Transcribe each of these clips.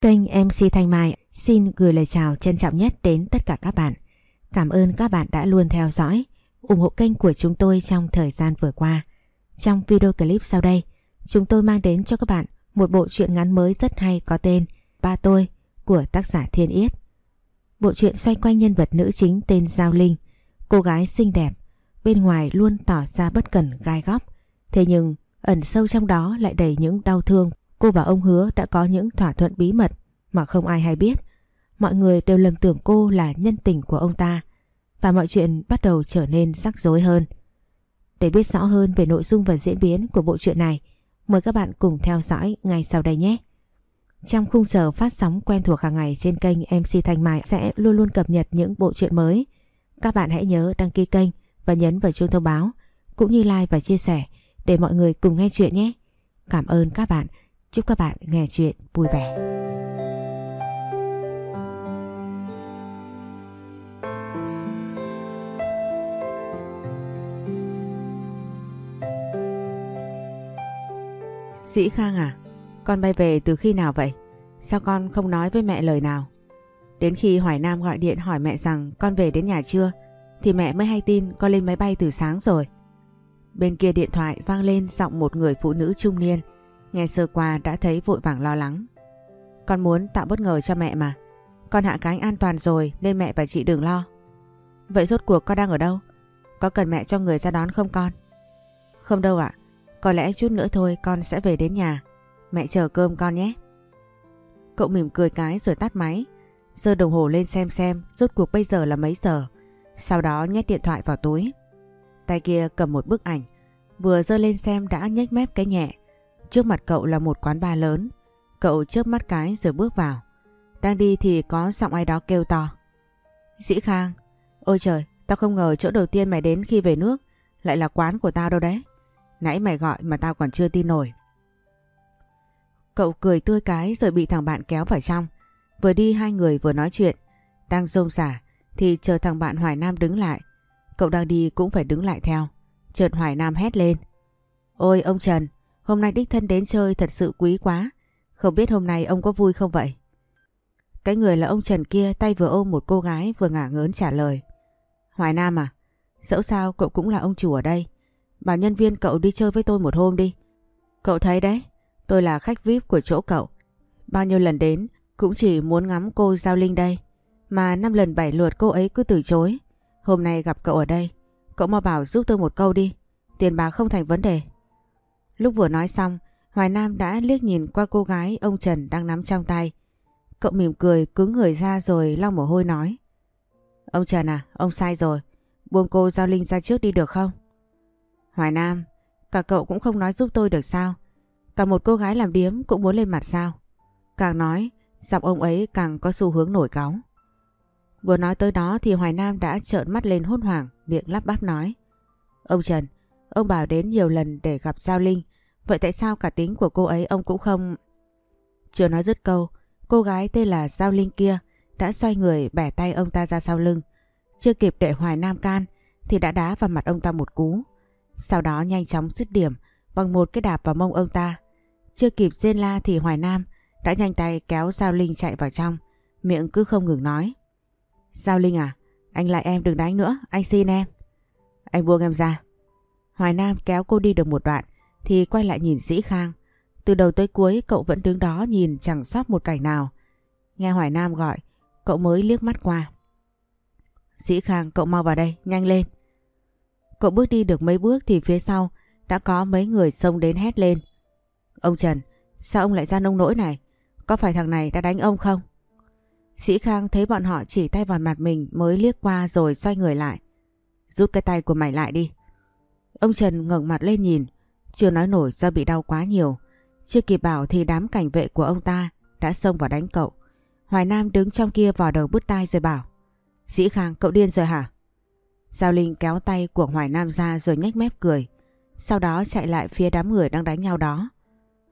Kênh MC Thanh Mai xin gửi lời chào trân trọng nhất đến tất cả các bạn. Cảm ơn các bạn đã luôn theo dõi, ủng hộ kênh của chúng tôi trong thời gian vừa qua. Trong video clip sau đây, chúng tôi mang đến cho các bạn một bộ truyện ngắn mới rất hay có tên Ba Tôi của tác giả Thiên Yết. Bộ truyện xoay quanh nhân vật nữ chính tên Giao Linh, cô gái xinh đẹp, bên ngoài luôn tỏ ra bất cẩn gai góc. Thế nhưng ẩn sâu trong đó lại đầy những đau thương Cô và ông hứa đã có những thỏa thuận bí mật mà không ai hay biết. Mọi người đều lầm tưởng cô là nhân tình của ông ta và mọi chuyện bắt đầu trở nên rắc rối hơn. Để biết rõ hơn về nội dung và diễn biến của bộ truyện này, mời các bạn cùng theo dõi ngay sau đây nhé. Trong khung giờ phát sóng quen thuộc hàng ngày trên kênh MC Thanh Mai sẽ luôn luôn cập nhật những bộ truyện mới. Các bạn hãy nhớ đăng ký kênh và nhấn vào chuông thông báo, cũng như like và chia sẻ để mọi người cùng nghe chuyện nhé. Cảm ơn các bạn Chúc các bạn nghe chuyện vui vẻ. sĩ Khang à, con bay về từ khi nào vậy? Sao con không nói với mẹ lời nào? Đến khi Hoài Nam gọi điện hỏi mẹ rằng con về đến nhà chưa, thì mẹ mới hay tin con lên máy bay từ sáng rồi. Bên kia điện thoại vang lên giọng một người phụ nữ trung niên. Nghe sơ qua đã thấy vội vàng lo lắng. Con muốn tạo bất ngờ cho mẹ mà. Con hạ cánh an toàn rồi, nên mẹ và chị đừng lo. Vậy rốt cuộc con đang ở đâu? Có cần mẹ cho người ra đón không con? Không đâu ạ. Có lẽ chút nữa thôi con sẽ về đến nhà. Mẹ chờ cơm con nhé. Cậu mỉm cười cái rồi tắt máy. Giơ đồng hồ lên xem xem, rốt cuộc bây giờ là mấy giờ. Sau đó nhét điện thoại vào túi. Tay kia cầm một bức ảnh. Vừa dơ lên xem đã nhếch mép cái nhẹ. Trước mặt cậu là một quán bar lớn. Cậu chớp mắt cái rồi bước vào. Đang đi thì có giọng ai đó kêu to. Dĩ Khang, ôi trời, tao không ngờ chỗ đầu tiên mày đến khi về nước lại là quán của tao đâu đấy. Nãy mày gọi mà tao còn chưa tin nổi. Cậu cười tươi cái rồi bị thằng bạn kéo vào trong. Vừa đi hai người vừa nói chuyện. Đang rôm xả thì chờ thằng bạn Hoài Nam đứng lại. Cậu đang đi cũng phải đứng lại theo. Chợt Hoài Nam hét lên. Ôi ông Trần, Hôm nay đích thân đến chơi thật sự quý quá. Không biết hôm nay ông có vui không vậy? Cái người là ông Trần kia tay vừa ôm một cô gái vừa ngả ngớn trả lời. Hoài Nam à? Dẫu sao cậu cũng là ông chủ ở đây. Bảo nhân viên cậu đi chơi với tôi một hôm đi. Cậu thấy đấy, tôi là khách VIP của chỗ cậu. Bao nhiêu lần đến cũng chỉ muốn ngắm cô Giao Linh đây. Mà năm lần bảy lượt cô ấy cứ từ chối. Hôm nay gặp cậu ở đây, cậu mau bảo giúp tôi một câu đi. Tiền bạc không thành vấn đề. Lúc vừa nói xong, Hoài Nam đã liếc nhìn qua cô gái ông Trần đang nắm trong tay. Cậu mỉm cười cứng người ra rồi lau mồ hôi nói. Ông Trần à, ông sai rồi. Buông cô Giao Linh ra trước đi được không? Hoài Nam, cả cậu cũng không nói giúp tôi được sao? Cả một cô gái làm điếm cũng muốn lên mặt sao? Càng nói, giọng ông ấy càng có xu hướng nổi cáu. Vừa nói tới đó thì Hoài Nam đã trợn mắt lên hốt hoảng, miệng lắp bắp nói. Ông Trần, Ông bảo đến nhiều lần để gặp Giao Linh. Vậy tại sao cả tính của cô ấy ông cũng không... Chưa nói dứt câu, cô gái tên là Giao Linh kia đã xoay người bẻ tay ông ta ra sau lưng. Chưa kịp để Hoài Nam can thì đã đá vào mặt ông ta một cú. Sau đó nhanh chóng dứt điểm bằng một cái đạp vào mông ông ta. Chưa kịp rên la thì Hoài Nam đã nhanh tay kéo Giao Linh chạy vào trong, miệng cứ không ngừng nói. Giao Linh à, anh lại em đừng đánh nữa, anh xin em. Anh buông em ra. Hoài Nam kéo cô đi được một đoạn thì quay lại nhìn Dĩ Khang. Từ đầu tới cuối cậu vẫn đứng đó nhìn chẳng sót một cảnh nào. Nghe Hoài Nam gọi, cậu mới liếc mắt qua. Dĩ Khang cậu mau vào đây, nhanh lên. Cậu bước đi được mấy bước thì phía sau đã có mấy người xông đến hét lên. Ông Trần, sao ông lại ra nông nỗi này? Có phải thằng này đã đánh ông không? Sĩ Khang thấy bọn họ chỉ tay vào mặt mình mới liếc qua rồi xoay người lại. Rút cái tay của mày lại đi. Ông Trần ngẩng mặt lên nhìn, chưa nói nổi do bị đau quá nhiều. Chưa kịp bảo thì đám cảnh vệ của ông ta đã xông vào đánh cậu. Hoài Nam đứng trong kia vào đầu bứt tai rồi bảo Dĩ Khang cậu điên rồi hả? Giao Linh kéo tay của Hoài Nam ra rồi nhếch mép cười. Sau đó chạy lại phía đám người đang đánh nhau đó.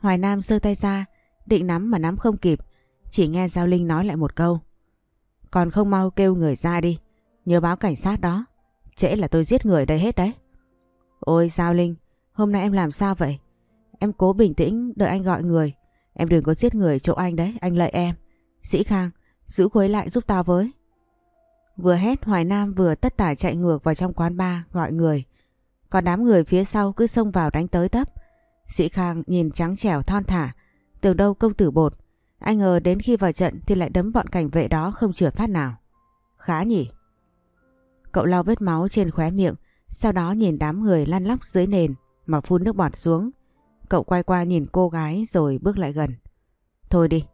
Hoài Nam giơ tay ra, định nắm mà nắm không kịp. Chỉ nghe Giao Linh nói lại một câu. Còn không mau kêu người ra đi. Nhớ báo cảnh sát đó. Trễ là tôi giết người đây hết đấy. Ôi Giao Linh, hôm nay em làm sao vậy? Em cố bình tĩnh đợi anh gọi người. Em đừng có giết người chỗ anh đấy, anh lợi em. Sĩ Khang, giữ khuấy lại giúp tao với. Vừa hét Hoài Nam vừa tất tả chạy ngược vào trong quán bar gọi người. Còn đám người phía sau cứ xông vào đánh tới tấp. Sĩ Khang nhìn trắng trẻo thon thả, tưởng đâu công tử bột. Anh ngờ đến khi vào trận thì lại đấm bọn cảnh vệ đó không trượt phát nào. Khá nhỉ? Cậu lau vết máu trên khóe miệng, sau đó nhìn đám người lăn lóc dưới nền mà phun nước bọt xuống. Cậu quay qua nhìn cô gái rồi bước lại gần. Thôi đi.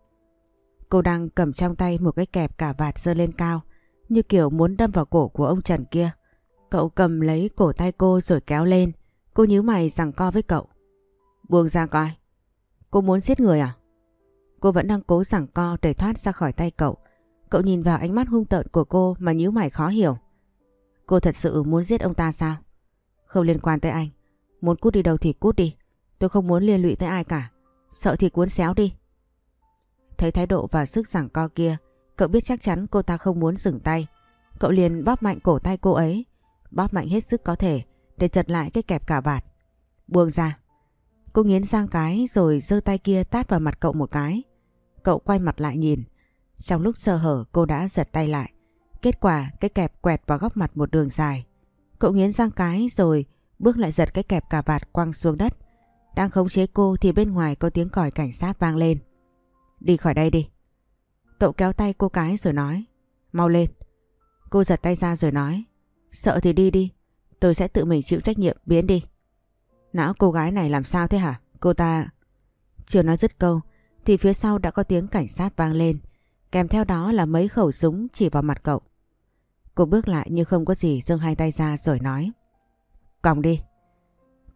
Cô đang cầm trong tay một cái kẹp cả vạt dơ lên cao, như kiểu muốn đâm vào cổ của ông Trần kia. Cậu cầm lấy cổ tay cô rồi kéo lên. Cô nhíu mày rằng co với cậu. Buông ra coi. Cô muốn giết người à? Cô vẫn đang cố giằng co để thoát ra khỏi tay cậu. Cậu nhìn vào ánh mắt hung tợn của cô mà nhíu mày khó hiểu. Cô thật sự muốn giết ông ta sao? Không liên quan tới anh. Muốn cút đi đâu thì cút đi. Tôi không muốn liên lụy tới ai cả. Sợ thì cuốn xéo đi. Thấy thái độ và sức giằng co kia, cậu biết chắc chắn cô ta không muốn dừng tay. Cậu liền bóp mạnh cổ tay cô ấy, bóp mạnh hết sức có thể để chật lại cái kẹp cả vạt. Buông ra. Cô nghiến sang cái rồi giơ tay kia tát vào mặt cậu một cái. Cậu quay mặt lại nhìn. Trong lúc sơ hở cô đã giật tay lại. Kết quả, cái kẹp quẹt vào góc mặt một đường dài. Cậu nghiến răng cái rồi bước lại giật cái kẹp cà vạt quăng xuống đất. Đang khống chế cô thì bên ngoài có tiếng còi cảnh sát vang lên. Đi khỏi đây đi. Cậu kéo tay cô cái rồi nói. Mau lên. Cô giật tay ra rồi nói. Sợ thì đi đi. Tôi sẽ tự mình chịu trách nhiệm biến đi. Não cô gái này làm sao thế hả? Cô ta... Chưa nói dứt câu thì phía sau đã có tiếng cảnh sát vang lên. Kèm theo đó là mấy khẩu súng chỉ vào mặt cậu. Cô bước lại như không có gì giơ hai tay ra rồi nói. Còng đi.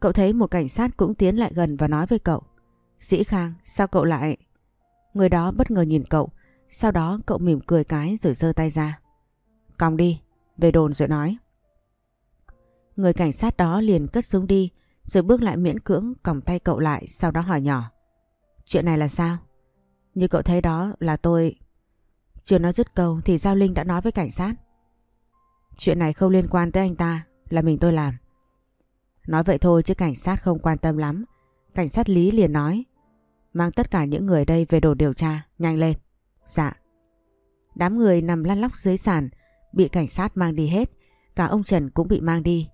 Cậu thấy một cảnh sát cũng tiến lại gần và nói với cậu. Sĩ Khang, sao cậu lại... Người đó bất ngờ nhìn cậu, sau đó cậu mỉm cười cái rồi giơ tay ra. Còng đi, về đồn rồi nói. Người cảnh sát đó liền cất súng đi, rồi bước lại miễn cưỡng còng tay cậu lại, sau đó hỏi nhỏ. Chuyện này là sao? Như cậu thấy đó là tôi... Chưa nói dứt câu thì Giao Linh đã nói với cảnh sát. Chuyện này không liên quan tới anh ta, là mình tôi làm. Nói vậy thôi chứ cảnh sát không quan tâm lắm. Cảnh sát Lý liền nói. Mang tất cả những người đây về đồ điều tra, nhanh lên. Dạ. Đám người nằm lăn lóc dưới sàn, bị cảnh sát mang đi hết. Cả ông Trần cũng bị mang đi.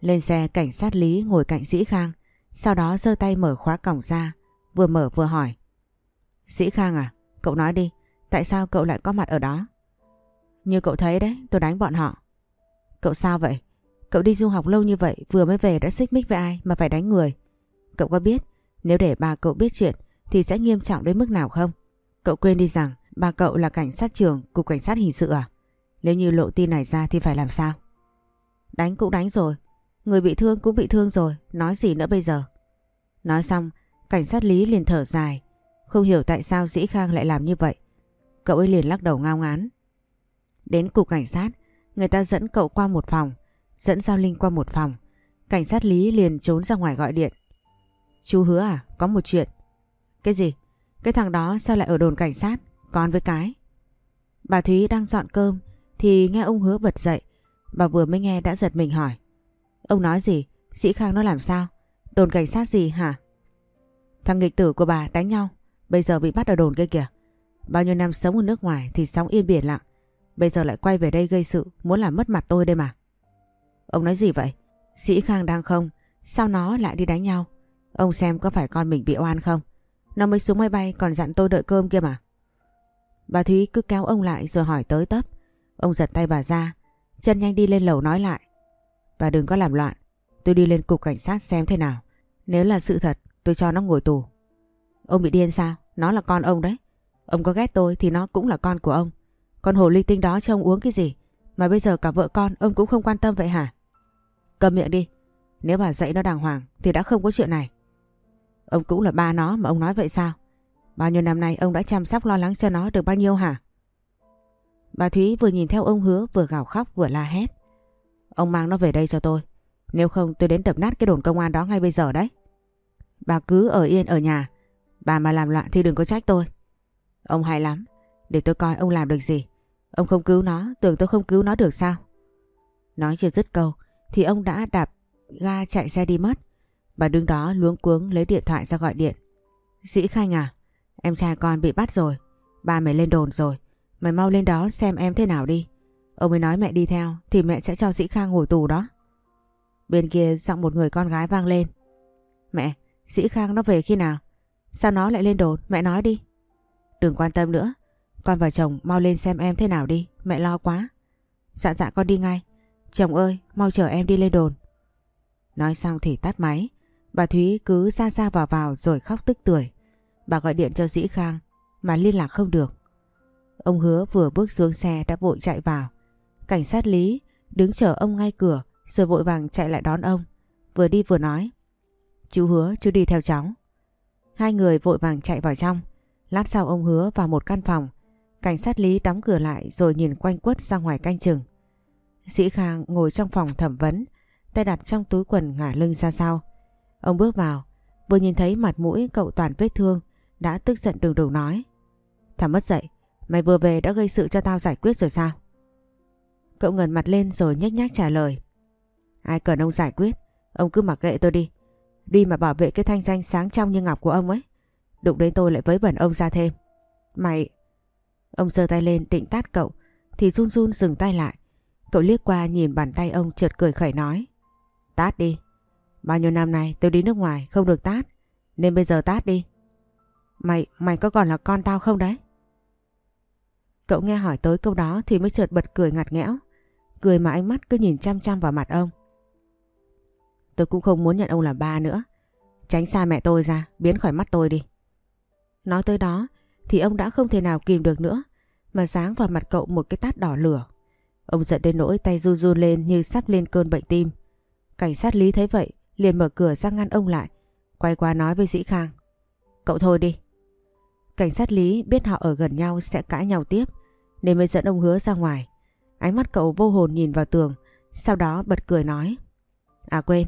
Lên xe cảnh sát Lý ngồi cạnh Sĩ Khang, sau đó giơ tay mở khóa cổng ra, vừa mở vừa hỏi. Sĩ Khang à, cậu nói đi, tại sao cậu lại có mặt ở đó? Như cậu thấy đấy, tôi đánh bọn họ. Cậu sao vậy? Cậu đi du học lâu như vậy vừa mới về đã xích mích với ai mà phải đánh người. Cậu có biết nếu để bà cậu biết chuyện thì sẽ nghiêm trọng đến mức nào không? Cậu quên đi rằng bà cậu là cảnh sát trưởng cục cảnh sát hình sự à? Nếu như lộ tin này ra thì phải làm sao? Đánh cũng đánh rồi. Người bị thương cũng bị thương rồi. Nói gì nữa bây giờ? Nói xong, cảnh sát Lý liền thở dài. Không hiểu tại sao Dĩ Khang lại làm như vậy. Cậu ấy liền lắc đầu ngao ngán. Đến cục cảnh sát, người ta dẫn cậu qua một phòng dẫn Giao Linh qua một phòng. Cảnh sát Lý liền trốn ra ngoài gọi điện. Chú hứa à, có một chuyện. Cái gì? Cái thằng đó sao lại ở đồn cảnh sát, còn với cái? Bà Thúy đang dọn cơm thì nghe ông hứa bật dậy. Bà vừa mới nghe đã giật mình hỏi. Ông nói gì? Sĩ Khang nó làm sao? Đồn cảnh sát gì hả? Thằng nghịch tử của bà đánh nhau. Bây giờ bị bắt ở đồn kia kìa. Bao nhiêu năm sống ở nước ngoài thì sống yên biển lặng. Bây giờ lại quay về đây gây sự, muốn làm mất mặt tôi đây mà. Ông nói gì vậy? Sĩ Khang đang không? Sao nó lại đi đánh nhau? Ông xem có phải con mình bị oan không? Nó mới xuống máy bay còn dặn tôi đợi cơm kia mà. Bà Thúy cứ kéo ông lại rồi hỏi tới tấp. Ông giật tay bà ra. Chân nhanh đi lên lầu nói lại. Bà đừng có làm loạn. Tôi đi lên cục cảnh sát xem thế nào. Nếu là sự thật tôi cho nó ngồi tù. Ông bị điên sao? Nó là con ông đấy. Ông có ghét tôi thì nó cũng là con của ông. Con hồ ly tinh đó cho ông uống cái gì? Mà bây giờ cả vợ con, ông cũng không quan tâm vậy hả? Cầm miệng đi. Nếu bà dạy nó đàng hoàng thì đã không có chuyện này. Ông cũng là ba nó mà ông nói vậy sao? Bao nhiêu năm nay ông đã chăm sóc lo lắng cho nó được bao nhiêu hả? Bà Thúy vừa nhìn theo ông hứa, vừa gào khóc, vừa la hét. Ông mang nó về đây cho tôi. Nếu không, tôi đến đập nát cái đồn công an đó ngay bây giờ đấy. Bà cứ ở yên ở nhà. Bà mà làm loạn thì đừng có trách tôi. Ông hay lắm. Để tôi coi ông làm được gì. Ông không cứu nó, tưởng tôi không cứu nó được sao? Nói chưa dứt câu thì ông đã đạp ga chạy xe đi mất. Bà đứng đó luống cuống lấy điện thoại ra gọi điện. Dĩ Khanh à, Em trai con bị bắt rồi. Ba mày lên đồn rồi. Mày mau lên đó xem em thế nào đi. Ông ấy nói mẹ đi theo thì mẹ sẽ cho Dĩ Khang ngồi tù đó. Bên kia giọng một người con gái vang lên. Mẹ, Dĩ Khang nó về khi nào? Sao nó lại lên đồn? Mẹ nói đi. Đừng quan tâm nữa. Con và chồng mau lên xem em thế nào đi. Mẹ lo quá. Dạ dạ con đi ngay. Chồng ơi, mau chở em đi lên đồn. Nói xong thì tắt máy. Bà Thúy cứ ra ra vào vào rồi khóc tức tuổi Bà gọi điện cho Dĩ Khang mà liên lạc không được. Ông hứa vừa bước xuống xe đã vội chạy vào. Cảnh sát Lý đứng chờ ông ngay cửa rồi vội vàng chạy lại đón ông. Vừa đi vừa nói. Chú hứa chú đi theo cháu. Hai người vội vàng chạy vào trong. Lát sau ông hứa vào một căn phòng. Cảnh sát Lý đóng cửa lại rồi nhìn quanh quất ra ngoài canh chừng. Sĩ Khang ngồi trong phòng thẩm vấn, tay đặt trong túi quần ngả lưng ra sau. Ông bước vào, vừa nhìn thấy mặt mũi cậu toàn vết thương, đã tức giận đùng đùng nói. Thằng mất dậy, mày vừa về đã gây sự cho tao giải quyết rồi sao? Cậu ngẩn mặt lên rồi nhếch nhác trả lời. Ai cần ông giải quyết, ông cứ mặc kệ tôi đi. Đi mà bảo vệ cái thanh danh sáng trong như ngọc của ông ấy. Đụng đến tôi lại với bẩn ông ra thêm. Mày... Ông giơ tay lên định tát cậu thì run run dừng tay lại. Cậu liếc qua nhìn bàn tay ông chợt cười khẩy nói. Tát đi. Bao nhiêu năm nay tôi đi nước ngoài không được tát. Nên bây giờ tát đi. Mày, mày có còn là con tao không đấy? Cậu nghe hỏi tới câu đó thì mới chợt bật cười ngặt nghẽo. Cười mà ánh mắt cứ nhìn chăm chăm vào mặt ông. Tôi cũng không muốn nhận ông là ba nữa. Tránh xa mẹ tôi ra, biến khỏi mắt tôi đi. Nói tới đó thì ông đã không thể nào kìm được nữa mà giáng vào mặt cậu một cái tát đỏ lửa. Ông giận đến nỗi tay run run lên như sắp lên cơn bệnh tim. Cảnh sát Lý thấy vậy liền mở cửa ra ngăn ông lại. Quay qua nói với Dĩ Khang. Cậu thôi đi. Cảnh sát Lý biết họ ở gần nhau sẽ cãi nhau tiếp nên mới dẫn ông hứa ra ngoài. Ánh mắt cậu vô hồn nhìn vào tường sau đó bật cười nói. À quên,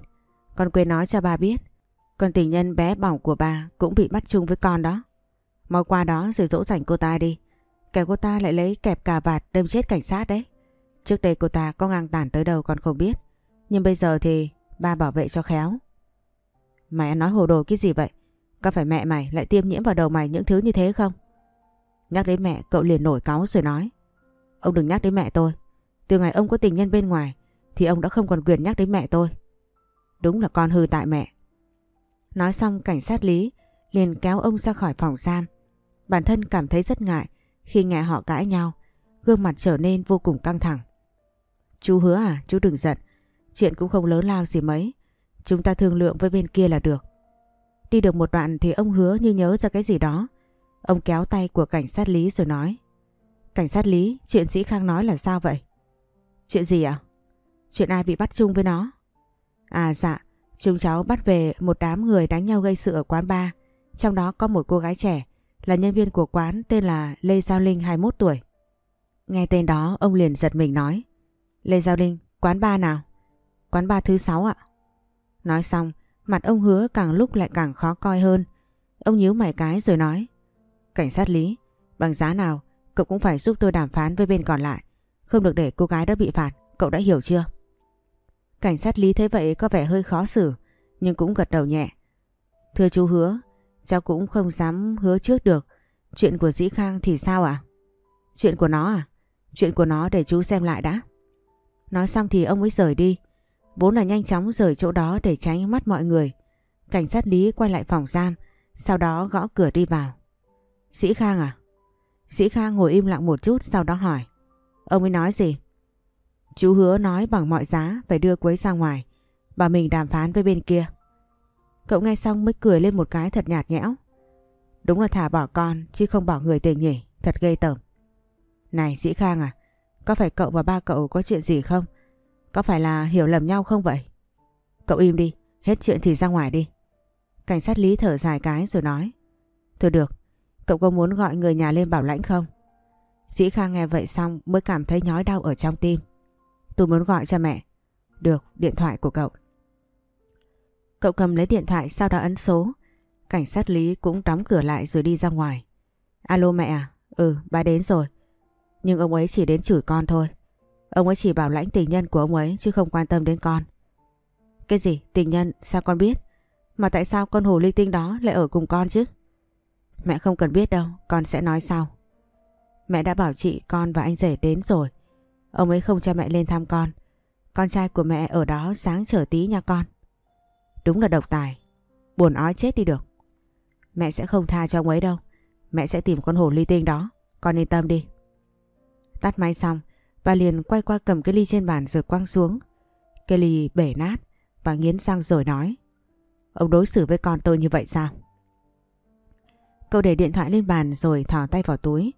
con quên nói cho ba biết. Con tình nhân bé bỏng của bà cũng bị bắt chung với con đó. Mau qua đó rồi dỗ dành cô ta đi. Kẻ cô ta lại lấy kẹp cà vạt đâm chết cảnh sát đấy. Trước đây cô ta có ngang tàn tới đâu còn không biết. Nhưng bây giờ thì ba bảo vệ cho khéo. Mày nói hồ đồ cái gì vậy? Có phải mẹ mày lại tiêm nhiễm vào đầu mày những thứ như thế không? Nhắc đến mẹ, cậu liền nổi cáu rồi nói. Ông đừng nhắc đến mẹ tôi. Từ ngày ông có tình nhân bên ngoài, thì ông đã không còn quyền nhắc đến mẹ tôi. Đúng là con hư tại mẹ. Nói xong, cảnh sát Lý liền kéo ông ra khỏi phòng giam. Bản thân cảm thấy rất ngại khi nghe họ cãi nhau, gương mặt trở nên vô cùng căng thẳng. Chú hứa à, chú đừng giận. Chuyện cũng không lớn lao gì mấy. Chúng ta thương lượng với bên kia là được. Đi được một đoạn thì ông hứa như nhớ ra cái gì đó. Ông kéo tay của cảnh sát Lý rồi nói. Cảnh sát Lý, chuyện sĩ Khang nói là sao vậy? Chuyện gì ạ? À? Chuyện ai bị bắt chung với nó? À dạ, chúng cháu bắt về một đám người đánh nhau gây sự ở quán bar. Trong đó có một cô gái trẻ là nhân viên của quán tên là Lê Giao Linh 21 tuổi. Nghe tên đó ông liền giật mình nói. Lê Giao Linh, quán ba nào? Quán ba thứ sáu ạ. Nói xong, mặt ông hứa càng lúc lại càng khó coi hơn. Ông nhíu mày cái rồi nói. Cảnh sát Lý, bằng giá nào cậu cũng phải giúp tôi đàm phán với bên còn lại. Không được để cô gái đó bị phạt, cậu đã hiểu chưa? Cảnh sát Lý thấy vậy có vẻ hơi khó xử, nhưng cũng gật đầu nhẹ. Thưa chú hứa, cháu cũng không dám hứa trước được. Chuyện của Dĩ Khang thì sao ạ? Chuyện của nó à? Chuyện của nó để chú xem lại đã. Nói xong thì ông ấy rời đi. Vốn là nhanh chóng rời chỗ đó để tránh mắt mọi người. Cảnh sát Lý quay lại phòng giam, sau đó gõ cửa đi vào. Sĩ Khang à? Sĩ Khang ngồi im lặng một chút sau đó hỏi. Ông ấy nói gì? Chú hứa nói bằng mọi giá phải đưa Quế ra ngoài, bà mình đàm phán với bên kia. Cậu nghe xong mới cười lên một cái thật nhạt nhẽo. Đúng là thả bỏ con chứ không bỏ người tình nhỉ, thật ghê tởm. Này Sĩ Khang à, có phải cậu và ba cậu có chuyện gì không? Có phải là hiểu lầm nhau không vậy? Cậu im đi, hết chuyện thì ra ngoài đi. Cảnh sát Lý thở dài cái rồi nói. Thôi được, cậu có muốn gọi người nhà lên bảo lãnh không? Sĩ Khang nghe vậy xong mới cảm thấy nhói đau ở trong tim. Tôi muốn gọi cho mẹ. Được, điện thoại của cậu. Cậu cầm lấy điện thoại sau đó ấn số. Cảnh sát Lý cũng đóng cửa lại rồi đi ra ngoài. Alo mẹ à? Ừ, ba đến rồi. Nhưng ông ấy chỉ đến chửi con thôi. Ông ấy chỉ bảo lãnh tình nhân của ông ấy chứ không quan tâm đến con. Cái gì? Tình nhân? Sao con biết? Mà tại sao con hồ ly tinh đó lại ở cùng con chứ? Mẹ không cần biết đâu, con sẽ nói sau. Mẹ đã bảo chị, con và anh rể đến rồi. Ông ấy không cho mẹ lên thăm con. Con trai của mẹ ở đó sáng chờ tí nha con. Đúng là độc tài. Buồn ói chết đi được. Mẹ sẽ không tha cho ông ấy đâu. Mẹ sẽ tìm con hổ ly tinh đó. Con yên tâm đi. Tắt máy xong, bà liền quay qua cầm cái ly trên bàn rồi quăng xuống. Cái ly bể nát và nghiến răng rồi nói. Ông đối xử với con tôi như vậy sao? Cậu để điện thoại lên bàn rồi thò tay vào túi.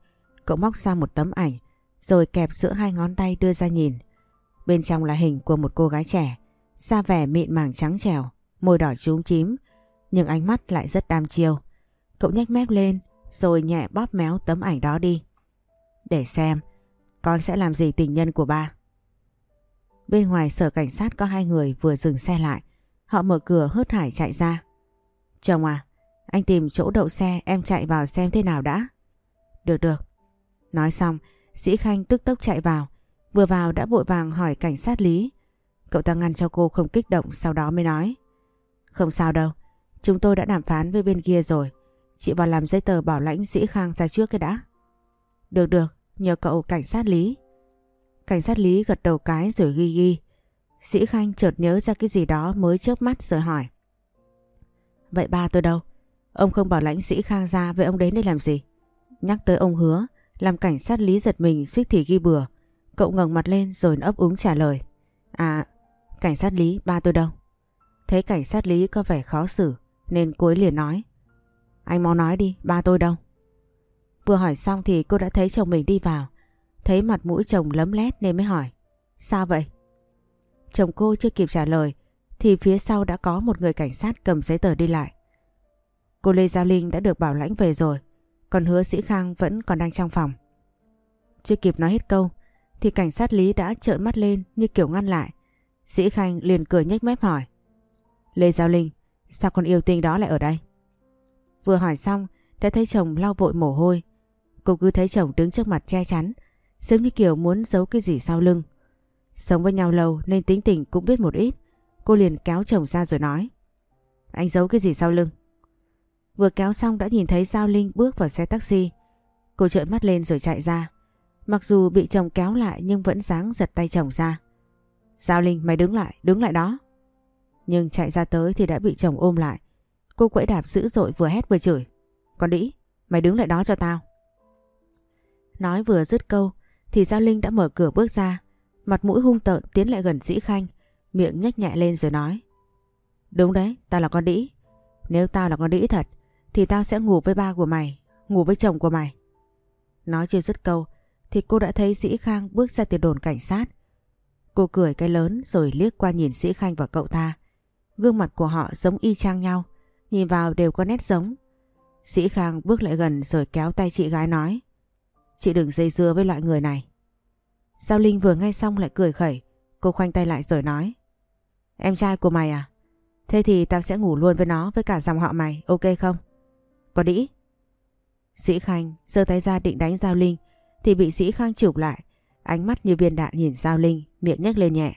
Cậu móc ra một tấm ảnh rồi kẹp giữa hai ngón tay đưa ra nhìn. Bên trong là hình của một cô gái trẻ, da vẻ mịn màng trắng trẻo, môi đỏ trúng chím, nhưng ánh mắt lại rất đam chiêu. Cậu nhếch mép lên rồi nhẹ bóp méo tấm ảnh đó đi. Để xem, con sẽ làm gì tình nhân của ba? Bên ngoài sở cảnh sát có hai người vừa dừng xe lại. Họ mở cửa hớt hải chạy ra. Chồng à, anh tìm chỗ đậu xe em chạy vào xem thế nào đã. Được được. Nói xong, Sĩ Khanh tức tốc chạy vào. Vừa vào đã vội vàng hỏi cảnh sát Lý. Cậu ta ngăn cho cô không kích động sau đó mới nói. Không sao đâu, chúng tôi đã đàm phán với bên kia rồi. Chị vào làm giấy tờ bảo lãnh Sĩ Khang ra trước cái đã. Được được, nhờ cậu cảnh sát Lý. Cảnh sát Lý gật đầu cái rồi ghi ghi. Sĩ Khanh chợt nhớ ra cái gì đó mới chớp mắt rồi hỏi. Vậy ba tôi đâu? Ông không bảo lãnh Sĩ Khang ra vậy ông đến đây làm gì? Nhắc tới ông hứa, làm cảnh sát Lý giật mình suýt thì ghi bừa. Cậu ngẩng mặt lên rồi ấp úng trả lời. À, cảnh sát Lý, ba tôi đâu? Thấy cảnh sát Lý có vẻ khó xử nên cô ấy liền nói. Anh mau nói đi, ba tôi đâu? Vừa hỏi xong thì cô đã thấy chồng mình đi vào. Thấy mặt mũi chồng lấm lét nên mới hỏi. Sao vậy? Chồng cô chưa kịp trả lời thì phía sau đã có một người cảnh sát cầm giấy tờ đi lại. Cô Lê Giao Linh đã được bảo lãnh về rồi, còn hứa Sĩ Khang vẫn còn đang trong phòng. Chưa kịp nói hết câu thì cảnh sát Lý đã trợn mắt lên như kiểu ngăn lại. Sĩ Khang liền cười nhếch mép hỏi. Lê Giao Linh, sao con yêu tinh đó lại ở đây? Vừa hỏi xong đã thấy chồng lau vội mồ hôi. Cô cứ thấy chồng đứng trước mặt che chắn, giống như kiểu muốn giấu cái gì sau lưng. Sống với nhau lâu nên tính tình cũng biết một ít. Cô liền kéo chồng ra rồi nói. Anh giấu cái gì sau lưng? Vừa kéo xong đã nhìn thấy Giao Linh bước vào xe taxi. Cô trợn mắt lên rồi chạy ra. Mặc dù bị chồng kéo lại nhưng vẫn dáng giật tay chồng ra. Giao Linh mày đứng lại, đứng lại đó. Nhưng chạy ra tới thì đã bị chồng ôm lại. Cô quẫy đạp dữ dội vừa hét vừa chửi. Con đĩ, mày đứng lại đó cho tao. Nói vừa dứt câu thì Giao Linh đã mở cửa bước ra. Mặt mũi hung tợn tiến lại gần Dĩ Khanh. Miệng nhếch nhẹ lên rồi nói. Đúng đấy, tao là con đĩ. Nếu tao là con đĩ thật thì tao sẽ ngủ với ba của mày, ngủ với chồng của mày. Nói chưa dứt câu thì cô đã thấy Sĩ Khang bước ra từ đồn cảnh sát. Cô cười cái lớn rồi liếc qua nhìn Sĩ Khanh và cậu ta. Gương mặt của họ giống y chang nhau, nhìn vào đều có nét giống. Sĩ Khang bước lại gần rồi kéo tay chị gái nói. Chị đừng dây dưa với loại người này. Giao Linh vừa nghe xong lại cười khẩy, cô khoanh tay lại rồi nói. Em trai của mày à? Thế thì tao sẽ ngủ luôn với nó với cả dòng họ mày, ok không? Có đĩ. Sĩ Khanh giơ tay ra định đánh Giao Linh thì bị Sĩ Khang chụp lại. Ánh mắt như viên đạn nhìn Giao Linh, miệng nhếch lên nhẹ.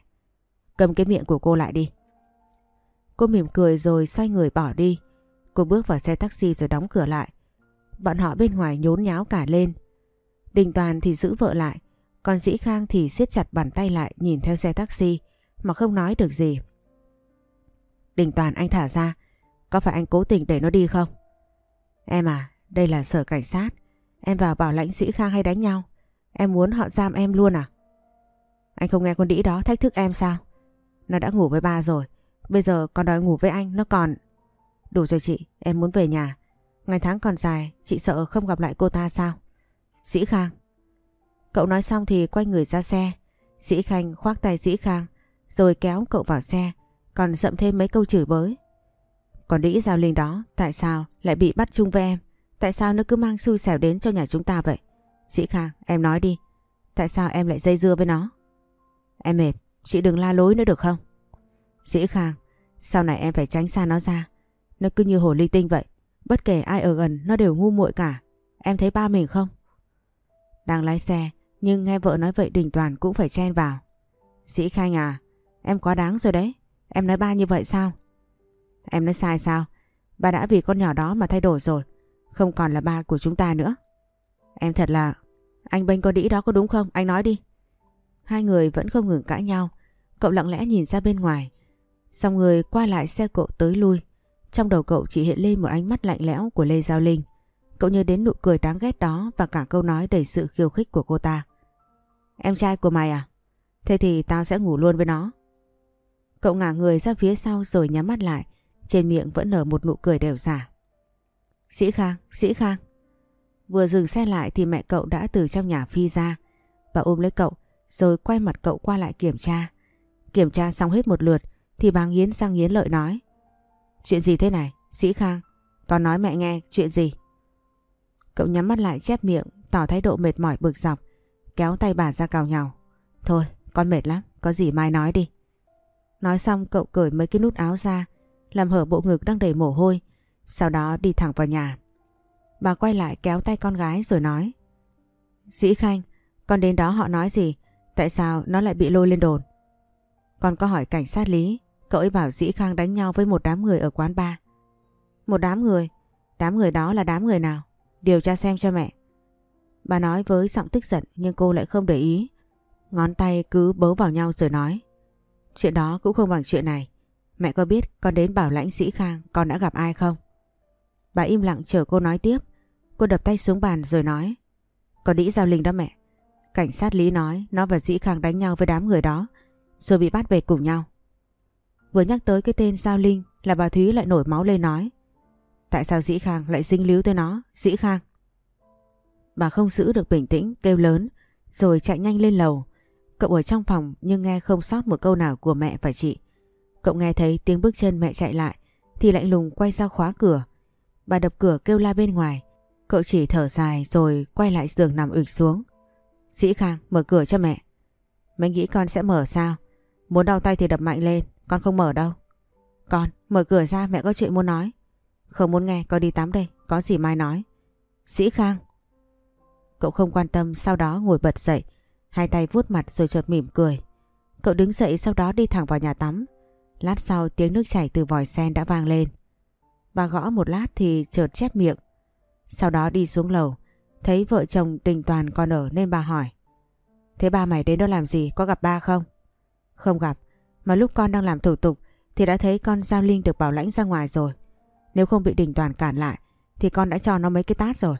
Cầm cái miệng của cô lại đi. Cô mỉm cười rồi xoay người bỏ đi. Cô bước vào xe taxi rồi đóng cửa lại. Bọn họ bên ngoài nhốn nháo cả lên. Đình Toàn thì giữ vợ lại. Còn Dĩ Khang thì siết chặt bàn tay lại nhìn theo xe taxi mà không nói được gì. Đình Toàn anh thả ra. Có phải anh cố tình để nó đi không? Em à, đây là sở cảnh sát. Em vào bảo lãnh sĩ Khang hay đánh nhau. Em muốn họ giam em luôn à? Anh không nghe con đĩ đó thách thức em sao? Nó đã ngủ với ba rồi. Bây giờ còn đòi ngủ với anh nó còn... Đủ rồi chị, em muốn về nhà. Ngày tháng còn dài, chị sợ không gặp lại cô ta sao? Sĩ Khang. Cậu nói xong thì quay người ra xe. Sĩ Khanh khoác tay Sĩ Khang rồi kéo cậu vào xe, còn dậm thêm mấy câu chửi bới. Còn đĩ Giao Linh đó, tại sao lại bị bắt chung với em? Tại sao nó cứ mang xui xẻo đến cho nhà chúng ta vậy? Sĩ Khang, em nói đi. Tại sao em lại dây dưa với nó? Em mệt, chị đừng la lối nữa được không? Sĩ Khang, sau này em phải tránh xa nó ra. Nó cứ như hồ ly tinh vậy. Bất kể ai ở gần nó đều ngu muội cả. Em thấy ba mình không? Đang lái xe, nhưng nghe vợ nói vậy Đình Toàn cũng phải chen vào. Sĩ Khanh à, em quá đáng rồi đấy. Em nói ba như vậy sao? Em nói sai sao? Ba đã vì con nhỏ đó mà thay đổi rồi. không còn là ba của chúng ta nữa. Em thật là... Anh bênh con đĩ đó có đúng không? Anh nói đi. Hai người vẫn không ngừng cãi nhau. Cậu lặng lẽ nhìn ra bên ngoài. Xong người qua lại xe cộ tới lui. Trong đầu cậu chỉ hiện lên một ánh mắt lạnh lẽo của Lê Giao Linh. Cậu nhớ đến nụ cười đáng ghét đó và cả câu nói đầy sự khiêu khích của cô ta. Em trai của mày à? Thế thì tao sẽ ngủ luôn với nó. Cậu ngả người ra phía sau rồi nhắm mắt lại. Trên miệng vẫn nở một nụ cười đều giả. Sĩ Khang, Sĩ Khang. Vừa dừng xe lại thì mẹ cậu đã từ trong nhà phi ra và ôm lấy cậu rồi quay mặt cậu qua lại kiểm tra. Kiểm tra xong hết một lượt thì bà nghiến sang nghiến lợi nói. Chuyện gì thế này, Sĩ Khang? Con nói mẹ nghe, chuyện gì? Cậu nhắm mắt lại chép miệng, tỏ thái độ mệt mỏi bực dọc, kéo tay bà ra cào nhào Thôi, con mệt lắm, có gì mai nói đi. Nói xong cậu cởi mấy cái nút áo ra, làm hở bộ ngực đang đầy mồ hôi, sau đó đi thẳng vào nhà. Bà quay lại kéo tay con gái rồi nói. Dĩ Khanh, con đến đó họ nói gì? Tại sao nó lại bị lôi lên đồn? Con có hỏi cảnh sát lý, cậu ấy bảo Dĩ Khang đánh nhau với một đám người ở quán bar. Một đám người? Đám người đó là đám người nào? Điều tra xem cho mẹ. Bà nói với giọng tức giận, nhưng cô lại không để ý. Ngón tay cứ bấu vào nhau rồi nói. Chuyện đó cũng không bằng chuyện này. Mẹ có biết con đến bảo lãnh sĩ Khang con đã gặp ai không? Bà im lặng chờ cô nói tiếp. Cô đập tay xuống bàn rồi nói. Có đĩ giao linh đó mẹ. Cảnh sát Lý nói nó và Dĩ Khang đánh nhau với đám người đó, rồi bị bắt về cùng nhau. Vừa nhắc tới cái tên Giao Linh là bà Thúy lại nổi máu lên nói. Tại sao Dĩ Khang lại dính líu tới nó, Dĩ Khang? Bà không giữ được bình tĩnh, kêu lớn, rồi chạy nhanh lên lầu. Cậu ở trong phòng nhưng nghe không sót một câu nào của mẹ và chị. Cậu nghe thấy tiếng bước chân mẹ chạy lại, thì lạnh lùng quay ra khóa cửa. Bà đập cửa kêu la bên ngoài. Cậu chỉ thở dài rồi quay lại giường nằm ụt xuống. Dĩ Khang mở cửa cho mẹ. mẹ nghĩ con sẽ mở sao? Muốn đau tay thì đập mạnh lên, con không mở đâu. Con, mở cửa ra mẹ có chuyện muốn nói. Không muốn nghe, con đi tắm đây, có gì mai nói. Sĩ Khang. Cậu không quan tâm sau đó ngồi bật dậy, hai tay vuốt mặt rồi chợt mỉm cười. Cậu đứng dậy sau đó đi thẳng vào nhà tắm. Lát sau tiếng nước chảy từ vòi sen đã vang lên. Bà gõ một lát thì chợt chép miệng. Sau đó đi xuống lầu, thấy vợ chồng Đình Toàn còn ở nên bà hỏi. Thế ba mày đến đó làm gì, có gặp ba không? Không gặp, mà lúc con đang làm thủ tục thì đã thấy con Giao Linh được bảo lãnh ra ngoài rồi. Nếu không bị Đình Toàn cản lại thì con đã cho nó mấy cái tát rồi.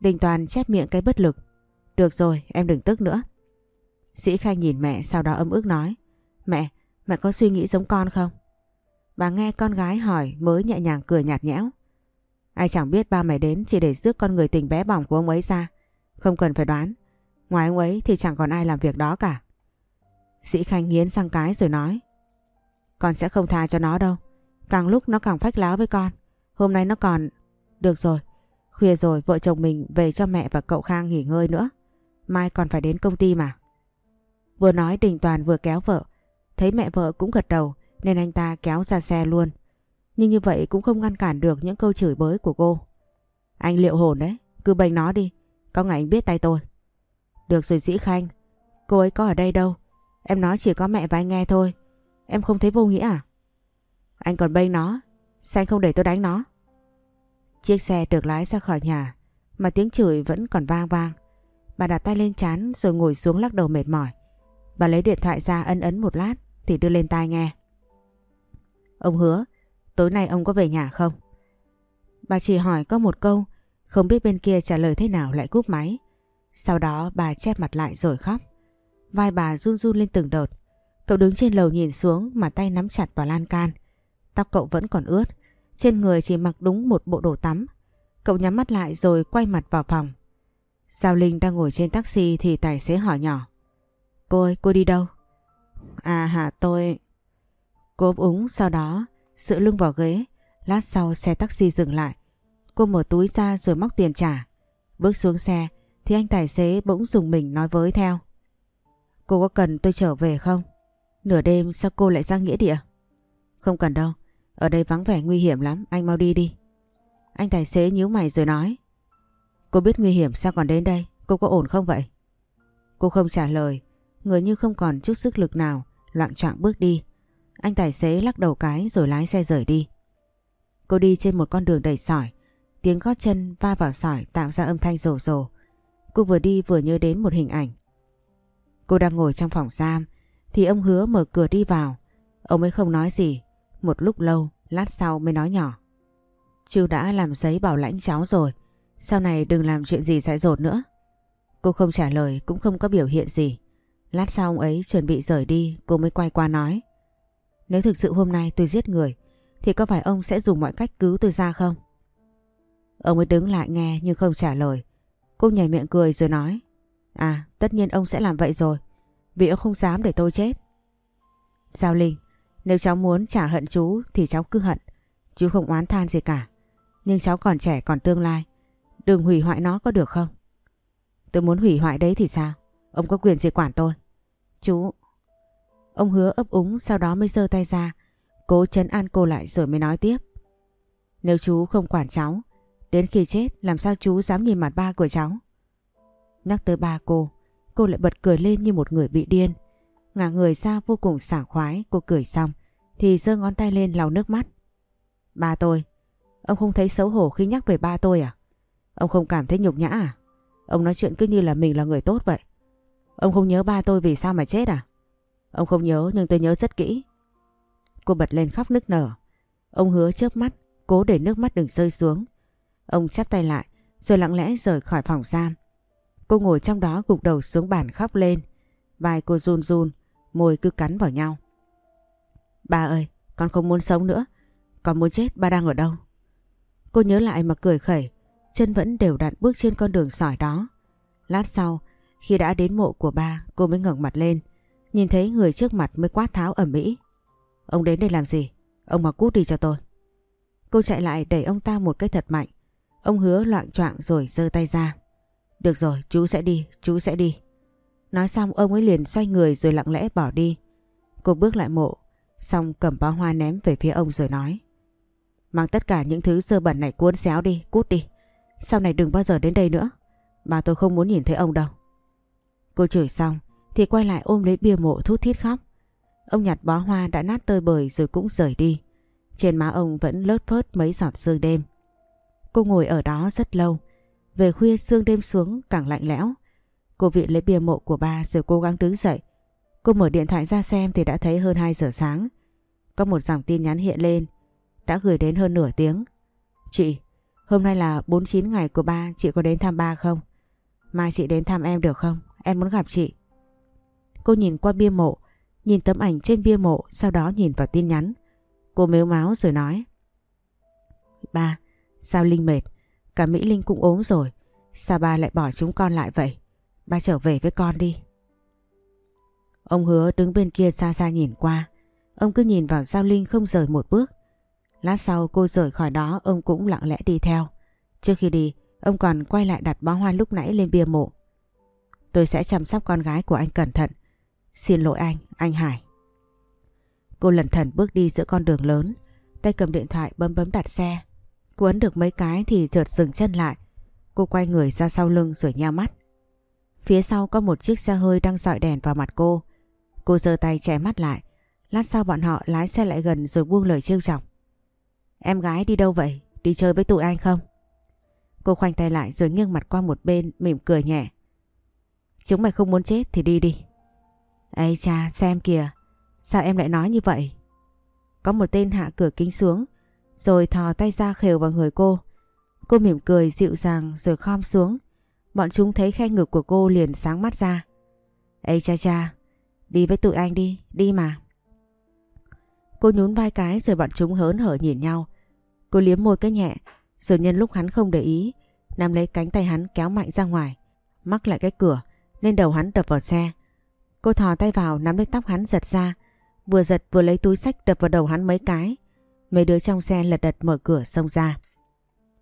Đình Toàn chép miệng cái bất lực. Được rồi, em đừng tức nữa. Sĩ Khanh nhìn mẹ sau đó ấm ức nói. Mẹ, mẹ có suy nghĩ giống con không? Bà nghe con gái hỏi mới nhẹ nhàng cười nhạt nhẽo. Ai chẳng biết ba mày đến chỉ để rước con người tình bé bỏng của ông ấy ra. Không cần phải đoán. Ngoài ông ấy thì chẳng còn ai làm việc đó cả. Sĩ Khanh nghiến sang cái rồi nói. Con sẽ không tha cho nó đâu. Càng lúc nó càng phách láo với con. Hôm nay nó còn... Được rồi. Khuya rồi vợ chồng mình về cho mẹ và cậu Khang nghỉ ngơi nữa. Mai còn phải đến công ty mà. Vừa nói Đình Toàn vừa kéo vợ. Thấy mẹ vợ cũng gật đầu nên anh ta kéo ra xe luôn. Nhưng như vậy cũng không ngăn cản được những câu chửi bới của cô. Anh liệu hồn đấy, cứ bênh nó đi. Có ngày anh biết tay tôi. Được rồi Dĩ Khanh, cô ấy có ở đây đâu. Em nói chỉ có mẹ và anh nghe thôi. Em không thấy vô nghĩa à? Anh còn bênh nó, sao anh không để tôi đánh nó? Chiếc xe được lái ra khỏi nhà mà tiếng chửi vẫn còn vang vang. Bà đặt tay lên chán rồi ngồi xuống lắc đầu mệt mỏi. Bà lấy điện thoại ra ân ấn một lát thì đưa lên tai nghe. Ông hứa, tối nay ông có về nhà không? Bà chỉ hỏi có một câu, không biết bên kia trả lời thế nào lại cúp máy. Sau đó bà chép mặt lại rồi khóc. Vai bà run run lên từng đợt. Cậu đứng trên lầu nhìn xuống mà tay nắm chặt vào lan can. Tóc cậu vẫn còn ướt. Trên người chỉ mặc đúng một bộ đồ tắm. Cậu nhắm mắt lại rồi quay mặt vào phòng. Giao Linh đang ngồi trên taxi thì tài xế hỏi nhỏ. Cô ơi, cô đi đâu? À hả tôi... Cô úng sau đó dựa lưng vào ghế. Lát sau xe taxi dừng lại. Cô mở túi ra rồi móc tiền trả. Bước xuống xe thì anh tài xế bỗng dùng mình nói với theo. Cô có cần tôi trở về không? Nửa đêm sao cô lại ra nghĩa địa? Không cần đâu. Ở đây vắng vẻ nguy hiểm lắm. Anh mau đi đi. Anh tài xế nhíu mày rồi nói. Cô biết nguy hiểm sao còn đến đây? Cô có ổn không vậy? Cô không trả lời. Người như không còn chút sức lực nào. Loạn trọng bước đi. Anh tài xế lắc đầu cái rồi lái xe rời đi. Cô đi trên một con đường đầy sỏi. Tiếng gót chân va vào sỏi tạo ra âm thanh rồ rồ. Cô vừa đi vừa nhớ đến một hình ảnh. Cô đang ngồi trong phòng giam thì ông hứa mở cửa đi vào. Ông ấy không nói gì. Một lúc lâu, lát sau mới nói nhỏ. Chú đã làm giấy bảo lãnh cháu rồi. Sau này đừng làm chuyện gì dại dột nữa. Cô không trả lời cũng không có biểu hiện gì. Lát sau ông ấy chuẩn bị rời đi cô mới quay qua nói. Nếu thực sự hôm nay tôi giết người thì có phải ông sẽ dùng mọi cách cứu tôi ra không? Ông ấy đứng lại nghe nhưng không trả lời. Cô nhảy miệng cười rồi nói. À tất nhiên ông sẽ làm vậy rồi. Vì ông không dám để tôi chết. Giao Linh, nếu cháu muốn trả hận chú thì cháu cứ hận. Chú không oán than gì cả. Nhưng cháu còn trẻ còn tương lai. Đừng hủy hoại nó có được không? Tôi muốn hủy hoại đấy thì sao? Ông có quyền gì quản tôi? Chú... Ông hứa ấp úng sau đó mới giơ tay ra. Cố chấn an cô lại rồi mới nói tiếp. Nếu chú không quản cháu, đến khi chết làm sao chú dám nhìn mặt ba của cháu? Nhắc tới ba cô, cô lại bật cười lên như một người bị điên. Ngả người ra vô cùng sảng khoái, cô cười xong thì giơ ngón tay lên lau nước mắt. Ba tôi, ông không thấy xấu hổ khi nhắc về ba tôi à? Ông không cảm thấy nhục nhã à? Ông nói chuyện cứ như là mình là người tốt vậy. Ông không nhớ ba tôi vì sao mà chết à? Ông không nhớ nhưng tôi nhớ rất kỹ. Cô bật lên khóc nức nở. Ông hứa chớp mắt, cố để nước mắt đừng rơi xuống. Ông chắp tay lại, rồi lặng lẽ rời khỏi phòng giam. Cô ngồi trong đó gục đầu xuống bàn khóc lên. Vai cô run run, môi cứ cắn vào nhau. Ba ơi, con không muốn sống nữa. Con muốn chết, ba đang ở đâu? Cô nhớ lại mà cười khẩy, chân vẫn đều đặn bước trên con đường sỏi đó. Lát sau, khi đã đến mộ của ba, cô mới ngẩng mặt lên, nhìn thấy người trước mặt mới quát tháo ẩm mỹ. Ông đến đây làm gì? Ông mà cút đi cho tôi. Cô chạy lại đẩy ông ta một cái thật mạnh. Ông hứa loạn choạng rồi giơ tay ra. Được rồi, chú sẽ đi, chú sẽ đi. Nói xong ông ấy liền xoay người rồi lặng lẽ bỏ đi. Cô bước lại mộ, xong cầm bó hoa ném về phía ông rồi nói. Mang tất cả những thứ sơ bẩn này cuốn xéo đi, cút đi. Sau này đừng bao giờ đến đây nữa. Bà tôi không muốn nhìn thấy ông đâu. Cô chửi xong thì quay lại ôm lấy bia mộ thút thít khóc. Ông nhặt bó hoa đã nát tơi bời rồi cũng rời đi. Trên má ông vẫn lớt phớt mấy giọt sương đêm. Cô ngồi ở đó rất lâu. Về khuya sương đêm xuống càng lạnh lẽo. Cô viện lấy bia mộ của ba rồi cố gắng đứng dậy. Cô mở điện thoại ra xem thì đã thấy hơn 2 giờ sáng. Có một dòng tin nhắn hiện lên. Đã gửi đến hơn nửa tiếng. Chị, hôm nay là 49 ngày của ba, chị có đến thăm ba không? Mai chị đến thăm em được không? Em muốn gặp chị. Cô nhìn qua bia mộ, nhìn tấm ảnh trên bia mộ, sau đó nhìn vào tin nhắn. Cô mếu máu rồi nói. Ba, sao Linh mệt? Cả Mỹ Linh cũng ốm rồi. Sao ba lại bỏ chúng con lại vậy? Ba trở về với con đi. Ông hứa đứng bên kia xa xa nhìn qua. Ông cứ nhìn vào Giao Linh không rời một bước. Lát sau cô rời khỏi đó ông cũng lặng lẽ đi theo. Trước khi đi, ông còn quay lại đặt bó hoa lúc nãy lên bia mộ. Tôi sẽ chăm sóc con gái của anh cẩn thận. Xin lỗi anh, anh Hải. Cô lẩn thần bước đi giữa con đường lớn, tay cầm điện thoại bấm bấm đặt xe. Cô ấn được mấy cái thì chợt dừng chân lại. Cô quay người ra sau lưng rồi nheo mắt. Phía sau có một chiếc xe hơi đang dọi đèn vào mặt cô. Cô giơ tay che mắt lại. Lát sau bọn họ lái xe lại gần rồi buông lời trêu chọc. Em gái đi đâu vậy? Đi chơi với tụi anh không? Cô khoanh tay lại rồi nghiêng mặt qua một bên, mỉm cười nhẹ. Chúng mày không muốn chết thì đi đi. Ây cha, xem kìa. Sao em lại nói như vậy? Có một tên hạ cửa kính xuống rồi thò tay ra khều vào người cô. Cô mỉm cười dịu dàng rồi khom xuống. Bọn chúng thấy khe ngực của cô liền sáng mắt ra. Ê cha cha, đi với tụi anh đi, đi mà. Cô nhún vai cái rồi bọn chúng hớn hở nhìn nhau. Cô liếm môi cái nhẹ, rồi nhân lúc hắn không để ý, nắm lấy cánh tay hắn kéo mạnh ra ngoài, mắc lại cái cửa, lên đầu hắn đập vào xe. Cô thò tay vào nắm lấy tóc hắn giật ra, vừa giật vừa lấy túi sách đập vào đầu hắn mấy cái. Mấy đứa trong xe lật đật mở cửa xông ra.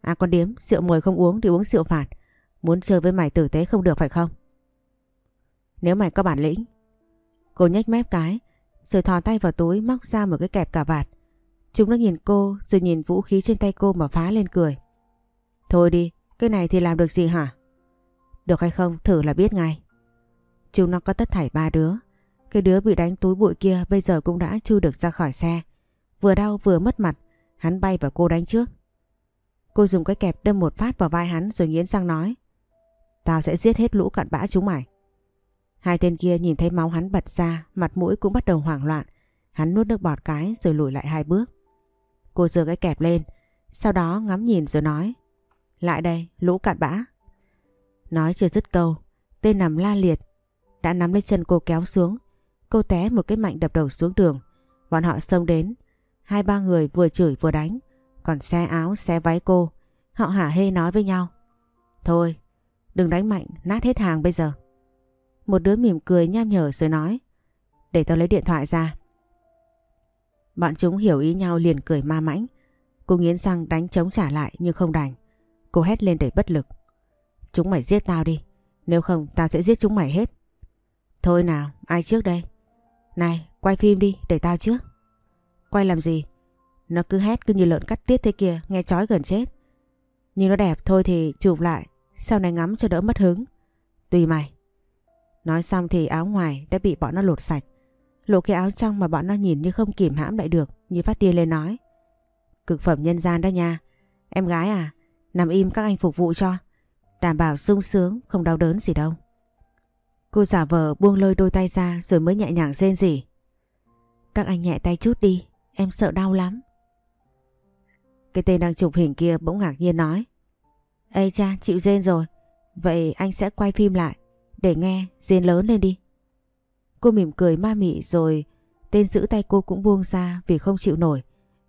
À con điếm, rượu mời không uống thì uống rượu phạt. Muốn chơi với mày tử tế không được phải không? Nếu mày có bản lĩnh. Cô nhếch mép cái, rồi thò tay vào túi móc ra một cái kẹp cà vạt. Chúng nó nhìn cô rồi nhìn vũ khí trên tay cô mà phá lên cười. Thôi đi, cái này thì làm được gì hả? Được hay không thử là biết ngay. Chúng nó có tất thảy ba đứa. Cái đứa bị đánh túi bụi kia bây giờ cũng đã chui được ra khỏi xe. Vừa đau vừa mất mặt, hắn bay vào cô đánh trước. Cô dùng cái kẹp đâm một phát vào vai hắn rồi nghiến răng nói. Tao sẽ giết hết lũ cặn bã chúng mày. Hai tên kia nhìn thấy máu hắn bật ra, mặt mũi cũng bắt đầu hoảng loạn. Hắn nuốt nước bọt cái rồi lùi lại hai bước. Cô giơ cái kẹp lên, sau đó ngắm nhìn rồi nói. Lại đây, lũ cặn bã. Nói chưa dứt câu, tên nằm la liệt, đã nắm lấy chân cô kéo xuống. Cô té một cái mạnh đập đầu xuống đường. Bọn họ xông đến, hai ba người vừa chửi vừa đánh, còn xe áo, xe váy cô. Họ hả hê nói với nhau. Thôi, đừng đánh mạnh, nát hết hàng bây giờ. Một đứa mỉm cười nham nhở rồi nói. Để tao lấy điện thoại ra. Bọn chúng hiểu ý nhau liền cười ma mãnh. Cô nghiến răng đánh chống trả lại nhưng không đành. Cô hét lên đầy bất lực. Chúng mày giết tao đi. Nếu không tao sẽ giết chúng mày hết. Thôi nào, ai trước đây? Này, quay phim đi, để tao trước. Quay làm gì? Nó cứ hét cứ như lợn cắt tiết thế kia, nghe chói gần chết. Nhưng nó đẹp thôi thì chụp lại, sau này ngắm cho đỡ mất hứng. Tùy mày. Nói xong thì áo ngoài đã bị bọn nó lột sạch. Lộ cái áo trong mà bọn nó nhìn như không kìm hãm lại được, như phát điên lên nói. Cực phẩm nhân gian đó nha. Em gái à, nằm im các anh phục vụ cho. Đảm bảo sung sướng, không đau đớn gì đâu. Cô giả vờ buông lơi đôi tay ra rồi mới nhẹ nhàng rên rỉ. Các anh nhẹ tay chút đi, em sợ đau lắm. Cái tên đang chụp hình kia bỗng ngạc nhiên nói. Ê cha, chịu rên rồi. Vậy anh sẽ quay phim lại. Để nghe, rên lớn lên đi. Cô mỉm cười ma mị rồi tên giữ tay cô cũng buông ra vì không chịu nổi.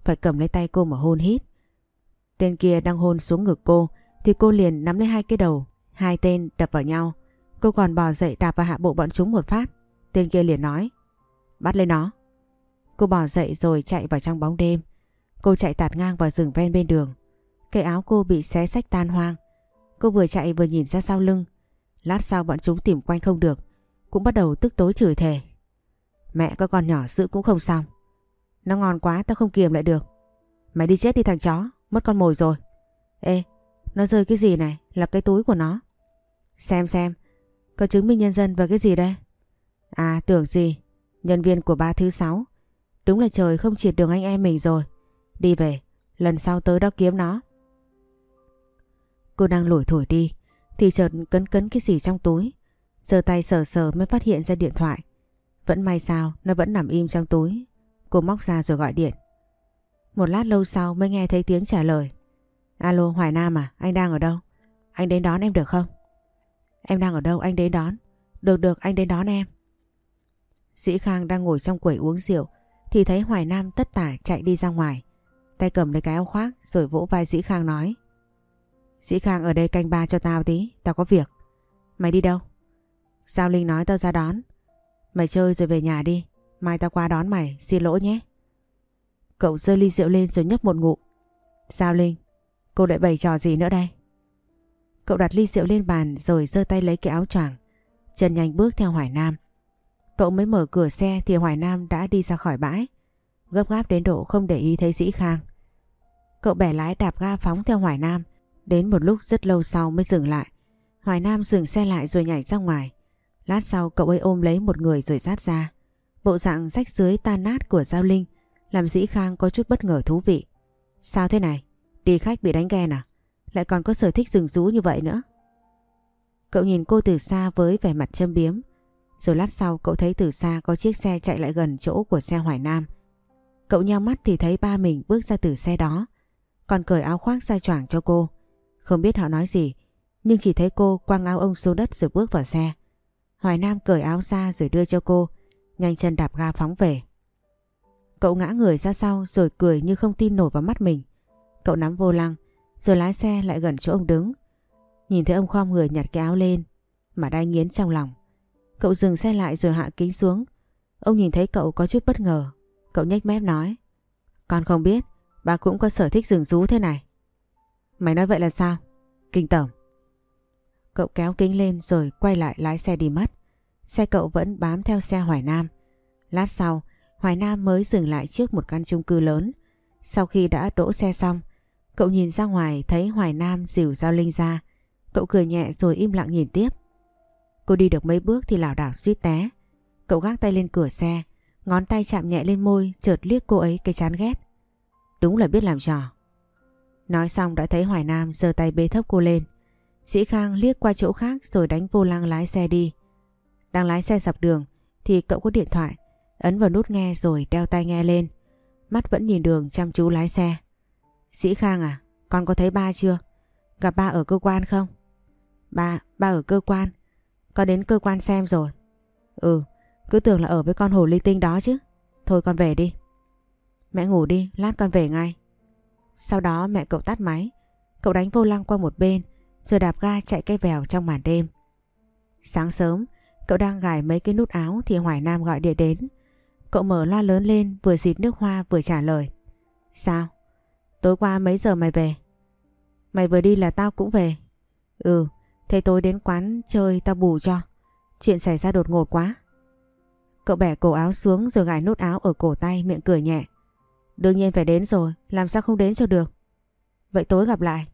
Phải cầm lấy tay cô mà hôn hít. Tên kia đang hôn xuống ngực cô thì cô liền nắm lấy hai cái đầu. Hai tên đập vào nhau. Cô còn bò dậy đạp vào hạ bộ bọn chúng một phát. Tên kia liền nói. Bắt lấy nó. Cô bỏ dậy rồi chạy vào trong bóng đêm. Cô chạy tạt ngang vào rừng ven bên đường. Cái áo cô bị xé sách tan hoang. Cô vừa chạy vừa nhìn ra sau lưng. Lát sau bọn chúng tìm quanh không được. Cũng bắt đầu tức tối chửi thề. Mẹ có con nhỏ giữ cũng không xong. Nó ngon quá tao không kiềm lại được. Mày đi chết đi thằng chó. Mất con mồi rồi. Ê, nó rơi cái gì này? Là cái túi của nó. Xem xem. Có chứng minh nhân dân và cái gì đây? À tưởng gì? Nhân viên của ba thứ sáu. Đúng là trời không triệt đường anh em mình rồi. Đi về. Lần sau tới đó kiếm nó. Cô đang lủi thổi đi. Thì chợt cấn cấn cái gì trong túi. Giờ tay sờ sờ mới phát hiện ra điện thoại. Vẫn may sao nó vẫn nằm im trong túi. Cô móc ra rồi gọi điện. Một lát lâu sau mới nghe thấy tiếng trả lời. Alo Hoài Nam à, anh đang ở đâu? Anh đến đón em được không? Em đang ở đâu anh đến đón? Được được anh đến đón em. Sĩ Khang đang ngồi trong quầy uống rượu thì thấy Hoài Nam tất tả chạy đi ra ngoài. Tay cầm lấy cái áo khoác rồi vỗ vai Dĩ Khang nói. Dĩ Khang ở đây canh ba cho tao tí, tao có việc. Mày đi đâu? Giao Linh nói tao ra đón. Mày chơi rồi về nhà đi, mai tao qua đón mày, xin lỗi nhé. Cậu giơ ly rượu lên rồi nhấp một ngụm. Giao Linh, cô lại bày trò gì nữa đây? Cậu đặt ly rượu lên bàn rồi giơ tay lấy cái áo choàng, chân nhanh bước theo Hoài Nam. Cậu mới mở cửa xe thì Hoài Nam đã đi ra khỏi bãi, gấp gáp đến độ không để ý thấy Dĩ Khang. Cậu bẻ lái đạp ga phóng theo Hoài Nam, đến một lúc rất lâu sau mới dừng lại. Hoài Nam dừng xe lại rồi nhảy ra ngoài. Lát sau cậu ấy ôm lấy một người rồi rát ra. Bộ dạng rách dưới tan nát của Giao Linh làm Dĩ Khang có chút bất ngờ thú vị. Sao thế này? Đi khách bị đánh ghen à? Lại còn có sở thích rừng rú như vậy nữa. Cậu nhìn cô từ xa với vẻ mặt châm biếm. Rồi lát sau, cậu thấy từ xa có chiếc xe chạy lại gần chỗ của xe Hoài Nam. Cậu nheo mắt thì thấy ba mình bước ra từ xe đó. Còn cởi áo khoác ra choàng cho cô. Không biết họ nói gì. Nhưng chỉ thấy cô quăng áo ông xuống đất rồi bước vào xe. Hoài Nam cởi áo ra rồi đưa cho cô. Nhanh chân đạp ga phóng về. Cậu ngã người ra sau rồi cười như không tin nổi vào mắt mình. Cậu nắm vô lăng rồi lái xe lại gần chỗ ông đứng. Nhìn thấy ông khom người nhặt cái áo lên, mà đai nghiến trong lòng. Cậu dừng xe lại rồi hạ kính xuống. Ông nhìn thấy cậu có chút bất ngờ. Cậu nhếch mép nói. Con không biết, bà cũng có sở thích rừng rú thế này. Mày nói vậy là sao? Kinh tởm. Cậu kéo kính lên rồi quay lại lái xe đi mất. Xe cậu vẫn bám theo xe Hoài Nam. Lát sau, Hoài Nam mới dừng lại trước một căn chung cư lớn. Sau khi đã đỗ xe xong, cậu nhìn ra ngoài thấy Hoài Nam dìu Giao Linh ra. Cậu cười nhẹ rồi im lặng nhìn tiếp. Cô đi được mấy bước thì lảo đảo suýt té. Cậu gác tay lên cửa xe, ngón tay chạm nhẹ lên môi chợt liếc cô ấy cái chán ghét. Đúng là biết làm trò. Nói xong đã thấy Hoài Nam giơ tay bế thấp cô lên. Sĩ Khang liếc qua chỗ khác rồi đánh vô lăng lái xe đi. Đang lái xe dọc đường thì cậu có điện thoại, ấn vào nút nghe rồi đeo tai nghe lên. Mắt vẫn nhìn đường chăm chú lái xe. Sĩ Khang à, con có thấy ba chưa? Gặp ba ở cơ quan không? Ba, ba ở cơ quan. Con đến cơ quan xem rồi. Ừ, cứ tưởng là ở với con hồ ly tinh đó chứ. Thôi con về đi. Mẹ ngủ đi, lát con về ngay. Sau đó mẹ cậu tắt máy. Cậu đánh vô lăng qua một bên rồi đạp ga chạy cây vèo trong màn đêm. Sáng sớm, cậu đang gài mấy cái nút áo thì Hoài Nam gọi điện đến. Cậu mở loa lớn lên vừa xịt nước hoa vừa trả lời. Sao? Tối qua mấy giờ mày về? Mày vừa đi là tao cũng về. Ừ, thế tối đến quán chơi tao bù cho. Chuyện xảy ra đột ngột quá. Cậu bẻ cổ áo xuống rồi gài nút áo ở cổ tay miệng cười nhẹ. Đương nhiên phải đến rồi, làm sao không đến cho được. Vậy tối gặp lại.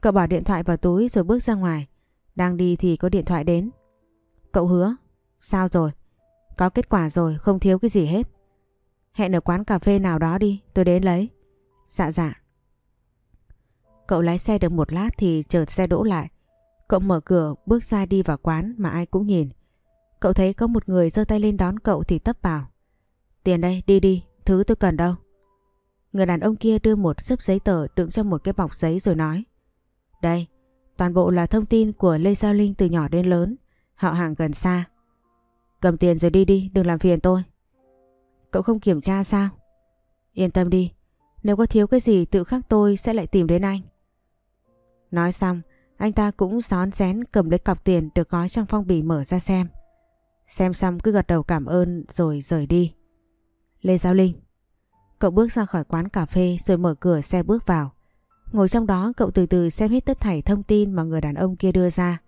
Cậu bỏ điện thoại vào túi rồi bước ra ngoài. Đang đi thì có điện thoại đến. Cậu hứa. Sao rồi? Có kết quả rồi, không thiếu cái gì hết. Hẹn ở quán cà phê nào đó đi, tôi đến lấy. Dạ dạ. Cậu lái xe được một lát thì chợt xe đỗ lại. Cậu mở cửa bước ra đi vào quán mà ai cũng nhìn. Cậu thấy có một người giơ tay lên đón cậu thì tấp vào. Tiền đây, đi đi, thứ tôi cần đâu. Người đàn ông kia đưa một sấp giấy tờ đựng trong một cái bọc giấy rồi nói. Đây, toàn bộ là thông tin của Lê Giao Linh từ nhỏ đến lớn, họ hàng gần xa. Cầm tiền rồi đi đi, đừng làm phiền tôi. Cậu không kiểm tra sao? Yên tâm đi, nếu có thiếu cái gì tự khắc tôi sẽ lại tìm đến anh. Nói xong, anh ta cũng rón rén cầm lấy cọc tiền được gói trong phong bì mở ra xem. Xem xong cứ gật đầu cảm ơn rồi rời đi. Lê Giao Linh. Cậu bước ra khỏi quán cà phê rồi mở cửa xe bước vào. Ngồi trong đó, cậu từ từ xem hết tất thảy thông tin mà người đàn ông kia đưa ra.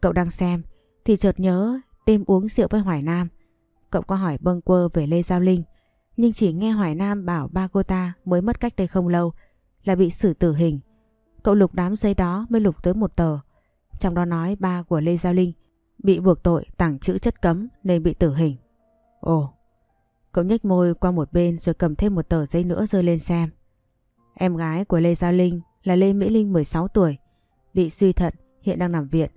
Cậu đang xem thì chợt nhớ đêm uống rượu với Hoài Nam. Cậu có hỏi bâng quơ về Lê Giao Linh, nhưng chỉ nghe Hoài Nam bảo ba cô ta mới mất cách đây không lâu là bị xử tử hình. Cậu lục đám giấy đó mới lục tới một tờ. Trong đó nói ba của Lê Giao Linh bị buộc tội tàng trữ chất cấm nên bị tử hình. Ồ, cậu nhếch môi qua một bên rồi cầm thêm một tờ giấy nữa rơi lên xem. Em gái của Lê Giao Linh là Lê Mỹ Linh 16 tuổi, bị suy thận, hiện đang nằm viện.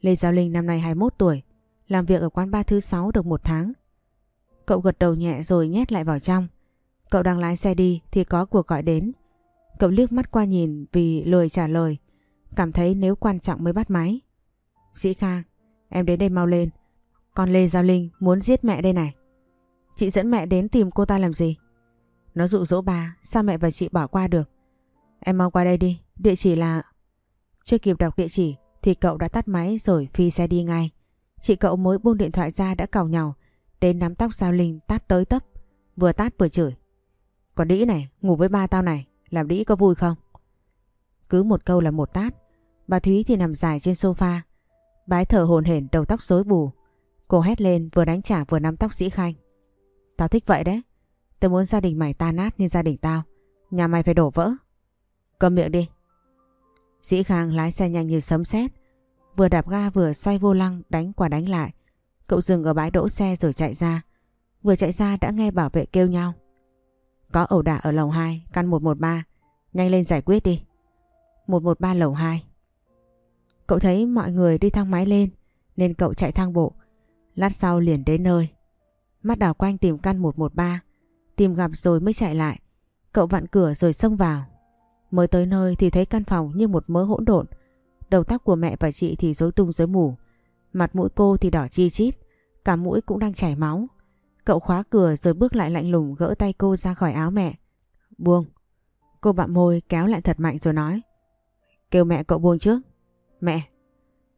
Lê Giao Linh năm nay 21 tuổi, làm việc ở quán ba thứ 6 được một tháng. Cậu gật đầu nhẹ rồi nhét lại vào trong. Cậu đang lái xe đi thì có cuộc gọi đến. Cậu liếc mắt qua nhìn vì lười trả lời. Cảm thấy nếu quan trọng mới bắt máy. Dĩ Khang, em đến đây mau lên. Con Lê Giao Linh muốn giết mẹ đây này. Chị dẫn mẹ đến tìm cô ta làm gì? Nó dụ dỗ bà, sao mẹ và chị bỏ qua được? Em mau qua đây đi, địa chỉ là... Chưa kịp đọc địa chỉ thì cậu đã tắt máy rồi phi xe đi ngay. Chị cậu mới buông điện thoại ra đã cào nhau, đến nắm tóc Giao Linh tát tới tấp, vừa tát vừa chửi. Còn đĩ này, ngủ với ba tao này, làm đĩ có vui không? Cứ một câu là một tát, bà Thúy thì nằm dài trên sofa, bái thở hồn hển đầu tóc rối bù. Cô hét lên vừa đánh trả vừa nắm tóc Sĩ Khanh. Tao thích vậy đấy, Tao muốn gia đình mày tan nát như gia đình tao. Nhà mày phải đổ vỡ. Cầm miệng đi. Dĩ Khang lái xe nhanh như sấm sét, vừa đạp ga vừa xoay vô lăng đánh qua đánh lại. Cậu dừng ở bãi đỗ xe rồi chạy ra. Vừa chạy ra đã nghe bảo vệ kêu nhau. Có ẩu đả ở lầu 2, căn 113. Nhanh lên giải quyết đi. 113 lầu 2. Cậu thấy mọi người đi thang máy lên nên cậu chạy thang bộ. Lát sau liền đến nơi. Mắt đảo quanh tìm căn 113 Tìm gặp rồi mới chạy lại. Cậu vặn cửa rồi xông vào. Mới tới nơi thì thấy căn phòng như một mớ hỗn độn. Đầu tóc của mẹ và chị thì rối tung rối mù. Mặt mũi cô thì đỏ chi chít. Cả mũi cũng đang chảy máu. Cậu khóa cửa rồi bước lại lạnh lùng gỡ tay cô ra khỏi áo mẹ. Buông. Cô bặm môi kéo lại thật mạnh rồi nói. Kêu mẹ cậu buông trước. Mẹ.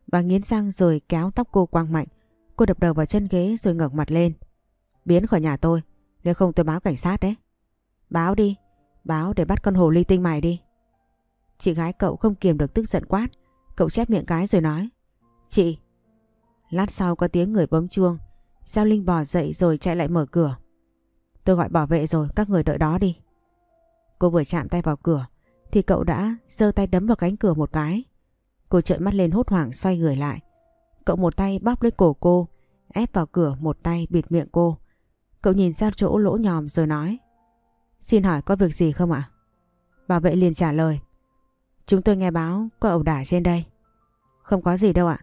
Bà nghiến răng rồi kéo tóc cô quăng mạnh. Cô đập đầu vào chân ghế rồi ngẩng mặt lên. Biến khỏi nhà tôi. Nếu không tôi báo cảnh sát đấy. Báo đi. Báo để bắt con hồ ly tinh mày đi. Chị gái cậu không kiềm được tức giận quát. Cậu chép miệng cái rồi nói. Chị. Lát sau có tiếng người bấm chuông. Giao Linh bò dậy rồi chạy lại mở cửa. Tôi gọi bảo vệ rồi, các người đợi đó đi. Cô vừa chạm tay vào cửa thì cậu đã giơ tay đấm vào cánh cửa một cái. Cô trợn mắt lên hốt hoảng xoay người lại. Cậu một tay bóp lấy cổ cô, ép vào cửa một tay bịt miệng cô. Cậu nhìn ra chỗ lỗ nhòm rồi nói Xin hỏi có việc gì không ạ? Bảo vệ liền trả lời. Chúng tôi nghe báo có ẩu đả trên đây. Không có gì đâu ạ.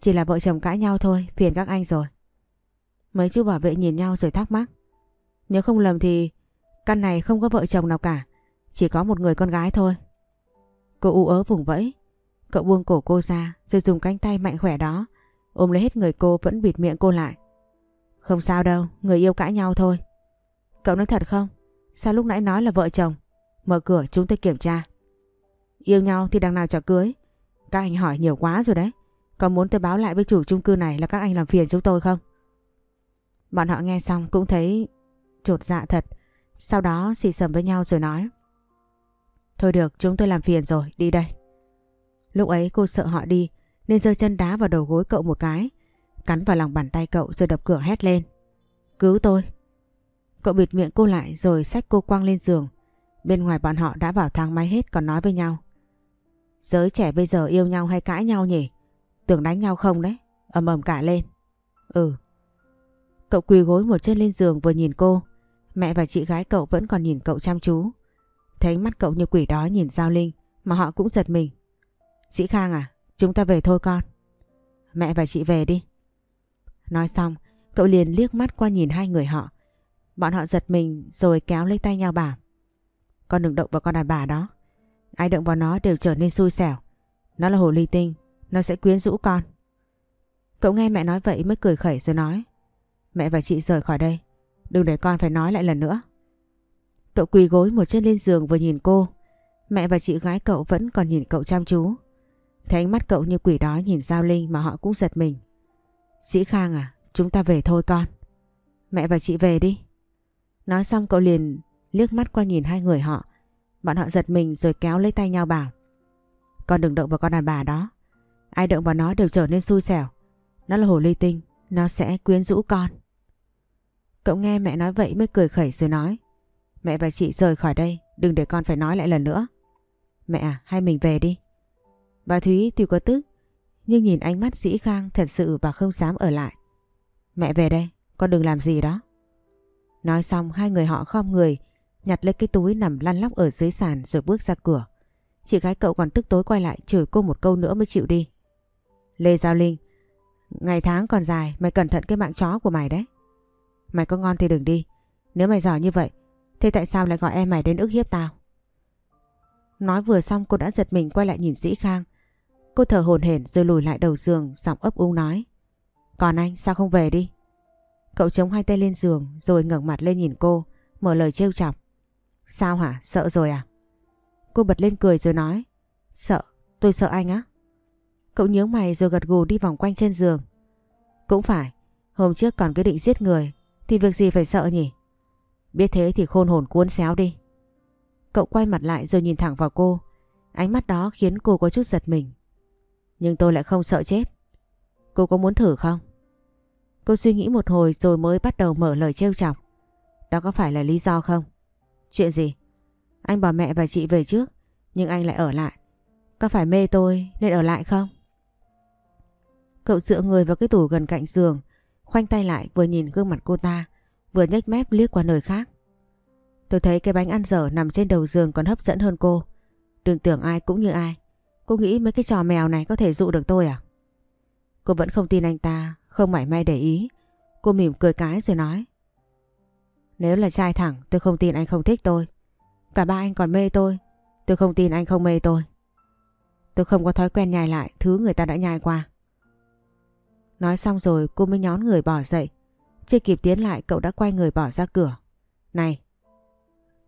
Chỉ là vợ chồng cãi nhau thôi, phiền các anh rồi. Mấy chú bảo vệ nhìn nhau rồi thắc mắc. Nếu không lầm thì căn này không có vợ chồng nào cả. Chỉ có một người con gái thôi. Cô u ớ vùng vẫy. Cậu buông cổ cô ra rồi dùng cánh tay mạnh khỏe đó ôm lấy hết người cô vẫn bịt miệng cô lại. Không sao đâu, người yêu cãi nhau thôi. Cậu nói thật không? Sao lúc nãy nói là vợ chồng? Mở cửa chúng tôi kiểm tra. Yêu nhau thì đằng nào chả cưới. Các anh hỏi nhiều quá rồi đấy. Có muốn tôi báo lại với chủ chung cư này là các anh làm phiền chúng tôi không? Bọn họ nghe xong cũng thấy trột dạ thật. Sau đó xì sầm với nhau rồi nói. Thôi được, chúng tôi làm phiền rồi, đi đây. Lúc ấy cô sợ họ đi nên giơ chân đá vào đầu gối cậu một cái. Cắn vào lòng bàn tay cậu rồi đập cửa hét lên. Cứu tôi. Cậu bịt miệng cô lại rồi xách cô quăng lên giường. Bên ngoài bọn họ đã vào thang máy hết còn nói với nhau. Giới trẻ bây giờ yêu nhau hay cãi nhau nhỉ? Tưởng đánh nhau không đấy? ầm ầm cả lên. Ừ. Cậu quỳ gối một chân lên giường vừa nhìn cô. Mẹ và chị gái cậu vẫn còn nhìn cậu chăm chú. Thấy mắt cậu như quỷ đó nhìn Giao Linh mà họ cũng giật mình. Sĩ Khang à, chúng ta về thôi con. Mẹ và chị về đi. Nói xong, cậu liền liếc mắt qua nhìn hai người họ. Bọn họ giật mình rồi kéo lấy tay nhau bảo. Con đừng động vào con đàn bà đó. Ai động vào nó đều trở nên xui xẻo. Nó là hồ ly tinh, nó sẽ quyến rũ con. Cậu nghe mẹ nói vậy mới cười khẩy rồi nói. Mẹ và chị rời khỏi đây. Đừng để con phải nói lại lần nữa. Cậu quỳ gối một chân lên giường vừa nhìn cô. Mẹ và chị gái cậu vẫn còn nhìn cậu chăm chú. Thấy ánh mắt cậu như quỷ đó nhìn Giao Linh mà họ cũng giật mình. Sĩ Khang à, chúng ta về thôi con. Mẹ và chị về đi. Nói xong cậu liền liếc mắt qua nhìn hai người họ. Bọn họ giật mình rồi kéo lấy tay nhau bảo. Con đừng động vào con đàn bà đó. Ai động vào nó đều trở nên xui xẻo. Nó là hồ ly tinh, nó sẽ quyến rũ con. Cậu nghe mẹ nói vậy mới cười khẩy rồi nói. Mẹ và chị rời khỏi đây, đừng để con phải nói lại lần nữa. Mẹ à, hay mình về đi. Bà Thúy tuy có tức, nhưng nhìn ánh mắt dĩ khang thật sự bà không dám ở lại. Mẹ về đây, con đừng làm gì đó. Nói xong hai người họ khom người, nhặt lấy cái túi nằm lăn lóc ở dưới sàn rồi bước ra cửa. Chị gái cậu còn tức tối quay lại chửi cô một câu nữa mới chịu đi. Lê Giao Linh, ngày tháng còn dài, mày cẩn thận cái mạng chó của mày đấy. Mày có ngon thì đừng đi, nếu mày giỏi như vậy, thế tại sao lại gọi em mày đến ức hiếp tao? Nói vừa xong cô đã giật mình quay lại nhìn Dĩ Khang. Cô thở hồn hển rồi lùi lại đầu giường giọng ấp úng nói. Còn anh sao không về đi? Cậu chống hai tay lên giường rồi ngẩng mặt lên nhìn cô, mở lời trêu chọc. Sao hả? Sợ rồi à? Cô bật lên cười rồi nói. Sợ? Tôi sợ anh á? Cậu nhớ mày rồi gật gù đi vòng quanh trên giường. Cũng phải, hôm trước còn cái định giết người thì việc gì phải sợ nhỉ? Biết thế thì khôn hồn cuốn xéo đi. Cậu quay mặt lại rồi nhìn thẳng vào cô. Ánh mắt đó khiến cô có chút giật mình. Nhưng tôi lại không sợ chết. Cô có muốn thử không? Cô suy nghĩ một hồi rồi mới bắt đầu mở lời trêu chọc. Đó có phải là lý do không? Chuyện gì? Anh bảo mẹ và chị về trước, nhưng anh lại ở lại. Có phải mê tôi nên ở lại không? Cậu dựa người vào cái tủ gần cạnh giường, khoanh tay lại vừa nhìn gương mặt cô ta, vừa nhếch mép liếc qua nơi khác. Tôi thấy cái bánh ăn dở nằm trên đầu giường còn hấp dẫn hơn cô. Đừng tưởng ai cũng như ai. Cô nghĩ mấy cái trò mèo này có thể dụ được tôi à? Cô vẫn không tin anh ta, không mảy may để ý. Cô mỉm cười cái rồi nói. Nếu là trai thẳng tôi không tin anh không thích tôi. Cả ba anh còn mê tôi. Tôi không tin anh không mê tôi. Tôi không có thói quen nhai lại thứ người ta đã nhai qua. Nói xong rồi cô mới nhón người bỏ dậy. Chưa kịp tiến lại cậu đã quay người bỏ ra cửa. Này!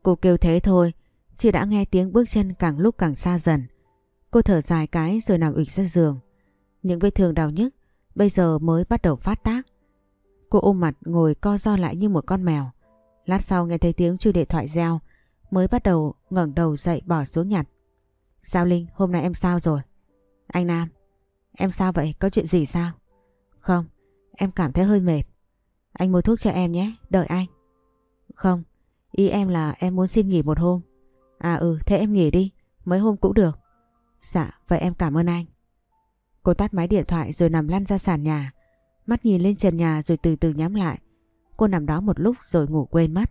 Cô kêu thế thôi, chị đã nghe tiếng bước chân càng lúc càng xa dần. Cô thở dài cái rồi nằm ụt ra giường. Những vết thương đau nhức bây giờ mới bắt đầu phát tác. Cô ôm mặt ngồi co do lại như một con mèo. Lát sau nghe thấy tiếng chuông điện thoại reo mới bắt đầu ngẩng đầu dậy bỏ xuống nhặt. Sao Linh, hôm nay em sao rồi? Anh Nam, em sao vậy? Có chuyện gì sao? Không, em cảm thấy hơi mệt. Anh mua thuốc cho em nhé, đợi anh. Không, ý em là em muốn xin nghỉ một hôm. À ừ, thế em nghỉ đi, mấy hôm cũng được. Dạ, vậy em cảm ơn anh. Cô tắt máy điện thoại rồi nằm lăn ra sàn nhà. Mắt nhìn lên trần nhà rồi từ từ nhắm lại. Cô nằm đó một lúc rồi ngủ quên mất.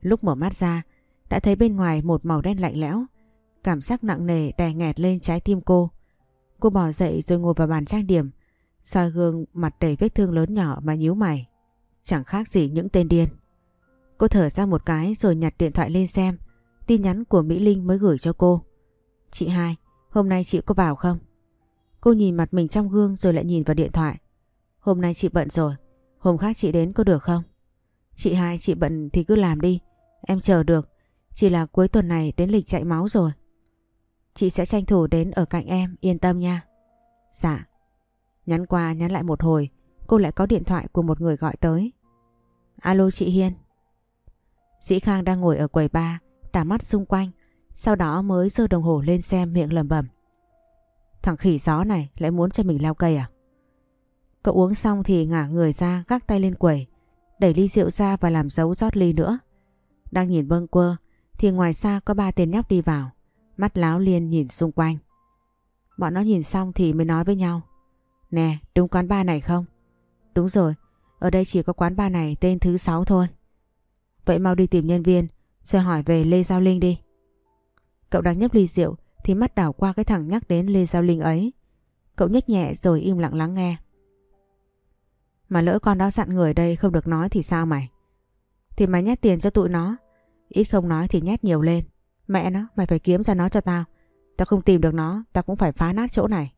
Lúc mở mắt ra, đã thấy bên ngoài một màu đen lạnh lẽo. Cảm giác nặng nề đè nghẹt lên trái tim cô. Cô bỏ dậy rồi ngồi vào bàn trang điểm, soi gương mặt đầy vết thương lớn nhỏ mà nhíu mày. Chẳng khác gì những tên điên. Cô thở ra một cái rồi nhặt điện thoại lên xem. Tin nhắn của Mỹ Linh mới gửi cho cô. Chị hai, hôm nay chị có vào không? Cô nhìn mặt mình trong gương rồi lại nhìn vào điện thoại. Hôm nay chị bận rồi, hôm khác chị đến có được không? Chị hai, chị bận thì cứ làm đi, em chờ được. Chỉ là cuối tuần này đến lịch chạy máu rồi. Chị sẽ tranh thủ đến ở cạnh em, yên tâm nha. Dạ. Nhắn qua nhắn lại một hồi, cô lại có điện thoại của một người gọi tới. Alo chị Hiên. Dĩ Khang đang ngồi ở quầy bar, đảo mắt xung quanh, sau đó mới giơ đồng hồ lên xem miệng lẩm bẩm. Thằng khỉ gió này lại muốn cho mình leo cây à? Cậu uống xong thì ngả người ra gác tay lên quầy, đẩy ly rượu ra và làm dấu rót ly nữa. Đang nhìn bâng quơ thì ngoài xa có ba tên nhóc đi vào, mắt láo liên nhìn xung quanh. Bọn nó nhìn xong thì mới nói với nhau. Nè, đúng quán bar này không? Đúng rồi, ở đây chỉ có quán bar này tên thứ sáu thôi. Vậy mau đi tìm nhân viên rồi hỏi về Lê Giao Linh đi. Cậu đang nhấp ly rượu thì mắt đảo qua cái thằng nhắc đến Lê Giao Linh ấy. Cậu nhếch nhẹ rồi im lặng lắng nghe. Mà lỡ con đó dặn người đây không được nói thì sao mày? Thì mày nhét tiền cho tụi nó. Ít không nói thì nhét nhiều lên. Mẹ nó, mày phải kiếm ra nó cho tao. Tao không tìm được nó, tao cũng phải phá nát chỗ này.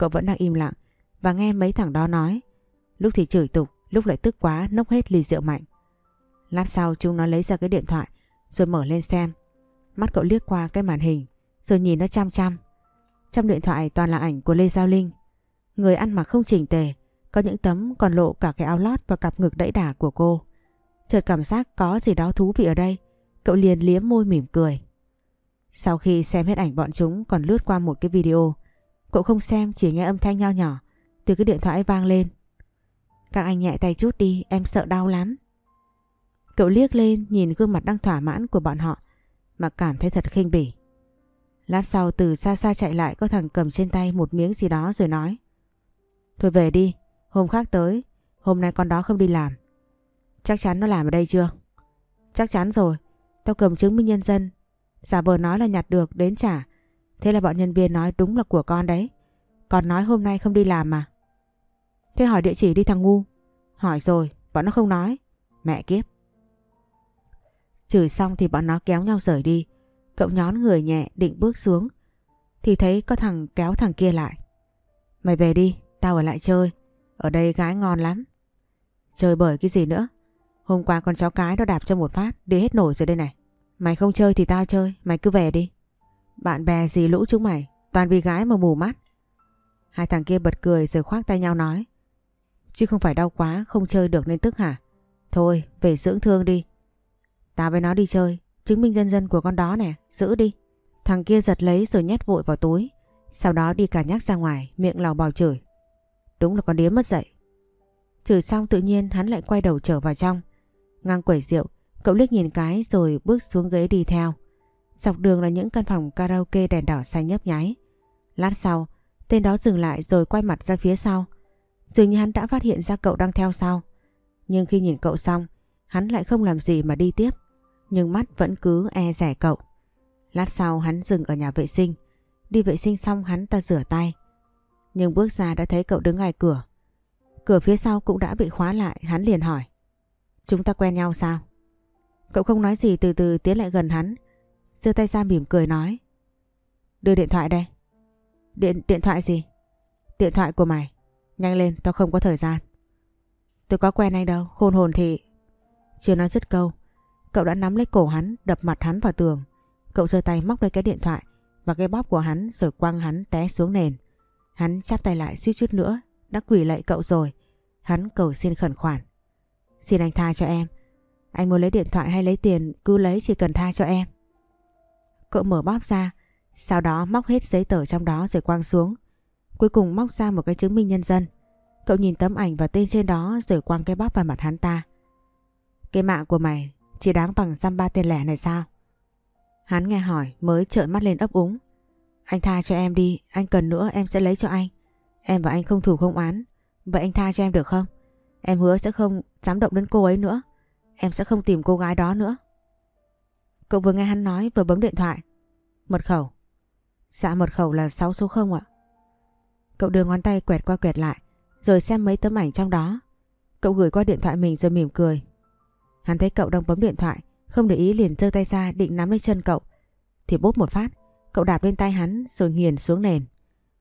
Cậu vẫn đang im lặng và nghe mấy thằng đó nói. Lúc thì chửi tục, lúc lại tức quá nốc hết ly rượu mạnh. Lát sau chúng nó lấy ra cái điện thoại rồi mở lên xem. Mắt cậu liếc qua cái màn hình rồi nhìn nó chăm chăm. Trong điện thoại toàn là ảnh của Lê Giao Linh. Người ăn mặc không chỉnh tề, có những tấm còn lộ cả cái áo lót và cặp ngực đẫy đà của cô. Chợt cảm giác có gì đó thú vị ở đây, cậu liền liếm môi mỉm cười. Sau khi xem hết ảnh bọn chúng còn lướt qua một cái video, cậu không xem chỉ nghe âm thanh nho nhỏ từ cái điện thoại vang lên. Các anh nhẹ tay chút đi, em sợ đau lắm. Cậu liếc lên nhìn gương mặt đang thỏa mãn của bọn họ mà cảm thấy thật khinh bỉ. Lát sau từ xa xa chạy lại có thằng cầm trên tay một miếng gì đó rồi nói. Thôi về đi, hôm khác tới, hôm nay con đó không đi làm. Chắc chắn nó làm ở đây chưa? Chắc chắn rồi, tao cầm chứng minh nhân dân. Giả vờ nói là nhặt được đến trả. Thế là bọn nhân viên nói đúng là của con đấy. Còn nói hôm nay không đi làm mà. Thế hỏi địa chỉ đi thằng ngu. Hỏi rồi, bọn nó không nói. Mẹ kiếp. Chửi xong thì bọn nó kéo nhau rời đi. Cậu nhón người nhẹ định bước xuống. Thì thấy có thằng kéo thằng kia lại. Mày về đi, tao ở lại chơi. Ở đây gái ngon lắm. Chơi bởi cái gì nữa? Hôm qua con chó cái nó đạp cho một phát, đi hết nổi rồi đây này. Mày không chơi thì tao chơi, mày cứ về đi. Bạn bè gì lũ chúng mày, toàn vì gái mà mù mắt. Hai thằng kia bật cười rồi khoác tay nhau nói. Chứ không phải đau quá, không chơi được nên tức hả? Thôi, về dưỡng thương đi. Tao với nó đi chơi, chứng minh dân dân của con đó nè, giữ đi. Thằng kia giật lấy rồi nhét vội vào túi. Sau đó đi cả nhắc ra ngoài, miệng lào bào chửi. Đúng là con đĩa mất dậy. Chửi xong tự nhiên hắn lại quay đầu trở vào trong. Ngang quẩy rượu, cậu liếc nhìn cái rồi bước xuống ghế đi theo. Dọc đường là những căn phòng karaoke đèn đỏ xanh nhấp nháy. Lát sau, tên đó dừng lại rồi quay mặt ra phía sau. Dường như hắn đã phát hiện ra cậu đang theo sau. Nhưng khi nhìn cậu xong, hắn lại không làm gì mà đi tiếp. Nhưng mắt vẫn cứ e rẻ cậu. Lát sau hắn dừng ở nhà vệ sinh. Đi vệ sinh xong hắn ta rửa tay. Nhưng bước ra đã thấy cậu đứng ngoài cửa. Cửa phía sau cũng đã bị khóa lại, hắn liền hỏi. Chúng ta quen nhau sao? Cậu không nói gì từ từ tiến lại gần hắn giơ tay ra mỉm cười nói. Đưa điện thoại đây. Điện điện thoại gì? Điện thoại của mày. Nhanh lên, tao không có thời gian. Tôi có quen anh đâu, khôn hồn thì... Chưa nói dứt câu, cậu đã nắm lấy cổ hắn, đập mặt hắn vào tường. Cậu giơ tay móc lấy cái điện thoại và cái bóp của hắn rồi quăng hắn té xuống nền. Hắn chắp tay lại suýt chút nữa, đã quỳ lạy cậu rồi. Hắn cầu xin khẩn khoản. Xin anh tha cho em. Anh muốn lấy điện thoại hay lấy tiền cứ lấy chỉ cần tha cho em. Cậu mở bóp ra, sau đó móc hết giấy tờ trong đó rồi quăng xuống. Cuối cùng móc ra một cái chứng minh nhân dân. Cậu nhìn tấm ảnh và tên trên đó rồi quăng cái bóp vào mặt hắn ta. Cái mạng của mày chỉ đáng bằng dăm ba tên lẻ này sao? Hắn nghe hỏi mới trợn mắt lên ấp úng. Anh tha cho em đi, anh cần nữa em sẽ lấy cho anh. Em và anh không thủ không án. Vậy anh tha cho em được không? Em hứa sẽ không dám động đến cô ấy nữa. Em sẽ không tìm cô gái đó nữa. Cậu vừa nghe hắn nói vừa bấm điện thoại. Mật khẩu. Dạ mật khẩu là 6 số 0 ạ. Cậu đưa ngón tay quẹt qua quẹt lại, rồi xem mấy tấm ảnh trong đó. Cậu gửi qua điện thoại mình rồi mỉm cười. Hắn thấy cậu đang bấm điện thoại, không để ý liền giơ tay ra định nắm lấy chân cậu. Thì bốp một phát, cậu đạp lên tay hắn rồi nghiền xuống nền.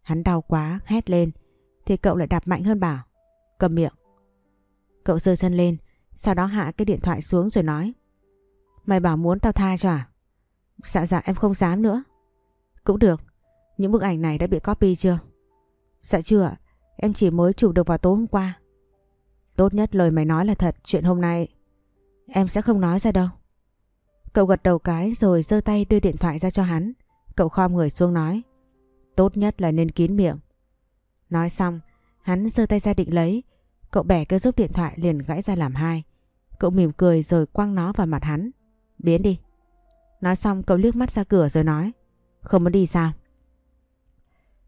Hắn đau quá, hét lên thì cậu lại đạp mạnh hơn bảo. Cầm miệng. Cậu giơ chân lên, sau đó hạ cái điện thoại xuống rồi nói Mày bảo muốn tao tha cho à? Dạ dạ em không dám nữa. Cũng được. Những bức ảnh này đã bị copy chưa? Dạ chưa ạ. Em chỉ mới chụp được vào tối hôm qua. Tốt nhất lời mày nói là thật. Chuyện hôm nay em sẽ không nói ra đâu. Cậu gật đầu cái rồi giơ tay đưa điện thoại ra cho hắn. Cậu khom người xuống nói. Tốt nhất là nên kín miệng. Nói xong, hắn giơ tay ra định lấy. Cậu bẻ cái giúp điện thoại liền gãy ra làm hai. Cậu mỉm cười rồi quăng nó vào mặt hắn. Biến đi. Nói xong cậu liếc mắt ra cửa rồi nói. Không muốn đi sao?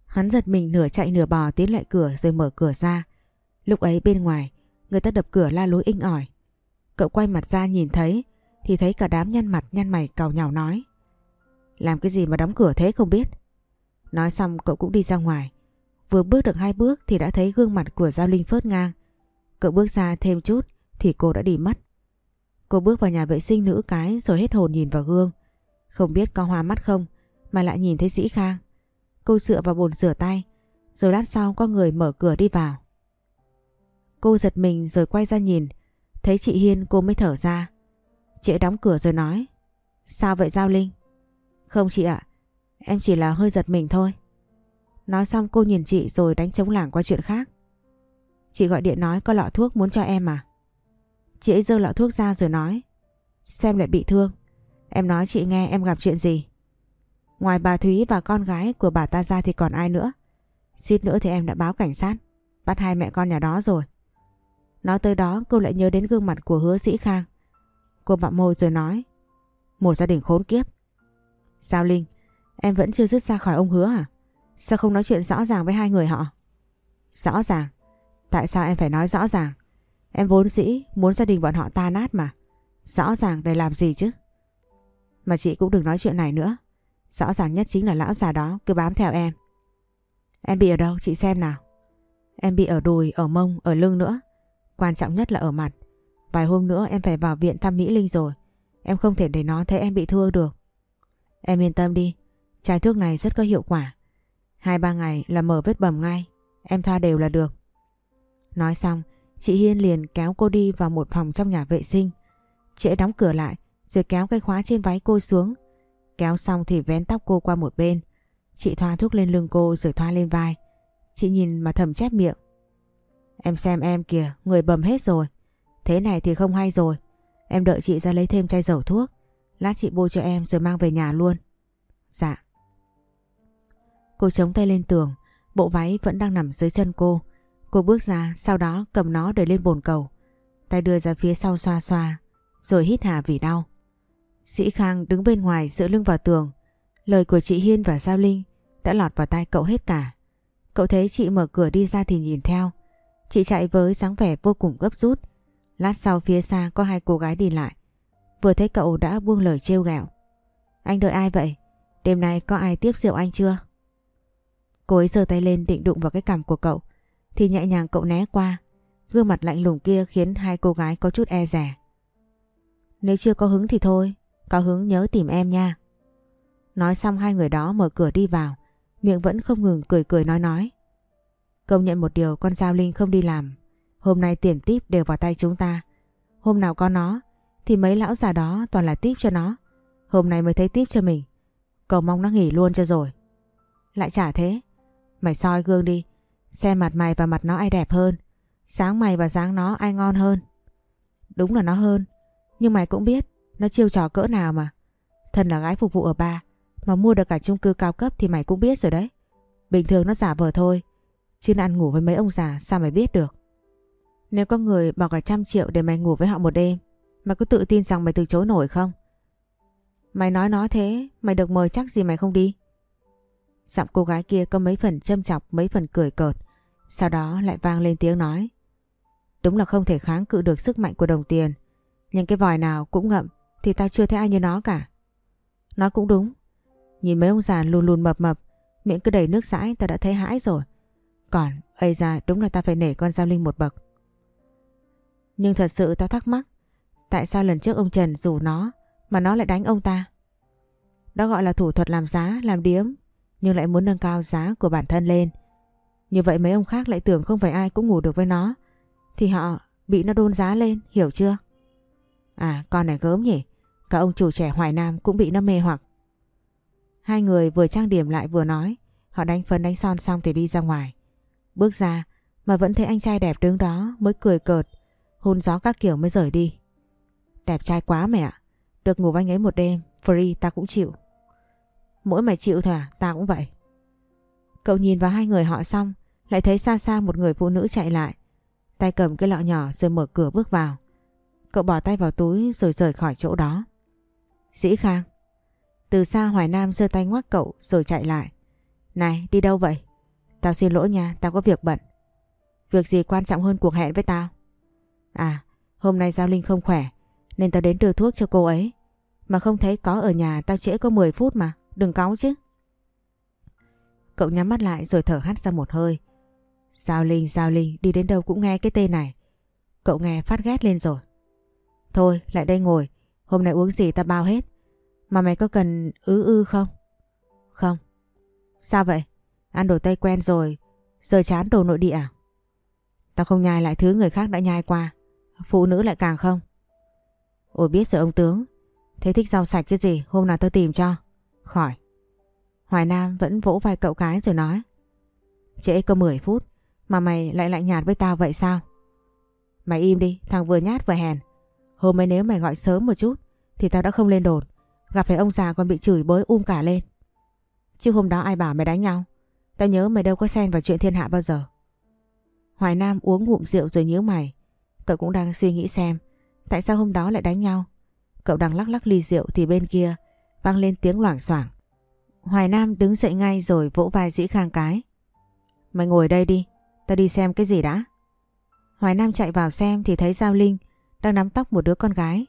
Hắn giật mình nửa chạy nửa bò tiến lại cửa rồi mở cửa ra. Lúc ấy bên ngoài, người ta đập cửa la lối inh ỏi. Cậu quay mặt ra nhìn thấy, thì thấy cả đám nhăn mặt nhăn mày cào nhào nói. Làm cái gì mà đóng cửa thế không biết. Nói xong cậu cũng đi ra ngoài. Vừa bước được hai bước thì đã thấy gương mặt của Giao Linh phớt ngang. Cậu bước ra thêm chút thì cô đã đi mất. Cô bước vào nhà vệ sinh nữ cái rồi hết hồn nhìn vào gương. Không biết có hoa mắt không mà lại nhìn thấy Dĩ Khang. Cô dựa vào bồn rửa tay rồi lát sau có người mở cửa đi vào. Cô giật mình rồi quay ra nhìn thấy chị Hiên cô mới thở ra. Chị đóng cửa rồi nói Sao vậy Giao Linh? Không chị ạ, em chỉ là hơi giật mình thôi. Nói xong cô nhìn chị rồi đánh trống lảng qua chuyện khác. Chị gọi điện nói có lọ thuốc muốn cho em à? Chị ấy dơ lọ thuốc ra rồi nói, Xem lại bị thương. Em nói chị nghe em gặp chuyện gì. Ngoài bà Thúy và con gái của bà ta ra thì còn ai nữa? Xít nữa thì em đã báo cảnh sát, Bắt hai mẹ con nhà đó rồi. Nói tới đó, cô lại nhớ đến gương mặt của hứa sĩ khang. Cô bạm môi rồi nói, Một gia đình khốn kiếp. Sao Linh? Em vẫn chưa dứt ra khỏi ông hứa à? Sao không nói chuyện rõ ràng với hai người họ? Rõ ràng. Tại sao em phải nói rõ ràng? Em vốn dĩ muốn gia đình bọn họ ta nát mà. Rõ ràng để làm gì chứ? Mà chị cũng đừng nói chuyện này nữa. Rõ ràng nhất chính là lão già đó cứ bám theo em. Em bị ở đâu chị xem nào. Em bị ở đùi, ở mông, ở lưng nữa. Quan trọng nhất là ở mặt. Vài hôm nữa em phải vào viện thăm Mỹ Linh rồi. Em không thể để nó thấy em bị thương được. Em yên tâm đi. Chai thuốc này rất có hiệu quả. Hai ba ngày là mở vết bầm ngay. Em thoa đều là được. Nói xong, Chị Hiên liền kéo cô đi vào một phòng trong nhà vệ sinh. Chị ấy đóng cửa lại rồi kéo cái khóa trên váy cô xuống. Kéo xong thì vén tóc cô qua một bên. Chị thoa thuốc lên lưng cô rồi thoa lên vai. Chị nhìn mà thầm chép miệng. Em xem em kìa, người bầm hết rồi. Thế này thì không hay rồi. Em đợi chị ra lấy thêm chai dầu thuốc. Lát chị bôi cho em rồi mang về nhà luôn. Dạ. Cô chống tay lên tường. Bộ váy vẫn đang nằm dưới chân cô. Cô bước ra, sau đó cầm nó để lên bồn cầu. Tay đưa ra phía sau xoa xoa, rồi hít hà vì đau. Sĩ Khang đứng bên ngoài dựa lưng vào tường. Lời của chị Hiên và Giao Linh đã lọt vào tai cậu hết cả. Cậu thấy chị mở cửa đi ra thì nhìn theo. Chị chạy với dáng vẻ vô cùng gấp rút. Lát sau phía xa có hai cô gái đi lại. Vừa thấy cậu đã buông lời trêu ghẹo. Anh đợi ai vậy? Đêm nay có ai tiếp rượu anh chưa? Cô ấy giơ tay lên định đụng vào cái cằm của cậu thì nhẹ nhàng cậu né qua. Gương mặt lạnh lùng kia khiến hai cô gái có chút e rẻ. Nếu chưa có hứng thì thôi, có hứng nhớ tìm em nha. Nói xong hai người đó mở cửa đi vào, miệng vẫn không ngừng cười cười nói nói. Công nhận một điều con Giao Linh không đi làm, hôm nay tiền tiếp đều vào tay chúng ta. Hôm nào có nó, thì mấy lão già đó toàn là tiếp cho nó. Hôm nay mới thấy tiếp cho mình, cầu mong nó nghỉ luôn cho rồi. Lại trả thế, mày soi gương đi, Xem mặt mày và mặt nó ai đẹp hơn. Sáng mày và dáng nó ai ngon hơn. Đúng là nó hơn, Nhưng mày cũng biết, Nó chiêu trò cỡ nào mà. Thân là gái phục vụ ở ba, Mà mua được cả chung cư cao cấp thì mày cũng biết rồi đấy. Bình thường nó giả vờ thôi, Chứ ăn ngủ với mấy ông già sao mày biết được. Nếu có người bỏ cả trăm triệu để mày ngủ với họ một đêm, Mày có tự tin rằng mày từ chối nổi không? Mày nói nó thế, Mày được mời chắc gì mày không đi? Giọng cô gái kia có mấy phần châm chọc mấy phần cười cợt Sau đó lại vang lên tiếng nói Đúng là không thể kháng cự được sức mạnh của đồng tiền Nhưng cái vòi nào cũng ngậm Thì tao chưa thấy ai như nó cả nó cũng đúng. Nhìn mấy ông già lùn lùn mập mập, miệng cứ đầy nước sãi ta đã thấy hãi rồi. Còn, ây ra đúng là ta phải nể con Giao Linh một bậc. Nhưng thật sự tao thắc mắc, tại sao lần trước ông Trần rủ nó mà nó lại đánh ông ta? Đó gọi là thủ thuật làm giá, làm điếm, nhưng lại muốn nâng cao giá của bản thân lên. Như vậy mấy ông khác lại tưởng không phải ai cũng ngủ được với nó, thì họ bị nó đôn giá lên, hiểu chưa? À, con này gớm nhỉ, cả ông chủ trẻ Hoài Nam cũng bị nó mê hoặc. Hai người vừa trang điểm lại vừa nói, họ đánh phấn đánh son xong thì đi ra ngoài. Bước ra mà vẫn thấy anh trai đẹp đứng đó mới cười cợt, hôn gió các kiểu mới rời đi. Đẹp trai quá mẹ ạ, được ngủ với anh ấy một đêm, free ta cũng chịu. Mỗi mày chịu thôi à, ta cũng vậy. Cậu nhìn vào hai người họ xong, lại thấy xa xa một người phụ nữ chạy lại. Tay cầm cái lọ nhỏ rồi mở cửa bước vào. Cậu bỏ tay vào túi rồi rời khỏi chỗ đó. Dĩ Khang. Từ xa Hoài Nam giơ tay ngoắc cậu rồi chạy lại. Này, đi đâu vậy? Tao xin lỗi nha, tao có việc bận. Việc gì quan trọng hơn cuộc hẹn với tao? À, hôm nay Giao Linh không khỏe, nên tao đến đưa thuốc cho cô ấy. Mà không thấy có ở nhà tao trễ có 10 phút mà, đừng cáu chứ. Cậu nhắm mắt lại rồi thở hắt ra một hơi. Giao Linh, Giao Linh, đi đến đâu cũng nghe cái tên này. Cậu nghe phát ghét lên rồi. Thôi, lại đây ngồi, hôm nay uống gì ta bao hết. Mà mày có cần ứ ư không? Không. Sao vậy? Ăn đồ Tây quen rồi, giờ chán đồ nội địa à? Tao không nhai lại thứ người khác đã nhai qua. Phụ nữ lại càng không. Ôi biết rồi ông tướng. Thế thích rau sạch chứ gì, hôm nào tao tìm cho. Khỏi. Hoài Nam vẫn vỗ vai cậu cái rồi nói. Trễ có 10 phút, mà mày lại lạnh nhạt với tao vậy sao? Mày im đi, thằng vừa nhát vừa hèn. Hôm ấy nếu mày gọi sớm một chút, thì tao đã không lên đồn. Gặp phải ông già còn bị chửi bới um cả lên. Chứ hôm đó ai bảo mày đánh nhau? Tao nhớ mày đâu có xen vào chuyện thiên hạ bao giờ. Hoài Nam uống ngụm rượu rồi nhớ mày. Cậu cũng đang suy nghĩ xem tại sao hôm đó lại đánh nhau. Cậu đang lắc lắc ly rượu thì bên kia vang lên tiếng loảng xoảng. Hoài Nam đứng dậy ngay rồi vỗ vai dĩ khang cái. Mày ngồi đây đi, tao đi xem cái gì đã. Hoài Nam chạy vào xem thì thấy Giao Linh đang nắm tóc một đứa con gái.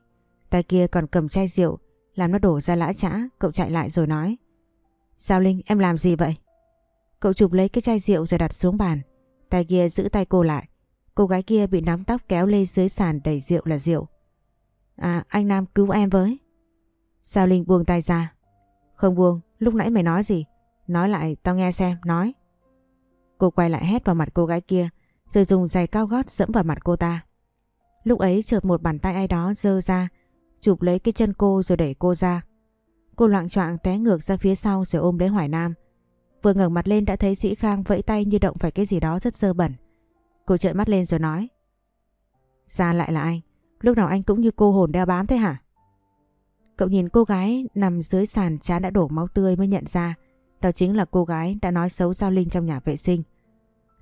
Tay kia còn cầm chai rượu làm nó đổ ra lã chã. Cậu chạy lại rồi nói. Giao Linh em làm gì vậy? Cậu chụp lấy cái chai rượu rồi đặt xuống bàn. Tay kia giữ tay cô lại. Cô gái kia bị nắm tóc kéo lê dưới sàn đầy rượu là rượu. À anh Nam cứu em với. Giao Linh buông tay ra. Không buông, lúc nãy mày nói gì? Nói lại tao nghe xem, nói. Cô quay lại hét vào mặt cô gái kia rồi dùng giày cao gót dẫm vào mặt cô ta. Lúc ấy chợt một bàn tay ai đó dơ ra chụp lấy cái chân cô rồi đẩy cô ra. Cô loạn choạng té ngược ra phía sau rồi ôm lấy Hoài Nam. Vừa ngẩng mặt lên đã thấy Sĩ Khang vẫy tay như động phải cái gì đó rất dơ bẩn. Cô trợn mắt lên rồi nói. Ra lại là anh, lúc nào anh cũng như cô hồn đeo bám thế hả? Cậu nhìn cô gái nằm dưới sàn chán đã đổ máu tươi mới nhận ra đó chính là cô gái đã nói xấu Giao Linh trong nhà vệ sinh.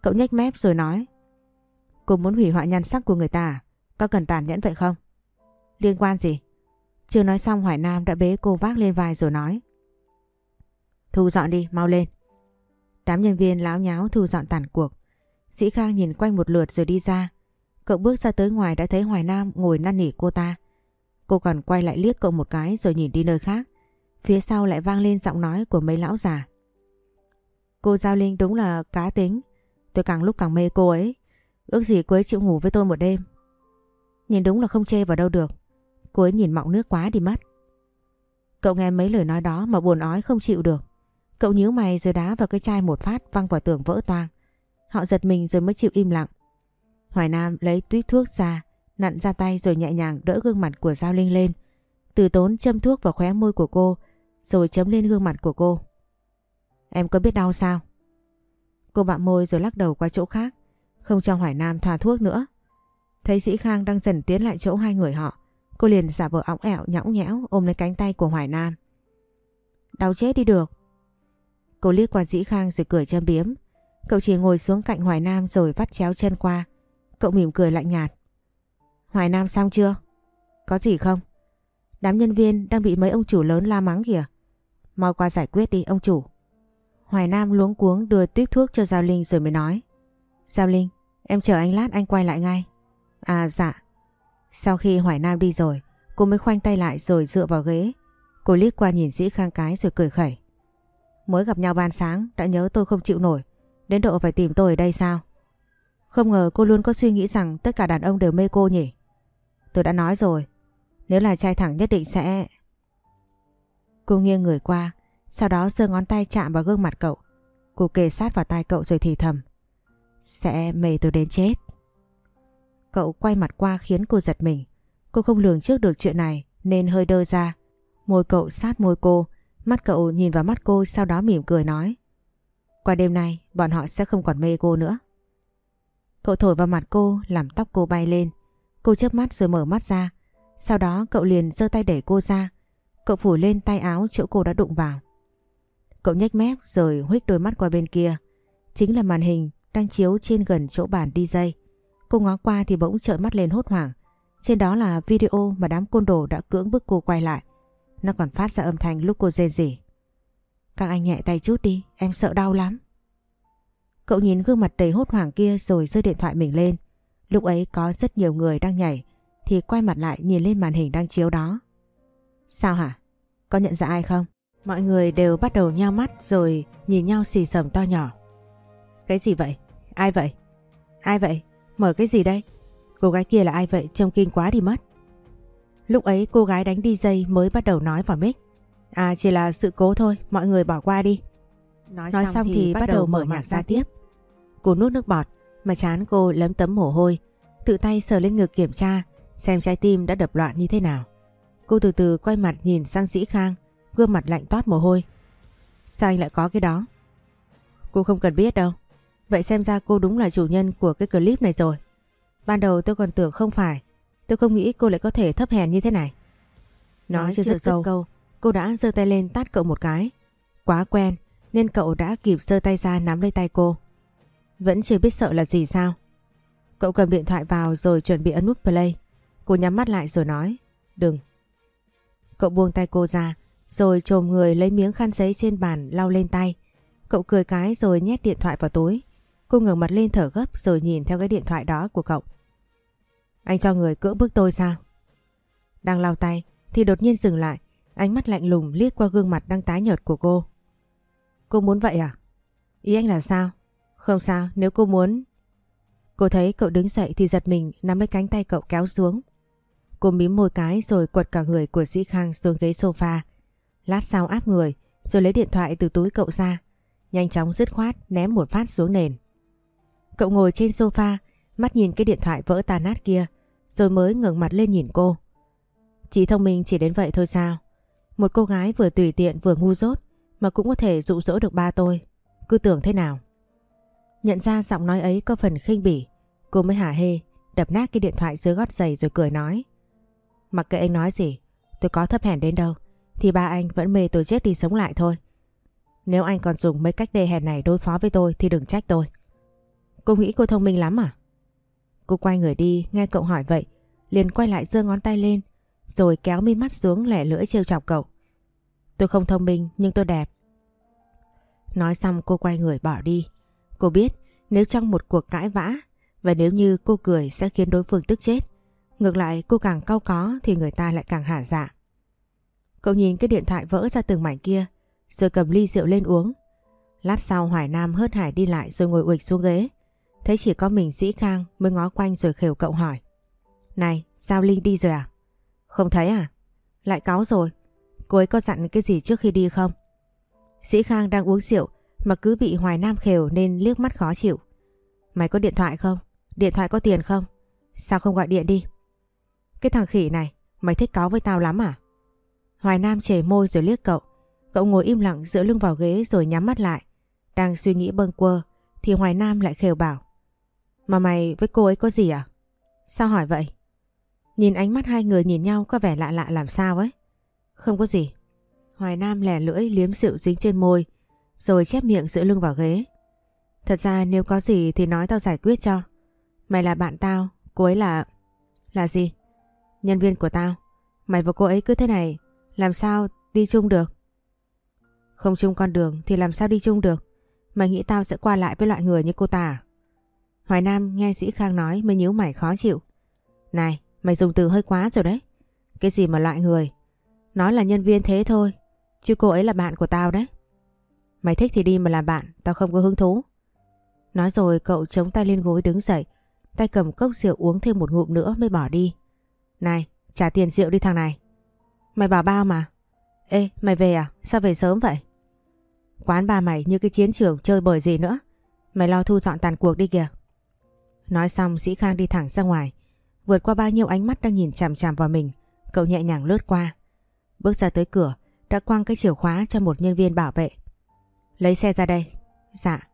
Cậu nhếch mép rồi nói Cô muốn hủy hoại nhan sắc của người ta à? Có cần tàn nhẫn vậy không? Liên quan gì? Chưa nói xong Hoài Nam đã bế cô vác lên vai rồi nói Thu dọn đi, mau lên. Đám nhân viên láo nháo thu dọn tàn cuộc. Sĩ Khang nhìn quanh một lượt rồi đi ra. Cậu bước ra tới ngoài đã thấy Hoài Nam ngồi năn nỉ cô ta. Cô còn quay lại liếc cậu một cái rồi nhìn đi nơi khác. Phía sau lại vang lên giọng nói của mấy lão già. Cô Giao Linh đúng là cá tính. Tôi càng lúc càng mê cô ấy. Ước gì cô ấy chịu ngủ với tôi một đêm. Nhìn đúng là không chê vào đâu được. Cô ấy nhìn mọng nước quá đi mất. Cậu nghe mấy lời nói đó mà buồn ói không chịu được. Cậu nhíu mày rồi đá vào cái chai một phát văng vào tường vỡ toang. Họ giật mình rồi mới chịu im lặng. Hoài Nam lấy túi thuốc ra, nặn ra tay rồi nhẹ nhàng đỡ gương mặt của Giao Linh lên. Từ tốn châm thuốc vào khóe môi của cô, rồi chấm lên gương mặt của cô. Em có biết đau sao? Cô bạm môi rồi lắc đầu qua chỗ khác, không cho Hoài Nam thoa thuốc nữa. Thấy Sĩ Khang đang dần tiến lại chỗ hai người họ, cô liền giả vờ óng ẻo nhõng nhẽo ôm lấy cánh tay của Hoài Nam. Đau chết đi được. Cô liếc qua Dĩ Khang rồi cười châm biếm. Cậu chỉ ngồi xuống cạnh Hoài Nam rồi vắt chéo chân qua. Cậu mỉm cười lạnh nhạt. Hoài Nam xong chưa? Có gì không? Đám nhân viên đang bị mấy ông chủ lớn la mắng kìa. Mau qua giải quyết đi ông chủ. Hoài Nam luống cuống đưa tuyết thuốc cho Giao Linh rồi mới nói. Giao Linh, em chờ anh lát anh quay lại ngay. À dạ. Sau khi Hoài Nam đi rồi, cô mới khoanh tay lại rồi dựa vào ghế. Cô Cô liếc qua nhìn Dĩ Khang cái rồi cười khẩy. Mới gặp nhau ban sáng đã nhớ tôi không chịu nổi. Đến độ phải tìm tôi ở đây sao? Không ngờ cô luôn có suy nghĩ rằng tất cả đàn ông đều mê cô nhỉ? Tôi đã nói rồi. Nếu là trai thẳng nhất định sẽ... Cô nghiêng người qua. Sau đó giơ ngón tay chạm vào gương mặt cậu. Cô kề sát vào tai cậu rồi thì thầm. Sẽ mê tôi đến chết. Cậu quay mặt qua khiến cô giật mình. Cô không lường trước được chuyện này nên hơi đơ ra. Môi cậu sát môi cô, mắt cậu nhìn vào mắt cô sau đó mỉm cười nói. Qua đêm nay bọn họ sẽ không còn mê cô nữa. Cậu thổi vào mặt cô làm tóc cô bay lên. Cô chớp mắt rồi mở mắt ra. Sau đó cậu liền giơ tay đẩy cô ra. Cậu phủ lên tay áo chỗ cô đã đụng vào. Cậu nhếch mép rồi huých đôi mắt qua bên kia. Chính là màn hình đang chiếu trên gần chỗ bàn DJ. Cô ngó qua thì bỗng trợn mắt lên hốt hoảng. Trên đó là video mà đám côn đồ đã cưỡng bức cô quay lại. Nó còn phát ra âm thanh lúc cô rên rỉ. Các anh nhẹ tay chút đi, em sợ đau lắm. Cậu nhìn gương mặt đầy hốt hoảng kia rồi rơi điện thoại mình lên. Lúc ấy có rất nhiều người đang nhảy thì quay mặt lại nhìn lên màn hình đang chiếu đó. Sao hả? Có nhận ra ai không? Mọi người đều bắt đầu nhao mắt rồi nhìn nhau xì sầm to nhỏ. Cái gì vậy? Ai vậy? Ai vậy? Mở cái gì đây? Cô gái kia là ai vậy? Trông kinh quá đi mất. Lúc ấy cô gái đánh DJ mới bắt đầu nói vào mic. À chỉ là sự cố thôi, mọi người bỏ qua đi. Nói, nói xong, xong thì, thì bắt đầu mở nhạc ra tiếp. Cô nuốt nước bọt, mà chán cô lấm tấm mồ hôi, tự tay sờ lên ngực kiểm tra xem trái tim đã đập loạn như thế nào. Cô từ từ quay mặt nhìn sang Dĩ Khang, gương mặt lạnh toát mồ hôi. Sao anh lại có cái đó? Cô không cần biết đâu. Vậy xem ra cô đúng là chủ nhân của cái clip này rồi. Ban đầu tôi còn tưởng không phải. Tôi không nghĩ cô lại có thể thấp hèn như thế này. Nói, Nói chưa dứt câu, câu, cô đã giơ tay lên tát cậu một cái. Quá quen nên cậu đã kịp giơ tay ra nắm lấy tay cô. Vẫn chưa biết sợ là gì sao? Cậu cầm điện thoại vào rồi chuẩn bị ấn nút play. Cô nhắm mắt lại rồi nói. Đừng. Cậu buông tay cô ra, rồi trồm người lấy miếng khăn giấy trên bàn lau lên tay. Cậu cười cái rồi nhét điện thoại vào túi. Cô ngẩng mặt lên thở gấp rồi nhìn theo cái điện thoại đó của cậu. Anh cho người cưỡng bức tôi sao? Đang lau tay thì đột nhiên dừng lại. Ánh mắt lạnh lùng liếc qua gương mặt đang tái nhợt của cô. Cô muốn vậy à? Ý anh là sao? Không sao, nếu cô muốn... Cô thấy cậu đứng dậy thì giật mình nắm lấy cánh tay cậu kéo xuống. Cô mím môi cái rồi quật cả người của sĩ Khang xuống ghế sofa. Lát sau áp người rồi lấy điện thoại từ túi cậu ra. Nhanh chóng dứt khoát ném một phát xuống nền. Cậu ngồi trên sofa, mắt nhìn cái điện thoại vỡ tan nát kia, rồi mới ngẩng mặt lên nhìn cô. Chị thông minh chỉ đến vậy thôi sao? Một cô gái vừa tùy tiện vừa ngu dốt mà cũng có thể dụ dỗ được ba tôi. Cứ tưởng thế nào? Nhận ra giọng nói ấy có phần khinh bỉ, cô mới hả hê, đập nát cái điện thoại dưới gót giày rồi cười nói. Mặc kệ anh nói gì, tôi có thấp hèn đến đâu, thì ba anh vẫn mê tôi chết đi sống lại thôi. Nếu anh còn dùng mấy cách đề hèn này đối phó với tôi thì đừng trách tôi. Cô nghĩ cô thông minh lắm à? Cô quay người đi, nghe cậu hỏi vậy, liền quay lại giơ ngón tay lên, rồi kéo mi mắt xuống lẻ lưỡi trêu chọc cậu. Tôi không thông minh nhưng tôi đẹp. Nói xong cô quay người bỏ đi. Cô biết nếu trong một cuộc cãi vã và nếu như cô cười sẽ khiến đối phương tức chết. Ngược lại cô càng cau có thì người ta lại càng hả dạ. Cậu nhìn cái điện thoại vỡ ra từng mảnh kia rồi cầm ly rượu lên uống. Lát sau Hoài Nam hớt hải đi lại rồi ngồi uịch xuống ghế. Thấy chỉ có mình Dĩ Khang mới ngó quanh rồi khều cậu hỏi. Này, sao linh đi rồi à? Không thấy à? Lại cáu rồi. Cô ấy có dặn cái gì trước khi đi không? Sĩ Khang đang uống rượu mà cứ bị Hoài Nam khều nên liếc mắt khó chịu. Mày có điện thoại không? Điện thoại có tiền không? Sao không gọi điện đi? Cái thằng khỉ này, mày thích cáo với tao lắm à? Hoài Nam chề môi rồi liếc cậu. Cậu ngồi im lặng dựa lưng vào ghế rồi nhắm mắt lại. Đang suy nghĩ bâng quơ thì Hoài Nam lại khều bảo. Mà mày với cô ấy có gì à? Sao hỏi vậy? Nhìn ánh mắt hai người nhìn nhau có vẻ lạ lạ làm sao ấy. Không có gì. Hoài Nam lẻ lưỡi liếm rượu dính trên môi rồi chép miệng giữa lưng vào ghế. Thật ra nếu có gì thì nói tao giải quyết cho. Mày là bạn tao, cô ấy là... Là gì? Nhân viên của tao. Mày và cô ấy cứ thế này, làm sao đi chung được? Không chung con đường thì làm sao đi chung được? Mày nghĩ tao sẽ qua lại với loại người như cô ta à? Hoài Nam nghe sĩ Khang nói mới nhíu mày khó chịu. Này, mày dùng từ hơi quá rồi đấy. Cái gì mà loại người? Nói là nhân viên thế thôi, chứ cô ấy là bạn của tao đấy. Mày thích thì đi mà làm bạn, tao không có hứng thú. Nói rồi cậu chống tay lên gối đứng dậy, tay cầm cốc rượu uống thêm một ngụm nữa mới bỏ đi. Này, trả tiền rượu đi thằng này. Mày bảo bao mà. Ê, mày về à? Sao về sớm vậy? Quán bà mày như cái chiến trường chơi bời gì nữa. Mày lo thu dọn tàn cuộc đi kìa. Nói xong Sĩ Khang đi thẳng ra ngoài. Vượt qua bao nhiêu ánh mắt đang nhìn chằm chằm vào mình, cậu nhẹ nhàng lướt qua. Bước ra tới cửa, đã quăng cái chìa khóa cho một nhân viên bảo vệ. Lấy xe ra đây. Dạ.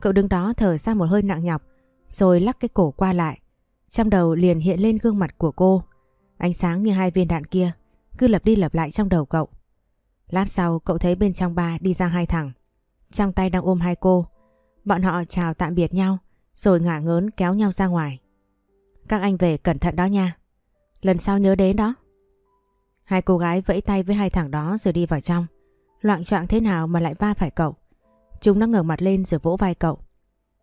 Cậu đứng đó thở ra một hơi nặng nhọc, rồi lắc cái cổ qua lại. Trong đầu liền hiện lên gương mặt của cô. Ánh sáng như hai viên đạn kia, cứ lập đi lập lại trong đầu cậu. Lát sau cậu thấy bên trong ba đi ra hai thằng. Trong tay đang ôm hai cô. Bọn họ chào tạm biệt nhau, rồi ngả ngớn kéo nhau ra ngoài. Các anh về cẩn thận đó nha. Lần sau nhớ đến đó. Hai cô gái vẫy tay với hai thằng đó rồi đi vào trong. Loạn trọng thế nào mà lại va phải cậu. Chúng nó ngẩng mặt lên rồi vỗ vai cậu.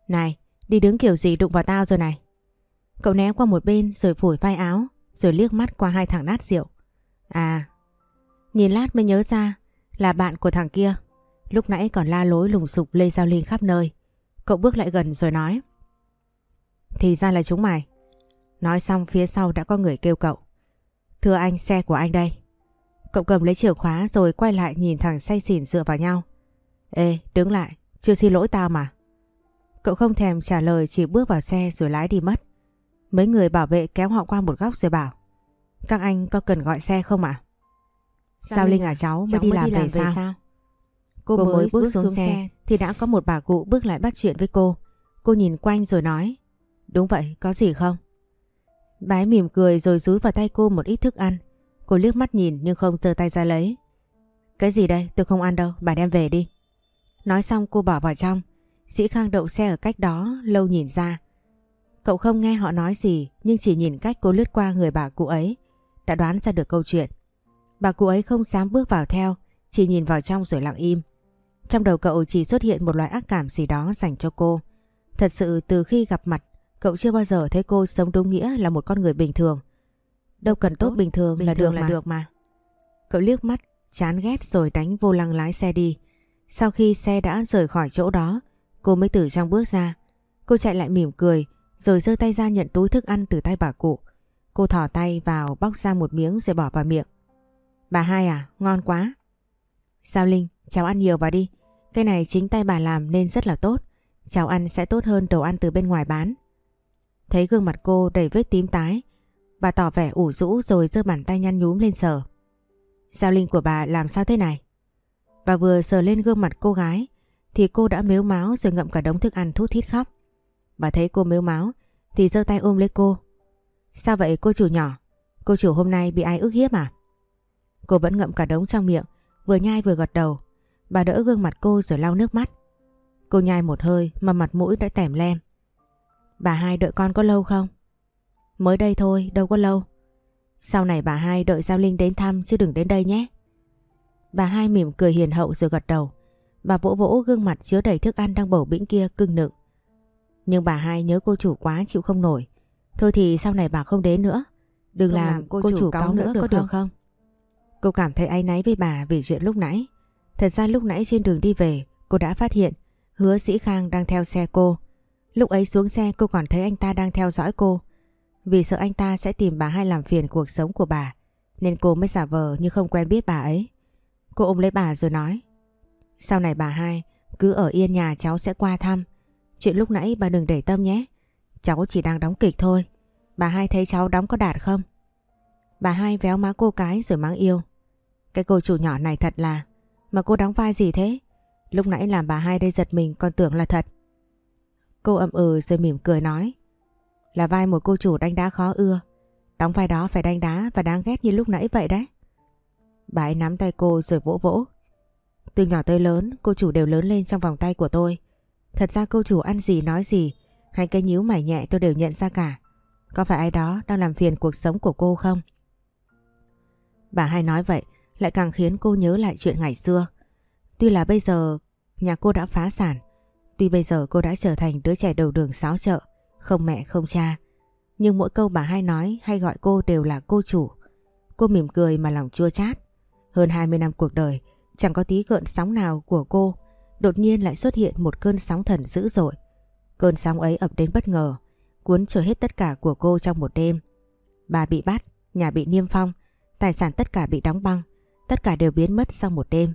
Này, đi đứng kiểu gì đụng vào tao rồi này. Cậu né qua một bên rồi phủi vai áo, rồi liếc mắt qua hai thằng nát rượu. À, nhìn lát mới nhớ ra là bạn của thằng kia. Lúc nãy còn la lối lùng sục Lê Giao Linh khắp nơi. Cậu bước lại gần rồi nói. Thì ra là chúng mày. Nói xong phía sau đã có người kêu cậu. Thưa anh xe của anh đây. Cậu cầm lấy chìa khóa rồi quay lại nhìn thằng say xỉn dựa vào nhau. Ê, đứng lại, chưa xin lỗi tao mà. Cậu không thèm trả lời chỉ bước vào xe rồi lái đi mất. Mấy người bảo vệ kéo họ qua một góc rồi bảo. Các anh có cần gọi xe không ạ? À? Sao Linh à cháu mới đi, làm, đi làm về, sao? sao? Cô, cô mới bước, bước xuống, xuống xe, xe thì đã có một bà cụ bước lại bắt chuyện với cô. Cô nhìn quanh rồi nói. Đúng vậy, có gì không? Ấy mỉm cười rồi rúi vào tay cô một ít thức ăn. Cô liếc mắt nhìn nhưng không giơ tay ra lấy. Cái gì đây? Tôi không ăn đâu, bà đem về đi. Nói xong cô bỏ vào trong. Dĩ Khang đậu xe ở cách đó, lâu nhìn ra. Cậu không nghe họ nói gì nhưng chỉ nhìn cách cô lướt qua người bà cụ ấy đã đoán ra được câu chuyện. Bà cụ ấy không dám bước vào theo, chỉ nhìn vào trong rồi lặng im. Trong đầu cậu chỉ xuất hiện một loại ác cảm gì đó dành cho cô. Thật sự từ khi gặp mặt, cậu chưa bao giờ thấy cô sống đúng nghĩa là một con người bình thường. Đâu cần tốt, bình thường bình là thường được là được mà. Cậu liếc mắt, chán ghét rồi đánh vô lăng lái xe đi. Sau khi xe đã rời khỏi chỗ đó, cô mới từ trong bước ra. Cô chạy lại mỉm cười, rồi giơ tay ra nhận túi thức ăn từ tay bà cụ. Cô thỏ tay vào bóc ra một miếng rồi bỏ vào miệng. Bà hai à, ngon quá. Sao Linh, cháu ăn nhiều vào đi. Cái này chính tay bà làm nên rất là tốt. Cháu ăn sẽ tốt hơn đồ ăn từ bên ngoài bán. Thấy gương mặt cô đầy vết tím tái, bà tỏ vẻ ủ rũ rồi giơ bàn tay nhăn nhúm lên sờ. Sao Linh của bà làm sao thế này? Bà vừa sờ lên gương mặt cô gái thì cô đã mếu máu rồi ngậm cả đống thức ăn thút thít khóc. Bà thấy cô mếu máu thì giơ tay ôm lấy cô. Sao vậy cô chủ nhỏ? Cô chủ hôm nay bị ai ức hiếp à? Cô vẫn ngậm cả đống trong miệng, vừa nhai vừa gật đầu. Bà đỡ gương mặt cô rồi lau nước mắt. Cô nhai một hơi mà mặt mũi đã tẻm lem. Bà hai đợi con có lâu không? Mới đây thôi, đâu có lâu. Sau này bà hai đợi Giao Linh đến thăm chứ đừng đến đây nhé. Bà hai mỉm cười hiền hậu rồi gật đầu. Bà vỗ vỗ gương mặt chứa đầy thức ăn đang bầu bĩnh kia cưng nựng. Nhưng bà hai nhớ cô chủ quá chịu không nổi. Thôi thì sau này bà không đến nữa. Đừng làm, làm cô, cô chủ, chủ cáu nữa được có được không? Cô cảm thấy áy náy với bà vì chuyện lúc nãy. Thật ra lúc nãy trên đường đi về cô đã phát hiện hứa sĩ Khang đang theo xe cô. Lúc ấy xuống xe cô còn thấy anh ta đang theo dõi cô. Vì sợ anh ta sẽ tìm bà hai làm phiền cuộc sống của bà, nên cô mới giả vờ như không quen biết bà ấy. Cô ôm lấy bà rồi nói, Sau này bà hai cứ ở yên nhà cháu sẽ qua thăm. Chuyện lúc nãy bà đừng để tâm nhé. Cháu chỉ đang đóng kịch thôi. Bà hai thấy cháu đóng có đạt không? Bà hai véo má cô cái rồi mắng yêu. Cái cô chủ nhỏ này thật là, Mà cô đóng vai gì thế Lúc nãy làm bà hai đây giật mình còn tưởng là thật Cô ậm ừ rồi mỉm cười nói là vai một cô chủ đánh đá khó ưa. Đóng vai đó phải đánh đá và đáng ghét như lúc nãy vậy đấy. Bà ấy nắm tay cô rồi vỗ vỗ. Từ nhỏ tới lớn cô chủ đều lớn lên trong vòng tay của tôi. Thật ra cô chủ ăn gì nói gì Hay cái nhíu mày nhẹ tôi đều nhận ra cả. Có phải ai đó đang làm phiền cuộc sống của cô không? Bà hai nói vậy lại càng khiến cô nhớ lại chuyện ngày xưa. Tuy là bây giờ nhà cô đã phá sản, tuy bây giờ cô đã trở thành đứa trẻ đầu đường xáo chợ, không mẹ không cha, nhưng mỗi câu bà hai nói hay gọi cô đều là cô chủ. Cô mỉm cười mà lòng chua chát. Hơn 20 năm cuộc đời, chẳng có tí gợn sóng nào của cô, đột nhiên lại xuất hiện một cơn sóng thần dữ dội. Cơn sóng ấy ập đến bất ngờ, cuốn trôi hết tất cả của cô trong một đêm. Bà bị bắt, nhà bị niêm phong, tài sản tất cả bị đóng băng, tất cả đều biến mất sau một đêm.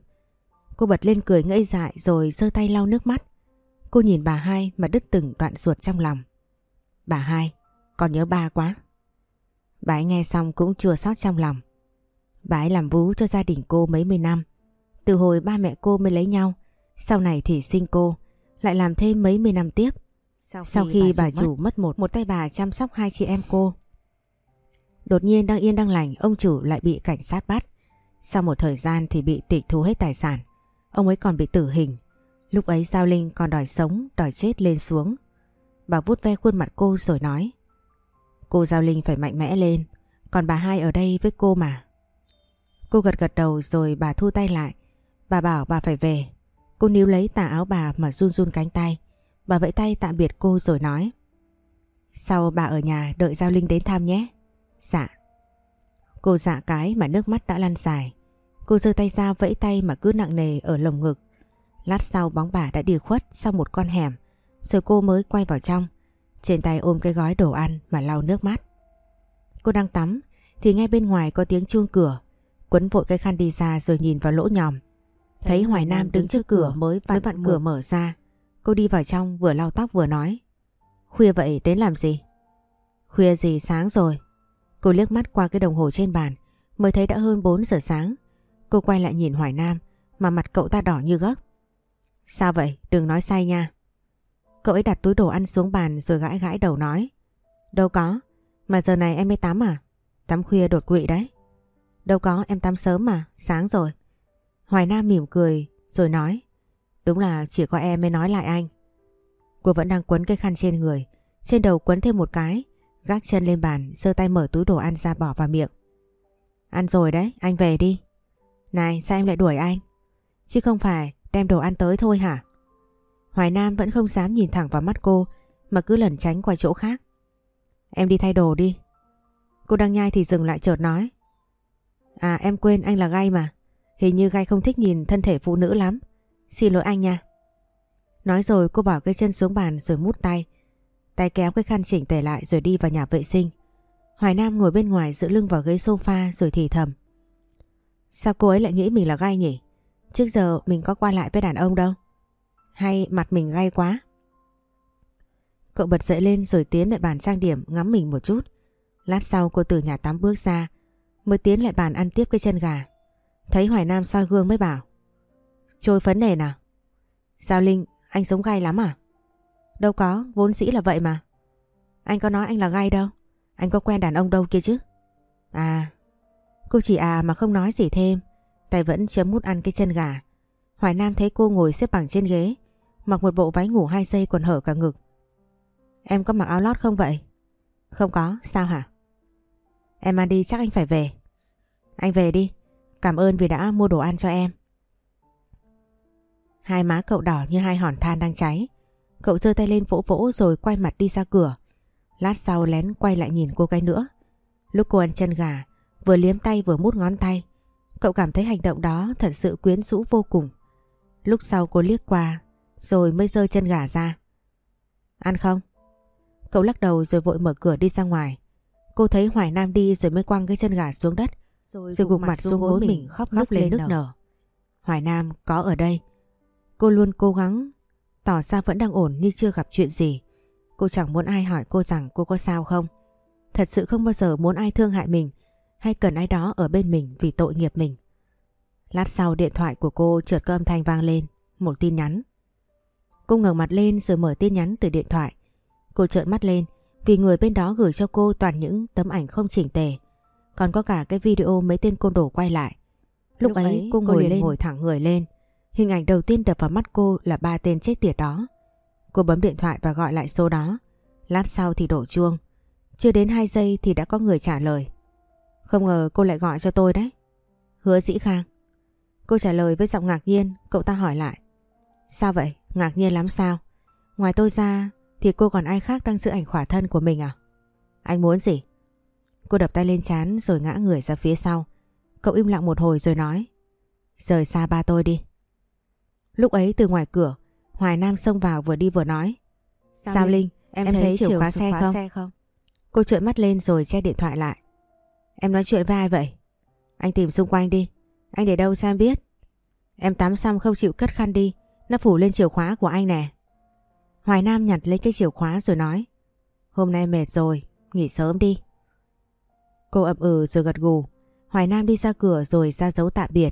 Cô bật lên cười ngây dại rồi giơ tay lau nước mắt. Cô nhìn bà hai mà đứt từng đoạn ruột trong lòng. Bà hai, con nhớ ba quá. Bà ấy nghe xong cũng chua xót trong lòng. Bà ấy làm vú cho gia đình cô mấy mươi năm. Từ hồi ba mẹ cô mới lấy nhau, sau này thì sinh cô, lại làm thêm mấy mươi năm tiếp. Sau khi, sau khi bà, bà chủ mất, mất một, một tay bà chăm sóc hai chị em cô. Đột nhiên đang yên đang lành, ông chủ lại bị cảnh sát bắt. Sau một thời gian thì bị tịch thu hết tài sản. Ông ấy còn bị tử hình. Lúc ấy Giao Linh còn đòi sống, đòi chết lên xuống. Bà vuốt ve khuôn mặt cô rồi nói. Cô Giao Linh phải mạnh mẽ lên, còn bà hai ở đây với cô mà. Cô gật gật đầu rồi bà thu tay lại. Bà bảo bà phải về. Cô níu lấy tà áo bà mà run run cánh tay. Bà vẫy tay tạm biệt cô rồi nói. Sau bà ở nhà đợi Giao Linh đến thăm nhé. Dạ. Cô dạ cái mà nước mắt đã lăn dài. Cô giơ tay ra vẫy tay mà cứ nặng nề ở lồng ngực. Lát sau bóng bà đã đi khuất sau một con hẻm. Rồi cô mới quay vào trong. Trên tay ôm cái gói đồ ăn mà lau nước mắt. Cô đang tắm thì nghe bên ngoài có tiếng chuông cửa. Quấn vội cái khăn đi ra rồi nhìn vào lỗ nhòm. Thấy Hoài Nam đứng trước cửa mới vặn, vặn cửa mở ra. Cô đi vào trong vừa lau tóc vừa nói. Khuya vậy đến làm gì? Khuya gì sáng rồi. Cô liếc mắt qua cái đồng hồ trên bàn mới thấy đã hơn 4 giờ sáng. Cô quay lại nhìn Hoài Nam mà mặt cậu ta đỏ như gấc. Sao vậy? Đừng nói say nha. Cậu ấy đặt túi đồ ăn xuống bàn rồi gãi gãi đầu nói. Đâu có, mà giờ này em mới tắm à? Tắm khuya đột quỵ đấy. Đâu có, em tắm sớm mà, sáng rồi. Hoài Nam mỉm cười rồi nói. Đúng là chỉ có em mới nói lại anh. Cô vẫn đang quấn cái khăn trên người, trên đầu quấn thêm một cái, gác chân lên bàn, giơ tay mở túi đồ ăn ra bỏ vào miệng. Ăn rồi đấy, anh về đi. Này, sao em lại đuổi anh? Chứ không phải đem đồ ăn tới thôi hả? Hoài Nam vẫn không dám nhìn thẳng vào mắt cô, mà cứ lẩn tránh qua chỗ khác. Em đi thay đồ đi. Cô đang nhai thì dừng lại chợt nói. À em quên anh là gay mà. Hình như gay không thích nhìn thân thể phụ nữ lắm. Xin lỗi anh nha. Nói rồi cô bỏ cái chân xuống bàn rồi mút tay. Tay kéo cái khăn chỉnh tề lại rồi đi vào nhà vệ sinh. Hoài Nam ngồi bên ngoài dựa lưng vào ghế sofa rồi thì thầm. Sao cô ấy lại nghĩ mình là gay nhỉ? Trước giờ mình có qua lại với đàn ông đâu. Hay mặt mình gay quá? Cậu bật dậy lên rồi tiến lại bàn trang điểm ngắm mình một chút. Lát sau cô từ nhà tắm bước ra mới tiến lại bàn ăn tiếp cái chân gà. Thấy Hoài Nam soi gương mới bảo. Trôi phấn nền à? Sao Linh, anh sống gay lắm à? Đâu có, vốn dĩ là vậy mà. Anh có nói anh là gay đâu. Anh có quen đàn ông đâu kia chứ? À, cô chỉ à mà không nói gì thêm. Tay vẫn chấm mút ăn cái chân gà. Hoài Nam thấy cô ngồi xếp bằng trên ghế, mặc một bộ váy ngủ hai giây còn hở cả ngực. Em có mặc áo lót không vậy? Không có, sao hả? Em ăn đi chắc anh phải về. Anh về đi, cảm ơn vì đã mua đồ ăn cho em. Hai má cậu đỏ như hai hòn than đang cháy. Cậu giơ tay lên vỗ vỗ rồi quay mặt đi ra cửa. Lát sau lén quay lại nhìn cô gái nữa. Lúc cô ăn chân gà, vừa liếm tay vừa mút ngón tay. Cậu cảm thấy hành động đó thật sự quyến rũ vô cùng. Lúc sau cô liếc qua, rồi mới giơ chân gà ra. Ăn không? Cậu lắc đầu rồi vội mở cửa đi ra ngoài. Cô thấy Hoài Nam đi rồi mới quăng cái chân gà xuống đất. Rồi, rồi gục mặt xuống gối mình khóc khóc lên nước nở. Hoài Nam có ở đây. Cô luôn cố gắng tỏ ra vẫn đang ổn như chưa gặp chuyện gì. Cô chẳng muốn ai hỏi cô rằng cô có sao không. Thật sự không bao giờ muốn ai thương hại mình hay cần ai đó ở bên mình vì tội nghiệp mình. Lát sau điện thoại của cô chợt có âm thanh vang lên, một tin nhắn. Cô ngẩng mặt lên rồi mở tin nhắn từ điện thoại. Cô trợn mắt lên vì người bên đó gửi cho cô toàn những tấm ảnh không chỉnh tề. Còn có cả cái video mấy tên côn đồ quay lại. Lúc, Lúc ấy cô ngồi lên ngồi thẳng người lên. Hình ảnh đầu tiên đập vào mắt cô là ba tên chết tiệt đó. Cô bấm điện thoại và gọi lại số đó. Lát sau thì đổ chuông. Chưa đến 2 giây thì đã có người trả lời. Không ngờ cô lại gọi cho tôi đấy. Hứa dĩ khang. Cô trả lời với giọng ngạc nhiên, cậu ta hỏi lại. Sao vậy? Ngạc nhiên lắm sao? Ngoài tôi ra thì cô còn ai khác đang giữ ảnh khỏa thân của mình à? Anh muốn gì? Cô đập tay lên chán rồi ngã người ra phía sau. Cậu im lặng một hồi rồi nói. Rời xa ba tôi đi. Lúc ấy từ ngoài cửa, Hoài Nam xông vào vừa đi vừa nói. Sao, Sao Linh, em, em thấy, thấy chìa khóa, xe, khóa không? xe không? Cô trợn mắt lên rồi che điện thoại lại. Em nói chuyện với ai vậy? Anh tìm xung quanh đi. Anh để đâu sao em biết? Em tắm xong không chịu cất khăn đi. Nó phủ lên chìa khóa của anh nè. Hoài Nam nhặt lấy cái chìa khóa rồi nói. Hôm nay mệt rồi, nghỉ sớm đi. Cô ậm ừ rồi gật gù. Hoài Nam đi ra cửa rồi ra dấu tạm biệt.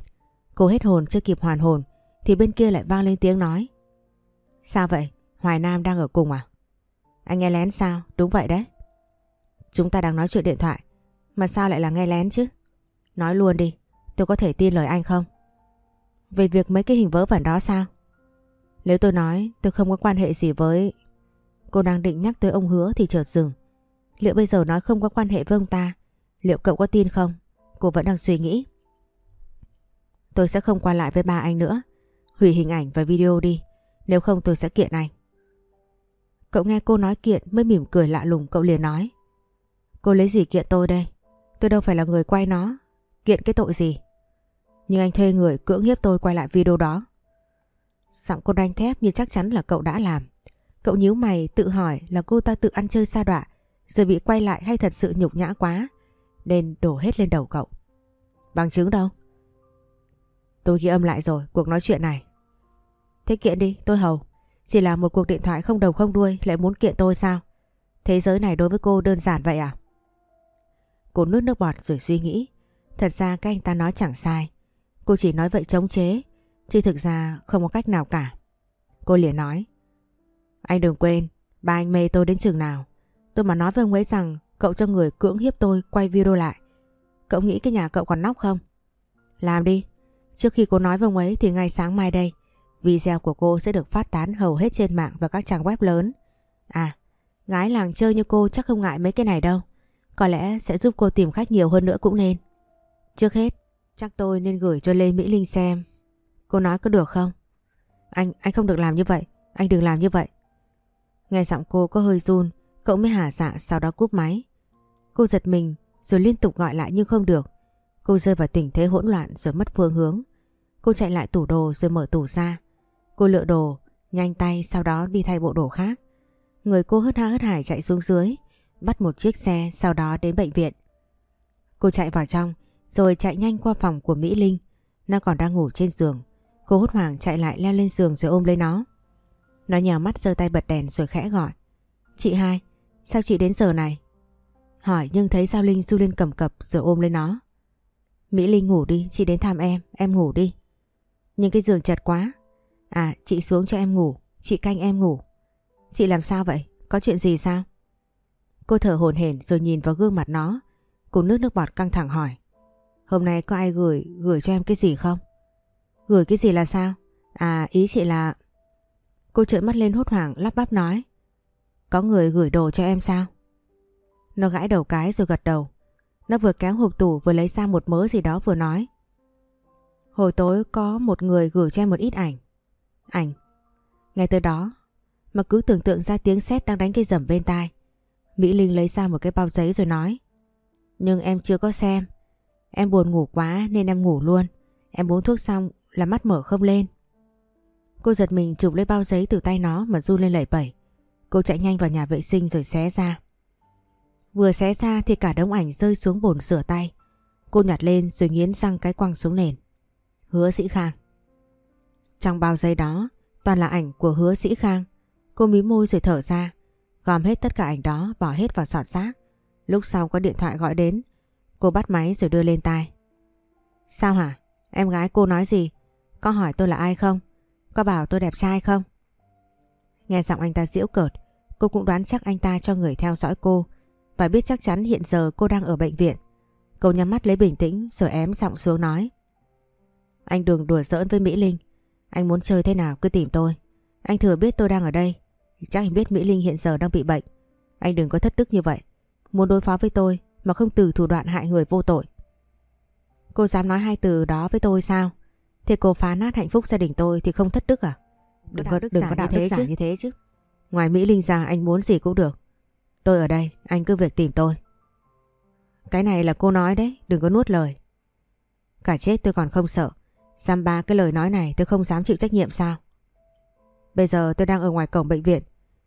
Cô hết hồn chưa kịp hoàn hồn thì bên kia lại vang lên tiếng nói. Sao vậy? Hoài Nam đang ở cùng à? Anh nghe lén sao? Đúng vậy đấy. Chúng ta đang nói chuyện điện thoại. Mà sao lại là nghe lén chứ? Nói luôn đi. Tôi có thể tin lời anh không? Về việc mấy cái hình vớ vẩn đó sao? Nếu tôi nói tôi không có quan hệ gì với... Cô đang định nhắc tới ông hứa thì chợt dừng. Liệu bây giờ nói không có quan hệ với ông ta, liệu cậu có tin không? Cô vẫn đang suy nghĩ. Tôi sẽ không qua lại với ba anh nữa. Hủy hình ảnh và video đi. Nếu không tôi sẽ kiện anh. Cậu nghe cô nói kiện mới mỉm cười lạ lùng cậu liền nói. Cô lấy gì kiện tôi đây? Tôi đâu phải là người quay nó. Kiện cái tội gì? Nhưng anh thuê người cưỡng hiếp tôi quay lại video đó. Giọng cô đanh thép như chắc chắn là cậu đã làm. Cậu nhíu mày tự hỏi là cô ta tự ăn chơi xa đọa rồi bị quay lại hay thật sự nhục nhã quá nên đổ hết lên đầu cậu. Bằng chứng đâu? Tôi ghi âm lại rồi cuộc nói chuyện này. Thế kiện đi, tôi hầu. Chỉ là một cuộc điện thoại không đầu không đuôi lại muốn kiện tôi sao? Thế giới này đối với cô đơn giản vậy à? Cô nuốt nước bọt rồi suy nghĩ. Thật ra các anh ta nói chẳng sai. Cô chỉ nói vậy chống chế. Chứ thực ra không có cách nào cả. Cô liền nói. Anh đừng quên, ba anh mê tôi đến chừng nào. Tôi mà nói với ông ấy rằng cậu cho người cưỡng hiếp tôi quay video lại. Cậu nghĩ cái nhà cậu còn nóc không? Làm đi. Trước khi cô nói với ông ấy thì ngay sáng mai đây, video của cô sẽ được phát tán hầu hết trên mạng và các trang web lớn. À, gái làng chơi như cô chắc không ngại mấy cái này đâu. Có lẽ sẽ giúp cô tìm khách nhiều hơn nữa cũng nên. Trước hết, chắc tôi nên gửi cho Lê Mỹ Linh xem. Cô nói có được không? Anh, anh không được làm như vậy. Anh đừng làm như vậy. Nghe giọng cô có hơi run, cậu mới hả dạ sau đó cúp máy. Cô giật mình rồi liên tục gọi lại nhưng không được. Cô rơi vào tình thế hỗn loạn rồi mất phương hướng. Cô chạy lại tủ đồ rồi mở tủ ra. Cô lựa đồ, nhanh tay sau đó đi thay bộ đồ khác. Người cô hớt ha hớt hải chạy xuống dưới, bắt một chiếc xe sau đó đến bệnh viện. Cô chạy vào trong rồi chạy nhanh qua phòng của Mỹ Linh. Nó còn đang ngủ trên giường. Cô hốt hoảng chạy lại leo lên giường rồi ôm lấy nó. Nó nhào mắt giơ tay bật đèn rồi khẽ gọi. Chị hai, sao chị đến giờ này? Hỏi nhưng thấy Giao Linh du lên cầm cập rồi ôm lên nó. Mỹ Linh ngủ đi, chị đến thăm em, em ngủ đi. Nhưng cái giường chật quá. À, chị xuống cho em ngủ, chị canh em ngủ. Chị làm sao vậy? Có chuyện gì sao? Cô thở hồn hển rồi nhìn vào gương mặt nó. Cùng nước nước bọt căng thẳng hỏi. Hôm nay có ai gửi, gửi cho em cái gì không? Gửi cái gì là sao? À, ý chị là... Cô trợn mắt lên hốt hoảng lắp bắp nói. Có người gửi đồ cho em sao? Nó gãi đầu cái rồi gật đầu. Nó vừa kéo hộp tủ vừa lấy ra một mớ gì đó vừa nói. Hồi tối có một người gửi cho em một ít ảnh. Ảnh. Ngay tới đó mà cứ tưởng tượng ra tiếng sét đang đánh cây rầm bên tai. Mỹ Linh lấy ra một cái bao giấy rồi nói. Nhưng em chưa có xem. Em buồn ngủ quá nên em ngủ luôn. Em uống thuốc xong là mắt mở không lên. Cô giật mình chụp lấy bao giấy từ tay nó mà run lên lẩy bẩy. Cô chạy nhanh vào nhà vệ sinh rồi xé ra. Vừa xé ra thì cả đống ảnh rơi xuống bồn rửa tay. Cô nhặt lên rồi nghiến răng cái quăng xuống nền. Hứa Sĩ Khang. Trong bao giấy đó, toàn là ảnh của Hứa Sĩ Khang. Cô mí môi rồi thở ra. Gom hết tất cả ảnh đó, bỏ hết vào sọt rác. Lúc sau có điện thoại gọi đến. Cô bắt máy rồi đưa lên tai. Sao hả? Em gái cô nói gì? Có hỏi tôi là ai không? Có bảo tôi đẹp trai không? Nghe giọng anh ta diễu cợt, cô cũng đoán chắc anh ta cho người theo dõi cô và biết chắc chắn hiện giờ cô đang ở bệnh viện. Cô nhắm mắt lấy bình tĩnh rồi ém giọng xuống nói. Anh đừng đùa giỡn với Mỹ Linh. Anh muốn chơi thế nào cứ tìm tôi. Anh thừa biết tôi đang ở đây. Chắc anh biết Mỹ Linh hiện giờ đang bị bệnh. Anh đừng có thất đức như vậy. Muốn đối phó với tôi mà không từ thủ đoạn hại người vô tội. Cô dám nói hai từ đó với tôi sao? Thế cô phá nát hạnh phúc gia đình tôi thì không thất đức à? Đừng có, đừng có đạo đức giả như thế chứ. Ngoài Mỹ Linh ra anh muốn gì cũng được. Tôi ở đây, anh cứ việc tìm tôi. Cái này là cô nói đấy, đừng có nuốt lời. Cả chết tôi còn không sợ. Dăm ba cái lời nói này tôi không dám chịu trách nhiệm sao? Bây giờ tôi đang ở ngoài cổng bệnh viện.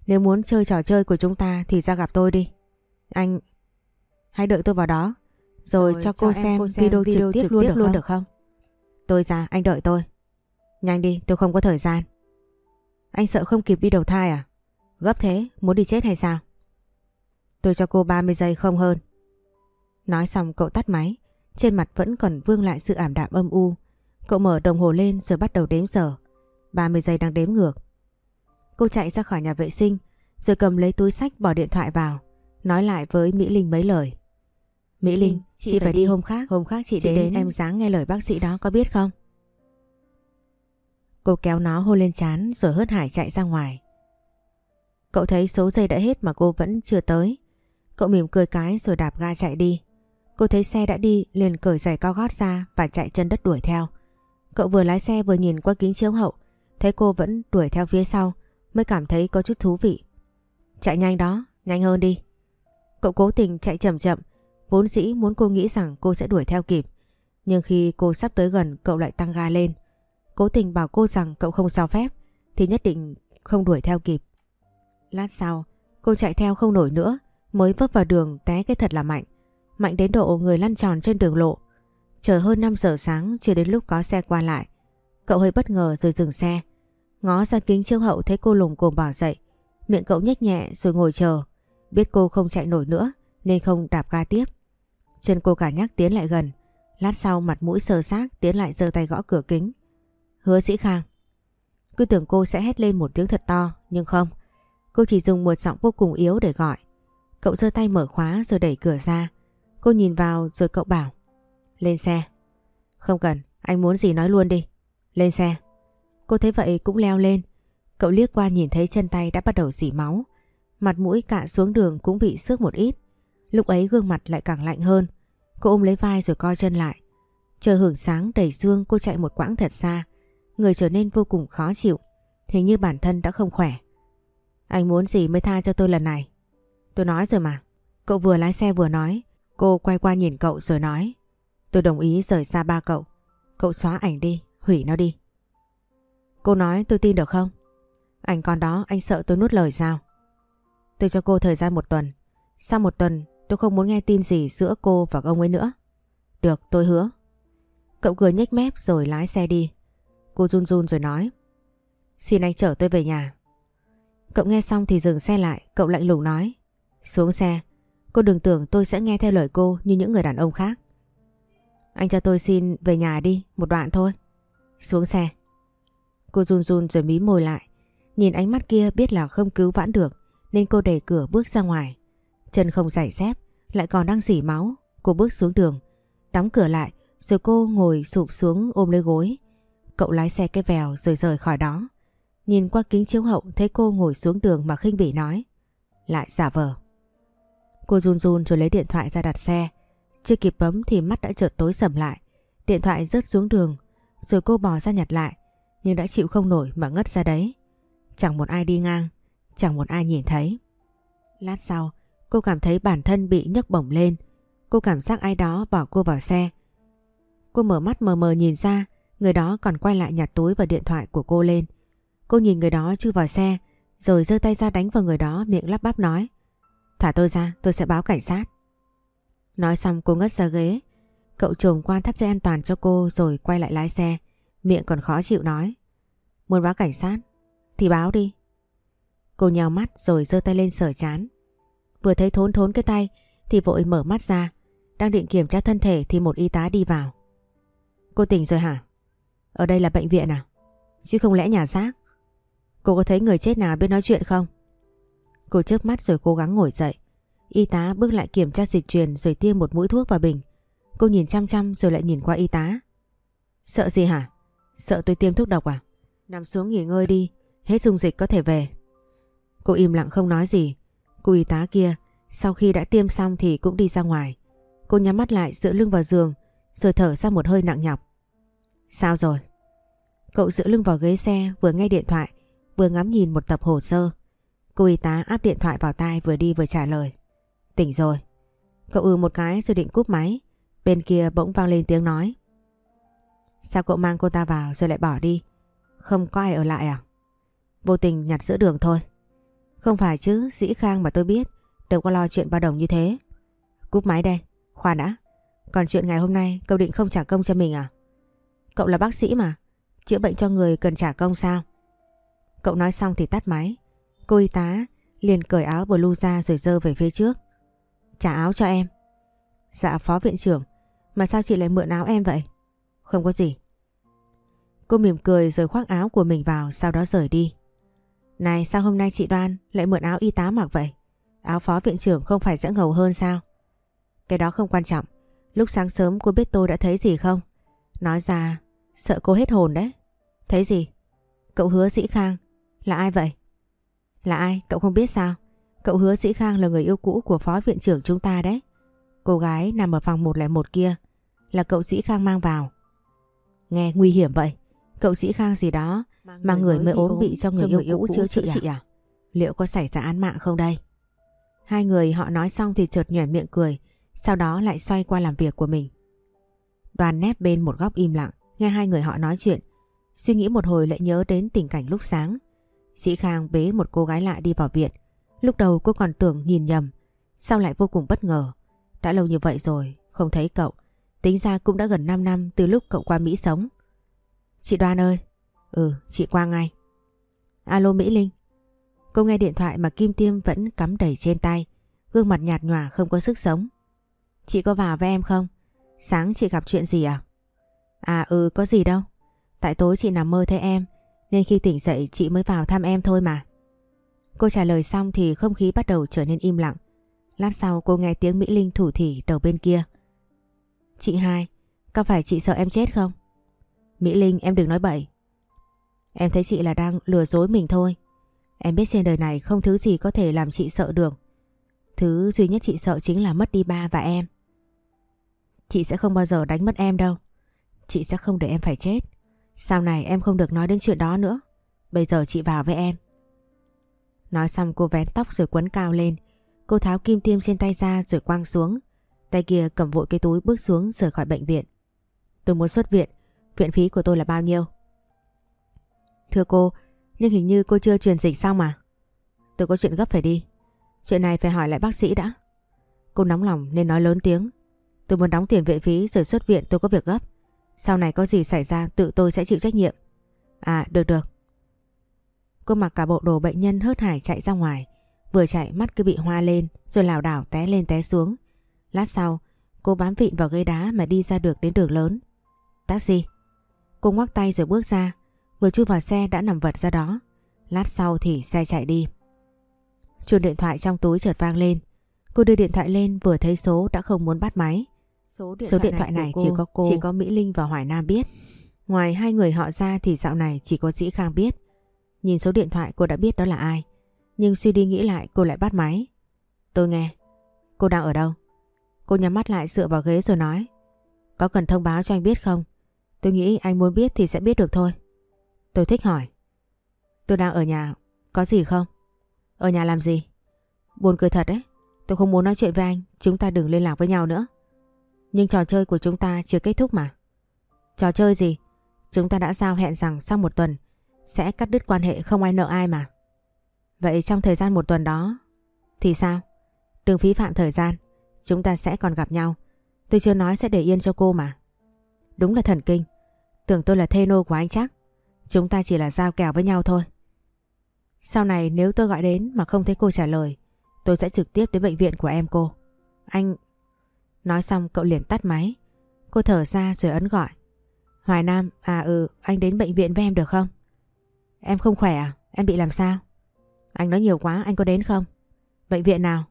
Nếu muốn chơi trò chơi của chúng ta thì ra gặp tôi đi. Anh... Hãy đợi tôi vào đó. Rồi, rồi cho, cô, cho xem cô xem video, video trực tiếp, luôn, được, luôn không? được không? Tôi ra, anh đợi tôi. Nhanh đi, tôi không có thời gian. Anh sợ không kịp đi đầu thai à? Gấp thế, muốn đi chết hay sao? Tôi cho cô 30 giây không hơn. Nói xong cậu tắt máy, trên mặt vẫn còn vương lại sự ảm đạm âm u. Cậu mở đồng hồ lên rồi bắt đầu đếm giờ. 30 giây đang đếm ngược. Cô chạy ra khỏi nhà vệ sinh rồi cầm lấy túi sách bỏ điện thoại vào. Nói lại với Mỹ Linh mấy lời. Mỹ Linh, chị, chị phải, đi hôm khác. Hôm khác chị, chị đến, đến em dáng nghe lời bác sĩ đó có biết không? Cô kéo nó hôn lên chán rồi hớt hải chạy ra ngoài. Cậu thấy số giây đã hết mà cô vẫn chưa tới. Cậu mỉm cười cái rồi đạp ga chạy đi. Cô thấy xe đã đi liền cởi giày cao gót ra và chạy chân đất đuổi theo. Cậu vừa lái xe vừa nhìn qua kính chiếu hậu, thấy cô vẫn đuổi theo phía sau mới cảm thấy có chút thú vị. Chạy nhanh đó, nhanh hơn đi. Cậu cố tình chạy chậm chậm, vốn dĩ muốn cô nghĩ rằng cô sẽ đuổi theo kịp. Nhưng khi cô sắp tới gần cậu lại tăng ga lên. Cố tình bảo cô rằng cậu không sao phép thì nhất định không đuổi theo kịp. Lát sau, cô chạy theo không nổi nữa mới vấp vào đường té cái thật là mạnh. Mạnh đến độ người lăn tròn trên đường lộ. Chờ hơn 5 giờ sáng chưa đến lúc có xe qua lại. Cậu hơi bất ngờ rồi dừng xe. Ngó ra kính chiếu hậu thấy cô lùng cồm bỏ dậy. Miệng cậu nhếch nhẹ rồi ngồi chờ. Biết cô không chạy nổi nữa nên không đạp ga tiếp. Chân cô cả nhắc tiến lại gần. Lát sau mặt mũi sờ xác tiến lại giơ tay gõ cửa kính. Hứa sĩ khang. Cứ tưởng cô sẽ hét lên một tiếng thật to nhưng không. Cô chỉ dùng một giọng vô cùng yếu để gọi. Cậu giơ tay mở khóa rồi đẩy cửa ra. Cô nhìn vào rồi cậu bảo. Lên xe. Không cần, anh muốn gì nói luôn đi. Lên xe. Cô thấy vậy cũng leo lên. Cậu liếc qua nhìn thấy chân tay đã bắt đầu dỉ máu. Mặt mũi cạ xuống đường cũng bị xước một ít. Lúc ấy gương mặt lại càng lạnh hơn. Cô ôm lấy vai rồi co chân lại. trời hưởng sáng đầy dương cô chạy một quãng thật xa. Người trở nên vô cùng khó chịu. Hình như bản thân đã không khỏe. Anh muốn gì mới tha cho tôi lần này. Tôi nói rồi mà. Cậu vừa lái xe vừa nói. Cô quay qua nhìn cậu rồi nói. Tôi đồng ý rời xa ba cậu. Cậu xóa ảnh đi, hủy nó đi. Cô nói tôi tin được không? Ảnh con đó anh sợ tôi nuốt lời sao? Tôi cho cô thời gian một tuần. Sau một tuần tôi không muốn nghe tin gì giữa cô và ông ấy nữa. Được tôi hứa. Cậu cười nhếch mép rồi lái xe đi. Cô run run rồi nói. Xin anh chở tôi về nhà. Cậu nghe xong thì dừng xe lại, cậu lạnh lùng nói. Xuống xe, cô đừng tưởng tôi sẽ nghe theo lời cô như những người đàn ông khác. Anh cho tôi xin về nhà đi, một đoạn thôi. Xuống xe. Cô run run rồi mí môi lại. Nhìn ánh mắt kia biết là không cứu vãn được nên cô đẩy cửa bước ra ngoài. Chân không giày dép, lại còn đang dỉ máu. Cô bước xuống đường, đóng cửa lại rồi cô ngồi sụp xuống ôm lấy gối. Cậu lái xe cái vèo rồi rời khỏi đó. Nhìn qua kính chiếu hậu thấy cô ngồi xuống đường mà khinh bỉ nói. Lại giả vờ. Cô run run rồi lấy điện thoại ra đặt xe. Chưa kịp bấm thì mắt đã chợt tối sầm lại. Điện thoại rớt xuống đường. Rồi cô bò ra nhặt lại. Nhưng đã chịu không nổi mà ngất ra đấy. Chẳng một ai đi ngang. Chẳng một ai nhìn thấy. Lát sau cô cảm thấy bản thân bị nhấc bổng lên. Cô cảm giác ai đó bỏ cô vào xe. Cô mở mắt mờ mờ nhìn ra. Người đó còn quay lại nhặt túi và điện thoại của cô lên. Cô nhìn người đó chui vào xe, rồi giơ tay ra đánh vào người đó, miệng lắp bắp nói, Thả tôi ra, tôi sẽ báo cảnh sát Nói xong, cô ngất ra ghế Cậu trồm qua thắt dây an toàn cho cô, rồi quay lại lái xe Miệng còn khó chịu nói, Muốn báo cảnh sát, Thì báo đi Cô nhào mắt rồi giơ tay lên sở chán Vừa thấy thốn thốn cái tay Thì vội mở mắt ra Đang định kiểm tra thân thể thì một y tá đi vào Cô tỉnh rồi hả? Ở đây là bệnh viện à? Chứ không lẽ nhà xác? Cô có thấy người chết nào biết nói chuyện không? Cô chớp mắt rồi cố gắng ngồi dậy. Y tá bước lại kiểm tra dịch truyền rồi tiêm một mũi thuốc vào bình. Cô nhìn chăm chăm rồi lại nhìn qua y tá. Sợ gì hả? Sợ tôi tiêm thuốc độc à? Nằm xuống nghỉ ngơi đi, hết dung dịch có thể về. Cô im lặng không nói gì. Cô y tá kia, sau khi đã tiêm xong thì cũng đi ra ngoài. Cô nhắm mắt lại, dựa lưng vào giường, rồi thở ra một hơi nặng nhọc. Sao rồi? Cậu dựa lưng vào ghế xe, vừa nghe điện thoại, vừa ngắm nhìn một tập hồ sơ. Cô y tá áp điện thoại vào tai, vừa đi vừa trả lời. Tỉnh rồi. Cậu ừ một cái rồi định cúp máy. Bên kia bỗng vang lên tiếng nói. Sao cậu mang cô ta vào rồi lại bỏ đi? Không có ai ở lại à? Vô tình nhặt giữa đường thôi. Không phải chứ, dĩ khang mà tôi biết, đâu có lo chuyện bao đồng như thế. Cúp máy đây, khoan đã. Còn chuyện ngày hôm nay cậu định không trả công cho mình à? Cậu là bác sĩ mà, chữa bệnh cho người cần trả công sao? Cậu nói xong thì tắt máy. Cô y tá liền cởi áo blue ra rồi dơ về phía trước. Trả áo cho em. Dạ phó viện trưởng, mà sao chị lại mượn áo em vậy? Không có gì. Cô mỉm cười rồi khoác áo của mình vào sau đó rời đi. Này, sao hôm nay chị Đoan lại mượn áo y tá mặc vậy? Áo phó viện trưởng không phải sẽ ngầu hơn sao? Cái đó không quan trọng. Lúc sáng sớm cô biết tôi đã thấy gì không? Nói ra, sợ cô hết hồn đấy. Thấy gì? Cậu hứa sĩ Khang. Là ai vậy? Là ai? Cậu không biết sao? Cậu hứa sĩ Khang là người yêu cũ của phó viện trưởng chúng ta đấy. Cô gái nằm ở phòng 101 kia, là cậu sĩ Khang mang vào. Nghe nguy hiểm vậy. Cậu sĩ Khang gì đó mà người mới ốm bị cho người yêu, cũ chữa trị, trị à? Liệu có xảy ra án mạng không đây? Hai người họ nói xong thì chợt nhoẻn miệng cười, sau đó lại xoay qua làm việc của mình. Đoàn nép bên một góc im lặng, nghe hai người họ nói chuyện. Suy nghĩ một hồi lại nhớ đến tình cảnh lúc sáng. Dĩ Khang bế một cô gái lại đi vào viện. Lúc đầu cô còn tưởng nhìn nhầm, sau lại vô cùng bất ngờ. Đã lâu như vậy rồi, không thấy cậu. Tính ra cũng đã gần 5 năm từ lúc cậu qua Mỹ sống. Chị Đoan ơi, Ừ, chị qua ngay. Alo Mỹ Linh. Cô nghe điện thoại mà Kim Tiêm vẫn cắm đầy trên tay. Gương mặt nhạt nhòa không có sức sống. Chị có vào với em không? Sáng chị gặp chuyện gì à? À ừ có gì đâu. Tại tối chị nằm mơ thấy em. Nên khi tỉnh dậy chị mới vào thăm em thôi mà. Cô trả lời xong thì không khí bắt đầu trở nên im lặng. Lát sau cô nghe tiếng Mỹ Linh thủ thỉ đầu bên kia. Chị hai, có phải chị sợ em chết không? Mỹ Linh em đừng nói bậy. Em thấy chị là đang lừa dối mình thôi. Em biết trên đời này không thứ gì có thể làm chị sợ được. Thứ duy nhất chị sợ chính là mất đi ba và em. Chị sẽ không bao giờ đánh mất em đâu. Chị sẽ không để em phải chết. Sau này em không được nói đến chuyện đó nữa. Bây giờ chị vào với em. Nói xong cô vén tóc rồi quấn cao lên. Cô tháo kim tiêm trên tay ra rồi quăng xuống. Tay kia cầm vội cái túi bước xuống rời khỏi bệnh viện. Tôi muốn xuất viện. Viện phí của tôi là bao nhiêu? Thưa cô, nhưng hình như cô chưa truyền dịch xong mà. Tôi có chuyện gấp phải đi. Chuyện này phải hỏi lại bác sĩ đã. Cô nóng lòng nên nói lớn tiếng. Tôi muốn đóng tiền viện phí rồi xuất viện tôi có việc gấp. Sau này có gì xảy ra tự tôi sẽ chịu trách nhiệm. À được được. Cô mặc cả bộ đồ bệnh nhân hớt hải chạy ra ngoài. Vừa chạy mắt cứ bị hoa lên rồi lảo đảo té lên té xuống. Lát sau cô bám vịn vào ghế đá mà đi ra được đến đường lớn. Taxi. Cô ngoắc tay rồi bước ra. Vừa chui vào xe đã nằm vật ra đó. Lát sau thì xe chạy đi. Chuông điện thoại trong túi chợt vang lên. Cô đưa điện thoại lên vừa thấy số đã không muốn bắt máy. Số điện, số điện thoại này, này chỉ có cô, chỉ có Mỹ Linh và Hoài Nam biết. Ngoài hai người họ ra thì dạo này chỉ có Dĩ Khang biết. Nhìn số điện thoại cô đã biết đó là ai. Nhưng suy đi nghĩ lại cô lại bắt máy. Tôi nghe. Cô đang ở đâu? Cô nhắm mắt lại dựa vào ghế rồi nói. Có cần thông báo cho anh biết không? Tôi nghĩ anh muốn biết thì sẽ biết được thôi. Tôi thích hỏi. Tôi đang ở nhà, có gì không? Ở nhà làm gì? Buồn cười thật đấy. Tôi không muốn nói chuyện với anh, chúng ta đừng liên lạc với nhau nữa. Nhưng trò chơi của chúng ta chưa kết thúc mà. Trò chơi gì? Chúng ta đã giao hẹn rằng sau một tuần sẽ cắt đứt quan hệ không ai nợ ai mà. Vậy trong thời gian một tuần đó thì sao? Đừng phí phạm thời gian, chúng ta sẽ còn gặp nhau. Tôi chưa nói sẽ để yên cho cô mà. Đúng là thần kinh. Tưởng tôi là thê nô của anh chắc. Chúng ta chỉ là giao kèo với nhau thôi. Sau này nếu tôi gọi đến mà không thấy cô trả lời, tôi sẽ trực tiếp đến bệnh viện của em cô. Anh... Nói xong cậu liền tắt máy. Cô thở ra rồi ấn gọi. Hoài Nam, à ừ, anh đến bệnh viện với em được không? Em không khỏe à? Em bị làm sao? Anh nói nhiều quá, anh có đến không? Bệnh viện nào?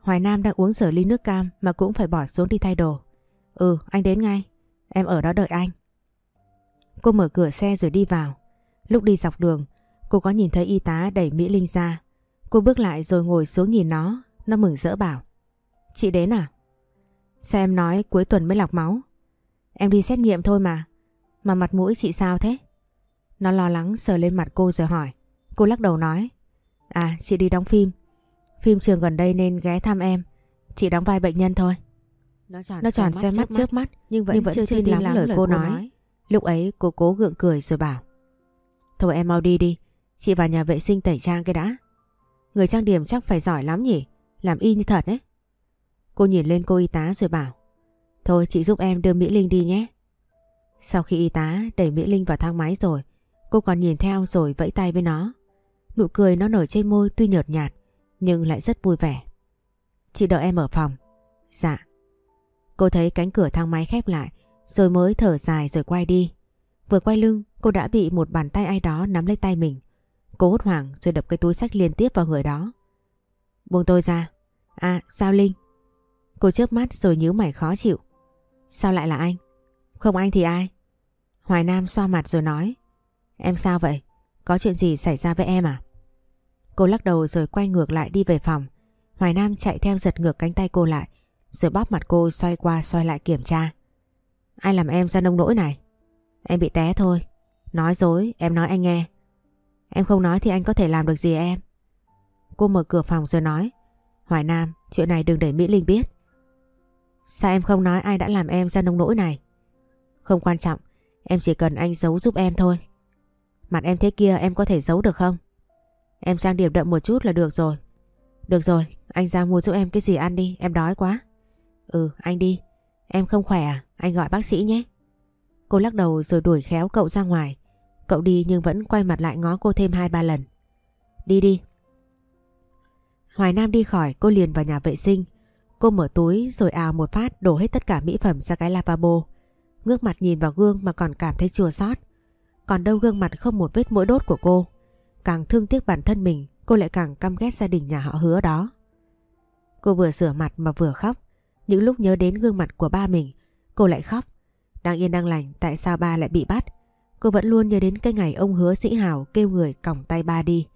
Hoài Nam đang uống sở ly nước cam mà cũng phải bỏ xuống đi thay đồ. Ừ, anh đến ngay. Em ở đó đợi anh. Cô mở cửa xe rồi đi vào. Lúc đi dọc đường, cô có nhìn thấy y tá đẩy Mỹ Linh ra. Cô bước lại rồi ngồi xuống nhìn nó, nó mừng rỡ bảo. Chị đến à? Sao em nói cuối tuần mới lọc máu? Em đi xét nghiệm thôi mà. Mà mặt mũi chị sao thế? Nó lo lắng sờ lên mặt cô rồi hỏi. Cô lắc đầu nói. À chị đi đóng phim. Phim trường gần đây nên ghé thăm em. Chị đóng vai bệnh nhân thôi. Nó tròn, nó tròn xe mắt, mắt trước mắt nhưng vẫn, nhưng vẫn chưa tin lắm lời cô nói. nói. Lúc ấy cô cố gượng cười rồi bảo. Thôi em mau đi đi, chị vào nhà vệ sinh tẩy trang cái đã. Người trang điểm chắc phải giỏi lắm nhỉ, làm y như thật đấy. Cô nhìn lên cô y tá rồi bảo. Thôi chị giúp em đưa Mỹ Linh đi nhé. Sau khi y tá đẩy Mỹ Linh vào thang máy rồi, cô còn nhìn theo rồi vẫy tay với nó. Nụ cười nó nở trên môi tuy nhợt nhạt, nhưng lại rất vui vẻ. Chị đợi em ở phòng. Dạ. Cô thấy cánh cửa thang máy khép lại, rồi mới thở dài rồi quay đi. Vừa quay lưng, cô đã bị một bàn tay ai đó nắm lấy tay mình. Cô hốt hoảng rồi đập cái túi sách liên tiếp vào người đó. Buông tôi ra. À, sao Linh? Cô chớp mắt rồi nhíu mày khó chịu. Sao lại là anh? Không anh thì ai? Hoài Nam xoa mặt rồi nói. Em sao vậy? Có chuyện gì xảy ra với em à? Cô lắc đầu rồi quay ngược lại đi về phòng. Hoài Nam chạy theo giật ngược cánh tay cô lại. Rồi bóp mặt cô xoay qua xoay lại kiểm tra. Ai làm em ra nông nỗi này? Em bị té thôi. Nói dối, em nói anh nghe. Em không nói thì anh có thể làm được gì em? Cô mở cửa phòng rồi nói. Hoài Nam, chuyện này đừng để Mỹ Linh biết. Sao em không nói ai đã làm em ra nông nỗi này? Không quan trọng, em chỉ cần anh giấu giúp em thôi. Mặt em thế kia em có thể giấu được không? Em trang điểm đậm một chút là được rồi. Được rồi, anh ra mua giúp em cái gì ăn đi, em đói quá. Ừ, anh đi. Em không khỏe à? Anh gọi bác sĩ nhé. Cô lắc đầu rồi đuổi khéo cậu ra ngoài. Cậu đi nhưng vẫn quay mặt lại ngó cô thêm hai ba lần. Đi đi. Hoài Nam đi khỏi, cô liền vào nhà vệ sinh. Cô mở túi rồi ào một phát đổ hết tất cả mỹ phẩm ra cái lavabo. Ngước mặt nhìn vào gương mà còn cảm thấy chua xót. Còn đâu gương mặt không một vết mũi đốt của cô. Càng thương tiếc bản thân mình, cô lại càng căm ghét gia đình nhà họ hứa đó. Cô vừa rửa mặt mà vừa khóc. Những lúc nhớ đến gương mặt của ba mình, cô lại khóc. Đang yên đang lành, tại sao ba lại bị bắt. Cô vẫn luôn nhớ đến cái ngày ông hứa sĩ hào kêu người còng tay ba đi.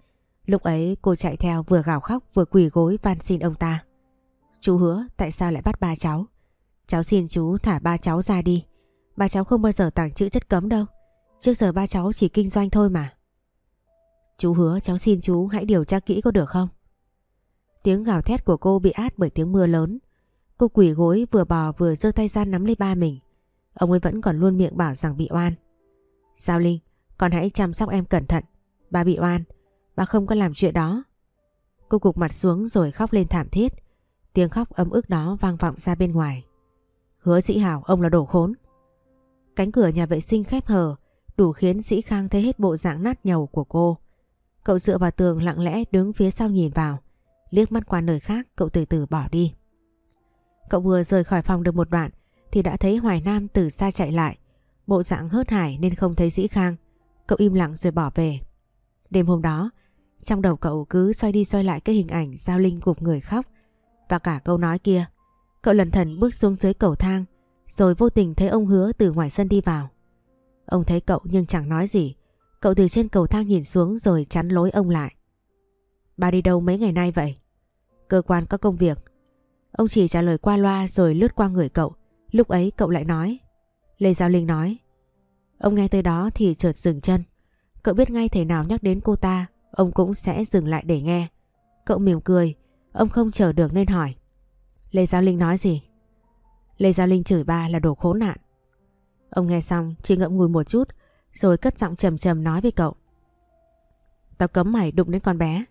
Lúc ấy, cô chạy theo vừa gào khóc vừa quỳ gối van xin ông ta. Chú hứa, tại sao lại bắt ba cháu? Cháu xin chú thả ba cháu ra đi. Ba cháu không bao giờ tàng trữ chất cấm đâu. Trước giờ ba cháu chỉ kinh doanh thôi mà. Chú hứa, cháu xin chú hãy điều tra kỹ có được không? Tiếng gào thét của cô bị át bởi tiếng mưa lớn. Cô quỳ gối vừa bò vừa giơ tay ra nắm lấy ba mình. Ông ấy vẫn còn luôn miệng bảo rằng bị oan. Giao Linh, con hãy chăm sóc em cẩn thận. Ba bị oan, ba không có làm chuyện đó. Cô cục mặt xuống rồi khóc lên thảm thiết. Tiếng khóc ấm ức đó vang vọng ra bên ngoài. Hứa sĩ Hảo, ông là đồ khốn. Cánh cửa nhà vệ sinh khép hờ, đủ khiến sĩ Khang thấy hết bộ dạng nát nhầu của cô. Cậu dựa vào tường lặng lẽ đứng phía sau nhìn vào. Liếc mắt qua nơi khác, cậu từ từ bỏ đi. Cậu vừa rời khỏi phòng được một đoạn thì đã thấy Hoài Nam từ xa chạy lại. Bộ dạng hớt hải nên không thấy Dĩ Khang. Cậu im lặng rồi bỏ về. Đêm hôm đó, trong đầu cậu cứ xoay đi xoay lại cái hình ảnh Giao Linh gục người khóc và cả câu nói kia. Cậu lần thần bước xuống dưới cầu thang rồi vô tình thấy ông hứa từ ngoài sân đi vào. Ông thấy cậu nhưng chẳng nói gì. Cậu từ trên cầu thang nhìn xuống rồi chắn lối ông lại. Bà đi đâu mấy ngày nay vậy? Cơ quan có công việc. Ông chỉ trả lời qua loa rồi lướt qua người cậu. Lúc ấy cậu lại nói. Lê Giao Linh nói. Ông nghe tới đó thì chợt dừng chân. Cậu biết ngay thể nào nhắc đến cô ta, ông cũng sẽ dừng lại để nghe. Cậu mỉm cười, ông không chờ được nên hỏi. Lê Giao Linh nói gì? Lê Giao Linh chửi ba là đồ khốn nạn. Ông nghe xong chỉ ngậm ngùi một chút rồi cất giọng trầm trầm nói với cậu. Tao cấm mày đụng đến con bé.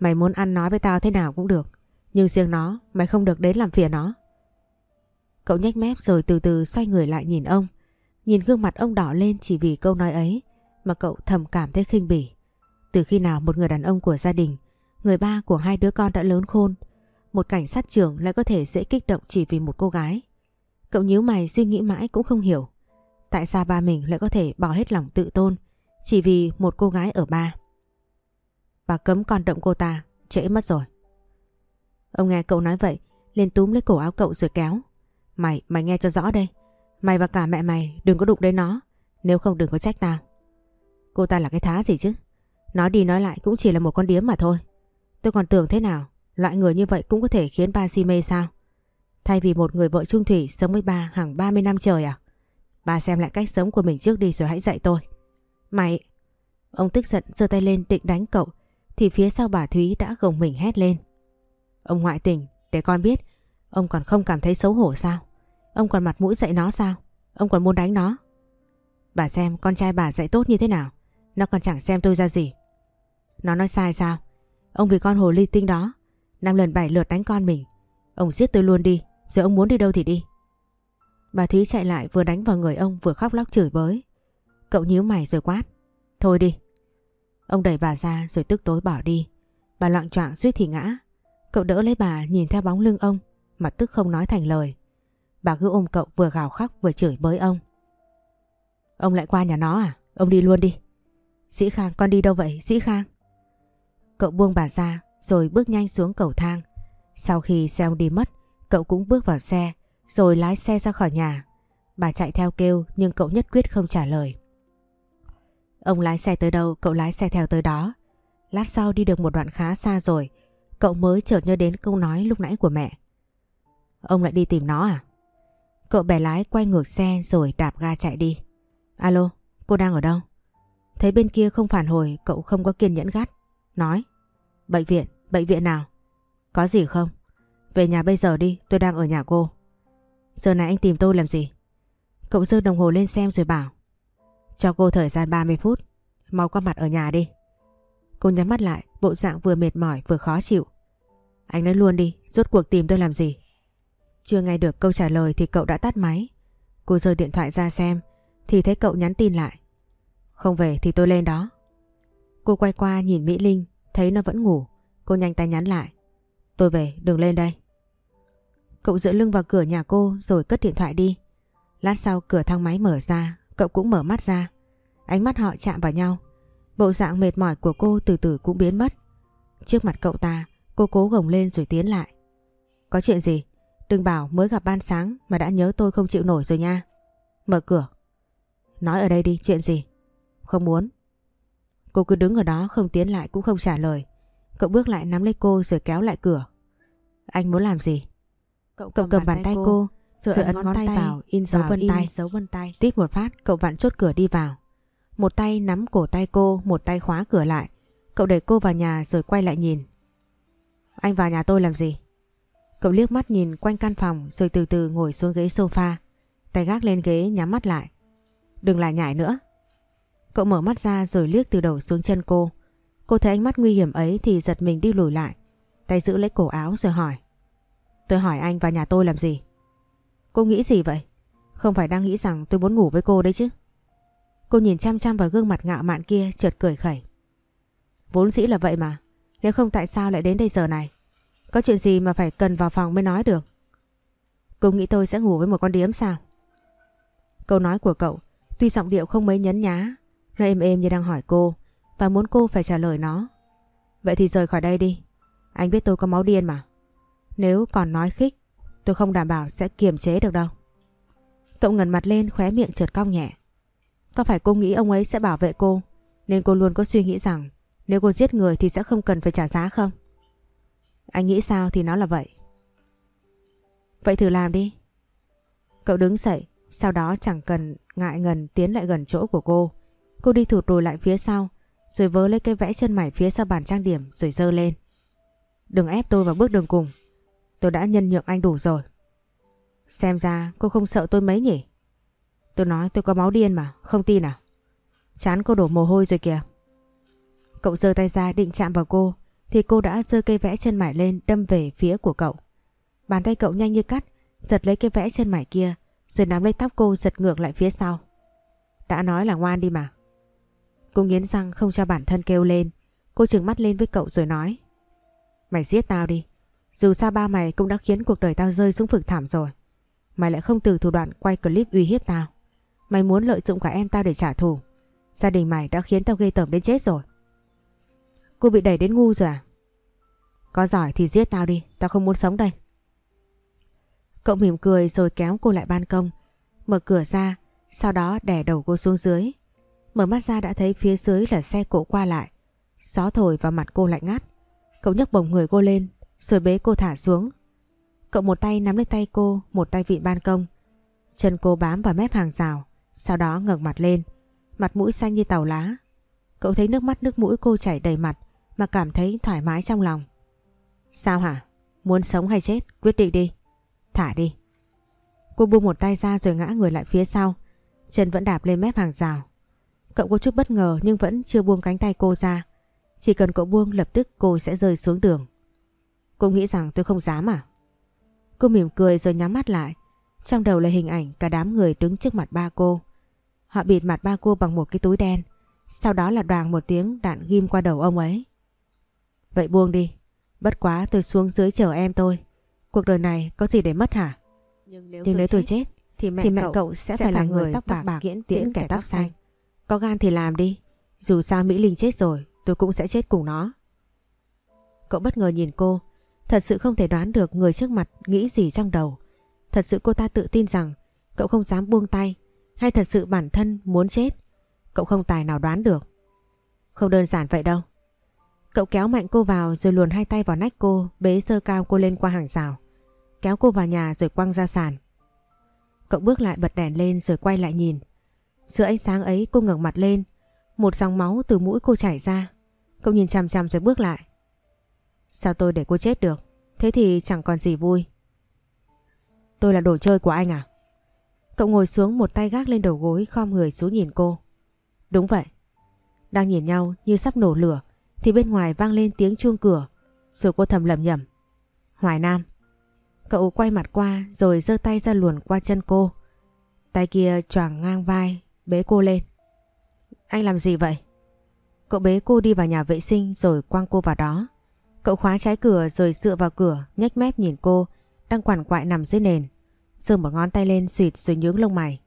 Mày muốn ăn nói với tao thế nào cũng được. Nhưng riêng nó, mày không được đến làm phiền nó. Cậu nhếch mép rồi từ từ xoay người lại nhìn ông. Nhìn gương mặt ông đỏ lên chỉ vì câu nói ấy mà cậu thầm cảm thấy khinh bỉ. Từ khi nào một người đàn ông của gia đình, người ba của hai đứa con đã lớn khôn, một cảnh sát trưởng lại có thể dễ kích động chỉ vì một cô gái. Cậu nhíu mày suy nghĩ mãi cũng không hiểu. Tại sao ba mình lại có thể bỏ hết lòng tự tôn chỉ vì một cô gái ở ba. Bà cấm con động cô ta, trễ mất rồi. Ông nghe cậu nói vậy, liền túm lấy cổ áo cậu rồi kéo. Mày, mày nghe cho rõ đây. Mày và cả mẹ mày đừng có đụng đến nó, nếu không đừng có trách tao. Cô ta là cái thá gì chứ? Nói đi nói lại cũng chỉ là một con điếm mà thôi. Tôi còn tưởng thế nào, loại người như vậy cũng có thể khiến ba si mê sao? Thay vì một người vợ trung thủy sống với ba hàng 30 năm trời à? Ba xem lại cách sống của mình trước đi rồi hãy dạy tôi. Mày... Ông tức giận giơ tay lên định đánh cậu thì phía sau bà Thúy đã gồng mình hét lên. Ông ngoại tình, để con biết, ông còn không cảm thấy xấu hổ sao? Ông còn mặt mũi dạy nó sao? Ông còn muốn đánh nó? Bà xem con trai bà dạy tốt như thế nào. Nó còn chẳng xem tôi ra gì. Nó nói sai sao? Ông vì con hồ ly tinh đó. Năm lần bảy lượt đánh con mình. Ông giết tôi luôn đi. Rồi ông muốn đi đâu thì đi. Bà Thúy chạy lại vừa đánh vào người ông vừa khóc lóc chửi bới. Cậu nhíu mày rồi quát. Thôi đi. Ông đẩy bà ra rồi tức tối bỏ đi. Bà loạn choạng suýt thì ngã. Cậu đỡ lấy bà nhìn theo bóng lưng ông mà tức không nói thành lời. Bà cứ ôm cậu vừa gào khóc vừa chửi bới ông. Ông lại qua nhà nó à? Ông đi luôn đi. Sĩ Khang con đi đâu vậy Sĩ Khang? Cậu buông bà ra rồi bước nhanh xuống cầu thang. Sau khi xe ông đi mất, cậu cũng bước vào xe rồi lái xe ra khỏi nhà. Bà chạy theo kêu nhưng cậu nhất quyết không trả lời. Ông lái xe tới đâu cậu lái xe theo tới đó. Lát sau đi được một đoạn khá xa rồi, cậu mới chợt nhớ đến câu nói lúc nãy của mẹ. Ông lại đi tìm nó à? Cậu bẻ lái quay ngược xe rồi đạp ga chạy đi. Alo, cô đang ở đâu? Thấy bên kia không phản hồi, cậu không có kiên nhẫn gắt. Nói, bệnh viện, bệnh viện nào? Có gì không? Về nhà bây giờ đi, tôi đang ở nhà cô. Giờ này anh tìm tôi làm gì? Cậu dơ đồng hồ lên xem rồi bảo. Cho cô thời gian 30 phút, mau qua mặt ở nhà đi. Cô nhắm mắt lại, bộ dạng vừa mệt mỏi vừa khó chịu. Anh nói luôn đi, rốt cuộc tìm tôi làm gì? Chưa nghe được câu trả lời thì cậu đã tắt máy. Cô rời điện thoại ra xem thì thấy cậu nhắn tin lại. Không về thì tôi lên đó. Cô quay qua nhìn Mỹ Linh thấy nó vẫn ngủ. Cô nhanh tay nhắn lại. Tôi về đừng lên đây. Cậu dựa lưng vào cửa nhà cô rồi cất điện thoại đi. Lát sau cửa thang máy mở ra cậu cũng mở mắt ra. Ánh mắt họ chạm vào nhau. Bộ dạng mệt mỏi của cô từ từ cũng biến mất. Trước mặt cậu ta cô cố gồng lên rồi tiến lại. Có chuyện gì? Đừng bảo mới gặp ban sáng mà đã nhớ tôi không chịu nổi rồi nha. Mở cửa. Nói ở đây đi, chuyện gì? Không muốn. Cô cứ đứng ở đó không tiến lại cũng không trả lời. Cậu bước lại nắm lấy cô rồi kéo lại cửa. Anh muốn làm gì? Cậu cầm, cầm bàn tay cô, cô rồi, rồi ấn ngón, ngón tay, vào in dấu vân tay. dấu vân tay. Tít một phát cậu vặn chốt cửa đi vào. Một tay nắm cổ tay cô, một tay khóa cửa lại. Cậu đẩy cô vào nhà rồi quay lại nhìn. Anh vào nhà tôi làm gì? Cậu liếc mắt nhìn quanh căn phòng rồi từ từ ngồi xuống ghế sofa. Tay gác lên ghế nhắm mắt lại. Đừng lại nhảy nữa. Cậu mở mắt ra rồi liếc từ đầu xuống chân cô. Cô thấy ánh mắt nguy hiểm ấy thì giật mình đi lùi lại. Tay giữ lấy cổ áo rồi hỏi. Tôi hỏi anh vào nhà tôi làm gì? Cô nghĩ gì vậy? Không phải đang nghĩ rằng tôi muốn ngủ với cô đấy chứ? Cô nhìn chăm chăm vào gương mặt ngạo mạn kia, chợt cười khẩy. Vốn dĩ là vậy mà. Nếu không tại sao lại đến đây giờ này? Có chuyện gì mà phải cần vào phòng mới nói được? Cô nghĩ tôi sẽ ngủ với một con điếm sao? Câu nói của cậu, tuy giọng điệu không mấy nhấn nhá, nó êm êm như đang hỏi cô, và muốn cô phải trả lời nó. Vậy thì rời khỏi đây đi. Anh biết tôi có máu điên mà. Nếu còn nói khích, tôi không đảm bảo sẽ kiềm chế được đâu. Cậu ngẩn mặt lên, khóe miệng trượt cong nhẹ. Có phải cô nghĩ ông ấy sẽ bảo vệ cô nên cô luôn có suy nghĩ rằng nếu cô giết người thì sẽ không cần phải trả giá không? Anh nghĩ sao thì nó là vậy. Vậy thử làm đi. Cậu đứng dậy, sau đó chẳng cần ngại ngần tiến lại gần chỗ của cô. Cô đi thụt lùi lại phía sau, rồi vớ lấy cây vẽ chân mày phía sau bàn trang điểm rồi dơ lên. Đừng ép tôi vào bước đường cùng. Tôi đã nhân nhượng anh đủ rồi. Xem ra cô không sợ tôi mấy nhỉ? Tôi nói tôi có máu điên mà, không tin à? Chán cô đổ mồ hôi rồi kìa. Cậu giơ tay ra định chạm vào cô, thì cô đã giơ cây vẽ chân mải lên đâm về phía của cậu. Bàn tay cậu nhanh như cắt, giật lấy cây vẽ chân mải kia, rồi nắm lấy tóc cô giật ngược lại phía sau. Đã nói là ngoan đi mà. Cô nghiến răng không cho bản thân kêu lên. Cô trừng mắt lên với cậu rồi nói. Mày giết tao đi. Dù sao ba mày cũng đã khiến cuộc đời tao rơi xuống vực thảm rồi. Mày lại không từ thủ đoạn quay clip uy hiếp tao. Mày muốn lợi dụng cả em tao để trả thù. Gia đình mày đã khiến tao ghê tởm đến chết rồi. Cô bị đẩy đến ngu rồi à? Có giỏi thì giết tao đi, tao không muốn sống đây. Cậu mỉm cười rồi kéo cô lại ban công, mở cửa ra, sau đó đè đầu cô xuống dưới. Mở mắt ra đã thấy phía dưới là xe cộ qua lại. Gió thổi vào mặt cô lạnh ngắt. Cậu nhấc bổng người cô lên, rồi bế cô thả xuống. Cậu một tay nắm lấy tay cô, một tay vị ban công. Chân cô bám vào mép hàng rào, sau đó ngẩng mặt lên, mặt mũi xanh như tàu lá. Cậu thấy nước mắt nước mũi cô chảy đầy mặt mà cảm thấy thoải mái trong lòng. Sao hả? Muốn sống hay chết? Quyết định đi. Thả đi. Cô buông một tay ra rồi ngã người lại phía sau. Chân vẫn đạp lên mép hàng rào. Cậu có chút bất ngờ nhưng vẫn chưa buông cánh tay cô ra. Chỉ cần cậu buông lập tức cô sẽ rơi xuống đường. Cô nghĩ rằng tôi không dám à? Cô mỉm cười rồi nhắm mắt lại. Trong đầu là hình ảnh cả đám người đứng trước mặt ba cô. Họ bịt mặt ba cô bằng một cái túi đen. Sau đó là đoàn một tiếng đạn ghim qua đầu ông ấy. Vậy buông đi. Bất quá tôi xuống dưới chờ em tôi. Cuộc đời này có gì để mất hả? Nhưng nếu, Nhưng nếu tôi chết thì mẹ, thì mẹ cậu, cậu sẽ, phải là người tóc bạc, bạc tiễn, tiễn kẻ tóc xanh. Có gan thì làm đi. Dù sao Mỹ Linh chết rồi tôi cũng sẽ chết cùng nó. Cậu bất ngờ nhìn cô. Thật sự không thể đoán được người trước mặt nghĩ gì trong đầu. Thật sự cô ta tự tin rằng cậu không dám buông tay hay thật sự bản thân muốn chết. Cậu không tài nào đoán được. Không đơn giản vậy đâu. Cậu kéo mạnh cô vào rồi luồn hai tay vào nách cô, bế sơ cao cô lên qua hàng rào. Kéo cô vào nhà rồi quăng ra sàn. Cậu bước lại bật đèn lên rồi quay lại nhìn. Giữa ánh sáng ấy cô ngẩng mặt lên. Một dòng máu từ mũi cô chảy ra. Cậu nhìn chằm chằm rồi bước lại. Sao tôi để cô chết được? Thế thì chẳng còn gì vui. Tôi là đồ chơi của anh à? Cậu ngồi xuống một tay gác lên đầu gối, khom người xuống nhìn cô. Đúng vậy. Đang nhìn nhau như sắp nổ lửa, thì bên ngoài vang lên tiếng chuông cửa, rồi cô thầm lầm nhầm. Hoài Nam. Cậu quay mặt qua rồi giơ tay ra luồn qua chân cô. Tay kia choàng ngang vai, bế cô lên. Anh làm gì vậy? Cậu bế cô đi vào nhà vệ sinh rồi quăng cô vào đó. Cậu khóa trái cửa rồi dựa vào cửa, nhếch mép nhìn cô, đang quằn quại nằm dưới nền. Dương một ngón tay lên suyệt rồi nhướng lông mày.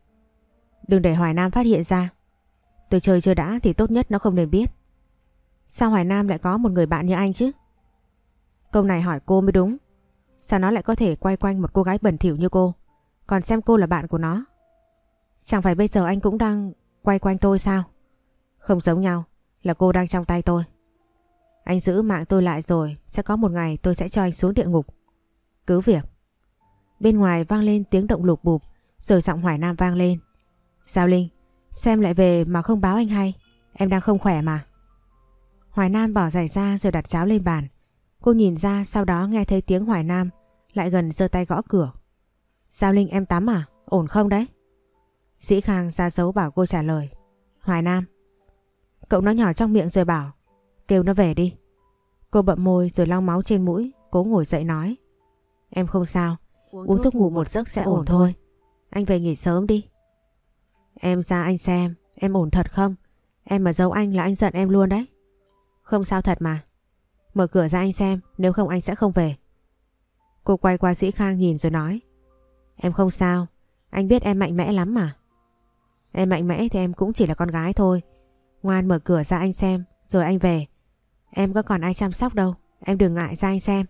Đừng để Hoài Nam phát hiện ra. Tôi chơi chưa đã thì tốt nhất nó không nên biết. Sao Hoài Nam lại có một người bạn như anh chứ? Câu này hỏi cô mới đúng. Sao nó lại có thể quay quanh một cô gái bẩn thỉu như cô? Còn xem cô là bạn của nó. Chẳng phải bây giờ anh cũng đang quay quanh tôi sao? Không giống nhau, là cô đang trong tay tôi. Anh giữ mạng tôi lại rồi, sẽ có một ngày tôi sẽ cho anh xuống địa ngục. Cứ việc. Bên ngoài vang lên tiếng động lục bụp, rồi giọng Hoài Nam vang lên. Giao Linh, xem lại về mà không báo anh hay, em đang không khỏe mà. Hoài Nam bỏ giày ra rồi đặt cháo lên bàn. Cô nhìn ra sau đó nghe thấy tiếng Hoài Nam lại gần giơ tay gõ cửa. Giao Linh em tắm à? Ổn không đấy? Sĩ Khang ra dấu bảo cô trả lời. Hoài Nam. Cậu nói nhỏ trong miệng rồi bảo. Kêu nó về đi. Cô bậm môi rồi lau máu trên mũi. Cố ngồi dậy nói. Em không sao. Uống, thuốc ngủ một giấc sẽ ổn thôi. Anh về nghỉ sớm đi. Em ra anh xem. Em ổn thật không? Em mà giấu anh là anh giận em luôn đấy. Không sao thật mà. Mở cửa ra anh xem. Nếu không anh sẽ không về. Cô quay qua Sĩ Khang nhìn rồi nói. Em không sao. Anh biết em mạnh mẽ lắm mà. Em mạnh mẽ thì em cũng chỉ là con gái thôi. Ngoan mở cửa ra anh xem, rồi anh về. Em có còn ai chăm sóc đâu, em đừng ngại ra anh xem.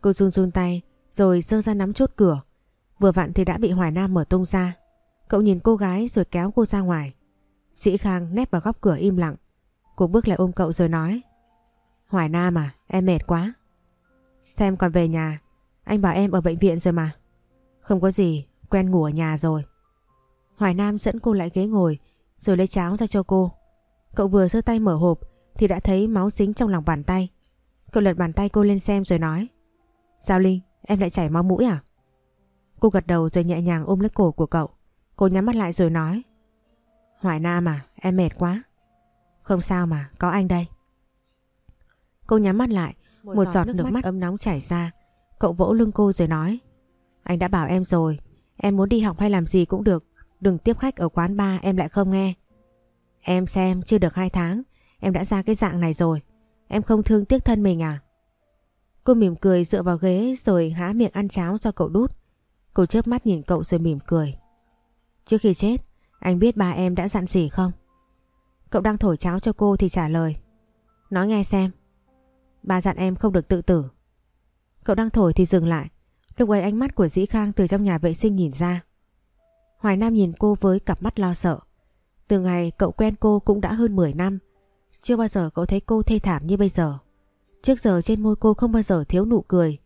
Cô run run tay, rồi dơ ra nắm chốt cửa. Vừa vặn thì đã bị Hoài Nam mở tung ra. Cậu nhìn cô gái rồi kéo cô ra ngoài. Sĩ Khang nép vào góc cửa im lặng. Cô bước lại ôm cậu rồi nói. Hoài Nam à, em mệt quá. Xem còn về nhà, anh bảo em ở bệnh viện rồi mà. Không có gì, quen ngủ ở nhà rồi. Hoài Nam dẫn cô lại ghế ngồi rồi lấy cháo ra cho cô. Cậu vừa giơ tay mở hộp thì đã thấy máu dính trong lòng bàn tay. Cậu lật bàn tay cô lên xem rồi nói sao Linh, em lại chảy máu mũi à? Cô gật đầu rồi nhẹ nhàng ôm lấy cổ của cậu. Cô nhắm mắt lại rồi nói Hoài Nam à, em mệt quá. Không sao mà, có anh đây. Cô nhắm mắt lại, một, một giọt nước, nước mắt, mắt ấm nóng chảy ra. Cậu vỗ lưng cô rồi nói Anh đã bảo em rồi, em muốn đi học hay làm gì cũng được. Đừng tiếp khách ở quán bar em lại không nghe. Em xem chưa được 2 tháng em đã ra cái dạng này rồi. Em không thương tiếc thân mình à? Cô mỉm cười dựa vào ghế rồi há miệng ăn cháo cho cậu đút. Cô chớp mắt nhìn cậu rồi mỉm cười. Trước khi chết, anh biết ba em đã dặn gì không? Cậu đang thổi cháo cho cô thì trả lời. Nói nghe xem. Ba dặn em không được tự tử. Cậu đang thổi thì dừng lại. Lúc ấy ánh mắt của Dĩ Khang từ trong nhà vệ sinh nhìn ra. Hoài Nam nhìn cô với cặp mắt lo sợ. Từ ngày cậu quen cô cũng đã hơn 10 năm. Chưa bao giờ cậu thấy cô thê thảm như bây giờ. Trước giờ trên môi cô không bao giờ thiếu nụ cười.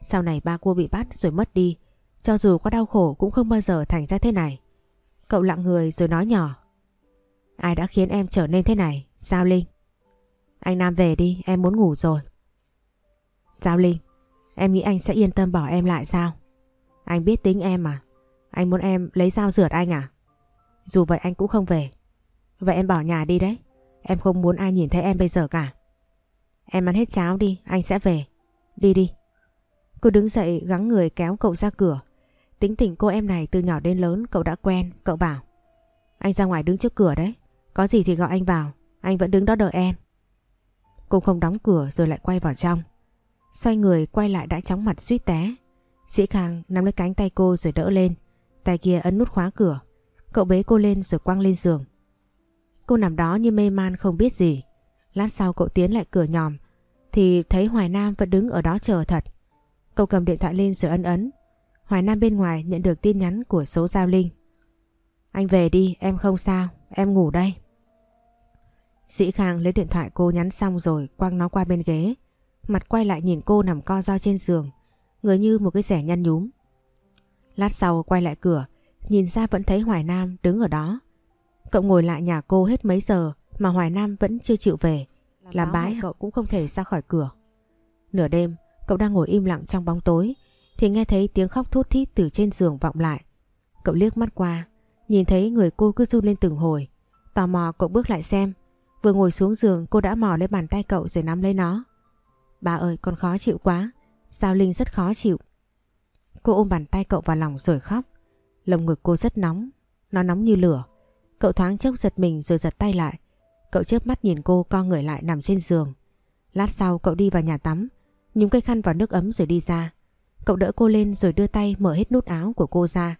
Sau này ba cô bị bắt rồi mất đi. Cho dù có đau khổ cũng không bao giờ thành ra thế này. Cậu lặng người rồi nói nhỏ. Ai đã khiến em trở nên thế này? Giao Linh. Anh Nam về đi, em muốn ngủ rồi. Giao Linh, em nghĩ anh sẽ yên tâm bỏ em lại sao? Anh biết tính em mà. Anh muốn em lấy dao rượt anh à? Dù vậy anh cũng không về. Vậy em bỏ nhà đi đấy. Em không muốn ai nhìn thấy em bây giờ cả. Em ăn hết cháo đi, anh sẽ về. Đi đi. Cô đứng dậy gắng người kéo cậu ra cửa. Tính tình cô em này từ nhỏ đến lớn cậu đã quen, cậu bảo. Anh ra ngoài đứng trước cửa đấy. Có gì thì gọi anh vào, anh vẫn đứng đó đợi em. Cô không đóng cửa rồi lại quay vào trong. Xoay người quay lại đã chóng mặt suýt té. Sĩ Khang nắm lấy cánh tay cô rồi đỡ lên. Tay kia ấn nút khóa cửa. Cậu bế cô lên rồi quăng lên giường. Cô nằm đó như mê man không biết gì. Lát sau cậu tiến lại cửa nhòm thì thấy Hoài Nam vẫn đứng ở đó chờ thật. Cậu cầm điện thoại lên rồi ấn ấn. Hoài Nam bên ngoài nhận được tin nhắn của số Giao Linh. Anh về đi, em không sao, em ngủ đây. Sĩ Khang lấy điện thoại cô nhắn xong rồi quăng nó qua bên ghế. Mặt quay lại nhìn cô nằm co ro trên giường, người như một cái rẻ nhăn nhúm. Lát sau quay lại cửa, nhìn ra vẫn thấy Hoài Nam đứng ở đó. Cậu ngồi lại nhà cô hết mấy giờ mà Hoài Nam vẫn chưa chịu về. Làm bái cậu cũng không thể ra khỏi cửa. Nửa đêm, cậu đang ngồi im lặng trong bóng tối thì nghe thấy tiếng khóc thút thít từ trên giường vọng lại. Cậu liếc mắt qua, nhìn thấy người cô cứ run lên từng hồi. Tò mò cậu bước lại xem. Vừa ngồi xuống giường cô đã mò lấy bàn tay cậu rồi nắm lấy nó. Bà ơi con khó chịu quá. Sao Linh rất khó chịu. Cô ôm bàn tay cậu vào lòng rồi khóc. Lồng ngực cô rất nóng. Nó nóng như lửa. Cậu thoáng chốc giật mình rồi giật tay lại. Cậu chớp mắt nhìn cô co người lại nằm trên giường. Lát sau cậu đi vào nhà tắm. Nhúng cây khăn vào nước ấm rồi đi ra. Cậu đỡ cô lên rồi đưa tay mở hết nút áo của cô ra.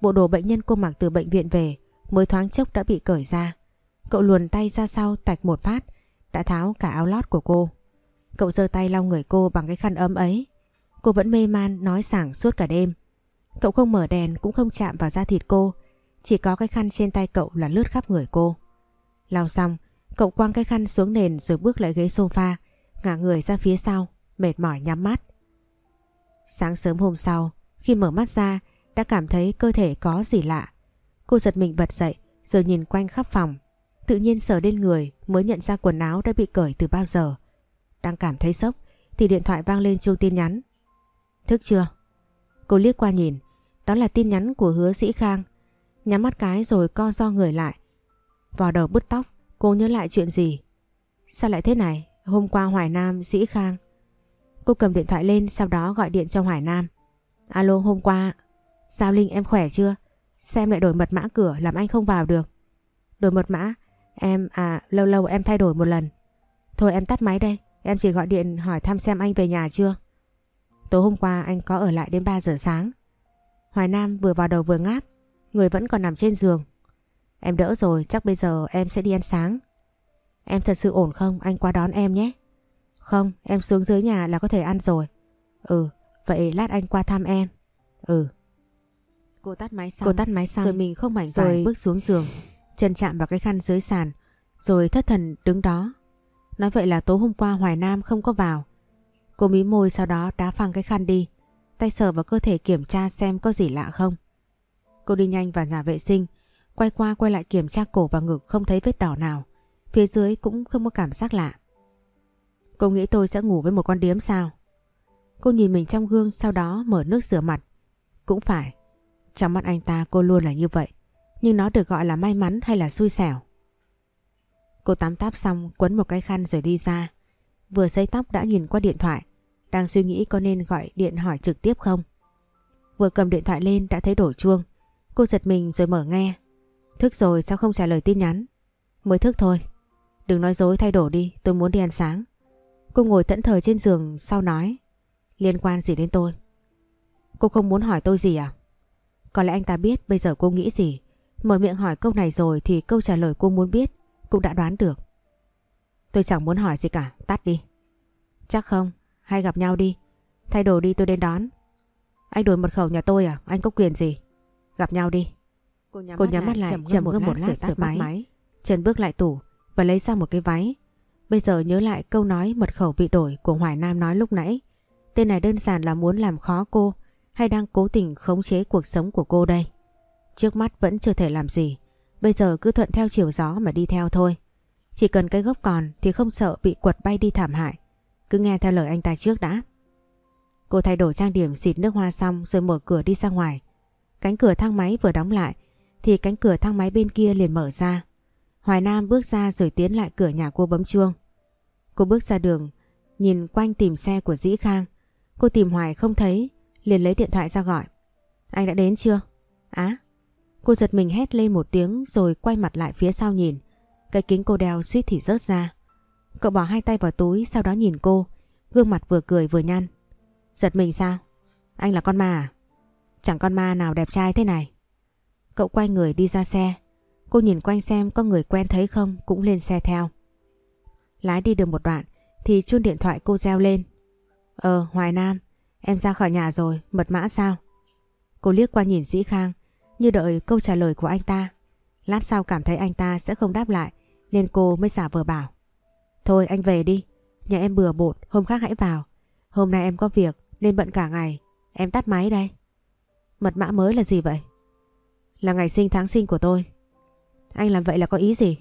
Bộ đồ bệnh nhân cô mặc từ bệnh viện về mới thoáng chốc đã bị cởi ra. Cậu luồn tay ra sau tạch một phát, đã tháo cả áo lót của cô. Cậu giơ tay lau người cô bằng cái khăn ấm ấy. Cô vẫn mê man, nói sảng suốt cả đêm. Cậu không mở đèn cũng không chạm vào da thịt cô. Chỉ có cái khăn trên tay cậu là lướt khắp người cô. Lau xong, cậu quăng cái khăn xuống nền rồi bước lại ghế sofa, ngả người ra phía sau, mệt mỏi nhắm mắt. Sáng sớm hôm sau, khi mở mắt ra, đã cảm thấy cơ thể có gì lạ. Cô giật mình bật dậy, rồi nhìn quanh khắp phòng. Tự nhiên sờ lên người mới nhận ra quần áo đã bị cởi từ bao giờ. Đang cảm thấy sốc, thì điện thoại vang lên chuông tin nhắn. Thức chưa? Cô liếc qua nhìn, đó là tin nhắn của hứa sĩ Khang. Nhắm mắt cái rồi co do người lại. Vào đầu bứt tóc, cô nhớ lại chuyện gì? Sao lại thế này? Hôm qua Hoài Nam, Sĩ Khang Cô cầm điện thoại lên sau đó gọi điện cho Hoài Nam. Alo hôm qua, Giao Linh em khỏe chưa? Xem lại đổi mật mã cửa làm anh không vào được. Đổi mật mã? Em à lâu lâu em thay đổi một lần. Thôi em tắt máy đây, em chỉ gọi điện hỏi thăm xem anh về nhà chưa. Tối hôm qua anh có ở lại đến 3 giờ sáng. Hoài Nam vừa vào đầu vừa ngáp, người vẫn còn nằm trên giường. Em đỡ rồi, chắc bây giờ em sẽ đi ăn sáng. Em thật sự ổn không? Anh qua đón em nhé. Không, em xuống dưới nhà là có thể ăn rồi. Ừ, vậy lát anh qua thăm em. Ừ. Cô tắt máy xong, cô tắt máy xong rồi mình không mảnh rồi bước xuống giường, chân chạm vào cái khăn dưới sàn, rồi thất thần đứng đó. Nói vậy là tối hôm qua Hoài Nam không có vào. Cô mí môi sau đó đá phăng cái khăn đi, tay sờ vào cơ thể kiểm tra xem có gì lạ không. Cô đi nhanh vào nhà vệ sinh, quay qua quay lại kiểm tra cổ và ngực không thấy vết đỏ nào. Phía dưới cũng không có cảm giác lạ. Cô nghĩ tôi sẽ ngủ với một con điếm sao? Cô nhìn mình trong gương sau đó mở nước rửa mặt. Cũng phải. Trong mắt anh ta cô luôn là như vậy. Nhưng nó được gọi là may mắn hay là xui xẻo? Cô tắm táp xong, quấn một cái khăn rồi đi ra. Vừa xây tóc đã nhìn qua điện thoại. Đang suy nghĩ có nên gọi điện hỏi trực tiếp không? Vừa cầm điện thoại lên đã thấy đổ chuông. Cô giật mình rồi mở nghe. Thức rồi sao không trả lời tin nhắn? Mới thức thôi. Đừng nói dối thay đổi đi, tôi muốn đi ăn sáng. Cô ngồi tận thời trên giường sau nói Liên quan gì đến tôi? Cô không muốn hỏi tôi gì à? Có lẽ anh ta biết bây giờ cô nghĩ gì. Mở miệng hỏi câu này rồi Thì câu trả lời cô muốn biết Cũng đã đoán được. Tôi chẳng muốn hỏi gì cả Tắt đi. Chắc không Hay gặp nhau đi. Thay đồ đi tôi đến đón. Anh đổi mật khẩu nhà tôi à? Anh có quyền gì? Gặp nhau đi. Cô nhắm, cô nhắm mắt lại chậm ngâm một lát rồi tắt máy. máy Trần bước lại tủ Và lấy ra một cái váy Bây giờ nhớ lại câu nói mật khẩu bị đổi của Hoài Nam nói lúc nãy. Tên này đơn giản là muốn làm khó cô hay đang cố tình khống chế cuộc sống của cô đây. Trước mắt vẫn chưa thể làm gì. Bây giờ cứ thuận theo chiều gió mà đi theo thôi. Chỉ cần cái gốc còn thì không sợ bị quật bay đi thảm hại. Cứ nghe theo lời anh ta trước đã. Cô thay đổi trang điểm xịt nước hoa xong rồi mở cửa đi ra ngoài. Cánh cửa thang máy vừa đóng lại thì cánh cửa thang máy bên kia liền mở ra. Hoài Nam bước ra rồi tiến lại cửa nhà cô bấm chuông. Cô bước ra đường, nhìn quanh tìm xe của Dĩ Khang. Cô tìm hoài không thấy, liền lấy điện thoại ra gọi. Anh đã đến chưa? Á, cô giật mình hét lên một tiếng rồi quay mặt lại phía sau nhìn. Cái kính cô đeo suýt thì rớt ra. Cậu bỏ hai tay vào túi sau đó nhìn cô, gương mặt vừa cười vừa nhăn. Giật mình sao? Anh là con ma à? Chẳng con ma nào đẹp trai thế này. Cậu quay người đi ra xe. Cô nhìn quanh xem có người quen thấy không cũng lên xe theo. Lái đi được một đoạn thì chuông điện thoại cô reo lên. Ờ Hoài Nam, em ra khỏi nhà rồi, mật mã sao? Cô liếc qua nhìn Dĩ Khang như đợi câu trả lời của anh ta. Lát sau cảm thấy anh ta sẽ không đáp lại nên cô mới giả vờ bảo. Thôi anh về đi, nhà em bừa bộn, hôm khác hãy vào. Hôm nay em có việc nên bận cả ngày, em tắt máy đây. Mật mã mới là gì vậy? Là ngày sinh tháng sinh của tôi. Anh làm vậy là có ý gì?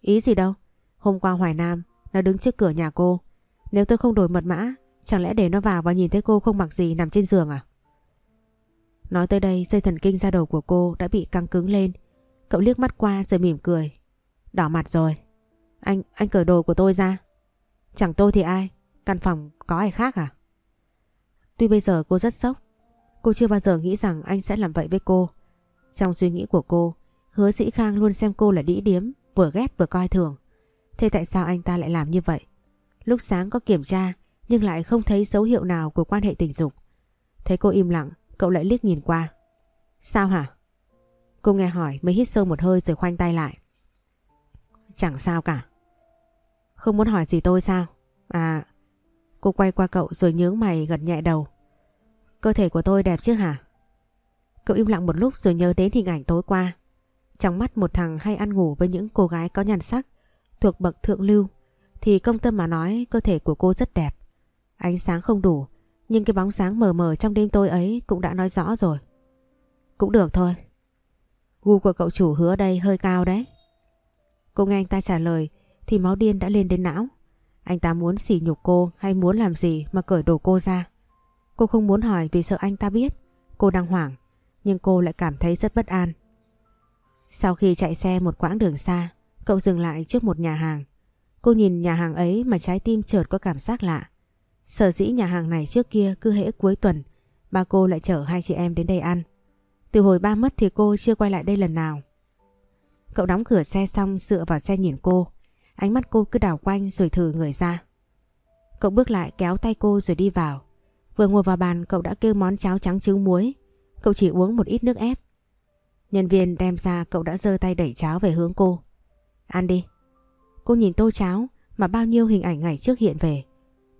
Ý gì đâu? Hôm qua Hoài Nam nó đứng trước cửa nhà cô. Nếu tôi không đổi mật mã, chẳng lẽ để nó vào và nhìn thấy cô không mặc gì nằm trên giường à? Nói tới đây dây thần kinh ra đầu của cô đã bị căng cứng lên. Cậu liếc mắt qua rồi mỉm cười. Đỏ mặt rồi. Anh, anh cởi đồ của tôi ra. Chẳng tôi thì ai? Căn phòng có ai khác à? Tuy bây giờ cô rất sốc. Cô chưa bao giờ nghĩ rằng anh sẽ làm vậy với cô. Trong suy nghĩ của cô, hứa sĩ Khang luôn xem cô là đĩ điếm, vừa ghét vừa coi thường. Thế tại sao anh ta lại làm như vậy? Lúc sáng có kiểm tra nhưng lại không thấy dấu hiệu nào của quan hệ tình dục. Thấy cô im lặng, cậu lại liếc nhìn qua. Sao hả? Cô nghe hỏi mới hít sâu một hơi rồi khoanh tay lại. Chẳng sao cả. Không muốn hỏi gì tôi sao? À, cô quay qua cậu rồi nhướng mày gật nhẹ đầu. Cơ thể của tôi đẹp chứ hả? Cậu im lặng một lúc rồi nhớ đến hình ảnh tối qua. Trong mắt một thằng hay ăn ngủ với những cô gái có nhan sắc, thuộc bậc thượng lưu, thì công tâm mà nói cơ thể của cô rất đẹp. Ánh sáng không đủ, nhưng cái bóng sáng mờ mờ trong đêm tối ấy cũng đã nói rõ rồi. Cũng được thôi. Gu của cậu chủ hứa đây hơi cao đấy. Cô nghe anh ta trả lời thì máu điên đã lên đến não. Anh ta muốn xỉ nhục cô hay muốn làm gì mà cởi đồ cô ra. Cô không muốn hỏi vì sợ anh ta biết cô đang hoảng nhưng cô lại cảm thấy rất bất an. Sau khi chạy xe một quãng đường xa, cậu dừng lại trước một nhà hàng. Cô nhìn nhà hàng ấy mà trái tim chợt có cảm giác lạ. Sở dĩ nhà hàng này trước kia cứ hễ cuối tuần, ba cô lại chở hai chị em đến đây ăn. Từ hồi ba mất thì cô chưa quay lại đây lần nào. Cậu đóng cửa xe xong dựa vào xe nhìn cô. Ánh mắt cô cứ đảo quanh rồi thử người ra. Cậu bước lại kéo tay cô rồi đi vào. Vừa ngồi vào bàn, cậu đã kêu món cháo trắng trứng muối. Cậu chỉ uống một ít nước ép. Nhân viên đem ra cậu đã giơ tay đẩy cháo về hướng cô. Ăn đi. Cô nhìn tô cháo mà bao nhiêu hình ảnh ngày trước hiện về.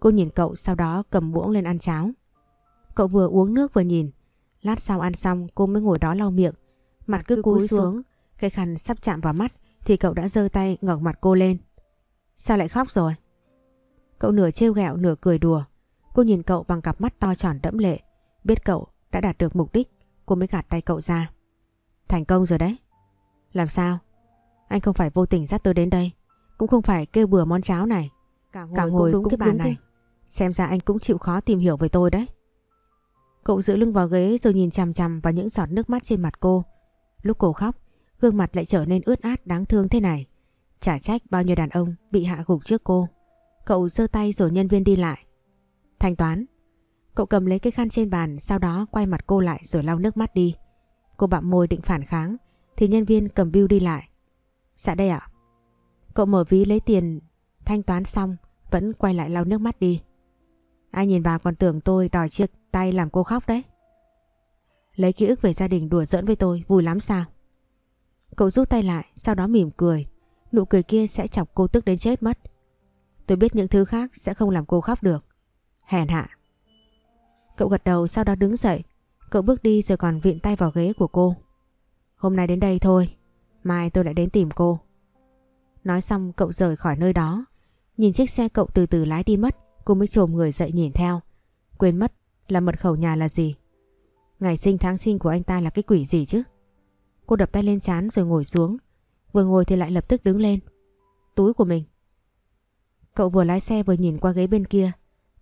Cô nhìn cậu sau đó cầm muỗng lên ăn cháo. Cậu vừa uống nước vừa nhìn. Lát sau ăn xong cô mới ngồi đó lau miệng. Mặt cứ cúi xuống, cái khăn sắp chạm vào mắt thì cậu đã giơ tay ngẩng mặt cô lên. Sao lại khóc rồi? Cậu nửa trêu ghẹo nửa cười đùa. Cô nhìn cậu bằng cặp mắt to tròn đẫm lệ. Biết cậu đã đạt được mục đích, cô mới gạt tay cậu ra. Thành công rồi đấy. Làm sao? Anh không phải vô tình dắt tôi đến đây. Cũng không phải kêu bừa món cháo này. Cả ngồi, Cả ngồi cũng đúng cái bàn này. Xem ra anh cũng chịu khó tìm hiểu với tôi đấy. Cậu giữ lưng vào ghế rồi nhìn chằm chằm vào những giọt nước mắt trên mặt cô. Lúc cô khóc, gương mặt lại trở nên ướt át đáng thương thế này. Chả trách bao nhiêu đàn ông bị hạ gục trước cô. Cậu giơ tay rồi nhân viên đi lại. Thanh toán. Cậu cầm lấy cái khăn trên bàn, sau đó quay mặt cô lại rồi lau nước mắt đi. Cô bặm môi định phản kháng, thì nhân viên cầm bill đi lại. Dạ đây ạ. Cậu mở ví lấy tiền, thanh toán xong, vẫn quay lại lau nước mắt đi. Ai nhìn vào còn tưởng tôi đòi chiếc tay làm cô khóc đấy. Lấy ký ức về gia đình đùa giỡn với tôi, vui lắm sao? Cậu rút tay lại, sau đó mỉm cười. Nụ cười kia sẽ chọc cô tức đến chết mất. Tôi biết những thứ khác sẽ không làm cô khóc được. Hèn hạ. Cậu gật đầu sau đó đứng dậy. Cậu bước đi rồi còn viện tay vào ghế của cô. Hôm nay đến đây thôi. Mai tôi lại đến tìm cô. Nói xong, cậu rời khỏi nơi đó. Nhìn chiếc xe cậu từ từ lái đi mất. Cô mới trồm người dậy nhìn theo. Quên mất là mật khẩu nhà là gì. Ngày sinh tháng sinh của anh ta là cái quỷ gì chứ. Cô đập tay lên chán rồi ngồi xuống. Vừa ngồi thì lại lập tức đứng lên. Túi của mình. Cậu vừa lái xe vừa nhìn qua ghế bên kia.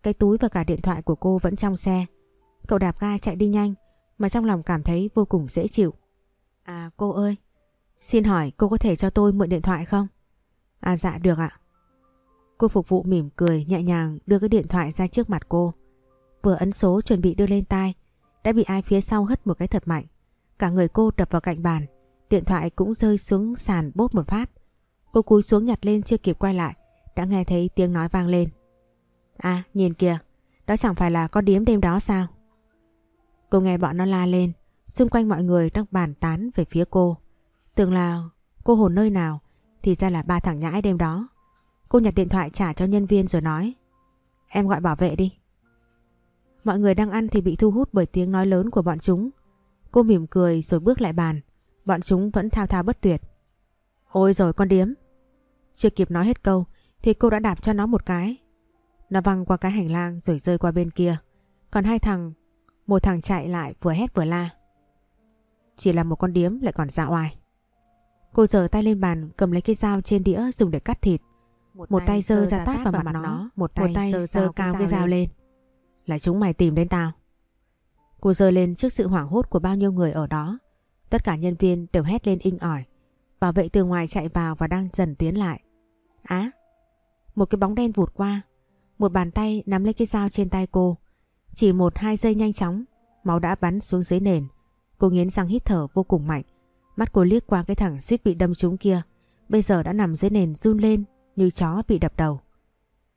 Cái túi và cả điện thoại của cô vẫn trong xe. Cậu đạp ga chạy đi nhanh mà trong lòng cảm thấy vô cùng dễ chịu. À cô ơi, xin hỏi cô có thể cho tôi mượn điện thoại không? À dạ được ạ. Cô phục vụ mỉm cười nhẹ nhàng đưa cái điện thoại ra trước mặt cô. Vừa ấn số chuẩn bị đưa lên tai, đã bị ai phía sau hất một cái thật mạnh. Cả người cô đập vào cạnh bàn, điện thoại cũng rơi xuống sàn bốp một phát. Cô cúi xuống nhặt lên chưa kịp quay lại, đã nghe thấy tiếng nói vang lên. À, nhìn kìa, đó chẳng phải là con điếm đêm đó sao? Cô nghe bọn nó la lên, xung quanh mọi người đang bàn tán về phía cô. Tưởng là cô hồn nơi nào thì ra là ba thằng nhãi đêm đó. Cô nhặt điện thoại trả cho nhân viên rồi nói Em gọi bảo vệ đi. Mọi người đang ăn thì bị thu hút bởi tiếng nói lớn của bọn chúng. Cô mỉm cười rồi bước lại bàn. Bọn chúng vẫn thao thao bất tuyệt. Ôi rồi con điếm. Chưa kịp nói hết câu thì cô đã đạp cho nó một cái. Nó văng qua cái hành lang rồi rơi qua bên kia. Còn hai thằng, một thằng chạy lại vừa hét vừa la. Chỉ là một con điếm lại còn dạo oai. Cô giở tay lên bàn cầm lấy cái dao trên đĩa dùng để cắt thịt. Một, một tay giơ ra tát vào mặt nó, một tay, một tay giơ cao cái dao lên. Là chúng mày tìm đến tao. Cô giơ lên trước sự hoảng hốt của bao nhiêu người ở đó. Tất cả nhân viên đều hét lên inh ỏi. Bảo vệ từ ngoài chạy vào và đang dần tiến lại. Á! một cái bóng đen vụt qua. Một bàn tay nắm lấy cái dao trên tay cô. Chỉ một hai giây nhanh chóng, máu đã bắn xuống dưới nền. Cô nghiến răng hít thở vô cùng mạnh. Mắt cô liếc qua cái thằng suýt bị đâm trúng kia. Bây giờ đã nằm dưới nền run lên như chó bị đập đầu.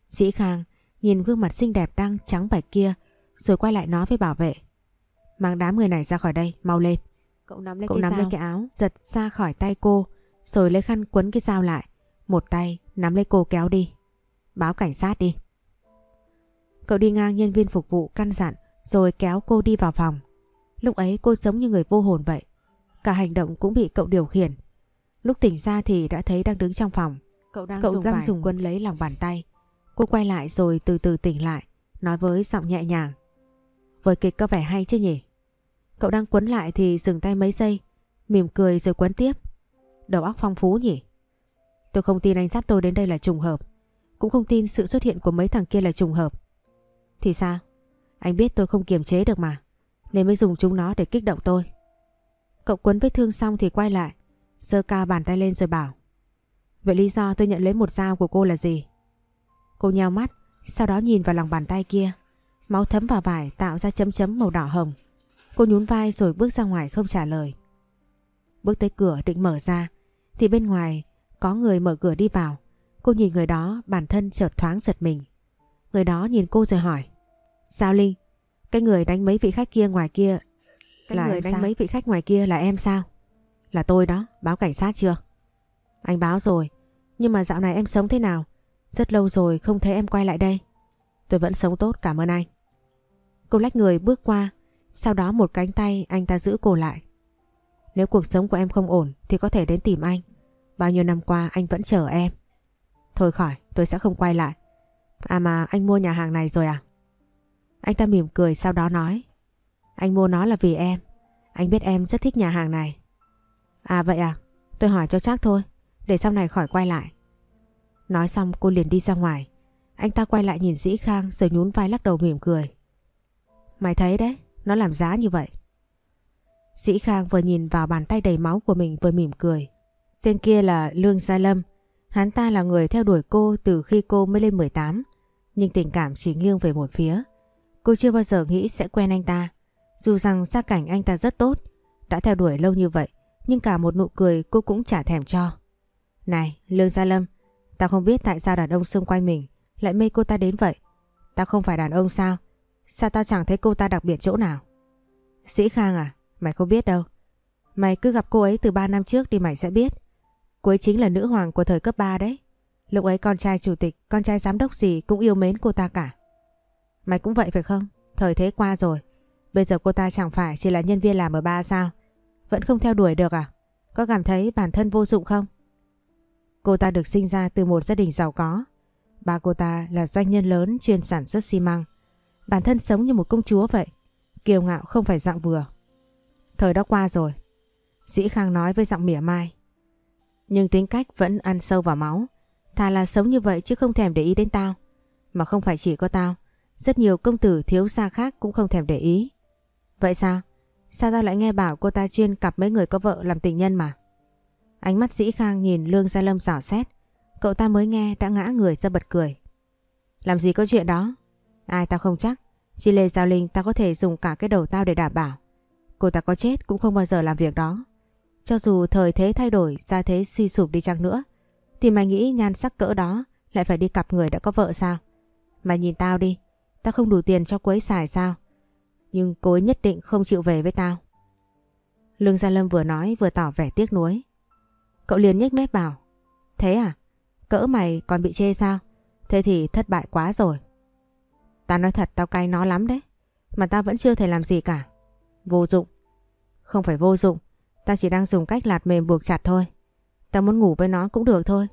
Dĩ Khang nhìn gương mặt xinh đẹp đang trắng bạch kia rồi quay lại nói với bảo vệ. Mang đám người này ra khỏi đây, mau lên. Cậu nắm lấy, Cậu cái, nắm lấy cái áo, giật ra khỏi tay cô rồi lấy khăn quấn cái dao lại. Một tay nắm lấy cô kéo đi. Báo cảnh sát đi. Cậu đi ngang nhân viên phục vụ căn dặn rồi kéo cô đi vào phòng. Lúc ấy cô giống như người vô hồn vậy. Cả hành động cũng bị cậu điều khiển. Lúc tỉnh ra thì đã thấy đang đứng trong phòng. Cậu đang, cậu dùng, đang dùng quân lấy lòng bàn tay. Cô quay lại rồi từ từ tỉnh lại, nói với giọng nhẹ nhàng. Vở kịch có vẻ hay chứ nhỉ? Cậu đang quấn lại thì dừng tay mấy giây, mỉm cười rồi quấn tiếp. Đầu óc phong phú nhỉ? Tôi không tin anh dắt tôi đến đây là trùng hợp. Cũng không tin sự xuất hiện của mấy thằng kia là trùng hợp. Thì sao? Anh biết tôi không kiềm chế được mà. Nên mới dùng chúng nó để kích động tôi. Cậu quấn vết thương xong thì quay lại. Sơ ca bàn tay lên rồi bảo. Vậy lý do tôi nhận lấy một dao của cô là gì? Cô nheo mắt, sau đó nhìn vào lòng bàn tay kia. Máu thấm vào vải tạo ra chấm chấm màu đỏ hồng. Cô nhún vai rồi bước ra ngoài không trả lời. Bước tới cửa định mở ra, thì bên ngoài có người mở cửa đi vào. Cô nhìn người đó bản thân chợt thoáng giật mình. Người đó nhìn cô rồi hỏi. Sao Linh? Cái người đánh mấy vị khách kia ngoài kia cái là người đánh sao? mấy vị khách ngoài kia là em sao? Là tôi đó, báo cảnh sát chưa? Anh báo rồi, nhưng mà dạo này em sống thế nào? Rất lâu rồi không thấy em quay lại đây. Tôi vẫn sống tốt cảm ơn anh. Cô lách người bước qua, sau đó một cánh tay anh ta giữ cô lại. Nếu cuộc sống của em không ổn thì có thể đến tìm anh. Bao nhiêu năm qua anh vẫn chờ em. Thôi khỏi, tôi sẽ không quay lại. À mà anh mua nhà hàng này rồi à? Anh ta mỉm cười sau đó nói. Anh mua nó là vì em. Anh biết em rất thích nhà hàng này. À vậy à? Tôi hỏi cho chắc thôi. Để sau này khỏi quay lại. Nói xong cô liền đi ra ngoài. Anh ta quay lại nhìn Dĩ Khang rồi nhún vai lắc đầu mỉm cười. Mày thấy đấy, nó làm giá như vậy. Dĩ Khang vừa nhìn vào bàn tay đầy máu của mình vừa mỉm cười. Tên kia là Lương Gia Lâm. Hắn ta là người theo đuổi cô từ khi cô mới lên 18. Nhưng tình cảm chỉ nghiêng về một phía. Cô chưa bao giờ nghĩ sẽ quen anh ta. Dù rằng gia cảnh anh ta rất tốt. Đã theo đuổi lâu như vậy. Nhưng cả một nụ cười cô cũng chả thèm cho. Này, Lương Gia Lâm. Tao không biết tại sao đàn ông xung quanh mình lại mê cô ta đến vậy. Tao không phải đàn ông sao? Sao tao chẳng thấy cô ta đặc biệt chỗ nào? Sĩ Khang à? Mày không biết đâu. Mày cứ gặp cô ấy từ 3 năm trước thì mày sẽ biết. Cô ấy chính là nữ hoàng của thời cấp 3 đấy. Lúc ấy con trai chủ tịch, con trai giám đốc gì cũng yêu mến cô ta cả. Mày cũng vậy phải không? Thời thế qua rồi. Bây giờ cô ta chẳng phải chỉ là nhân viên làm ở ba sao? Vẫn không theo đuổi được à? Có cảm thấy bản thân vô dụng không? Cô ta được sinh ra từ một gia đình giàu có. Ba cô ta là doanh nhân lớn chuyên sản xuất xi măng. Bản thân sống như một công chúa vậy. Kiều ngạo không phải dạng vừa. Thời đó qua rồi. Dĩ Khang nói với giọng mỉa mai. Nhưng tính cách vẫn ăn sâu vào máu. Thà là sống như vậy chứ không thèm để ý đến tao. Mà không phải chỉ có tao. Rất nhiều công tử thiếu gia khác cũng không thèm để ý. Vậy sao? Sao tao lại nghe bảo cô ta chuyên cặp mấy người có vợ làm tình nhân mà? Ánh mắt dĩ khang nhìn Lương Gia Lâm giỏ xét. Cậu ta mới nghe đã ngã người ra bật cười. Làm gì có chuyện đó? Ai tao không chắc. Chỉ Lê Giao Linh tao có thể dùng cả cái đầu tao để đảm bảo. Cô ta có chết cũng không bao giờ làm việc đó. Cho dù thời thế thay đổi, gia thế suy sụp đi chăng nữa, thì mày nghĩ nhan sắc cỡ đó lại phải đi cặp người đã có vợ sao? Mày nhìn tao đi, ta không đủ tiền cho cô ấy xài sao? Nhưng cô ấy nhất định không chịu về với tao. Lương Gia Lâm vừa nói vừa tỏ vẻ tiếc nuối. Cậu liền nhếch mép bảo. Thế à? Cỡ mày còn bị chê sao? Thế thì thất bại quá rồi. ta nói thật tao cay nó lắm đấy. Mà tao vẫn chưa thể làm gì cả. Vô dụng. Không phải vô dụng. Tao chỉ đang dùng cách lạt mềm buộc chặt thôi. Tao muốn ngủ với nó cũng được thôi.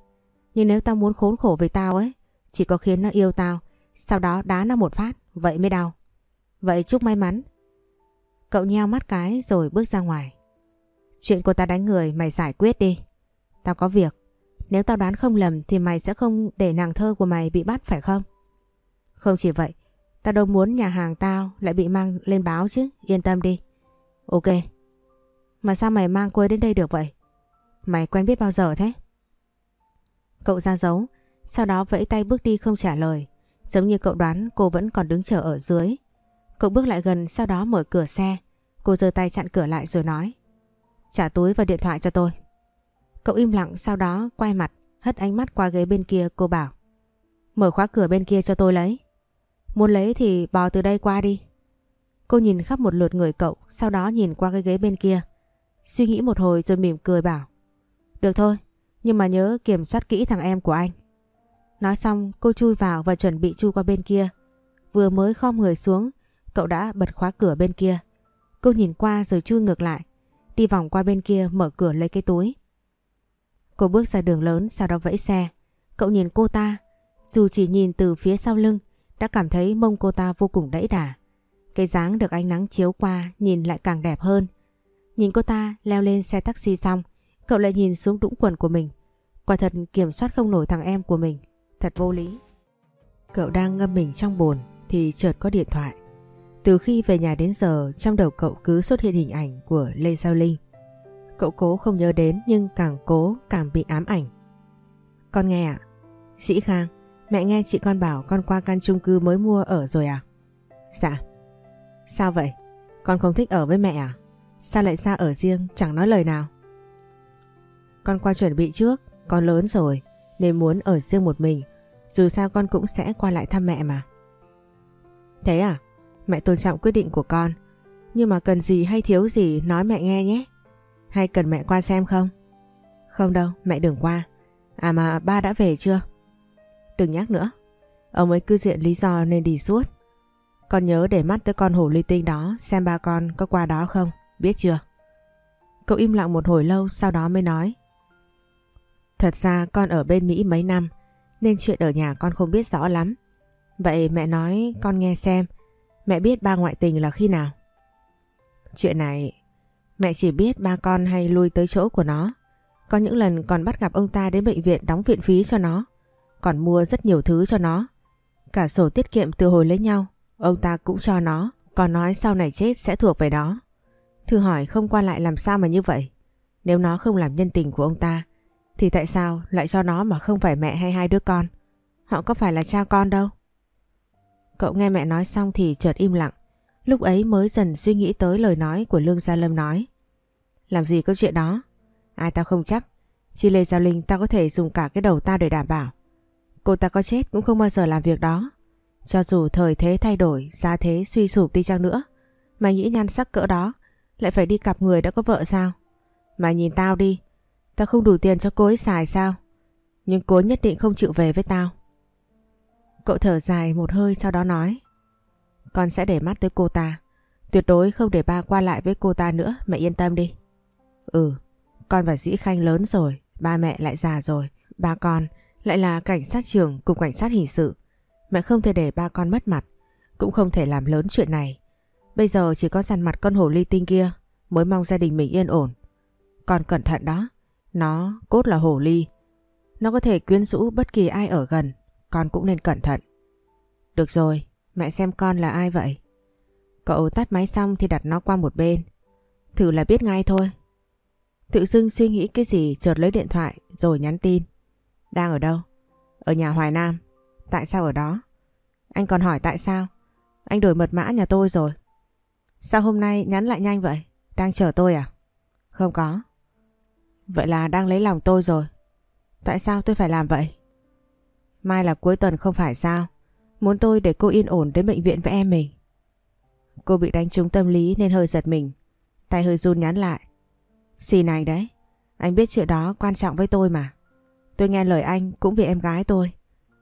Nhưng nếu tao muốn khốn khổ với tao ấy, chỉ có khiến nó yêu tao, sau đó đá nó một phát, vậy mới đau. Vậy chúc may mắn. Cậu nheo mắt cái rồi bước ra ngoài. Chuyện cô ta đánh người mày giải quyết đi. Tao có việc. Nếu tao đoán không lầm thì mày sẽ không để nàng thơ của mày bị bắt phải không? Không chỉ vậy, tao đâu muốn nhà hàng tao lại bị mang lên báo chứ, yên tâm đi. Ok. Mà sao mày mang cô ấy đến đây được vậy? Mày quen biết bao giờ thế? Cậu ra dấu, sau đó vẫy tay bước đi không trả lời. Giống như cậu đoán cô vẫn còn đứng chờ ở dưới. Cậu bước lại gần sau đó mở cửa xe. Cô giơ tay chặn cửa lại rồi nói. Trả túi và điện thoại cho tôi. Cậu im lặng sau đó quay mặt, hất ánh mắt qua ghế bên kia cô bảo. Mở khóa cửa bên kia cho tôi lấy. Muốn lấy thì bò từ đây qua đi. Cô nhìn khắp một lượt người cậu, sau đó nhìn qua cái ghế bên kia. Suy nghĩ một hồi rồi mỉm cười bảo. Được thôi, nhưng mà nhớ kiểm soát kỹ thằng em của anh. Nói xong cô chui vào và chuẩn bị chui qua bên kia. Vừa mới khom người xuống, cậu đã bật khóa cửa bên kia. Cô nhìn qua rồi chui ngược lại, đi vòng qua bên kia mở cửa lấy cái túi. Cô bước ra đường lớn sau đó vẫy xe. Cậu nhìn cô ta, dù chỉ nhìn từ phía sau lưng, đã cảm thấy mông cô ta vô cùng đẫy đà. Cái dáng được ánh nắng chiếu qua nhìn lại càng đẹp hơn. Nhìn cô ta leo lên xe taxi xong, cậu lại nhìn xuống đũng quần của mình. Quả thật kiểm soát không nổi thằng em của mình. Thật vô lý. Cậu đang ngâm mình trong bồn thì chợt có điện thoại. Từ khi về nhà đến giờ trong đầu cậu cứ xuất hiện hình ảnh của Lê Giao Linh. Cậu cố không nhớ đến nhưng càng cố càng bị ám ảnh. Con nghe ạ? À? Sĩ Khang, mẹ nghe chị con bảo con qua căn chung cư mới mua ở rồi à? Dạ. Sao vậy? Con không thích ở với mẹ à? Sao lại xa ở riêng chẳng nói lời nào? Con qua chuẩn bị trước, con lớn rồi nên muốn ở riêng một mình. Dù sao con cũng sẽ qua lại thăm mẹ mà. Thế à? Mẹ tôn trọng quyết định của con. Nhưng mà cần gì hay thiếu gì nói mẹ nghe nhé. Hay cần mẹ qua xem không? Không đâu, mẹ đừng qua. À mà ba đã về chưa? Đừng nhắc nữa. Ông ấy cứ diện lý do nên đi suốt. Con nhớ để mắt tới con hổ ly tinh đó xem ba con có qua đó không, biết chưa? Cậu im lặng một hồi lâu sau đó mới nói. Thật ra con ở bên Mỹ mấy năm nên chuyện ở nhà con không biết rõ lắm. Vậy mẹ nói con nghe xem mẹ biết ba ngoại tình là khi nào? Chuyện này, mẹ chỉ biết ba con hay lui tới chỗ của nó. Có những lần còn bắt gặp ông ta đến bệnh viện đóng viện phí cho nó. Còn mua rất nhiều thứ cho nó. Cả sổ tiết kiệm từ hồi lấy nhau, ông ta cũng cho nó. Còn nói sau này chết sẽ thuộc về đó. Thử hỏi không qua lại làm sao mà như vậy? Nếu nó không làm nhân tình của ông ta thì tại sao lại cho nó mà không phải mẹ hay hai đứa con? Họ có phải là cha con đâu? Cậu nghe mẹ nói xong thì chợt im lặng. Lúc ấy mới dần suy nghĩ tới lời nói của Lương Gia Lâm nói. Làm gì có chuyện đó? Ai tao không chắc. chỉ Lê Giao Linh tao có thể dùng cả cái đầu tao để đảm bảo. Cô ta có chết cũng không bao giờ làm việc đó. Cho dù thời thế thay đổi, giá thế suy sụp đi chăng nữa. Mày nghĩ nhan sắc cỡ đó lại phải đi cặp người đã có vợ sao? Mày nhìn tao đi. Tao không đủ tiền cho cô ấy xài sao? Nhưng cô nhất định không chịu về với tao. Cậu thở dài một hơi sau đó nói. Con sẽ để mắt tới cô ta. Tuyệt đối không để ba qua lại với cô ta nữa, mẹ yên tâm đi. Ừ, con và Dĩ Khanh lớn rồi, ba mẹ lại già rồi. Ba con lại là cảnh sát trưởng cùng cảnh sát hình sự. Mẹ không thể để ba con mất mặt, cũng không thể làm lớn chuyện này. Bây giờ chỉ có dằn mặt con hổ ly tinh kia mới mong gia đình mình yên ổn. Con cẩn thận đó, nó cốt là hổ ly. Nó có thể quyến rũ bất kỳ ai ở gần, con cũng nên cẩn thận. Được rồi, mẹ xem con là ai vậy? Cậu tắt máy xong thì đặt nó qua một bên. Thử là biết ngay thôi. Tự dưng suy nghĩ cái gì chợt lấy điện thoại rồi nhắn tin. Đang ở đâu? Ở nhà Hoài Nam. Tại sao ở đó? Anh còn hỏi tại sao? Anh đổi mật mã nhà tôi rồi. Sao hôm nay nhắn lại nhanh vậy? Đang chờ tôi à? Không có. Vậy là đang lấy lòng tôi rồi. Tại sao tôi phải làm vậy? Mai là cuối tuần không phải sao? Muốn tôi để cô yên ổn đến bệnh viện với em mình. Cô bị đánh trúng tâm lý nên hơi giật mình. Tay hơi run nhắn lại. Xì này đấy. Anh biết chuyện đó quan trọng với tôi mà. Tôi nghe lời anh cũng vì em gái tôi.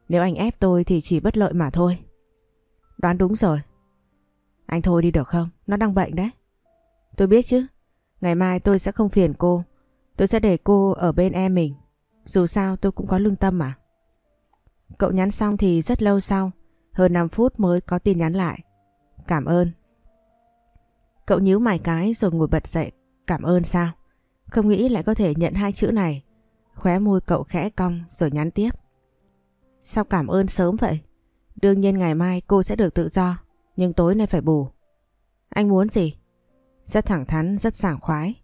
Nếu anh ép tôi thì chỉ bất lợi mà thôi. Đoán đúng rồi. Anh thôi đi được không? Nó đang bệnh đấy. Tôi biết chứ. Ngày mai tôi sẽ không phiền cô. Tôi sẽ để cô ở bên em mình. Dù sao tôi cũng có lương tâm mà. Cậu nhắn xong thì rất lâu sau. Hơn 5 phút mới có tin nhắn lại. Cảm ơn. Cậu nhíu mày cái rồi ngồi bật dậy. Cảm ơn sao? Không nghĩ lại có thể nhận hai chữ này. Khóe môi cậu khẽ cong rồi nhắn tiếp. Sao cảm ơn sớm vậy? Đương nhiên ngày mai cô sẽ được tự do. Nhưng tối nay phải bù. Anh muốn gì? Rất thẳng thắn, rất sảng khoái.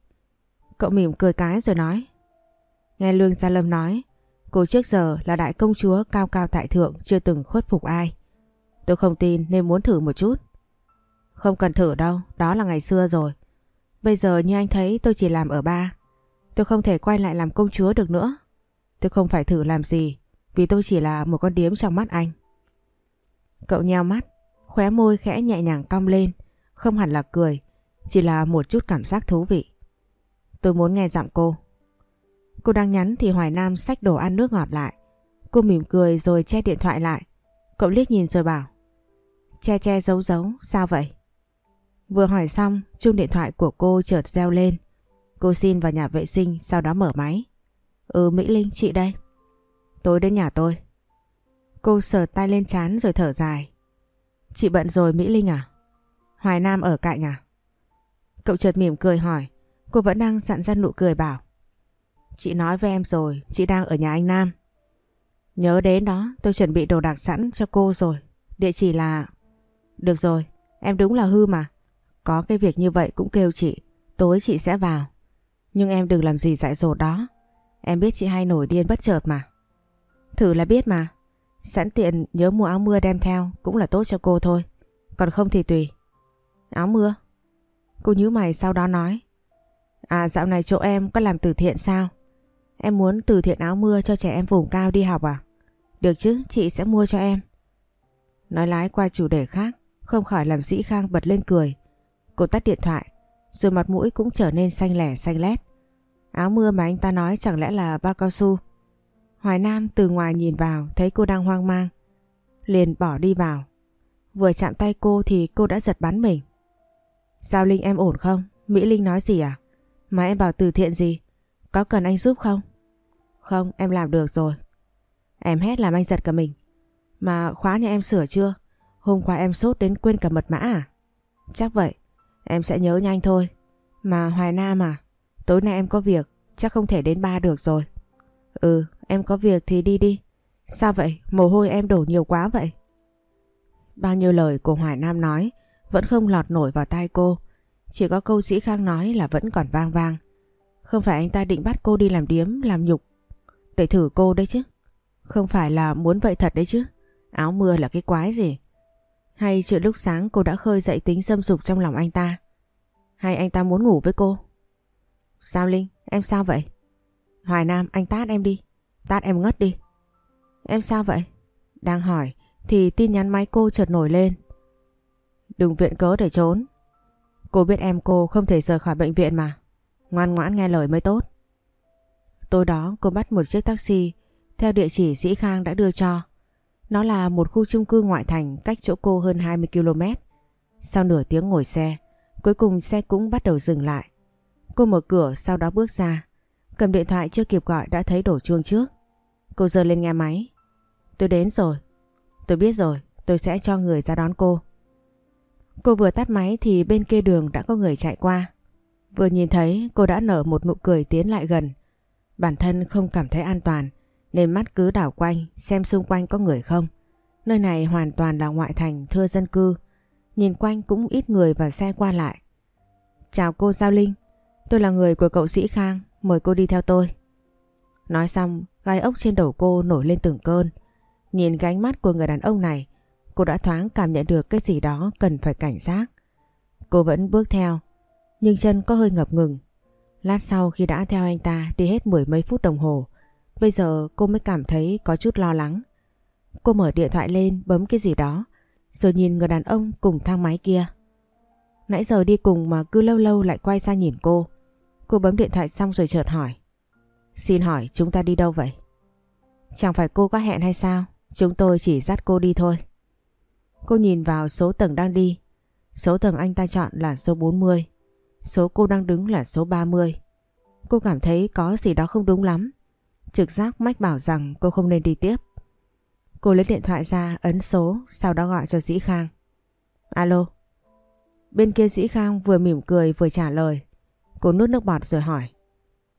Cậu mỉm cười cái rồi nói. Nghe Lương Gia Lâm nói, cô trước giờ là đại công chúa cao cao tại thượng chưa từng khuất phục ai. Tôi không tin nên muốn thử một chút. Không cần thử đâu, đó là ngày xưa rồi. Bây giờ như anh thấy tôi chỉ làm ở ba. Tôi không thể quay lại làm công chúa được nữa. Tôi không phải thử làm gì vì tôi chỉ là một con điếm trong mắt anh. Cậu nheo mắt, khóe môi khẽ nhẹ nhàng cong lên, không hẳn là cười, chỉ là một chút cảm giác thú vị. Tôi muốn nghe giọng cô. Cô đang nhắn thì Hoài Nam xách đồ ăn nước ngọt lại. Cô mỉm cười rồi che điện thoại lại. Cậu liếc nhìn rồi bảo. Che che giấu giấu, sao vậy? Vừa hỏi xong, chuông điện thoại của cô chợt reo lên. Cô xin vào nhà vệ sinh sau đó mở máy. Ừ Mỹ Linh, chị đây. Tối đến nhà tôi. Cô sờ tay lên chán rồi thở dài. Chị bận rồi Mỹ Linh à? Hoài Nam ở cạnh à? Cậu chợt mỉm cười hỏi. Cô vẫn đang sẵn ra nụ cười bảo. Chị nói với em rồi, chị đang ở nhà anh Nam. Nhớ đến đó, tôi chuẩn bị đồ đạc sẵn cho cô rồi. Địa chỉ là... Được rồi, em đúng là hư mà. Có cái việc như vậy cũng kêu chị, tối chị sẽ vào. Nhưng em đừng làm gì dại dột đó. Em biết chị hay nổi điên bất chợt mà. Thử là biết mà. Sẵn tiện nhớ mua áo mưa đem theo cũng là tốt cho cô thôi. Còn không thì tùy. Áo mưa? Cô nhíu mày sau đó nói. À dạo này chỗ em có làm từ thiện sao? Em muốn từ thiện áo mưa cho trẻ em vùng cao đi học à? Được chứ, chị sẽ mua cho em. Nói lái qua chủ đề khác, không khỏi làm dĩ khang bật lên cười. Cô tắt điện thoại, rồi mặt mũi cũng trở nên xanh lẻ xanh lét. Áo mưa mà anh ta nói chẳng lẽ là bao cao su? Hoài Nam từ ngoài nhìn vào thấy cô đang hoang mang. Liền bỏ đi vào. Vừa chạm tay cô thì cô đã giật bắn mình. Sao Linh em ổn không? Mỹ Linh nói gì à? Mà em bảo từ thiện gì? Có cần anh giúp không? Không, em làm được rồi. Em hét làm anh giật cả mình. Mà khóa nhà em sửa chưa? Hôm qua em sốt đến quên cả mật mã à? Chắc vậy. Em sẽ nhớ nhanh thôi. Mà Hoài Nam à? Tối nay em có việc, chắc không thể đến ba được rồi. Ừ, em có việc thì đi đi. Sao vậy? Mồ hôi em đổ nhiều quá vậy? Bao nhiêu lời của Hoài Nam nói vẫn không lọt nổi vào tai cô. Chỉ có câu sĩ Khang nói là vẫn còn vang vang. Không phải anh ta định bắt cô đi làm điếm, làm nhục để thử cô đấy chứ. Không phải là muốn vậy thật đấy chứ. Áo mưa là cái quái gì? Hay chuyện lúc sáng cô đã khơi dậy tính xâm dục trong lòng anh ta? Hay anh ta muốn ngủ với cô? Sao Linh, em sao vậy? Hoài Nam, anh tát em đi. Tát em ngất đi. Em sao vậy? Đang hỏi thì tin nhắn máy cô chợt nổi lên. Đừng viện cớ để trốn. Cô biết em cô không thể rời khỏi bệnh viện mà. Ngoan ngoãn nghe lời mới tốt. Tối đó cô bắt một chiếc taxi theo địa chỉ Sĩ Khang đã đưa cho. Nó là một khu chung cư ngoại thành cách chỗ cô hơn 20 km. Sau nửa tiếng ngồi xe, cuối cùng xe cũng bắt đầu dừng lại. Cô mở cửa sau đó bước ra. Cầm điện thoại chưa kịp gọi đã thấy đổ chuông trước. Cô giơ lên nghe máy. Tôi đến rồi. Tôi biết rồi, tôi sẽ cho người ra đón cô. Cô vừa tắt máy thì bên kia đường đã có người chạy qua. Vừa nhìn thấy cô đã nở một nụ cười tiến lại gần. Bản thân không cảm thấy an toàn nên mắt cứ đảo quanh xem xung quanh có người không. Nơi này hoàn toàn là ngoại thành thưa dân cư. Nhìn quanh cũng ít người và xe qua lại. Chào cô Giao Linh, Tôi là người của cậu Sĩ Khang, mời cô đi theo tôi. Nói xong, gai ốc trên đầu cô nổi lên từng cơn. Nhìn cái ánh mắt của người đàn ông này, cô đã thoáng cảm nhận được cái gì đó cần phải cảnh giác. Cô vẫn bước theo, nhưng chân có hơi ngập ngừng. Lát sau khi đã theo anh ta đi hết mười mấy phút đồng hồ, bây giờ cô mới cảm thấy có chút lo lắng. Cô mở điện thoại lên bấm cái gì đó, rồi nhìn người đàn ông cùng thang máy kia. Nãy giờ đi cùng mà cứ lâu lâu lại quay sang nhìn cô. Cô bấm điện thoại xong rồi chợt hỏi. Xin hỏi chúng ta đi đâu vậy? Chẳng phải cô có hẹn hay sao? Chúng tôi chỉ dắt cô đi thôi. Cô nhìn vào số tầng đang đi. Số tầng anh ta chọn là số 40. Số cô đang đứng là số 30. Cô cảm thấy có gì đó không đúng lắm. Trực giác mách bảo rằng cô không nên đi tiếp. Cô lấy điện thoại ra ấn số, sau đó gọi cho Dĩ Khang. Alo. Bên kia Dĩ Khang vừa mỉm cười vừa trả lời. Cô nuốt nước bọt rồi hỏi.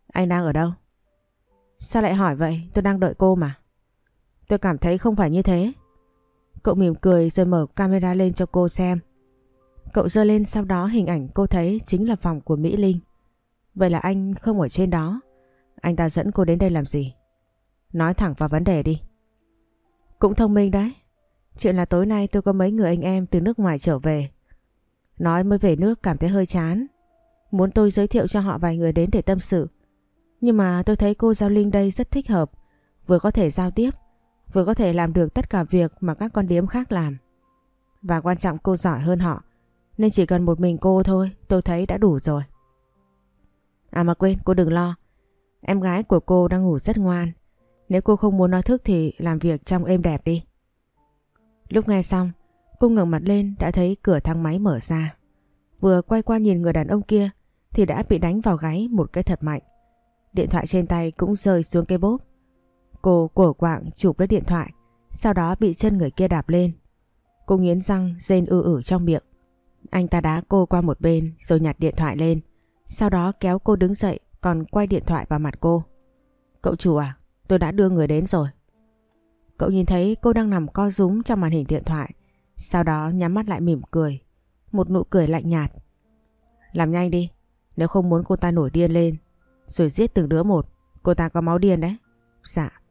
Anh đang ở đâu? Sao lại hỏi vậy? Tôi đang đợi cô mà. Tôi cảm thấy không phải như thế. Cậu mỉm cười rồi mở camera lên cho cô xem. Cậu dơ lên sau đó hình ảnh cô thấy chính là phòng của Mỹ Linh. Vậy là anh không ở trên đó. Anh ta dẫn cô đến đây làm gì? Nói thẳng vào vấn đề đi. Cũng thông minh đấy. Chuyện là tối nay tôi có mấy người anh em từ nước ngoài trở về. Nói mới về nước cảm thấy hơi chán. Muốn tôi giới thiệu cho họ vài người đến để tâm sự. Nhưng mà tôi thấy cô Giao Linh đây rất thích hợp. Vừa có thể giao tiếp, vừa có thể làm được tất cả việc mà các con điếm khác làm. Và quan trọng cô giỏi hơn họ. Nên chỉ cần một mình cô thôi tôi thấy đã đủ rồi. À mà quên cô đừng lo. Em gái của cô đang ngủ rất ngoan. Nếu cô không muốn nói thức thì làm việc trong êm đẹp đi. Lúc nghe xong, cô ngẩng mặt lên đã thấy cửa thang máy mở ra. Vừa quay qua nhìn người đàn ông kia thì đã bị đánh vào gáy một cái thật mạnh. Điện thoại trên tay cũng rơi xuống cây bốp. Cô cổ quạng chụp lấy điện thoại, sau đó bị chân người kia đạp lên. Cô nghiến răng rên ư ử trong miệng. Anh ta đá cô qua một bên rồi nhặt điện thoại lên. Sau đó kéo cô đứng dậy còn quay điện thoại vào mặt cô. Cậu chủ à, tôi đã đưa người đến rồi. Cậu nhìn thấy cô đang nằm co rúm trong màn hình điện thoại. Sau đó nhắm mắt lại mỉm cười. Một nụ cười lạnh nhạt. Làm nhanh đi, nếu không muốn cô ta nổi điên lên. Rồi giết từng đứa một, cô ta có máu điên đấy. Dạ.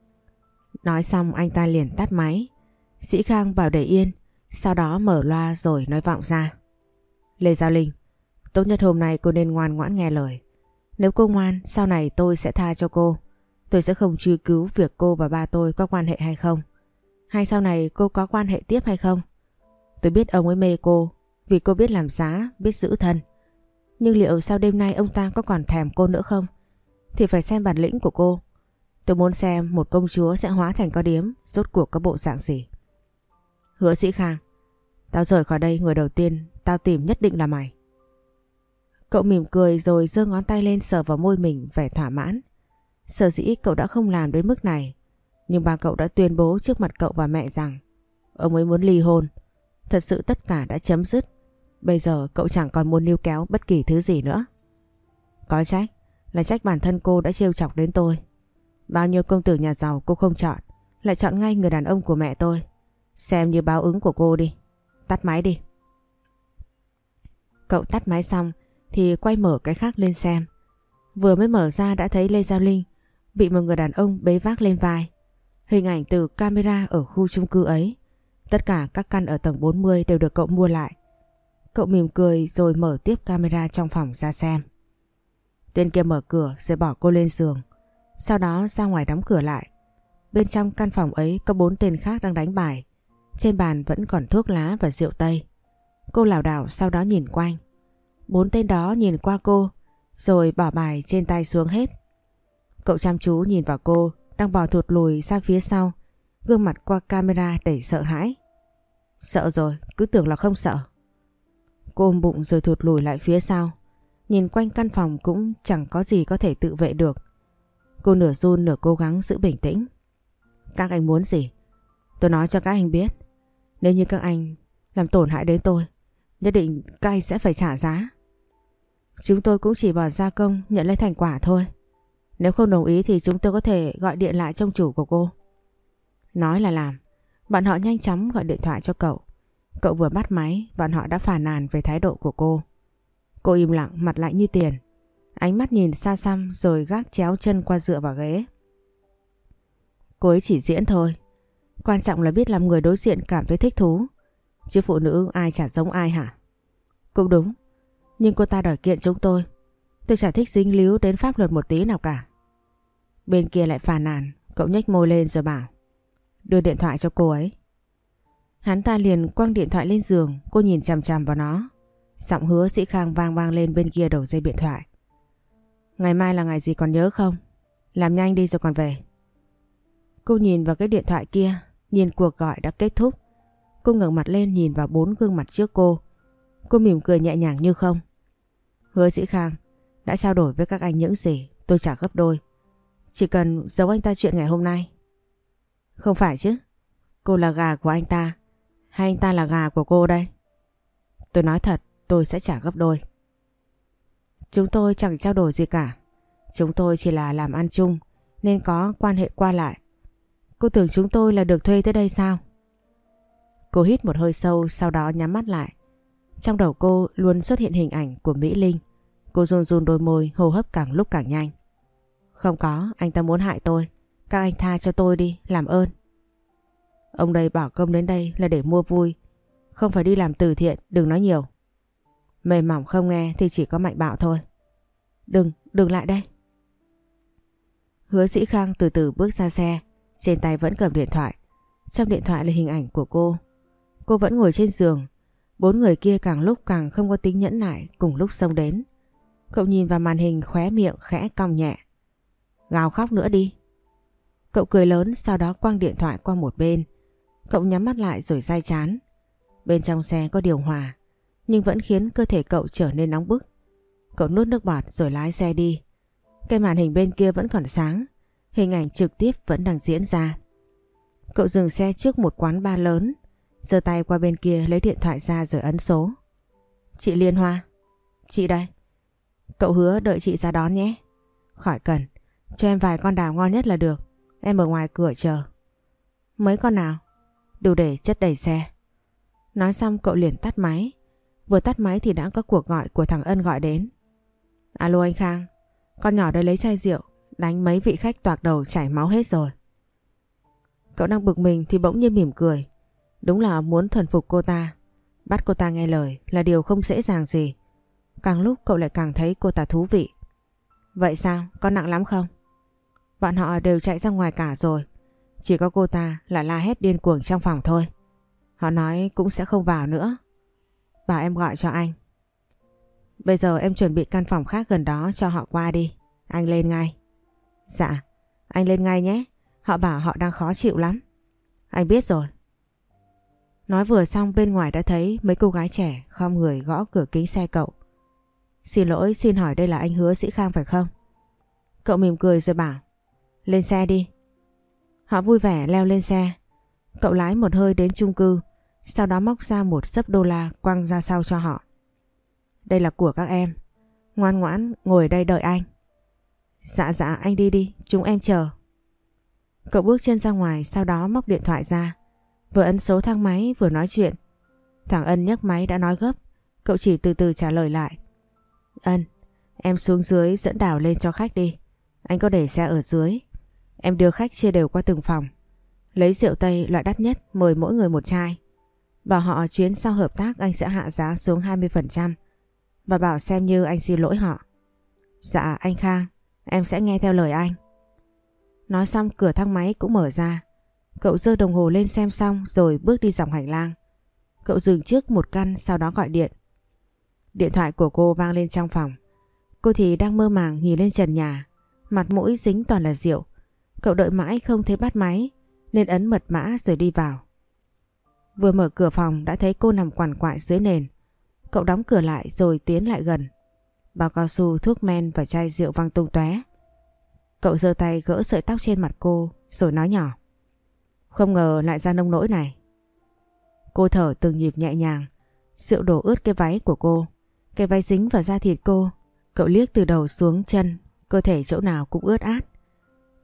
Nói xong anh ta liền tắt máy. Sĩ Khang vào để yên, sau đó mở loa rồi nói vọng ra. Lê Giao Linh, tốt nhất hôm nay cô nên ngoan ngoãn nghe lời. Nếu cô ngoan, sau này tôi sẽ tha cho cô. Tôi sẽ không truy cứu việc cô và ba tôi có quan hệ hay không. Hay sau này cô có quan hệ tiếp hay không. Tôi biết ông ấy mê cô, vì cô biết làm giá, biết giữ thân. Nhưng liệu sau đêm nay ông ta có còn thèm cô nữa không? Thì phải xem bản lĩnh của cô. Tôi muốn xem một công chúa sẽ hóa thành có điếm, rốt cuộc có bộ dạng gì. Hứa sĩ Khang, tao rời khỏi đây người đầu tiên tao tìm nhất định là mày. Cậu mỉm cười rồi giơ ngón tay lên sờ vào môi mình vẻ thỏa mãn. Sở dĩ cậu đã không làm đến mức này, nhưng ba cậu đã tuyên bố trước mặt cậu và mẹ rằng ông ấy muốn ly hôn. Thật sự tất cả đã chấm dứt. Bây giờ cậu chẳng còn muốn níu kéo bất kỳ thứ gì nữa. Có trách, là trách bản thân cô đã trêu chọc đến tôi. Bao nhiêu công tử nhà giàu cô không chọn, lại chọn ngay người đàn ông của mẹ tôi. Xem như báo ứng của cô đi. Tắt máy đi. Cậu tắt máy xong thì quay mở cái khác lên xem. Vừa mới mở ra đã thấy Lê Giao Linh bị một người đàn ông bế vác lên vai. Hình ảnh từ camera ở khu chung cư ấy. Tất cả các căn ở tầng 40 đều được cậu mua lại. Cậu mỉm cười rồi mở tiếp camera trong phòng ra xem. tuyên kia mở cửa rồi bỏ cô lên giường. Sau đó ra ngoài đóng cửa lại. Bên trong căn phòng ấy có bốn tên khác đang đánh bài. Trên bàn vẫn còn thuốc lá và rượu tây. Cô lảo đảo sau đó nhìn quanh. Bốn tên đó nhìn qua cô rồi bỏ bài trên tay xuống hết. Cậu chăm chú nhìn vào cô đang bò thụt lùi ra phía sau gương mặt qua camera đầy sợ hãi. Sợ rồi, cứ tưởng là không sợ. Cô ôm bụng rồi thụt lùi lại phía sau. Nhìn quanh căn phòng cũng chẳng có gì có thể tự vệ được. Cô nửa run nửa cố gắng giữ bình tĩnh. Các anh muốn gì? Tôi nói cho các anh biết. Nếu như các anh làm tổn hại đến tôi, nhất định các anh sẽ phải trả giá. Chúng tôi cũng chỉ bỏ gia công nhận lấy thành quả thôi. Nếu không đồng ý thì chúng tôi có thể gọi điện lại trong chủ của cô. Nói là làm. Bọn họ nhanh chóng gọi điện thoại cho cậu. Cậu vừa bắt máy, bọn họ đã phản nàn về thái độ của cô. Cô im lặng, mặt lạnh như tiền. Ánh mắt nhìn xa xăm rồi gác chéo chân qua dựa vào ghế. Cô ấy chỉ diễn thôi. Quan trọng là biết làm người đối diện cảm thấy thích thú. Chứ phụ nữ ai chả giống ai hả? Cũng đúng. Nhưng cô ta đòi kiện chúng tôi. Tôi chả thích dính líu đến pháp luật một tí nào cả. Bên kia lại phàn nàn, cậu nhếch môi lên rồi bảo. Đưa điện thoại cho cô ấy. Hắn ta liền quăng điện thoại lên giường, cô nhìn chằm chằm vào nó. Giọng hứa sĩ khang vang vang lên bên kia đầu dây điện thoại. Ngày mai là ngày gì còn nhớ không? Làm nhanh đi rồi còn về. Cô nhìn vào cái điện thoại kia, nhìn cuộc gọi đã kết thúc. Cô ngẩng mặt lên nhìn vào bốn gương mặt trước cô. Cô mỉm cười nhẹ nhàng như không. Hứa sĩ khang đã trao đổi với các anh những gì tôi trả gấp đôi. Chỉ cần giấu anh ta chuyện ngày hôm nay. Không phải chứ. Cô là gà của anh ta. Hay anh ta là gà của cô đây? Tôi nói thật, tôi sẽ trả gấp đôi. Chúng tôi chẳng trao đổi gì cả. Chúng tôi chỉ là làm ăn chung nên có quan hệ qua lại. Cô tưởng chúng tôi là được thuê tới đây sao? Cô hít một hơi sâu sau đó nhắm mắt lại. Trong đầu cô luôn xuất hiện hình ảnh của Mỹ Linh. Cô run run đôi môi hô hấp càng lúc càng nhanh. Không có, anh ta muốn hại tôi. Các anh tha cho tôi đi, làm ơn. Ông đây bỏ công đến đây là để mua vui. Không phải đi làm từ thiện, đừng nói nhiều. Mềm mỏng không nghe thì chỉ có mạnh bạo thôi. Đừng, đừng lại đây. Hứa sĩ Khang từ từ bước ra xe, trên tay vẫn cầm điện thoại. Trong điện thoại là hình ảnh của cô. Cô vẫn ngồi trên giường. Bốn người kia càng lúc càng không có tính nhẫn nại cùng lúc xông đến. Cậu nhìn vào màn hình khóe miệng khẽ cong nhẹ. Gào khóc nữa đi. Cậu cười lớn sau đó quăng điện thoại qua một bên. Cậu nhắm mắt lại rồi dai chán. Bên trong xe có điều hòa, nhưng vẫn khiến cơ thể cậu trở nên nóng bức. Cậu nuốt nước bọt rồi lái xe đi. Cái màn hình bên kia vẫn còn sáng, hình ảnh trực tiếp vẫn đang diễn ra. Cậu dừng xe trước một quán bar lớn, giơ tay qua bên kia lấy điện thoại ra rồi ấn số. Chị Liên Hoa. Chị đây. Cậu hứa đợi chị ra đón nhé. Khỏi cần, cho em vài con đào ngon nhất là được. Em ở ngoài cửa chờ. Mấy con nào? Đủ để chất đầy xe. Nói xong cậu liền tắt máy. Vừa tắt máy thì đã có cuộc gọi của thằng Ân gọi đến. Alo anh Khang, con nhỏ đây lấy chai rượu, đánh mấy vị khách toạc đầu chảy máu hết rồi. Cậu đang bực mình thì bỗng nhiên mỉm cười. Đúng là muốn thuần phục cô ta. Bắt cô ta nghe lời là điều không dễ dàng gì. Càng lúc cậu lại càng thấy cô ta thú vị. Vậy sao? Có nặng lắm không? Bọn họ đều chạy ra ngoài cả rồi. Chỉ có cô ta là la hét điên cuồng trong phòng thôi. Họ nói cũng sẽ không vào nữa. Bảo em gọi cho anh. Bây giờ em chuẩn bị căn phòng khác gần đó cho họ qua đi. Anh lên ngay. Dạ, anh lên ngay nhé. Họ bảo họ đang khó chịu lắm. Anh biết rồi. Nói vừa xong bên ngoài đã thấy mấy cô gái trẻ khom người gõ cửa kính xe cậu. Xin lỗi, xin hỏi đây là anh hứa Sĩ Khang phải không? Cậu mỉm cười rồi bảo. Lên xe đi. Họ vui vẻ leo lên xe. Cậu lái một hơi đến chung cư, sau đó móc ra một sấp đô la quăng ra sau cho họ. Đây là của các em. Ngoan ngoãn ngồi đây đợi anh. Dạ dạ anh đi đi, chúng em chờ. Cậu bước chân ra ngoài sau đó móc điện thoại ra. Vừa ấn số thang máy vừa nói chuyện. Thằng Ân nhấc máy đã nói gấp. Cậu chỉ từ từ trả lời lại. Ân, em xuống dưới dẫn đảo lên cho khách đi. Anh có để xe ở dưới. Em đưa khách chia đều qua từng phòng. Lấy rượu Tây loại đắt nhất mời mỗi người một chai. Bảo họ chuyến sau hợp tác anh sẽ hạ giá xuống 20%. Và bảo xem như anh xin lỗi họ. Dạ anh Khang, em sẽ nghe theo lời anh. Nói xong cửa thang máy cũng mở ra. Cậu dơ đồng hồ lên xem xong rồi bước đi dòng hành lang. Cậu dừng trước một căn sau đó gọi điện. Điện thoại của cô vang lên trong phòng. Cô thì đang mơ màng nhìn lên trần nhà. Mặt mũi dính toàn là rượu. Cậu đợi mãi không thấy bắt máy nên ấn mật mã rồi đi vào. Vừa mở cửa phòng đã thấy cô nằm quằn quại dưới nền. Cậu đóng cửa lại rồi tiến lại gần. Bao cao su, thuốc men và chai rượu văng tung tóe. Cậu giơ tay gỡ sợi tóc trên mặt cô rồi nói nhỏ. Không ngờ lại ra nông nỗi này. Cô thở từng nhịp nhẹ nhàng. Rượu đổ ướt cái váy của cô. Cái váy dính vào da thịt cô. Cậu liếc từ đầu xuống chân. Cơ thể chỗ nào cũng ướt át.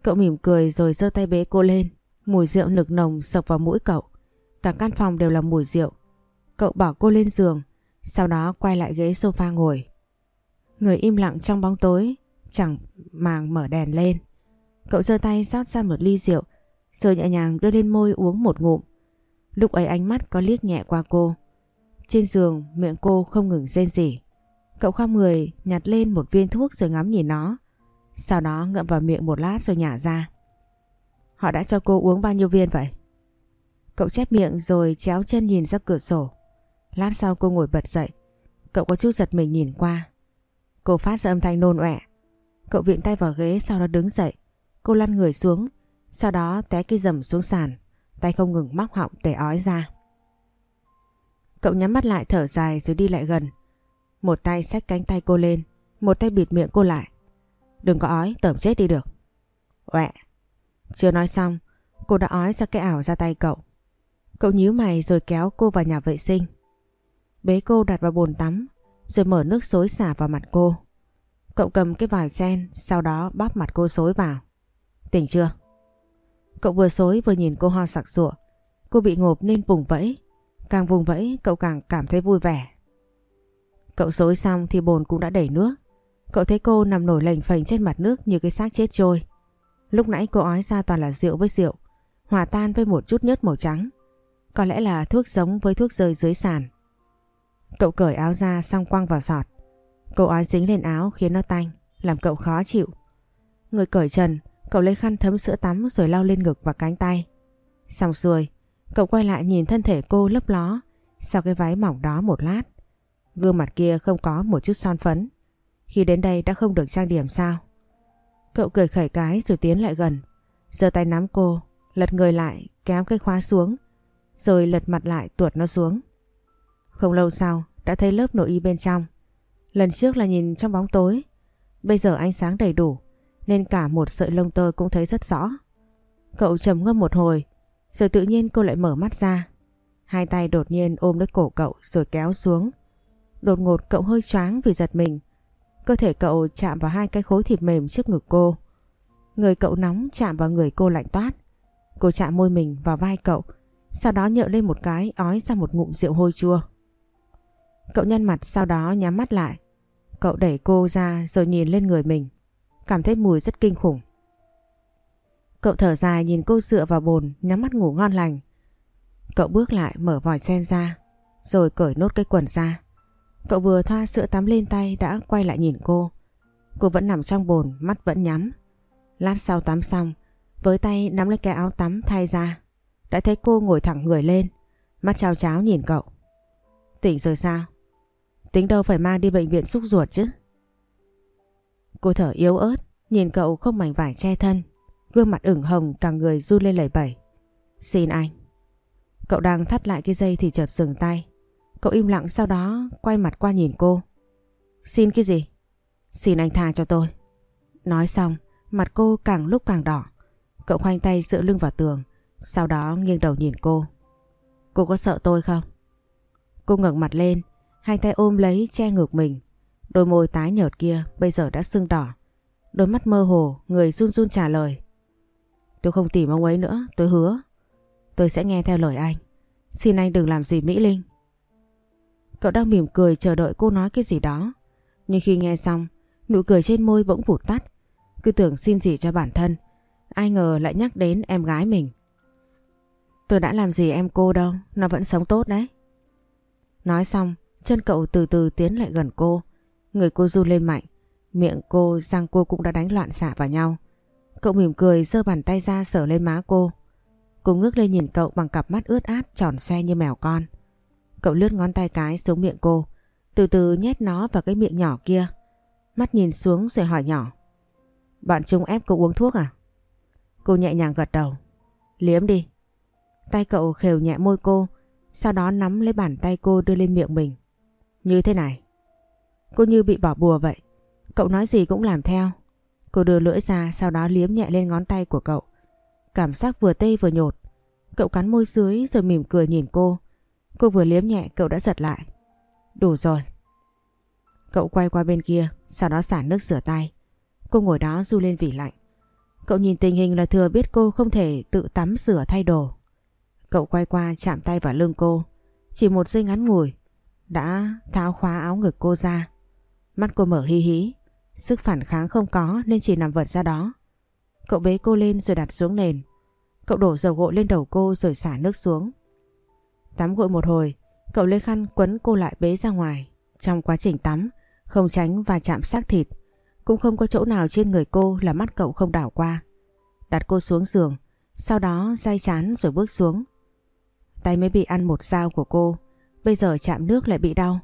Cậu mỉm cười rồi giơ tay bế cô lên. Mùi rượu nực nồng sộc vào mũi cậu. Cả căn phòng đều là mùi rượu. Cậu bỏ cô lên giường. Sau đó quay lại ghế sofa ngồi. Người im lặng trong bóng tối, chẳng màng mở đèn lên. Cậu giơ tay rót ra một ly rượu, rồi nhẹ nhàng đưa lên môi uống một ngụm. Lúc ấy ánh mắt có liếc nhẹ qua cô. Trên giường, miệng cô không ngừng rên rỉ. Cậu khom người, nhặt lên một viên thuốc rồi ngắm nhìn nó. Sau đó ngậm vào miệng một lát rồi nhả ra. Họ đã cho cô uống bao nhiêu viên vậy? Cậu chép miệng rồi chéo chân nhìn ra cửa sổ. Lát sau cô ngồi bật dậy. Cậu có chút giật mình nhìn qua. Cô phát ra âm thanh nôn ọe. Cậu viện tay vào ghế sau đó đứng dậy. Cô lăn người xuống. Sau đó té cái dầm xuống sàn. Tay không ngừng móc họng để ói ra. Cậu nhắm mắt lại thở dài rồi đi lại gần. Một tay xách cánh tay cô lên. Một tay bịt miệng cô lại. Đừng có ói, tẩm chết đi được. ọe. Chưa nói xong, cô đã ói ra cái ảo ra tay cậu. Cậu nhíu mày rồi kéo cô vào nhà vệ sinh. Bế cô đặt vào bồn tắm, rồi mở nước xối xả vào mặt cô. Cậu cầm cái vòi sen, sau đó bóp mặt cô xối vào. Tỉnh chưa? Cậu vừa xối vừa nhìn cô ho sặc sụa. Cô bị ngộp nên vùng vẫy. Càng vùng vẫy cậu càng cảm thấy vui vẻ. Cậu xối xong thì bồn cũng đã đẩy nước. Cậu thấy cô nằm nổi lềnh phềnh trên mặt nước như cái xác chết trôi. Lúc nãy cô ói ra toàn là rượu với rượu, hòa tan với một chút nhớt màu trắng. Có lẽ là thuốc giống với thuốc rơi dưới sàn. Cậu cởi áo ra xong quăng vào sọt. Cậu ói dính lên áo khiến nó tanh, làm cậu khó chịu. Người cởi trần, cậu lấy khăn thấm sữa tắm rồi lau lên ngực và cánh tay. Xong xuôi, cậu quay lại nhìn thân thể cô lấp ló sau cái váy mỏng đó một lát. Gương mặt kia không có một chút son phấn. Khi đến đây đã không được trang điểm sao? Cậu cười khẩy cái rồi tiến lại gần. giơ tay nắm cô, lật người lại, kéo cái khóa xuống. Rồi lật mặt lại tuột nó xuống. Không lâu sau, đã thấy lớp nội y bên trong. Lần trước là nhìn trong bóng tối. Bây giờ ánh sáng đầy đủ, nên cả một sợi lông tơ cũng thấy rất rõ. Cậu trầm ngâm một hồi, rồi tự nhiên cô lại mở mắt ra. Hai tay đột nhiên ôm lấy cổ cậu rồi kéo xuống. Đột ngột cậu hơi choáng vì giật mình. Cơ thể cậu chạm vào hai cái khối thịt mềm trước ngực cô. Người cậu nóng chạm vào người cô lạnh toát. Cô chạm môi mình vào vai cậu, sau đó nhợ lên một cái ói ra một ngụm rượu hôi chua. Cậu nhăn mặt sau đó nhắm mắt lại. Cậu đẩy cô ra rồi nhìn lên người mình. Cảm thấy mùi rất kinh khủng. Cậu thở dài nhìn cô dựa vào bồn nhắm mắt ngủ ngon lành. Cậu bước lại mở vòi sen ra rồi cởi nốt cái quần ra. Cậu vừa thoa sữa tắm lên tay đã quay lại nhìn cô. Cô vẫn nằm trong bồn, mắt vẫn nhắm. Lát sau tắm xong, với tay nắm lấy cái áo tắm thay ra. Đã thấy cô ngồi thẳng người lên, mắt trao cháo nhìn cậu. Tỉnh rồi sao? Tính đâu phải mang đi bệnh viện xúc ruột chứ? Cô thở yếu ớt, nhìn cậu không mảnh vải che thân. Gương mặt ửng hồng cả người run lên lẩy bẩy. Xin anh. Cậu đang thắt lại cái dây thì chợt dừng tay. Cậu im lặng sau đó quay mặt qua nhìn cô. Xin cái gì? Xin anh tha cho tôi. Nói xong, mặt cô càng lúc càng đỏ. Cậu khoanh tay dựa lưng vào tường, sau đó nghiêng đầu nhìn cô. Cô có sợ tôi không? Cô ngẩng mặt lên, hai tay ôm lấy che ngược mình. Đôi môi tái nhợt kia bây giờ đã sưng đỏ. Đôi mắt mơ hồ, người run run trả lời. Tôi không tìm ông ấy nữa, tôi hứa. Tôi sẽ nghe theo lời anh. Xin anh đừng làm gì Mỹ Linh. Cậu đang mỉm cười chờ đợi cô nói cái gì đó. Nhưng khi nghe xong, nụ cười trên môi bỗng vụt tắt. Cứ tưởng xin gì cho bản thân. Ai ngờ lại nhắc đến em gái mình. Tôi đã làm gì em cô đâu, nó vẫn sống tốt đấy. Nói xong, chân cậu từ từ tiến lại gần cô. Người cô run lên mạnh, miệng cô, răng cô cũng đã đánh loạn xạ vào nhau. Cậu mỉm cười giơ bàn tay ra sờ lên má cô. Cô ngước lên nhìn cậu bằng cặp mắt ướt át tròn xoe như mèo con. Cậu lướt ngón tay cái xuống miệng cô, từ từ nhét nó vào cái miệng nhỏ kia. Mắt nhìn xuống rồi hỏi nhỏ. Bạn chúng ép cô uống thuốc à? Cô nhẹ nhàng gật đầu. Liếm đi. Tay cậu khều nhẹ môi cô, sau đó nắm lấy bàn tay cô đưa lên miệng mình. Như thế này. Cô như bị bỏ bùa vậy. Cậu nói gì cũng làm theo. Cô đưa lưỡi ra sau đó liếm nhẹ lên ngón tay của cậu. Cảm giác vừa tê vừa nhột. Cậu cắn môi dưới rồi mỉm cười nhìn cô. Cô vừa liếm nhẹ cậu đã giật lại. Đủ rồi. Cậu quay qua bên kia, sau đó xả nước rửa tay. Cô ngồi đó du lên vỉ lạnh. Cậu nhìn tình hình là thừa biết cô không thể tự tắm rửa thay đồ. Cậu quay qua chạm tay vào lưng cô. Chỉ một giây ngắn ngủi, đã tháo khóa áo ngực cô ra. Mắt cô mở hí hí, Sức phản kháng không có nên chỉ nằm vật ra đó. Cậu bế cô lên rồi đặt xuống nền. Cậu đổ dầu gội lên đầu cô rồi xả nước xuống. Tắm gội một hồi, cậu lấy khăn quấn cô lại bế ra ngoài. Trong quá trình tắm, không tránh và chạm xác thịt, cũng không có chỗ nào trên người cô là mắt cậu không đảo qua. Đặt cô xuống giường, sau đó day chán rồi bước xuống. Tay mới bị ăn một dao của cô, bây giờ chạm nước lại bị đau.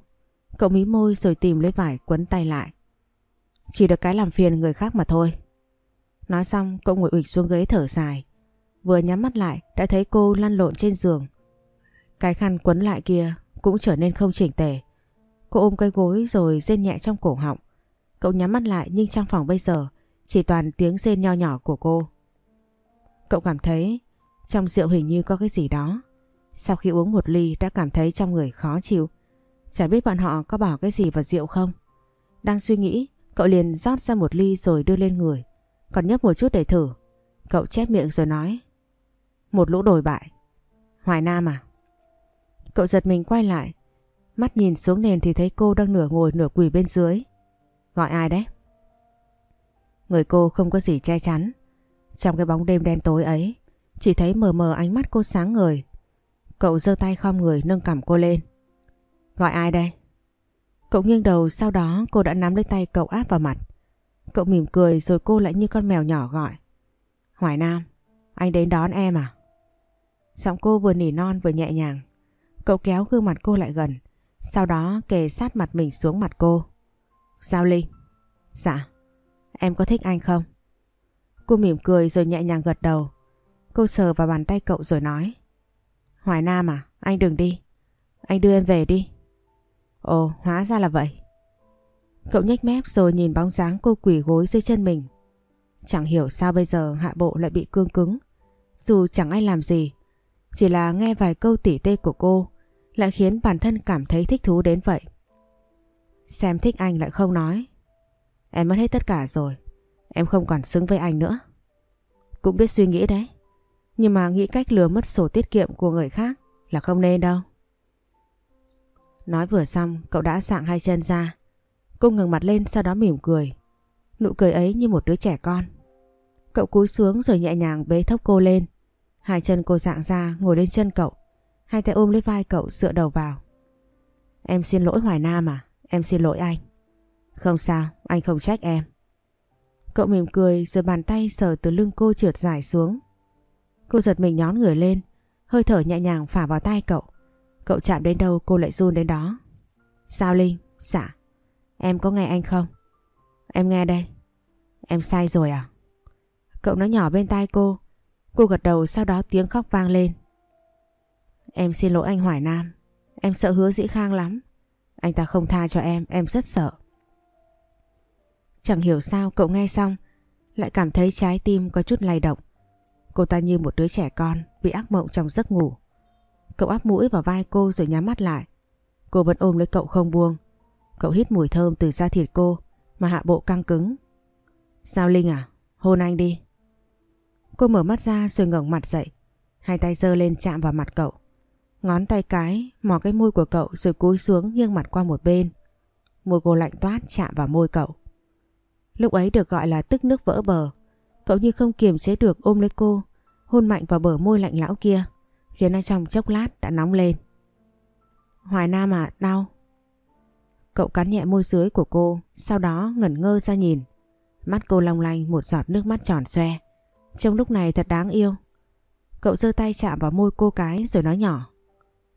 Cậu mí môi rồi tìm lấy vải quấn tay lại. Chỉ được cái làm phiền người khác mà thôi. Nói xong cậu ngồi ụt xuống ghế thở dài. Vừa nhắm mắt lại đã thấy cô lăn lộn trên giường. Cái khăn quấn lại kia cũng trở nên không chỉnh tề. Cô ôm cái gối rồi rên nhẹ trong cổ họng. Cậu nhắm mắt lại nhưng trong phòng bây giờ chỉ toàn tiếng rên nho nhỏ của cô. Cậu cảm thấy trong rượu hình như có cái gì đó. Sau khi uống một ly đã cảm thấy trong người khó chịu. Chả biết bọn họ có bỏ cái gì vào rượu không? Đang suy nghĩ, cậu liền rót ra một ly rồi đưa lên người. Còn nhấp một chút để thử. Cậu chép miệng rồi nói. Một lũ đồi bại. Hoài Nam à? Cậu giật mình quay lại. Mắt nhìn xuống nền thì thấy cô đang nửa ngồi nửa quỳ bên dưới. Gọi ai đấy? Người cô không có gì che chắn. Trong cái bóng đêm đen tối ấy, chỉ thấy mờ mờ ánh mắt cô sáng ngời. Cậu giơ tay khom người nâng cằm cô lên. Gọi ai đây? Cậu nghiêng đầu sau đó cô đã nắm lấy tay cậu áp vào mặt. Cậu mỉm cười rồi cô lại như con mèo nhỏ gọi. Hoài Nam, anh đến đón em à? Giọng cô vừa nỉ non vừa nhẹ nhàng. Cậu kéo gương mặt cô lại gần. Sau đó kề sát mặt mình xuống mặt cô. Sao Linh? Dạ. Em có thích anh không? Cô mỉm cười rồi nhẹ nhàng gật đầu. Cô sờ vào bàn tay cậu rồi nói. Hoài Nam à, anh đừng đi. Anh đưa em về đi. Ồ, hóa ra là vậy. Cậu nhếch mép rồi nhìn bóng dáng cô quỷ gối dưới chân mình. Chẳng hiểu sao bây giờ hạ bộ lại bị cương cứng. Dù chẳng ai làm gì, chỉ là nghe vài câu tỉ tê của cô lại khiến bản thân cảm thấy thích thú đến vậy. Xem thích anh lại không nói. Em mất hết tất cả rồi. Em không còn xứng với anh nữa. Cũng biết suy nghĩ đấy. Nhưng mà nghĩ cách lừa mất sổ tiết kiệm của người khác là không nên đâu. Nói vừa xong cậu đã sạng hai chân ra. Cô ngừng mặt lên sau đó mỉm cười. Nụ cười ấy như một đứa trẻ con. Cậu cúi xuống rồi nhẹ nhàng bế thốc cô lên. Hai chân cô dạng ra ngồi lên chân cậu. Hai tay ôm lấy vai cậu dựa đầu vào. Em xin lỗi Hoài Nam à? Em xin lỗi anh. Không sao, anh không trách em. Cậu mỉm cười rồi bàn tay sờ từ lưng cô trượt dài xuống. Cô giật mình nhón người lên, hơi thở nhẹ nhàng phả vào tay cậu. Cậu chạm đến đâu cô lại run đến đó. Sao Linh? Dạ. Em có nghe anh không? Em nghe đây. Em sai rồi à? Cậu nói nhỏ bên tai cô. Cô gật đầu sau đó tiếng khóc vang lên. Em xin lỗi anh Hoài Nam. Em sợ hứa dĩ khang lắm. Anh ta không tha cho em, em rất sợ. Chẳng hiểu sao cậu nghe xong lại cảm thấy trái tim có chút lay động. Cô ta như một đứa trẻ con bị ác mộng trong giấc ngủ. Cậu áp mũi vào vai cô rồi nhắm mắt lại. Cô vẫn ôm lấy cậu không buông. Cậu hít mùi thơm từ da thịt cô mà hạ bộ căng cứng. Sao Linh à? Hôn anh đi. Cô mở mắt ra rồi ngẩng mặt dậy. Hai tay giơ lên chạm vào mặt cậu. Ngón tay cái mò cái môi của cậu rồi cúi xuống nghiêng mặt qua một bên. Môi cô lạnh toát chạm vào môi cậu. Lúc ấy được gọi là tức nước vỡ bờ. Cậu như không kiềm chế được ôm lấy cô, hôn mạnh vào bờ môi lạnh lão kia, khiến anh trong chốc lát đã nóng lên. Hoài Nam à, đau. Cậu cắn nhẹ môi dưới của cô, sau đó ngẩn ngơ ra nhìn. Mắt cô long lanh một giọt nước mắt tròn xoe. Trong lúc này thật đáng yêu. Cậu giơ tay chạm vào môi cô cái rồi nói nhỏ.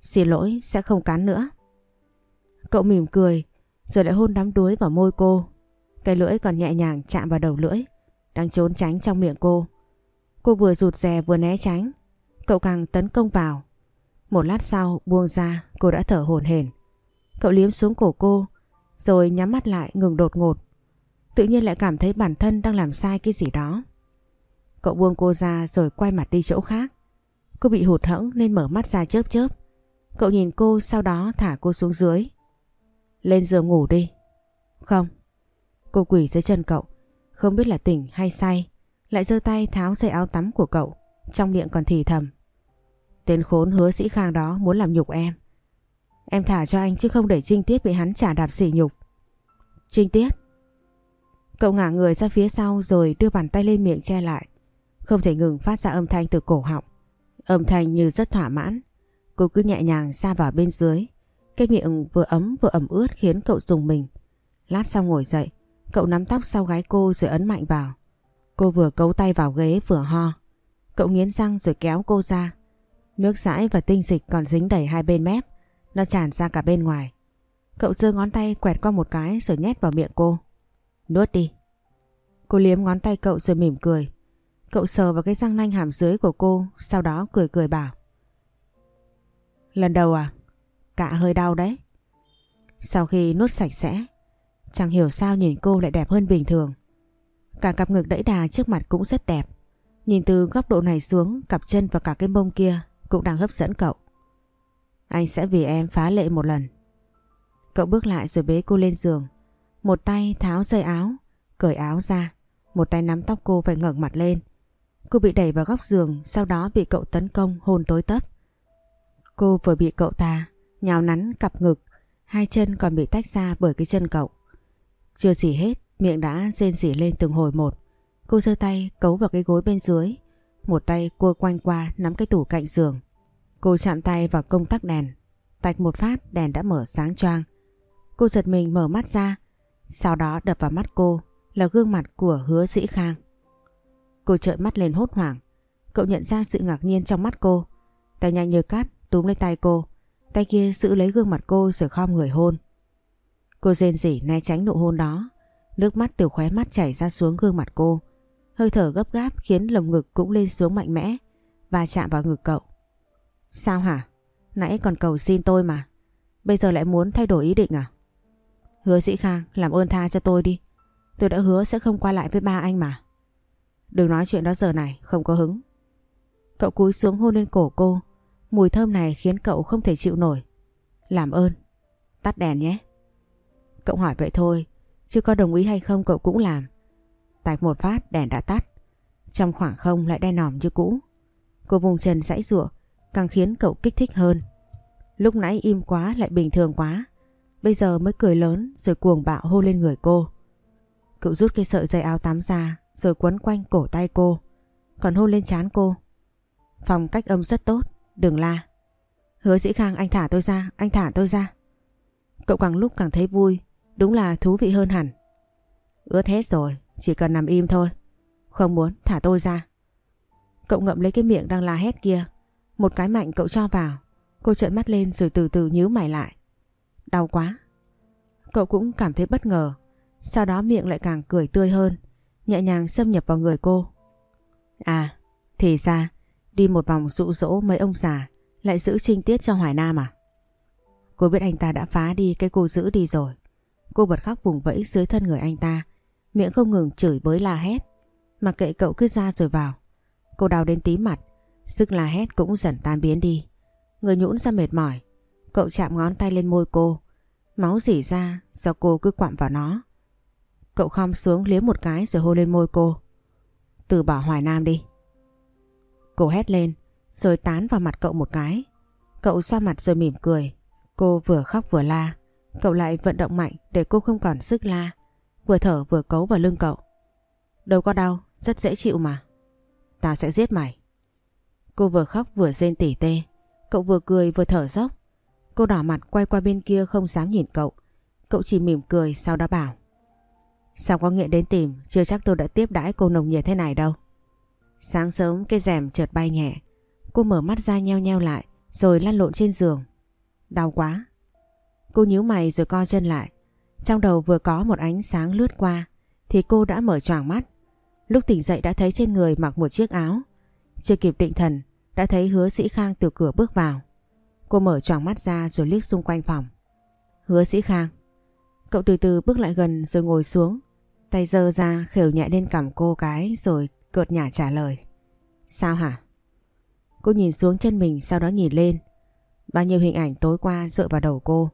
Xin lỗi, sẽ không cắn nữa. Cậu mỉm cười, rồi lại hôn đắm đuối vào môi cô. Cái lưỡi còn nhẹ nhàng chạm vào đầu lưỡi, đang trốn tránh trong miệng cô. Cô vừa rụt rè vừa né tránh, cậu càng tấn công vào. Một lát sau buông ra, cô đã thở hổn hển. Cậu liếm xuống cổ cô, rồi nhắm mắt lại ngừng đột ngột. Tự nhiên lại cảm thấy bản thân đang làm sai cái gì đó. Cậu buông cô ra rồi quay mặt đi chỗ khác. Cô bị hụt hẫng nên mở mắt ra chớp chớp. Cậu nhìn cô sau đó thả cô xuống dưới. Lên giường ngủ đi. Không. Cô quỳ dưới chân cậu. Không biết là tỉnh hay say. Lại giơ tay tháo dây áo tắm của cậu. Trong miệng còn thì thầm. Tên khốn hứa sĩ khang đó muốn làm nhục em. Em thả cho anh chứ không để Trinh Tiết bị hắn trả đạp sỉ nhục. Trinh Tiết. Cậu ngả người ra phía sau rồi đưa bàn tay lên miệng che lại. Không thể ngừng phát ra âm thanh từ cổ họng. Âm thanh như rất thỏa mãn. Cô cứ nhẹ nhàng xa vào bên dưới. Cái miệng vừa ấm vừa ẩm ướt khiến cậu dùng mình. Lát sau ngồi dậy, cậu nắm tóc sau gái cô rồi ấn mạnh vào. Cô vừa cấu tay vào ghế vừa ho. Cậu nghiến răng rồi kéo cô ra. Nước sãi và tinh dịch còn dính đầy hai bên mép. Nó tràn ra cả bên ngoài. Cậu giơ ngón tay quẹt qua một cái rồi nhét vào miệng cô. Nuốt đi. Cô liếm ngón tay cậu rồi mỉm cười. Cậu sờ vào cái răng nanh hàm dưới của cô, sau đó cười cười bảo. Lần đầu à? Cạ hơi đau đấy. Sau khi nuốt sạch sẽ, chẳng hiểu sao nhìn cô lại đẹp hơn bình thường. Cả cặp ngực đẫy đà trước mặt cũng rất đẹp. Nhìn từ góc độ này xuống, cặp chân và cả cái mông kia cũng đang hấp dẫn cậu. Anh sẽ vì em phá lệ một lần. Cậu bước lại rồi bế cô lên giường. Một tay tháo dây áo, cởi áo ra. Một tay nắm tóc cô phải ngẩng mặt lên. Cô bị đẩy vào góc giường, sau đó bị cậu tấn công hôn tối tấp. Cô vừa bị cậu ta nhào nắn cặp ngực, hai chân còn bị tách ra bởi cái chân cậu. Chưa gì hết, miệng đã rên rỉ lên từng hồi một. Cô giơ tay cấu vào cái gối bên dưới, một tay cua quanh qua nắm cái tủ cạnh giường. Cô chạm tay vào công tắc đèn, tạch một phát đèn đã mở sáng choang. Cô giật mình mở mắt ra, sau đó đập vào mắt cô là gương mặt của hứa sĩ khang. Cô trợn mắt lên hốt hoảng, cậu nhận ra sự ngạc nhiên trong mắt cô. Tay nhanh như cát túm lấy tay cô, tay kia giữ lấy gương mặt cô rồi khom người hôn. Cô rên rỉ né tránh nụ hôn đó, nước mắt từ khóe mắt chảy ra xuống gương mặt cô. Hơi thở gấp gáp khiến lồng ngực cũng lên xuống mạnh mẽ và chạm vào ngực cậu. Sao hả? Nãy còn cầu xin tôi mà. Bây giờ lại muốn thay đổi ý định à? Hứa Sĩ Khang làm ơn tha cho tôi đi. Tôi đã hứa sẽ không qua lại với ba anh mà. Đừng nói chuyện đó giờ này, không có hứng. Cậu cúi xuống hôn lên cổ cô. Mùi thơm này khiến cậu không thể chịu nổi. Làm ơn, tắt đèn nhé. Cậu hỏi vậy thôi, chứ có đồng ý hay không cậu cũng làm. Tạch một phát đèn đã tắt. Trong khoảng không lại đen nòm như cũ. Cô vùng chân sãy rụa càng khiến cậu kích thích hơn. Lúc nãy im quá lại bình thường quá. Bây giờ mới cười lớn rồi cuồng bạo hô lên người cô. Cậu rút cái sợi dây áo tắm ra rồi quấn quanh cổ tay cô. Còn hôn lên trán cô. Phòng cách âm rất tốt, đừng la. Hứa dĩ khang anh thả tôi ra, anh thả tôi ra. Cậu càng lúc càng thấy vui, đúng là thú vị hơn hẳn. Ướt hết rồi, chỉ cần nằm im thôi. Không muốn, thả tôi ra. Cậu ngậm lấy cái miệng đang la hét kia. Một cái mạnh cậu cho vào. Cô trợn mắt lên rồi từ từ nhíu mày lại. Đau quá. Cậu cũng cảm thấy bất ngờ. Sau đó miệng lại càng cười tươi hơn. Nhẹ nhàng xâm nhập vào người cô. À, thì ra đi một vòng dụ dỗ mấy ông già lại giữ trinh tiết cho Hoài Nam à? Cô biết anh ta đã phá đi cái cô giữ đi rồi. Cô bật khóc vùng vẫy dưới thân người anh ta. Miệng không ngừng chửi bới la hét. Mặc kệ cậu cứ ra rồi vào. Cô đau đến tí mặt. Sức la hét cũng dần tan biến đi. Người nhũn ra mệt mỏi. Cậu chạm ngón tay lên môi cô. Máu dỉ ra do cô cứ quặm vào nó. Cậu khom xuống liếm một cái rồi hôn lên môi cô. Từ bỏ Hoài Nam đi. Cô hét lên, rồi tán vào mặt cậu một cái. Cậu xoa mặt rồi mỉm cười. Cô vừa khóc vừa la. Cậu lại vận động mạnh để cô không còn sức la. Vừa thở vừa cấu vào lưng cậu. Đâu có đau, rất dễ chịu mà. Tao sẽ giết mày. Cô vừa khóc vừa rên tỉ tê. Cậu vừa cười vừa thở dốc. Cô đỏ mặt quay qua bên kia không dám nhìn cậu. Cậu chỉ mỉm cười sau đó bảo. Sao có nghĩa đến tìm, chưa chắc tôi đã tiếp đãi cô nồng nhiệt thế này đâu. Sáng sớm cái rèm trượt bay nhẹ. Cô mở mắt ra nheo nheo lại rồi lăn lộn trên giường. Đau quá. Cô nhíu mày rồi co chân lại. Trong đầu vừa có một ánh sáng lướt qua, thì cô đã mở choàng mắt. Lúc tỉnh dậy đã thấy trên người mặc một chiếc áo. Chưa kịp định thần, đã thấy hứa sĩ Khang từ cửa bước vào. Cô mở choàng mắt ra rồi liếc xung quanh phòng. Hứa sĩ Khang. Cậu từ từ bước lại gần rồi ngồi xuống. Tay giơ ra, khều nhẹ lên cằm cô cái rồi cợt nhả trả lời. Sao hả? Cô nhìn xuống chân mình, sau đó nhìn lên. Bao nhiêu hình ảnh tối qua dựa vào đầu cô.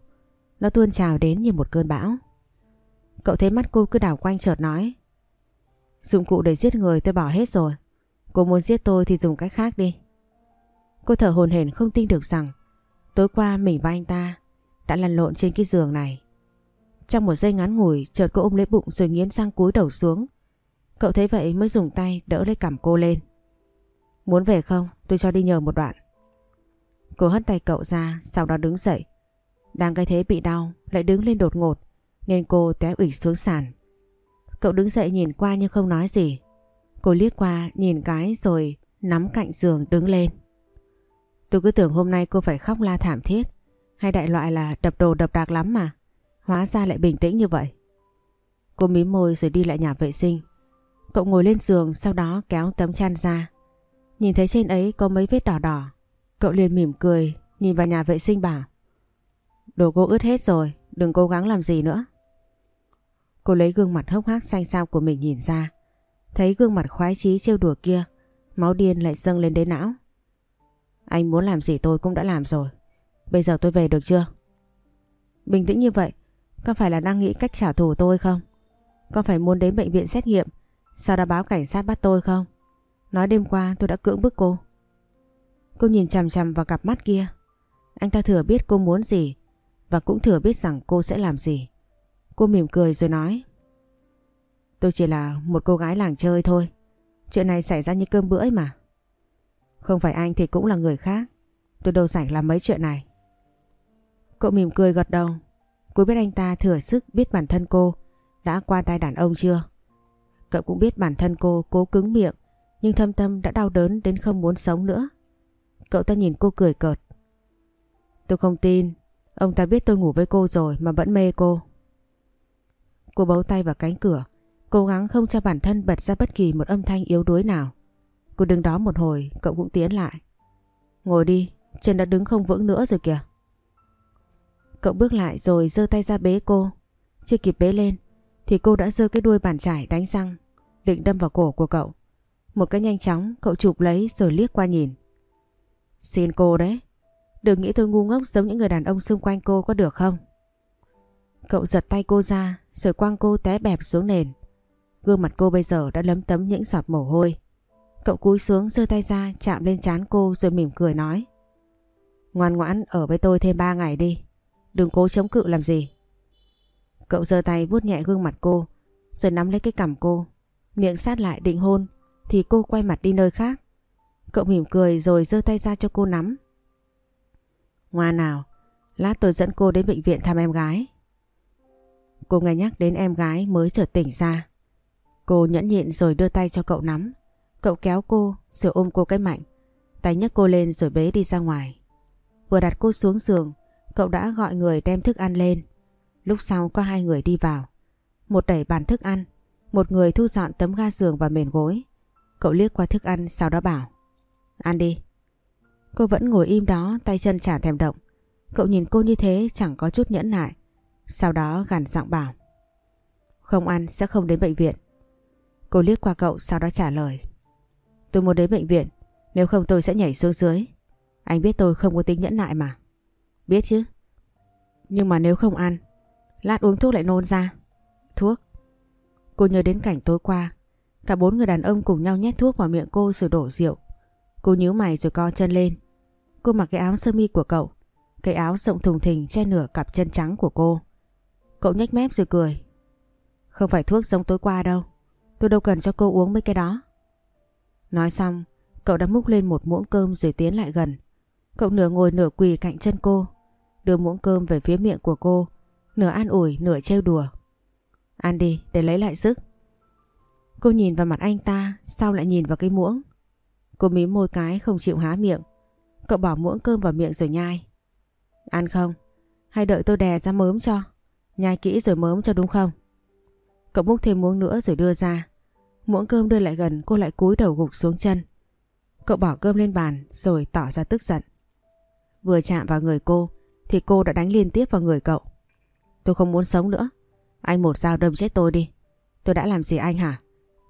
Nó tuôn trào đến như một cơn bão. Cậu thấy mắt cô cứ đảo quanh chợt nói. Dụng cụ để giết người tôi bỏ hết rồi. Cô muốn giết tôi thì dùng cách khác đi. Cô thở hồn hển không tin được rằng, tối qua mình và anh ta đã lăn lộn trên cái giường này. Trong một giây ngắn ngủi, chợt cô ôm lấy bụng rồi nghiến sang cúi đầu xuống. Cậu thấy vậy mới dùng tay đỡ lấy cằm cô lên. Muốn về không? Tôi cho đi nhờ một đoạn. Cô hất tay cậu ra, sau đó đứng dậy. Đang cái thế bị đau, lại đứng lên đột ngột, nên cô té ủy xuống sàn. Cậu đứng dậy nhìn qua nhưng không nói gì. Cô liếc qua, nhìn cái rồi nắm cạnh giường đứng lên. Tôi cứ tưởng hôm nay cô phải khóc la thảm thiết, hay đại loại là đập đồ đập đạc lắm mà. Hóa ra lại bình tĩnh như vậy. Cô mím môi rồi đi lại nhà vệ sinh. Cậu ngồi lên giường, sau đó kéo tấm chăn ra. Nhìn thấy trên ấy có mấy vết đỏ đỏ. Cậu liền mỉm cười, nhìn vào nhà vệ sinh bảo. Đồ cô ướt hết rồi, đừng cố gắng làm gì nữa. Cô lấy gương mặt hốc hác xanh xao của mình nhìn ra. Thấy gương mặt khoái chí trêu đùa kia, máu điên lại dâng lên đến não. Anh muốn làm gì tôi cũng đã làm rồi. Bây giờ tôi về được chưa? Bình tĩnh như vậy, có phải là đang nghĩ cách trả thù tôi không? Có phải muốn đến bệnh viện xét nghiệm, sau đó báo cảnh sát bắt tôi không? Nói đêm qua tôi đã cưỡng bức cô. Cô nhìn chằm chằm vào cặp mắt kia. Anh ta thừa biết cô muốn gì và cũng thừa biết rằng cô sẽ làm gì. Cô mỉm cười rồi nói, Tôi chỉ là một cô gái làng chơi thôi. Chuyện này xảy ra như cơm bữa ấy mà. Không phải anh thì cũng là người khác. Tôi đâu rảnh làm mấy chuyện này. Cậu mỉm cười gật đầu. Cô biết anh ta thừa sức biết bản thân cô đã qua tay đàn ông chưa. Cậu cũng biết bản thân cô cố cứng miệng, nhưng thâm tâm đã đau đớn đến không muốn sống nữa. Cậu ta nhìn cô cười cợt. Tôi không tin. Ông ta biết tôi ngủ với cô rồi mà vẫn mê cô. Cô bấu tay vào cánh cửa. Cố gắng không cho bản thân bật ra bất kỳ một âm thanh yếu đuối nào. Cô đứng đó một hồi cậu cũng tiến lại. Ngồi đi, chân đã đứng không vững nữa rồi kìa. Cậu bước lại rồi giơ tay ra bế cô. Chưa kịp bế lên thì cô đã giơ cái đuôi bàn chải đánh răng định đâm vào cổ của cậu. Một cái nhanh chóng cậu chụp lấy rồi liếc qua nhìn. Xin cô đấy, đừng nghĩ tôi ngu ngốc giống những người đàn ông xung quanh cô có được không? Cậu giật tay cô ra rồi quăng cô té bẹp xuống nền. Gương mặt cô bây giờ đã lấm tấm những giọt mồ hôi. Cậu cúi xuống giơ tay ra, chạm lên trán cô rồi mỉm cười nói. Ngoan ngoãn ở với tôi thêm 3 ngày đi. Đừng cố chống cự làm gì. Cậu giơ tay vuốt nhẹ gương mặt cô, rồi nắm lấy cái cằm cô. Miệng sát lại định hôn, thì cô quay mặt đi nơi khác. Cậu mỉm cười rồi giơ tay ra cho cô nắm. Ngoan nào, lát tôi dẫn cô đến bệnh viện thăm em gái. Cô nghe nhắc đến em gái mới chợt tỉnh ra. Cô nhẫn nhịn rồi đưa tay cho cậu nắm. Cậu kéo cô rồi ôm cô cái mạnh. Tay nhấc cô lên rồi bế đi ra ngoài. Vừa đặt cô xuống giường, cậu đã gọi người đem thức ăn lên. Lúc sau có hai người đi vào. Một đẩy bàn thức ăn, một người thu dọn tấm ga giường và mền gối. Cậu liếc qua thức ăn sau đó bảo. Ăn đi. Cô vẫn ngồi im đó tay chân chả thèm động. Cậu nhìn cô như thế chẳng có chút nhẫn nại. Sau đó gằn giọng bảo. Không ăn sẽ không đến bệnh viện. Cô liếc qua cậu sau đó trả lời. Tôi muốn đến bệnh viện, nếu không tôi sẽ nhảy xuống dưới. Anh biết tôi không có tính nhẫn nại mà. Biết chứ. Nhưng mà nếu không ăn, lát uống thuốc lại nôn ra. Thuốc. Cô nhớ đến cảnh tối qua. Cả bốn người đàn ông cùng nhau nhét thuốc vào miệng cô rồi đổ rượu. Cô nhíu mày rồi co chân lên. Cô mặc cái áo sơ mi của cậu. Cái áo rộng thùng thình che nửa cặp chân trắng của cô. Cậu nhếch mép rồi cười. Không phải thuốc giống tối qua đâu. Tôi đâu cần cho cô uống mấy cái đó. Nói xong, cậu đã múc lên một muỗng cơm rồi tiến lại gần. Cậu nửa ngồi nửa quỳ cạnh chân cô, đưa muỗng cơm về phía miệng của cô, nửa an ủi nửa trêu đùa. Ăn đi để lấy lại sức. Cô nhìn vào mặt anh ta, sao lại nhìn vào cái muỗng? Cô mím môi cái không chịu há miệng. Cậu bỏ muỗng cơm vào miệng rồi nhai. Ăn không? Hay đợi tôi đè ra mớm cho? Nhai kỹ rồi mớm cho đúng không? Cậu múc thêm muỗng nữa rồi đưa ra. Muỗng cơm đưa lại gần, cô lại cúi đầu gục xuống chân. Cậu bỏ cơm lên bàn rồi tỏ ra tức giận. Vừa chạm vào người cô thì cô đã đánh liên tiếp vào người cậu. Tôi không muốn sống nữa. Anh một dao đâm chết tôi đi. Tôi đã làm gì anh hả?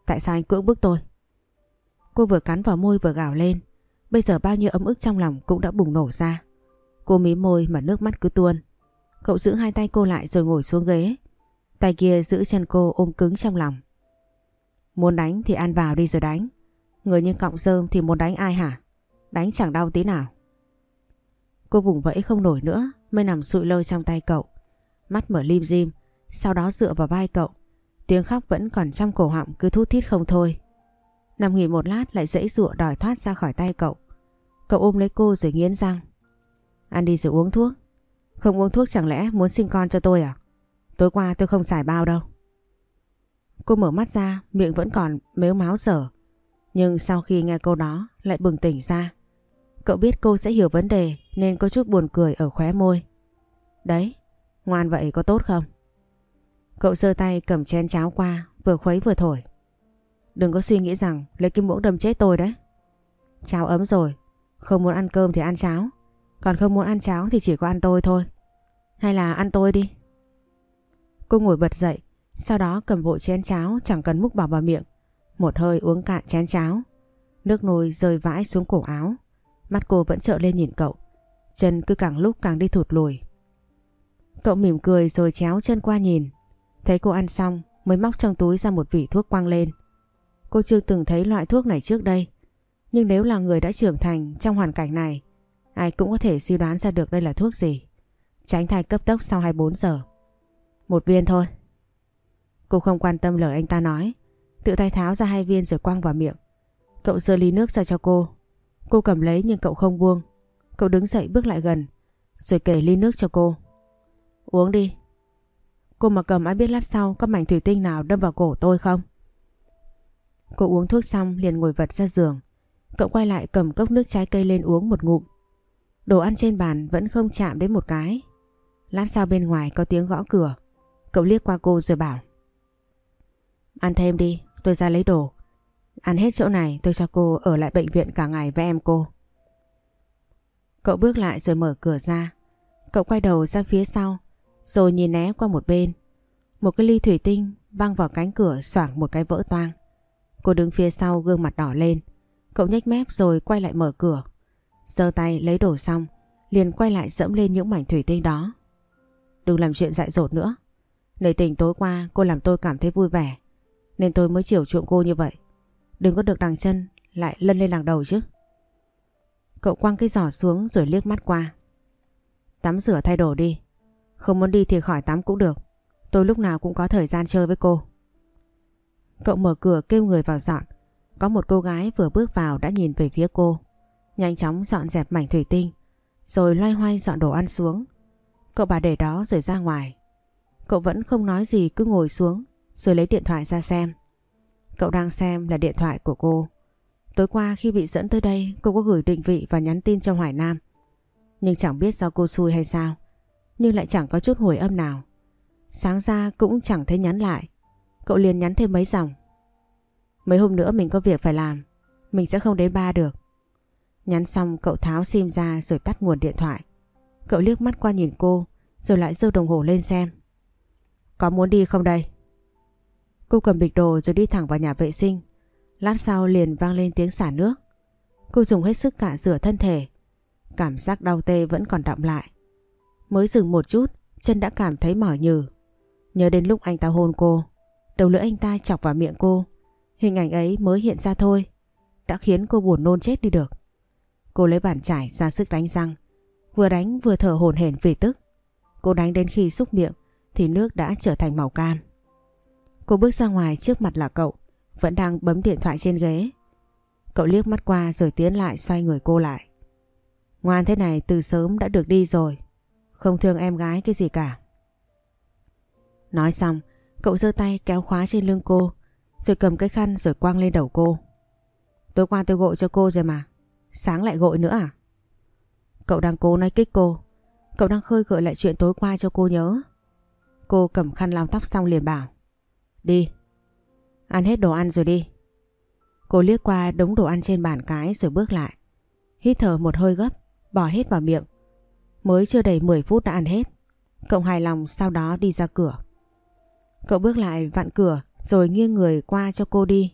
Tại sao anh cưỡng bức tôi? Cô vừa cắn vào môi vừa gào lên. Bây giờ bao nhiêu ấm ức trong lòng cũng đã bùng nổ ra. Cô mí môi mà nước mắt cứ tuôn. Cậu giữ hai tay cô lại rồi ngồi xuống ghế. Tay kia giữ chân cô ôm cứng trong lòng. Muốn đánh thì ăn vào đi rồi đánh. Người như cọng rơm thì muốn đánh ai hả? Đánh chẳng đau tí nào. Cô vùng vẫy không nổi nữa mới nằm sụi lơ trong tay cậu. Mắt mở lim dim, sau đó dựa vào vai cậu. Tiếng khóc vẫn còn trong cổ họng cứ thút thít không thôi. Nằm nghỉ một lát lại dãy dụa đòi thoát ra khỏi tay cậu. Cậu ôm lấy cô rồi nghiến răng. Ăn đi rồi uống thuốc. Không uống thuốc chẳng lẽ muốn sinh con cho tôi à? Tối qua tôi không xài bao đâu. Cô mở mắt ra, miệng vẫn còn mếu máu sở. Nhưng sau khi nghe câu đó lại bừng tỉnh ra. Cậu biết cô sẽ hiểu vấn đề nên có chút buồn cười ở khóe môi. Đấy, ngoan vậy có tốt không? Cậu giơ tay cầm chén cháo qua, vừa khuấy vừa thổi. Đừng có suy nghĩ rằng lấy kim muỗng đâm chết tôi đấy. Cháo ấm rồi, không muốn ăn cơm thì ăn cháo. Còn không muốn ăn cháo thì chỉ có ăn tôi thôi. Hay là ăn tôi đi. Cô ngồi bật dậy, sau đó cầm bộ chén cháo chẳng cần múc bỏ vào miệng. Một hơi uống cạn chén cháo. Nước nồi rơi vãi xuống cổ áo. Mắt cô vẫn trợn lên nhìn cậu. Chân cứ càng lúc càng đi thụt lùi. Cậu mỉm cười rồi chéo chân qua nhìn. Thấy cô ăn xong mới móc trong túi ra một vỉ thuốc quăng lên. Cô chưa từng thấy loại thuốc này trước đây. Nhưng nếu là người đã trưởng thành trong hoàn cảnh này, ai cũng có thể suy đoán ra được đây là thuốc gì. Tránh thai cấp tốc sau 24 giờ. Một viên thôi. Cô không quan tâm lời anh ta nói. Tự tay tháo ra hai viên rồi quăng vào miệng. Cậu giơ ly nước ra cho cô. Cô cầm lấy nhưng cậu không buông. Cậu đứng dậy bước lại gần. Rồi kể ly nước cho cô. Uống đi. Cô mà cầm ai biết lát sau có mảnh thủy tinh nào đâm vào cổ tôi không? Cô uống thuốc xong liền ngồi vật ra giường. Cậu quay lại cầm cốc nước trái cây lên uống một ngụm. Đồ ăn trên bàn vẫn không chạm đến một cái. Lát sau bên ngoài có tiếng gõ cửa. Cậu liếc qua cô rồi bảo. Ăn thêm đi, tôi ra lấy đồ. Ăn hết chỗ này tôi cho cô ở lại bệnh viện cả ngày với em cô. Cậu bước lại rồi mở cửa ra. Cậu quay đầu ra phía sau rồi nhìn né qua một bên. Một cái ly thủy tinh văng vào cánh cửa xoảng một cái vỡ toang. Cô đứng phía sau gương mặt đỏ lên. Cậu nhếch mép rồi quay lại mở cửa. giơ tay lấy đồ xong, liền quay lại dẫm lên những mảnh thủy tinh đó. Đừng làm chuyện dại dột nữa. Nể tình tối qua cô làm tôi cảm thấy vui vẻ. Nên tôi mới chiều chuộng cô như vậy. Đừng có được đằng chân lại lân lên đằng đầu chứ. Cậu quăng cái giỏ xuống rồi liếc mắt qua. Tắm rửa thay đồ đi. Không muốn đi thì khỏi tắm cũng được. Tôi lúc nào cũng có thời gian chơi với cô. Cậu mở cửa kêu người vào dọn. Có một cô gái vừa bước vào đã nhìn về phía cô. Nhanh chóng dọn dẹp mảnh thủy tinh. Rồi loay hoay dọn đồ ăn xuống. Cậu bà để đó rồi ra ngoài. Cậu vẫn không nói gì, cứ ngồi xuống, rồi lấy điện thoại ra xem. Cậu đang xem là điện thoại của cô. Tối qua khi bị dẫn tới đây, cô có gửi định vị và nhắn tin cho Hoài Nam. Nhưng chẳng biết do cô xui hay sao. Nhưng lại chẳng có chút hồi âm nào. Sáng ra cũng chẳng thấy nhắn lại. Cậu liền nhắn thêm mấy dòng. Mấy hôm nữa mình có việc phải làm. Mình sẽ không đến ba được. Nhắn xong cậu tháo sim ra rồi tắt nguồn điện thoại. Cậu liếc mắt qua nhìn cô rồi lại giơ đồng hồ lên xem. Có muốn đi không đây? Cô cầm bịch đồ rồi đi thẳng vào nhà vệ sinh. Lát sau liền vang lên tiếng xả nước. Cô dùng hết sức cả rửa thân thể. Cảm giác đau tê vẫn còn đọng lại. Mới dừng một chút, chân đã cảm thấy mỏi nhừ. Nhớ đến lúc anh ta hôn cô, đầu lưỡi anh ta chọc vào miệng cô. Hình ảnh ấy mới hiện ra thôi, đã khiến cô buồn nôn chết đi được. Cô lấy bàn chải ra sức đánh răng, vừa đánh vừa thở hổn hển vì tức. Cô đánh đến khi xúc miệng thì nước đã trở thành màu cam. Cô bước ra ngoài trước mặt là cậu, vẫn đang bấm điện thoại trên ghế. Cậu liếc mắt qua rồi tiến lại xoay người cô lại. Ngoan thế này từ sớm đã được đi rồi, không thương em gái cái gì cả. Nói xong, cậu giơ tay kéo khóa trên lưng cô, rồi cầm cái khăn rồi quăng lên đầu cô. Tối qua tôi gội cho cô rồi mà, sáng lại gội nữa à? Cậu đang cố nói kích cô, cậu đang khơi gợi lại chuyện tối qua cho cô nhớ. Cô cầm khăn lau tóc xong liền bảo. Đi. Ăn hết đồ ăn rồi đi. Cô liếc qua đống đồ ăn trên bàn cái rồi bước lại. Hít thở một hơi gấp, bỏ hết vào miệng. Mới chưa đầy 10 phút đã ăn hết. Cậu hài lòng sau đó đi ra cửa. Cậu bước lại vặn cửa rồi nghiêng người qua cho cô đi.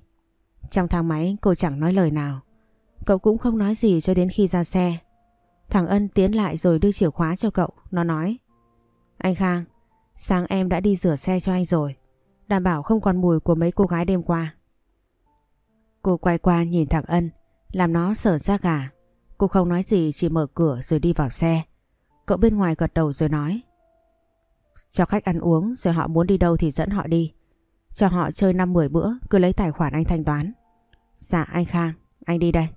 Trong thang máy cô chẳng nói lời nào. Cậu cũng không nói gì cho đến khi ra xe. Thằng Ân tiến lại rồi đưa chìa khóa cho cậu. Nó nói Anh Khang, sáng em đã đi rửa xe cho anh rồi. Đảm bảo không còn mùi của mấy cô gái đêm qua. Cô quay qua nhìn thằng Ân, làm nó sợ ra gà. Cô không nói gì chỉ mở cửa rồi đi vào xe. Cậu bên ngoài gật đầu rồi nói. Cho khách ăn uống rồi họ muốn đi đâu thì dẫn họ đi. Cho họ chơi 5-10 bữa cứ lấy tài khoản anh thanh toán. Dạ anh Khang, anh đi đây.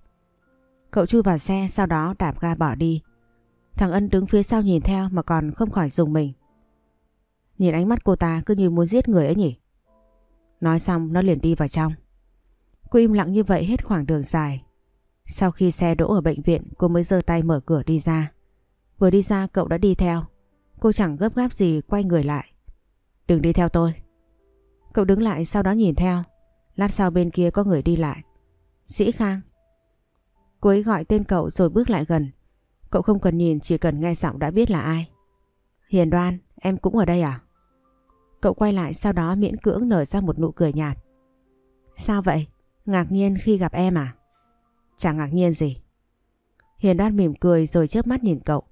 Cậu chui vào xe sau đó đạp ga bỏ đi. Thằng Ân đứng phía sau nhìn theo mà còn không khỏi dùng mình. Nhìn ánh mắt cô ta cứ như muốn giết người ấy nhỉ. Nói xong nó liền đi vào trong. Cô im lặng như vậy hết khoảng đường dài. Sau khi xe đỗ ở bệnh viện cô mới giơ tay mở cửa đi ra. Vừa đi ra cậu đã đi theo. Cô chẳng gấp gáp gì quay người lại. Đừng đi theo tôi. Cậu đứng lại sau đó nhìn theo. Lát sau bên kia có người đi lại. Sĩ Khang. Cô ấy gọi tên cậu rồi bước lại gần. Cậu không cần nhìn chỉ cần nghe giọng đã biết là ai. Hiền đoan, em cũng ở đây à? Cậu quay lại sau đó miễn cưỡng nở ra một nụ cười nhạt. Sao vậy? Ngạc nhiên khi gặp em à? Chẳng ngạc nhiên gì. Hiền đoan mỉm cười rồi chớp mắt nhìn cậu.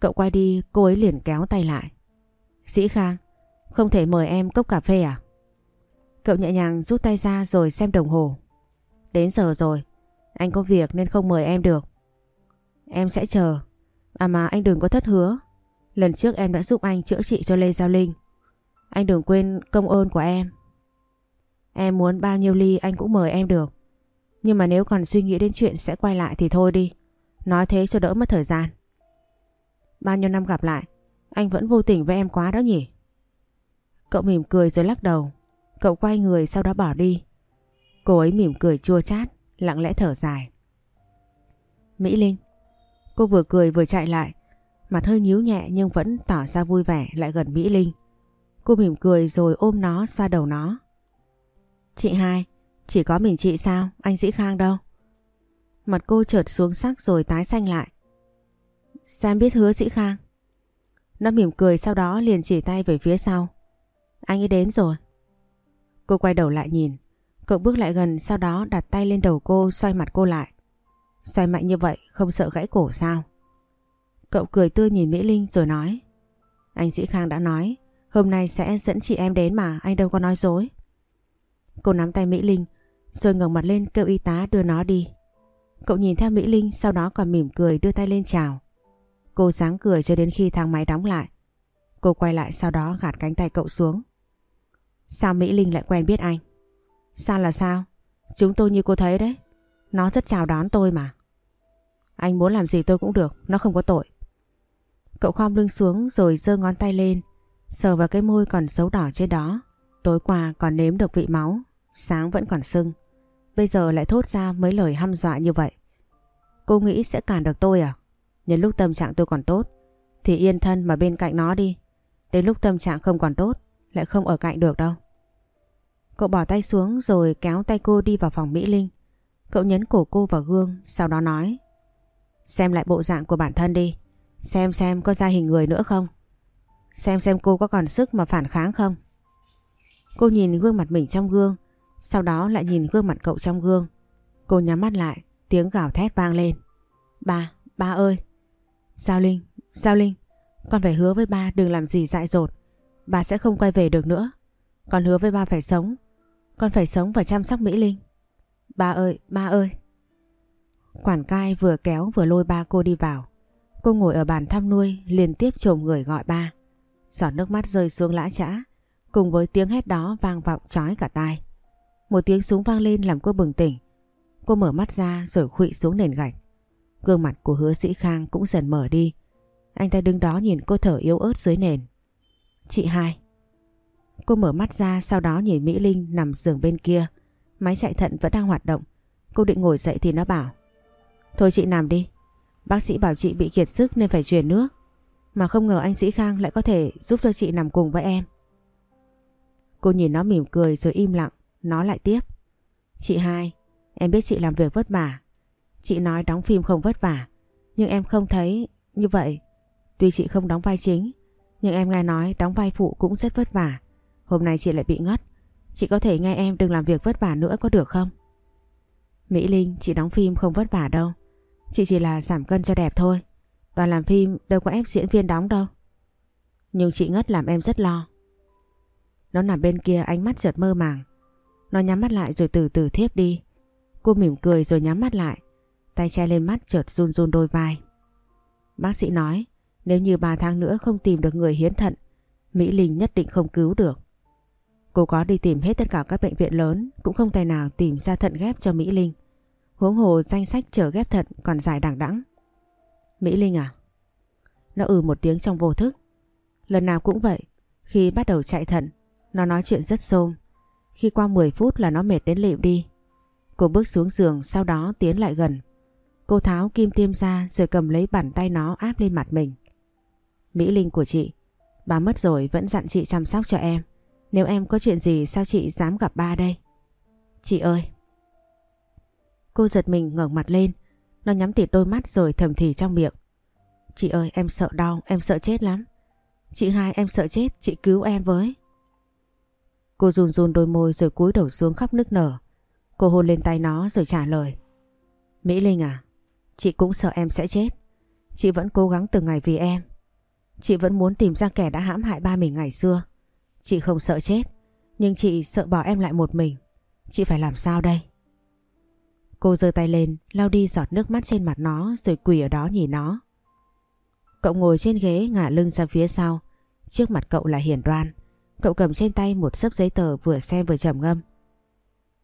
Cậu quay đi cô ấy liền kéo tay lại. Sĩ Khang, không thể mời em cốc cà phê à? Cậu nhẹ nhàng rút tay ra rồi xem đồng hồ. Đến giờ rồi, anh có việc nên không mời em được. Em sẽ chờ. À mà anh đừng có thất hứa. Lần trước em đã giúp anh chữa trị cho Lê Giao Linh. Anh đừng quên công ơn của em. Em muốn bao nhiêu ly anh cũng mời em được. Nhưng mà nếu còn suy nghĩ đến chuyện sẽ quay lại thì thôi đi. Nói thế cho đỡ mất thời gian. Bao nhiêu năm gặp lại, anh vẫn vô tình với em quá đó nhỉ? Cậu mỉm cười rồi lắc đầu. Cậu quay người sau đó bỏ đi. Cô ấy mỉm cười chua chát, lặng lẽ thở dài. Mỹ Linh. Cô vừa cười vừa chạy lại. Mặt hơi nhíu nhẹ nhưng vẫn tỏ ra vui vẻ lại gần Mỹ Linh. Cô mỉm cười rồi ôm nó xoa đầu nó. Chị hai, chỉ có mình chị sao? Anh Dĩ Khang đâu? Mặt cô chợt xuống sắc rồi tái xanh lại. Sam biết hứa Dĩ Khang. Nó mỉm cười sau đó liền chỉ tay về phía sau. Anh ấy đến rồi. Cô quay đầu lại nhìn. Cậu bước lại gần, sau đó đặt tay lên đầu cô, xoay mặt cô lại. Xoay mạnh như vậy, không sợ gãy cổ sao? Cậu cười tươi nhìn Mỹ Linh rồi nói. Anh sĩ Khang đã nói, hôm nay sẽ dẫn chị em đến mà, anh đâu có nói dối. Cô nắm tay Mỹ Linh, rồi ngẩng mặt lên kêu y tá đưa nó đi. Cậu nhìn theo Mỹ Linh, sau đó còn mỉm cười đưa tay lên chào. Cô sáng cười cho đến khi thang máy đóng lại. Cô quay lại, sau đó gạt cánh tay cậu xuống. Sao Mỹ Linh lại quen biết anh? Sao là sao? Chúng tôi như cô thấy đấy. Nó rất chào đón tôi mà. Anh muốn làm gì tôi cũng được, nó không có tội. Cậu khom lưng xuống rồi giơ ngón tay lên, sờ vào cái môi còn xấu đỏ trên đó. Tối qua còn nếm được vị máu, sáng vẫn còn sưng. Bây giờ lại thốt ra mấy lời hăm dọa như vậy. Cô nghĩ sẽ cản được tôi à? Nhân lúc tâm trạng tôi còn tốt, thì yên thân mà bên cạnh nó đi. Đến lúc tâm trạng không còn tốt, lại không ở cạnh được đâu. Cậu bỏ tay xuống rồi kéo tay cô đi vào phòng Mỹ Linh. Cậu nhấn cổ cô vào gương, sau đó nói. Xem lại bộ dạng của bản thân đi. Xem xem có ra hình người nữa không. Xem xem cô có còn sức mà phản kháng không. Cô nhìn gương mặt mình trong gương, sau đó lại nhìn gương mặt cậu trong gương. Cô nhắm mắt lại, tiếng gào thét vang lên. Ba, ba ơi! Giao Linh, Giao Linh, con phải hứa với ba đừng làm gì dại dột. Ba sẽ không quay về được nữa. Con hứa với ba phải sống. Con phải sống và chăm sóc Mỹ Linh. Ba ơi, ba ơi! Quản cai vừa kéo vừa lôi ba cô đi vào. Cô ngồi ở bàn thăm nuôi liên tiếp trồm người gọi ba. Giọt nước mắt rơi xuống lã chã. Cùng với tiếng hét đó vang vọng trói cả tai. Một tiếng súng vang lên làm cô bừng tỉnh. Cô mở mắt ra rồi khụy xuống nền gạch. Gương mặt của hứa sĩ Khang cũng dần mở đi. Anh ta đứng đó nhìn cô thở yếu ớt dưới nền. Chị hai. Cô mở mắt ra sau đó nhìn Mỹ Linh nằm giường bên kia. Máy chạy thận vẫn đang hoạt động. Cô định ngồi dậy thì nó bảo. Thôi chị nằm đi. Bác sĩ bảo chị bị kiệt sức nên phải truyền nước. Mà không ngờ anh Sĩ Khang lại có thể giúp cho chị nằm cùng với em. Cô nhìn nó mỉm cười rồi im lặng. Nó lại tiếp. Chị hai, em biết chị làm việc vất vả. Chị nói đóng phim không vất vả. Nhưng em không thấy như vậy. Tuy chị không đóng vai chính, nhưng em nghe nói đóng vai phụ cũng rất vất vả. Hôm nay chị lại bị ngất. Chị có thể nghe em đừng làm việc vất vả nữa có được không? Mỹ Linh, chị đóng phim không vất vả đâu. Chị chỉ là giảm cân cho đẹp thôi. Đoàn làm phim đâu có ép diễn viên đóng đâu. Nhưng chị ngất làm em rất lo. Nó nằm bên kia ánh mắt chợt mơ màng. Nó nhắm mắt lại rồi từ từ thiếp đi. Cô mỉm cười rồi nhắm mắt lại. Tay che lên mắt chợt run run đôi vai. Bác sĩ nói nếu như 3 tháng nữa không tìm được người hiến thận Mỹ Linh nhất định không cứu được. Cô có đi tìm hết tất cả các bệnh viện lớn cũng không tài nào tìm ra thận ghép cho Mỹ Linh. Huống hồ danh sách chờ ghép thận còn dài đẳng đẵng. Mỹ Linh à? Nó ừ một tiếng trong vô thức. Lần nào cũng vậy, khi bắt đầu chạy thận, nó nói chuyện rất xôm. Khi qua 10 phút là nó mệt đến lịm đi. Cô bước xuống giường sau đó tiến lại gần. Cô tháo kim tiêm ra rồi cầm lấy bàn tay nó áp lên mặt mình. Mỹ Linh của chị, bà mất rồi vẫn dặn chị chăm sóc cho em. Nếu em có chuyện gì sao chị dám gặp ba đây? Chị ơi! Cô giật mình ngẩng mặt lên. Nó nhắm tịt đôi mắt rồi thầm thì trong miệng. Chị ơi em sợ đau, em sợ chết lắm. Chị hai em sợ chết, chị cứu em với. Cô run run đôi môi rồi cúi đầu xuống khóc nức nở. Cô hôn lên tay nó rồi trả lời. Mỹ Linh à, chị cũng sợ em sẽ chết. Chị vẫn cố gắng từng ngày vì em. Chị vẫn muốn tìm ra kẻ đã hãm hại ba mình ngày xưa. Chị không sợ chết, nhưng chị sợ bỏ em lại một mình. Chị phải làm sao đây? Cô giơ tay lên, lau đi giọt nước mắt trên mặt nó rồi quỳ ở đó nhìn nó. Cậu ngồi trên ghế ngả lưng ra phía sau. Trước mặt cậu là Hiền Đoan. Cậu cầm trên tay một sấp giấy tờ vừa xem vừa trầm ngâm.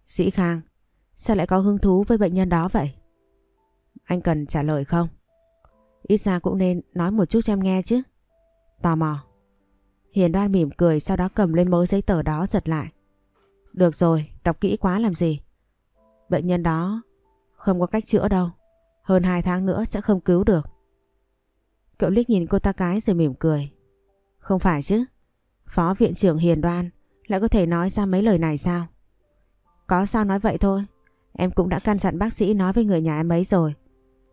Dĩ Khang, sao lại có hứng thú với bệnh nhân đó vậy? Anh cần trả lời không? Ít ra cũng nên nói một chút cho em nghe chứ. Tò mò. Hiền đoan mỉm cười sau đó cầm lên mớ giấy tờ đó giật lại. Được rồi, đọc kỹ quá làm gì. Bệnh nhân đó không có cách chữa đâu. Hơn 2 tháng nữa sẽ không cứu được. Cậu liếc nhìn cô ta cái rồi mỉm cười. Không phải chứ. Phó viện trưởng Hiền đoan lại có thể nói ra mấy lời này sao? Có sao nói vậy thôi. Em cũng đã căn dặn bác sĩ nói với người nhà em ấy rồi.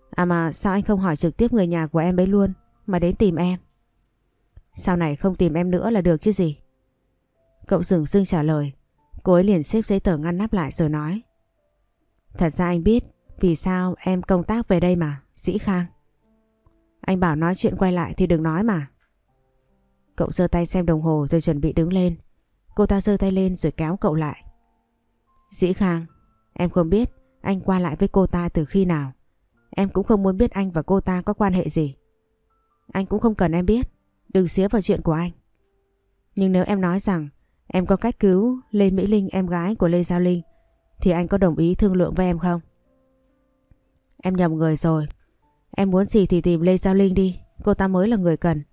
À mà sao anh không hỏi trực tiếp người nhà của em ấy luôn mà đến tìm em? Sau này không tìm em nữa là được chứ gì? Cậu dừng dưng trả lời. Cô ấy liền xếp giấy tờ ngăn nắp lại rồi nói. Thật ra anh biết vì sao em công tác về đây mà, Dĩ Khang. Anh bảo nói chuyện quay lại thì đừng nói mà. Cậu giơ tay xem đồng hồ rồi chuẩn bị đứng lên. Cô ta giơ tay lên rồi kéo cậu lại. Dĩ Khang, em không biết anh qua lại với cô ta từ khi nào. Em cũng không muốn biết anh và cô ta có quan hệ gì. Anh cũng không cần em biết. Đừng xía vào chuyện của anh. Nhưng nếu em nói rằng em có cách cứu Lê Mỹ Linh, em gái của Lê Giao Linh, thì anh có đồng ý thương lượng với em không? Em nhầm người rồi. Em muốn gì thì tìm Lê Giao Linh đi. Cô ta mới là người cần.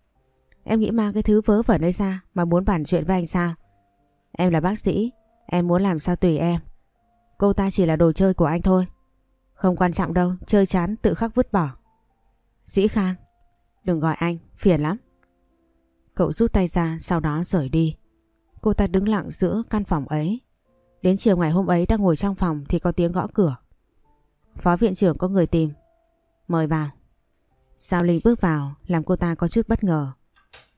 Em nghĩ mang cái thứ vớ vẩn ấy ra mà muốn bàn chuyện với anh sao? Em là bác sĩ. Em muốn làm sao tùy em. Cô ta chỉ là đồ chơi của anh thôi. Không quan trọng đâu. Chơi chán tự khắc vứt bỏ. Dĩ Khang. Đừng gọi anh. Phiền lắm. Cậu rút tay ra sau đó rời đi. Cô ta đứng lặng giữa căn phòng ấy. Đến chiều ngày hôm ấy đang ngồi trong phòng thì có tiếng gõ cửa. Phó viện trưởng có người tìm. Mời vào. Giao Linh bước vào làm cô ta có chút bất ngờ.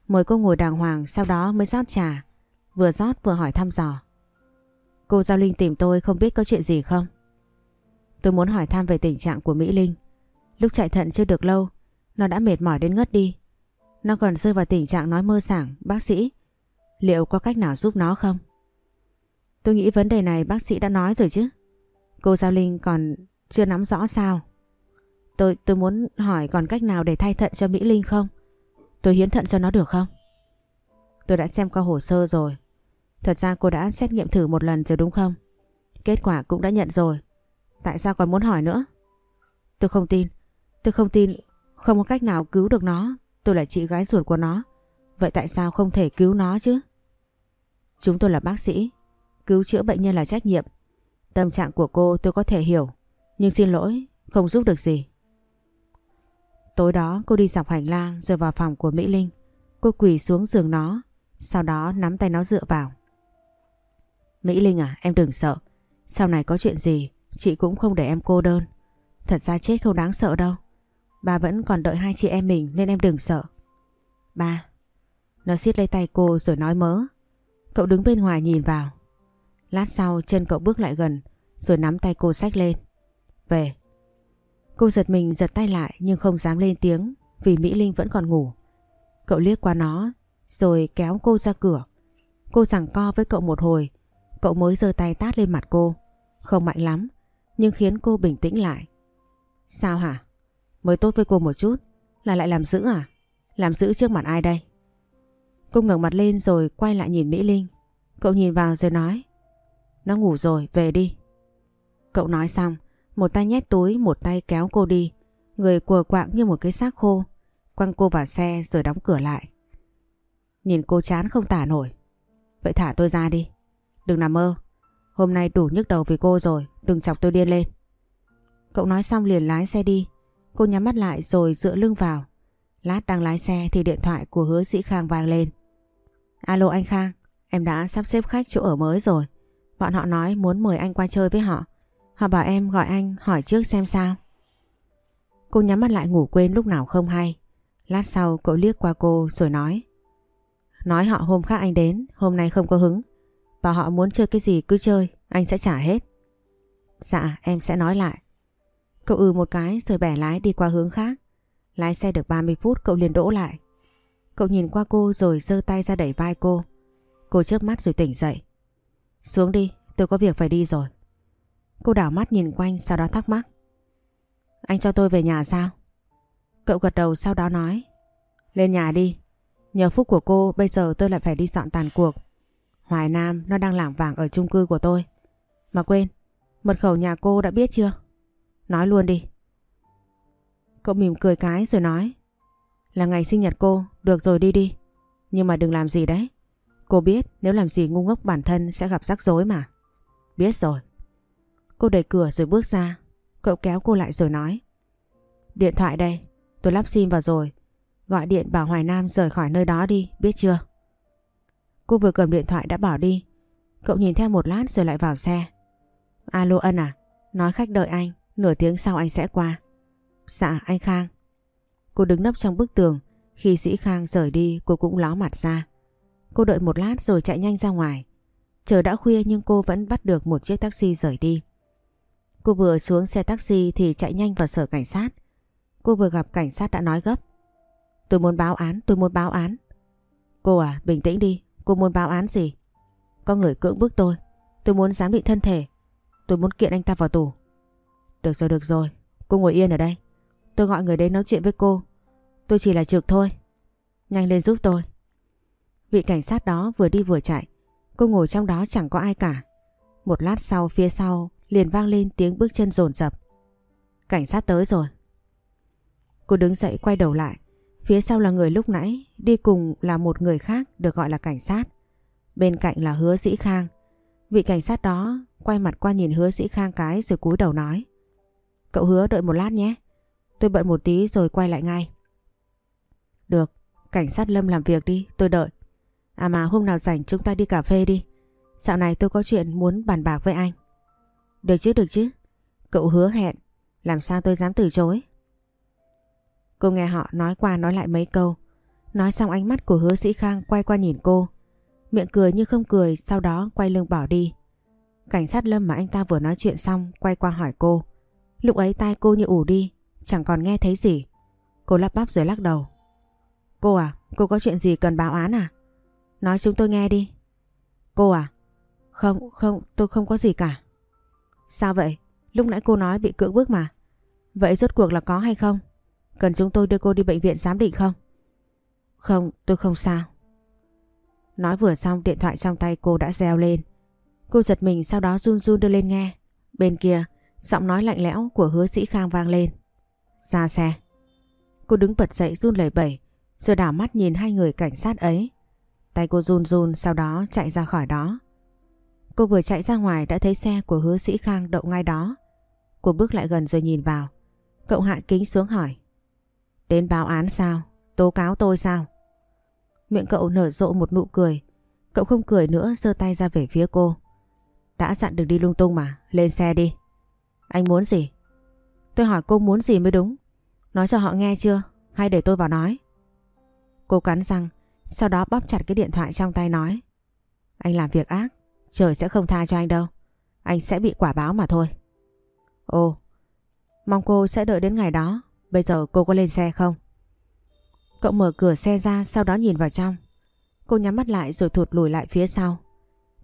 Mời cô ngồi đàng hoàng sau đó mới rót trà. Vừa rót vừa hỏi thăm dò. Cô Giao Linh tìm tôi không biết có chuyện gì không? Tôi muốn hỏi thăm về tình trạng của Mỹ Linh. Lúc chạy thận chưa được lâu, nó đã mệt mỏi đến ngất đi. Nó còn rơi vào tình trạng nói mơ sảng, bác sĩ. Liệu có cách nào giúp nó không? Tôi nghĩ vấn đề này bác sĩ đã nói rồi chứ. Cô Giao Linh còn chưa nắm rõ sao? Tôi tôi muốn hỏi còn cách nào để thay thận cho Mỹ Linh không? Tôi hiến thận cho nó được không? Tôi đã xem qua hồ sơ rồi. Thật ra cô đã xét nghiệm thử một lần rồi đúng không? Kết quả cũng đã nhận rồi. Tại sao còn muốn hỏi nữa? Tôi không tin. Tôi không tin không có cách nào cứu được nó. Tôi là chị gái ruột của nó. Vậy tại sao không thể cứu nó chứ? Chúng tôi là bác sĩ. Cứu chữa bệnh nhân là trách nhiệm. Tâm trạng của cô tôi có thể hiểu. Nhưng xin lỗi, không giúp được gì. Tối đó cô đi dọc hành lang rồi vào phòng của Mỹ Linh. Cô quỳ xuống giường nó, sau đó nắm tay nó dựa vào. Mỹ Linh à, em đừng sợ. Sau này có chuyện gì, chị cũng không để em cô đơn. Thật ra chết không đáng sợ đâu. Bà vẫn còn đợi hai chị em mình nên em đừng sợ. Ba. Nó siết lấy tay cô rồi nói mớ. Cậu đứng bên ngoài nhìn vào. Lát sau chân cậu bước lại gần, rồi nắm tay cô xách lên. Về. Cô giật mình giật tay lại nhưng không dám lên tiếng vì Mỹ Linh vẫn còn ngủ. Cậu liếc qua nó, rồi kéo cô ra cửa. Cô giằng co với cậu một hồi. Cậu mới giơ tay tát lên mặt cô. Không mạnh lắm, nhưng khiến cô bình tĩnh lại. Sao hả? Mới tốt với cô một chút là lại làm giữ à? Làm giữ trước mặt ai đây? Cô ngẩng mặt lên rồi quay lại nhìn Mỹ Linh. Cậu nhìn vào rồi nói. Nó ngủ rồi, về đi. Cậu nói xong, một tay nhét túi, một tay kéo cô đi. Người cùa quạng như một cái xác khô. Quăng cô vào xe rồi đóng cửa lại. Nhìn cô chán không tả nổi. Vậy thả tôi ra đi. Đừng nằm mơ. Hôm nay đủ nhức đầu vì cô rồi, đừng chọc tôi điên lên. Cậu nói xong liền lái xe đi. Cô nhắm mắt lại rồi dựa lưng vào. Lát đang lái xe thì điện thoại của hứa sĩ Khang vang lên. Alo anh Khang, em đã sắp xếp khách chỗ ở mới rồi. Bọn họ nói muốn mời anh qua chơi với họ. Họ bảo em gọi anh hỏi trước xem sao. Cô nhắm mắt lại ngủ quên lúc nào không hay. Lát sau cậu liếc qua cô rồi nói. Nói họ hôm khác anh đến, hôm nay không có hứng. Và họ muốn chơi cái gì cứ chơi, anh sẽ trả hết. Dạ, em sẽ nói lại. Cậu ừ một cái rồi bẻ lái đi qua hướng khác. Lái xe được 30 phút cậu liền đỗ lại. Cậu nhìn qua cô rồi giơ tay ra đẩy vai cô. Cô chớp mắt rồi tỉnh dậy. Xuống đi, tôi có việc phải đi rồi. Cô đảo mắt nhìn quanh sau đó thắc mắc. Anh cho tôi về nhà sao? Cậu gật đầu sau đó nói. Lên nhà đi. Nhờ phúc của cô bây giờ tôi lại phải đi dọn tàn cuộc. Hoài Nam nó đang lảng vàng ở chung cư của tôi. Mà quên, mật khẩu nhà cô đã biết chưa? Nói luôn đi. Cậu mỉm cười cái rồi nói. Là ngày sinh nhật cô, được rồi đi đi. Nhưng mà đừng làm gì đấy. Cô biết nếu làm gì ngu ngốc bản thân sẽ gặp rắc rối mà. Biết rồi. Cô đẩy cửa rồi bước ra. Cậu kéo cô lại rồi nói. Điện thoại đây, tôi lắp sim vào rồi. Gọi điện bảo Hoài Nam rời khỏi nơi đó đi, biết chưa? Cô vừa cầm điện thoại đã bỏ đi. Cậu nhìn theo một lát rồi lại vào xe. Alo Ân à, nói khách đợi anh, nửa tiếng sau anh sẽ qua. Dạ anh Khang. Cô đứng nấp trong bức tường, khi Sĩ Khang rời đi cô cũng ló mặt ra. Cô đợi một lát rồi chạy nhanh ra ngoài. Trời đã khuya nhưng cô vẫn bắt được một chiếc taxi rời đi. Cô vừa xuống xe taxi thì chạy nhanh vào sở cảnh sát. Cô vừa gặp cảnh sát đã nói gấp. Tôi muốn báo án, tôi muốn báo án. Cô à, bình tĩnh đi, cô muốn báo án gì? Có người cưỡng bức tôi, tôi muốn giám định thân thể. Tôi muốn kiện anh ta vào tù. Được rồi, được rồi, cô ngồi yên ở đây. Tôi gọi người đến nói chuyện với cô. Tôi chỉ là trực thôi. Nhanh lên giúp tôi. Vị cảnh sát đó vừa đi vừa chạy. Cô ngồi trong đó chẳng có ai cả. Một lát sau phía sau liền vang lên tiếng bước chân rồn rập. Cảnh sát tới rồi. Cô đứng dậy quay đầu lại. Phía sau là người lúc nãy, đi cùng là một người khác được gọi là cảnh sát. Bên cạnh là hứa sĩ khang. Vị cảnh sát đó quay mặt qua nhìn hứa sĩ khang cái rồi cúi đầu nói. Cậu hứa đợi một lát nhé. Tôi bận một tí rồi quay lại ngay. Được, cảnh sát Lâm làm việc đi, tôi đợi. À mà hôm nào rảnh chúng ta đi cà phê đi. Dạo này tôi có chuyện muốn bàn bạc với anh. Được chứ, được chứ. Cậu hứa hẹn, làm sao tôi dám từ chối. Cô nghe họ nói qua nói lại mấy câu. Nói xong ánh mắt của hứa sĩ Khang quay qua nhìn cô. Miệng cười như không cười, sau đó quay lưng bỏ đi. Cảnh sát Lâm mà anh ta vừa nói chuyện xong quay qua hỏi cô. Lúc ấy tai cô như ủ đi, chẳng còn nghe thấy gì. Cô lắp bắp rồi lắc đầu. Cô à, cô có chuyện gì cần báo án à? Nói chúng tôi nghe đi. Cô à? Không, không, tôi không có gì cả. Sao vậy? Lúc nãy cô nói bị cưỡng bức mà. Vậy rốt cuộc là có hay không? Cần chúng tôi đưa cô đi bệnh viện giám định không? Không, tôi không sao. Nói vừa xong điện thoại trong tay cô đã reo lên. Cô giật mình sau đó run run đưa lên nghe. Bên kia, giọng nói lạnh lẽo của hứa sĩ Khang vang lên. Ra xe. Cô đứng bật dậy run lẩy bẩy, rồi đảo mắt nhìn hai người cảnh sát ấy. Tay cô run run sau đó chạy ra khỏi đó. Cô vừa chạy ra ngoài đã thấy xe của hứa sĩ Khang đậu ngay đó. Cô bước lại gần rồi nhìn vào. Cậu hạ kính xuống hỏi. Đến báo án sao? Tố cáo tôi sao? Miệng cậu nở rộ một nụ cười. Cậu không cười nữa giơ tay ra về phía cô. Đã dặn đừng đi lung tung mà, lên xe đi. Anh muốn gì? Tôi hỏi cô muốn gì mới đúng. Nói cho họ nghe chưa? Hay để tôi vào nói? Cô cắn răng, sau đó bóp chặt cái điện thoại trong tay nói. Anh làm việc ác, trời sẽ không tha cho anh đâu. Anh sẽ bị quả báo mà thôi. Ồ, mong cô sẽ đợi đến ngày đó. Bây giờ cô có lên xe không? Cậu mở cửa xe ra sau đó nhìn vào trong. Cô nhắm mắt lại rồi thụt lùi lại phía sau.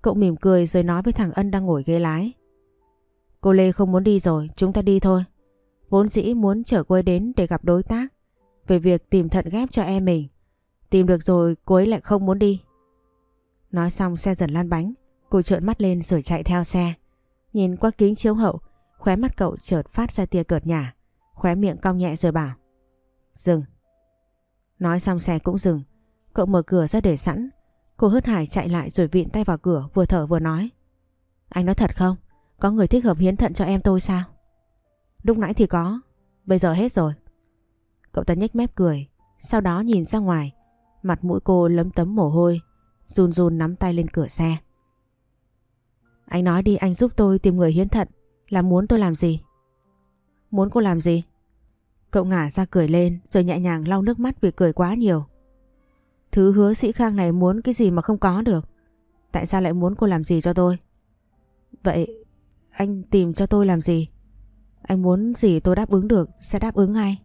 Cậu mỉm cười rồi nói với thằng Ân đang ngồi ghế lái. Cô Lê không muốn đi rồi, chúng ta đi thôi. Vốn dĩ muốn chở cô ấy đến để gặp đối tác về việc tìm thận ghép cho em mình. Tìm được rồi cô ấy lại không muốn đi. Nói xong xe dần lăn bánh, cô trợn mắt lên rồi chạy theo xe. Nhìn qua kính chiếu hậu, khóe mắt cậu chợt phát ra tia cợt nhả, khóe miệng cong nhẹ rồi bảo. Dừng. Nói xong xe cũng dừng, cậu mở cửa ra để sẵn. Cô hớt hải chạy lại rồi vịn tay vào cửa vừa thở vừa nói. Anh nói thật không? Có người thích hợp hiến thận cho em tôi sao? Lúc nãy thì có, bây giờ hết rồi. Cậu ta nhếch mép cười, sau đó nhìn ra ngoài, mặt mũi cô lấm tấm mồ hôi, run run nắm tay lên cửa xe. Anh nói đi anh giúp tôi tìm người hiến thận, là muốn tôi làm gì? Muốn cô làm gì? Cậu ngả ra cười lên rồi nhẹ nhàng lau nước mắt vì cười quá nhiều. Thứ hứa sĩ khang này muốn cái gì mà không có được. Tại sao lại muốn cô làm gì cho tôi? Vậy anh tìm cho tôi làm gì? Anh muốn gì tôi đáp ứng được sẽ đáp ứng ngay.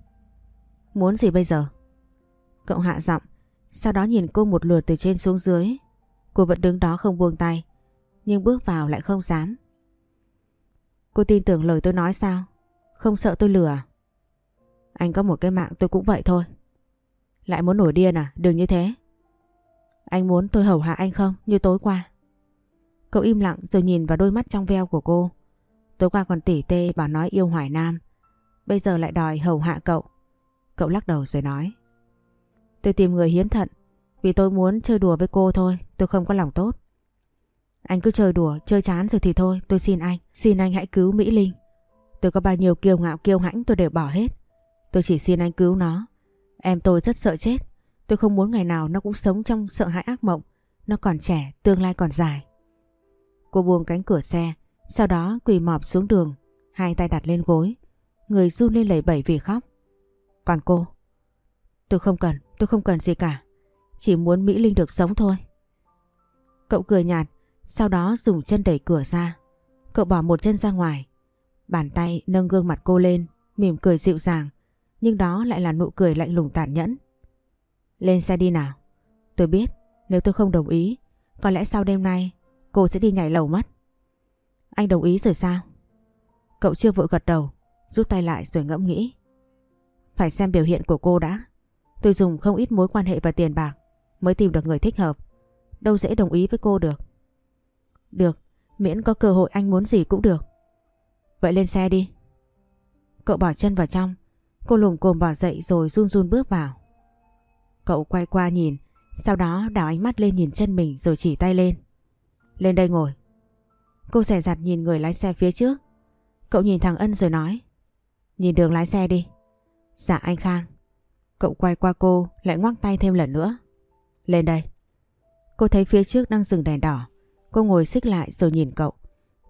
Muốn gì bây giờ? Cậu hạ giọng, sau đó nhìn cô một lượt từ trên xuống dưới. Cô vẫn đứng đó không buông tay, nhưng bước vào lại không dám. Cô tin tưởng lời tôi nói sao? Không sợ tôi lừa à? Anh có một cái mạng tôi cũng vậy thôi. Lại muốn nổi điên à? Đừng như thế. Anh muốn tôi hầu hạ anh không? Như tối qua. Cậu im lặng rồi nhìn vào đôi mắt trong veo của cô. Tối qua còn tỉ tê bảo nói yêu Hoài Nam. Bây giờ lại đòi hầu hạ cậu. Cậu lắc đầu rồi nói. Tôi tìm người hiến thận. Vì tôi muốn chơi đùa với cô thôi. Tôi không có lòng tốt. Anh cứ chơi đùa, chơi chán rồi thì thôi. Tôi xin anh. Xin anh hãy cứu Mỹ Linh. Tôi có bao nhiêu kiêu ngạo kiêu hãnh tôi đều bỏ hết. Tôi chỉ xin anh cứu nó. Em tôi rất sợ chết. Tôi không muốn ngày nào nó cũng sống trong sợ hãi ác mộng. Nó còn trẻ, tương lai còn dài. Cô buông cánh cửa xe, sau đó quỳ mọp xuống đường, hai tay đặt lên gối. Người run lên lẩy bẩy vì khóc. Còn cô? Tôi không cần, tôi không cần gì cả. Chỉ muốn Mỹ Linh được sống thôi. Cậu cười nhạt, sau đó dùng chân đẩy cửa ra. Cậu bỏ một chân ra ngoài. Bàn tay nâng gương mặt cô lên, mỉm cười dịu dàng. Nhưng đó lại là nụ cười lạnh lùng tàn nhẫn. Lên xe đi nào. Tôi biết, nếu tôi không đồng ý, có lẽ sau đêm nay cô sẽ đi nhảy lầu mất. Anh đồng ý rồi sao? Cậu chưa vội gật đầu, rút tay lại rồi ngẫm nghĩ. Phải xem biểu hiện của cô đã. Tôi dùng không ít mối quan hệ và tiền bạc mới tìm được người thích hợp. Đâu dễ đồng ý với cô được. Được, miễn có cơ hội anh muốn gì cũng được. Vậy lên xe đi. Cậu bỏ chân vào trong. Cô lùm cồm bỏ dậy rồi run run bước vào. Cậu quay qua nhìn, sau đó đảo ánh mắt lên nhìn chân mình rồi chỉ tay lên. Lên đây ngồi. Cô rẻ rặt nhìn người lái xe phía trước. Cậu nhìn thằng Ân rồi nói. Nhìn đường lái xe đi. Dạ anh Khang. Cậu quay qua cô lại ngoắc tay thêm lần nữa. Lên đây. Cô thấy phía trước đang dừng đèn đỏ. Cô ngồi xích lại rồi nhìn cậu.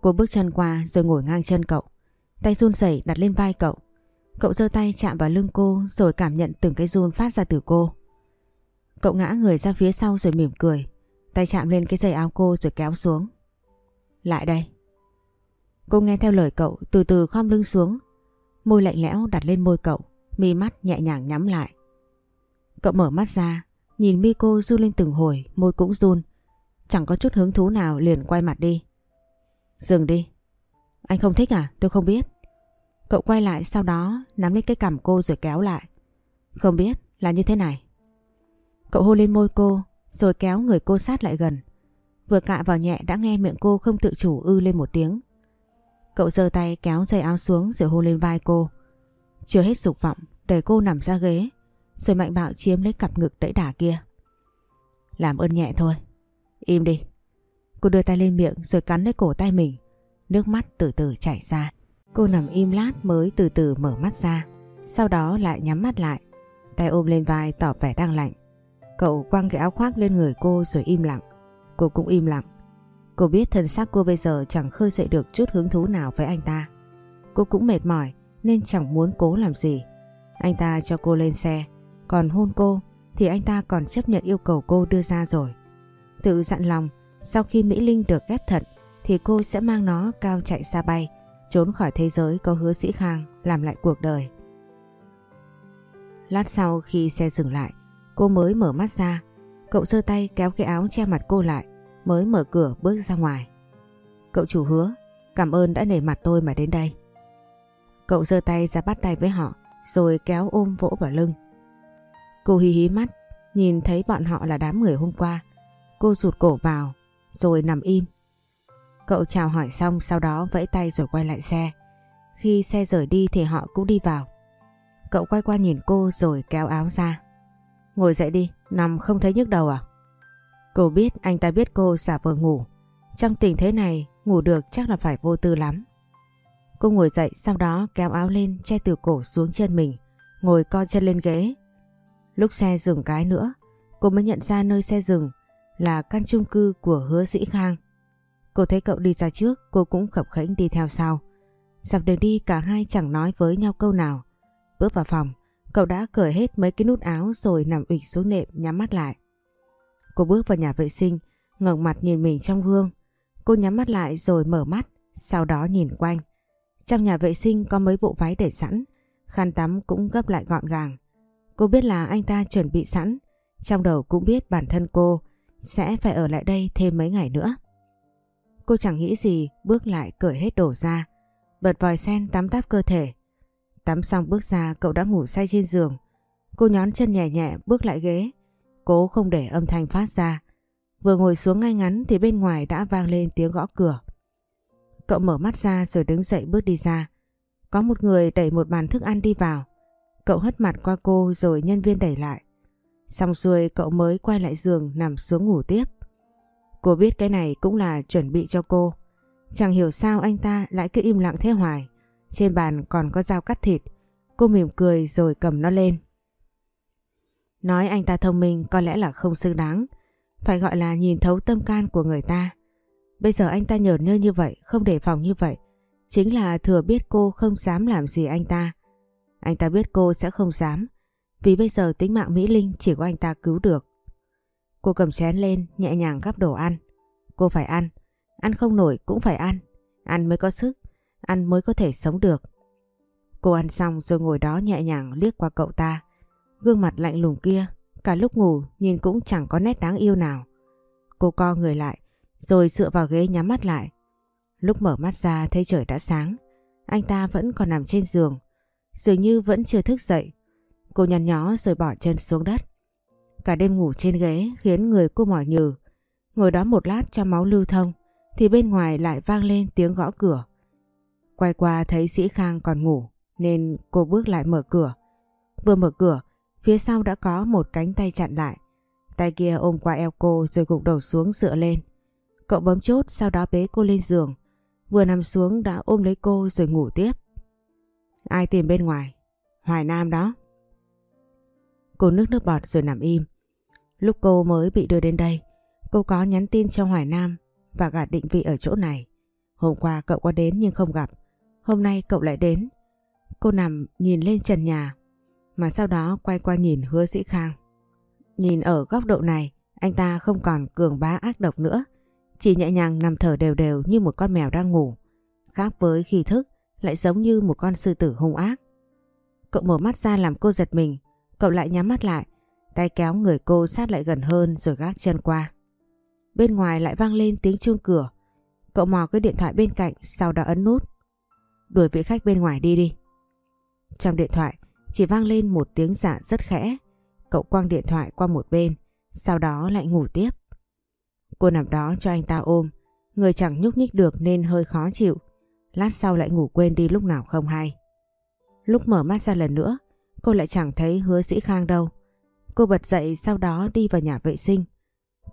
Cô bước chân qua rồi ngồi ngang chân cậu. Tay run rẩy đặt lên vai cậu. Cậu giơ tay chạm vào lưng cô rồi cảm nhận từng cái run phát ra từ cô. Cậu ngã người ra phía sau rồi mỉm cười. Tay chạm lên cái giày áo cô rồi kéo xuống. Lại đây. Cô nghe theo lời cậu, từ từ khom lưng xuống. Môi lạnh lẽo đặt lên môi cậu. Mi mắt nhẹ nhàng nhắm lại. Cậu mở mắt ra. Nhìn mi cô run lên từng hồi. Môi cũng run. Chẳng có chút hứng thú nào liền quay mặt đi. Dừng đi. Anh không thích à? Tôi không biết. Cậu quay lại sau đó nắm lấy cái cằm cô rồi kéo lại. Không biết là như thế này. Cậu hôn lên môi cô rồi kéo người cô sát lại gần. Vừa cạ vào nhẹ đã nghe miệng cô không tự chủ ư lên một tiếng. Cậu giơ tay kéo dây áo xuống rồi hôn lên vai cô. Chưa hết dục vọng, đẩy cô nằm ra ghế, rồi mạnh bạo chiếm lấy cặp ngực đẩy đà kia. Làm ơn nhẹ thôi. Im đi. Cô đưa tay lên miệng rồi cắn lấy cổ tay mình. Nước mắt từ từ chảy ra. Cô nằm im lát mới từ từ mở mắt ra. Sau đó lại nhắm mắt lại. Tay ôm lên vai tỏ vẻ đang lạnh. Cậu quăng cái áo khoác lên người cô rồi im lặng. Cô cũng im lặng. Cô biết thân xác cô bây giờ chẳng khơi dậy được chút hứng thú nào với anh ta. Cô cũng mệt mỏi nên chẳng muốn cố làm gì. Anh ta cho cô lên xe, còn hôn cô thì anh ta còn chấp nhận yêu cầu cô đưa ra rồi. Tự dặn lòng, sau khi Mỹ Linh được ghép thận thì cô sẽ mang nó cao chạy xa bay, trốn khỏi thế giới có hứa sĩ khang làm lại cuộc đời. Lát sau khi xe dừng lại, cô mới mở mắt ra Cậu giơ tay kéo cái áo che mặt cô lại mới mở cửa bước ra ngoài. Cậu chủ hứa, cảm ơn đã nể mặt tôi mà đến đây. Cậu giơ tay ra bắt tay với họ rồi kéo ôm vỗ vào lưng. Cô hí hí mắt, Nhìn thấy bọn họ là đám người hôm qua, cô rụt cổ vào rồi nằm im. Cậu chào hỏi xong sau đó vẫy tay rồi quay lại xe. Khi xe rời đi thì họ cũng đi vào. Cậu quay qua nhìn cô rồi kéo áo ra. Ngồi dậy đi, nằm không thấy nhức đầu à? Cô biết anh ta biết cô giả vờ ngủ. Trong tình thế này, ngủ được chắc là phải vô tư lắm. Cô ngồi dậy sau đó kéo áo lên che từ cổ xuống chân mình, ngồi co chân lên ghế. Lúc xe dừng cái nữa, cô mới nhận ra nơi xe dừng là căn chung cư của hứa sĩ Khang. Cô thấy cậu đi ra trước, cô cũng khập khẽnh đi theo sau. Dọc đường đi cả hai chẳng nói với nhau câu nào. Bước vào phòng, cậu đã cởi hết mấy cái nút áo rồi nằm ủy xuống nệm nhắm mắt lại. Cô bước vào nhà vệ sinh, ngẩng mặt nhìn mình trong gương. Cô nhắm mắt lại rồi mở mắt, sau đó nhìn quanh. Trong nhà vệ sinh có mấy bộ váy để sẵn, khăn tắm cũng gấp lại gọn gàng. Cô biết là anh ta chuẩn bị sẵn, trong đầu cũng biết bản thân cô sẽ phải ở lại đây thêm mấy ngày nữa. Cô chẳng nghĩ gì, bước lại cởi hết đồ ra, bật vòi sen tắm táp cơ thể. Tắm xong bước ra cậu đã ngủ say trên giường. Cô nhón chân nhẹ nhẹ bước lại ghế, cố không để âm thanh phát ra. Vừa ngồi xuống ngay ngắn thì bên ngoài đã vang lên tiếng gõ cửa. Cậu mở mắt ra rồi đứng dậy bước đi ra. Có một người đẩy một bàn thức ăn đi vào. Cậu hất mặt qua cô rồi nhân viên đẩy lại. Xong xuôi cậu mới quay lại giường nằm xuống ngủ tiếp. Cô biết cái này cũng là chuẩn bị cho cô. Chẳng hiểu sao anh ta lại cứ im lặng thế hoài. Trên bàn còn có dao cắt thịt. Cô mỉm cười rồi cầm nó lên. Nói anh ta thông minh có lẽ là không xứng đáng. Phải gọi là nhìn thấu tâm can của người ta. Bây giờ anh ta nhởn nhơ như vậy, không đề phòng như vậy. Chính là thừa biết cô không dám làm gì anh ta. Anh ta biết cô sẽ không dám. Vì bây giờ tính mạng Mỹ Linh chỉ có anh ta cứu được. Cô cầm chén lên, nhẹ nhàng gắp đồ ăn. Cô phải ăn. Ăn không nổi cũng phải ăn. Ăn mới có sức. Ăn mới có thể sống được. Cô ăn xong rồi ngồi đó nhẹ nhàng liếc qua cậu ta. Gương mặt lạnh lùng kia, cả lúc ngủ nhìn cũng chẳng có nét đáng yêu nào. Cô co người lại, rồi dựa vào ghế nhắm mắt lại. Lúc mở mắt ra thấy trời đã sáng. Anh ta vẫn còn nằm trên giường. Dường như vẫn chưa thức dậy. Cô nhăn nhó rồi bỏ chân xuống đất. Cả đêm ngủ trên ghế khiến người cô mỏi nhừ. Ngồi đó một lát cho máu lưu thông thì bên ngoài lại vang lên tiếng gõ cửa. Quay qua thấy Sĩ Khang còn ngủ nên cô bước lại mở cửa. Vừa mở cửa, phía sau đã có một cánh tay chặn lại. Tay kia ôm qua eo cô rồi gục đầu xuống dựa lên. Cậu bấm chốt sau đó bế cô lên giường. Vừa nằm xuống đã ôm lấy cô rồi ngủ tiếp. Ai tìm bên ngoài? Hoài Nam đó. Cô nước nước bọt rồi nằm im. Lúc cô mới bị đưa đến đây, cô có nhắn tin cho Hoài Nam và gạt định vị ở chỗ này. Hôm qua cậu có đến nhưng không gặp. Hôm nay cậu lại đến. Cô nằm nhìn lên trần nhà, mà sau đó quay qua nhìn hứa sĩ Khang. Nhìn ở góc độ này, anh ta không còn cường bá ác độc nữa. Chỉ nhẹ nhàng nằm thở đều đều như một con mèo đang ngủ. Khác với khi thức, lại giống như một con sư tử hung ác. Cậu mở mắt ra làm cô giật mình, cậu lại nhắm mắt lại, tay kéo người cô sát lại gần hơn rồi gác chân qua. Bên ngoài lại vang lên tiếng chuông cửa. Cậu mò cái điện thoại bên cạnh sau đó ấn nút. Đuổi vị khách bên ngoài đi đi. Trong điện thoại chỉ vang lên một tiếng giả rất khẽ. Cậu quăng điện thoại qua một bên, sau đó lại ngủ tiếp. Cô nằm đó cho anh ta ôm, người chẳng nhúc nhích được nên hơi khó chịu. Lát sau lại ngủ quên đi lúc nào không hay. Lúc mở mắt ra lần nữa, cô lại chẳng thấy hứa sĩ khang đâu. Cô bật dậy sau đó đi vào nhà vệ sinh.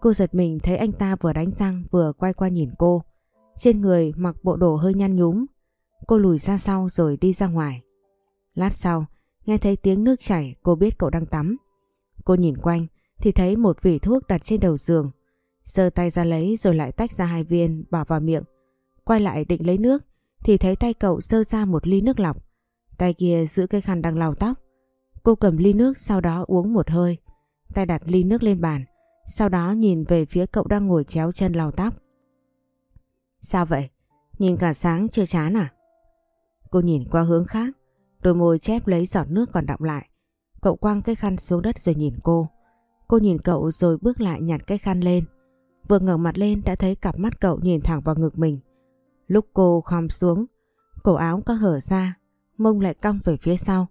Cô giật mình thấy anh ta vừa đánh răng vừa quay qua nhìn cô. Trên người mặc bộ đồ hơi nhăn nhúm. Cô lùi ra sau rồi đi ra ngoài. Lát sau, nghe thấy tiếng nước chảy cô biết cậu đang tắm. Cô nhìn quanh thì thấy một vỉ thuốc đặt trên đầu giường. giơ tay ra lấy rồi lại tách ra hai viên bỏ vào miệng. Quay lại định lấy nước thì thấy tay cậu giơ ra một ly nước lọc. Tay kia giữ cây khăn đang lau tóc. Cô cầm ly nước sau đó uống một hơi. Tay đặt ly nước lên bàn. Sau đó nhìn về phía cậu đang ngồi chéo chân lau tóc. Sao vậy? Nhìn cả sáng chưa chán à? Cô nhìn qua hướng khác. Đôi môi chép lấy giọt nước còn đọng lại. Cậu quăng cái khăn xuống đất rồi nhìn cô. Cô nhìn cậu rồi bước lại nhặt cái khăn lên. Vừa ngẩng mặt lên đã thấy cặp mắt cậu nhìn thẳng vào ngực mình. Lúc cô khom xuống, cổ áo có hở ra, mông lại cong về phía sau.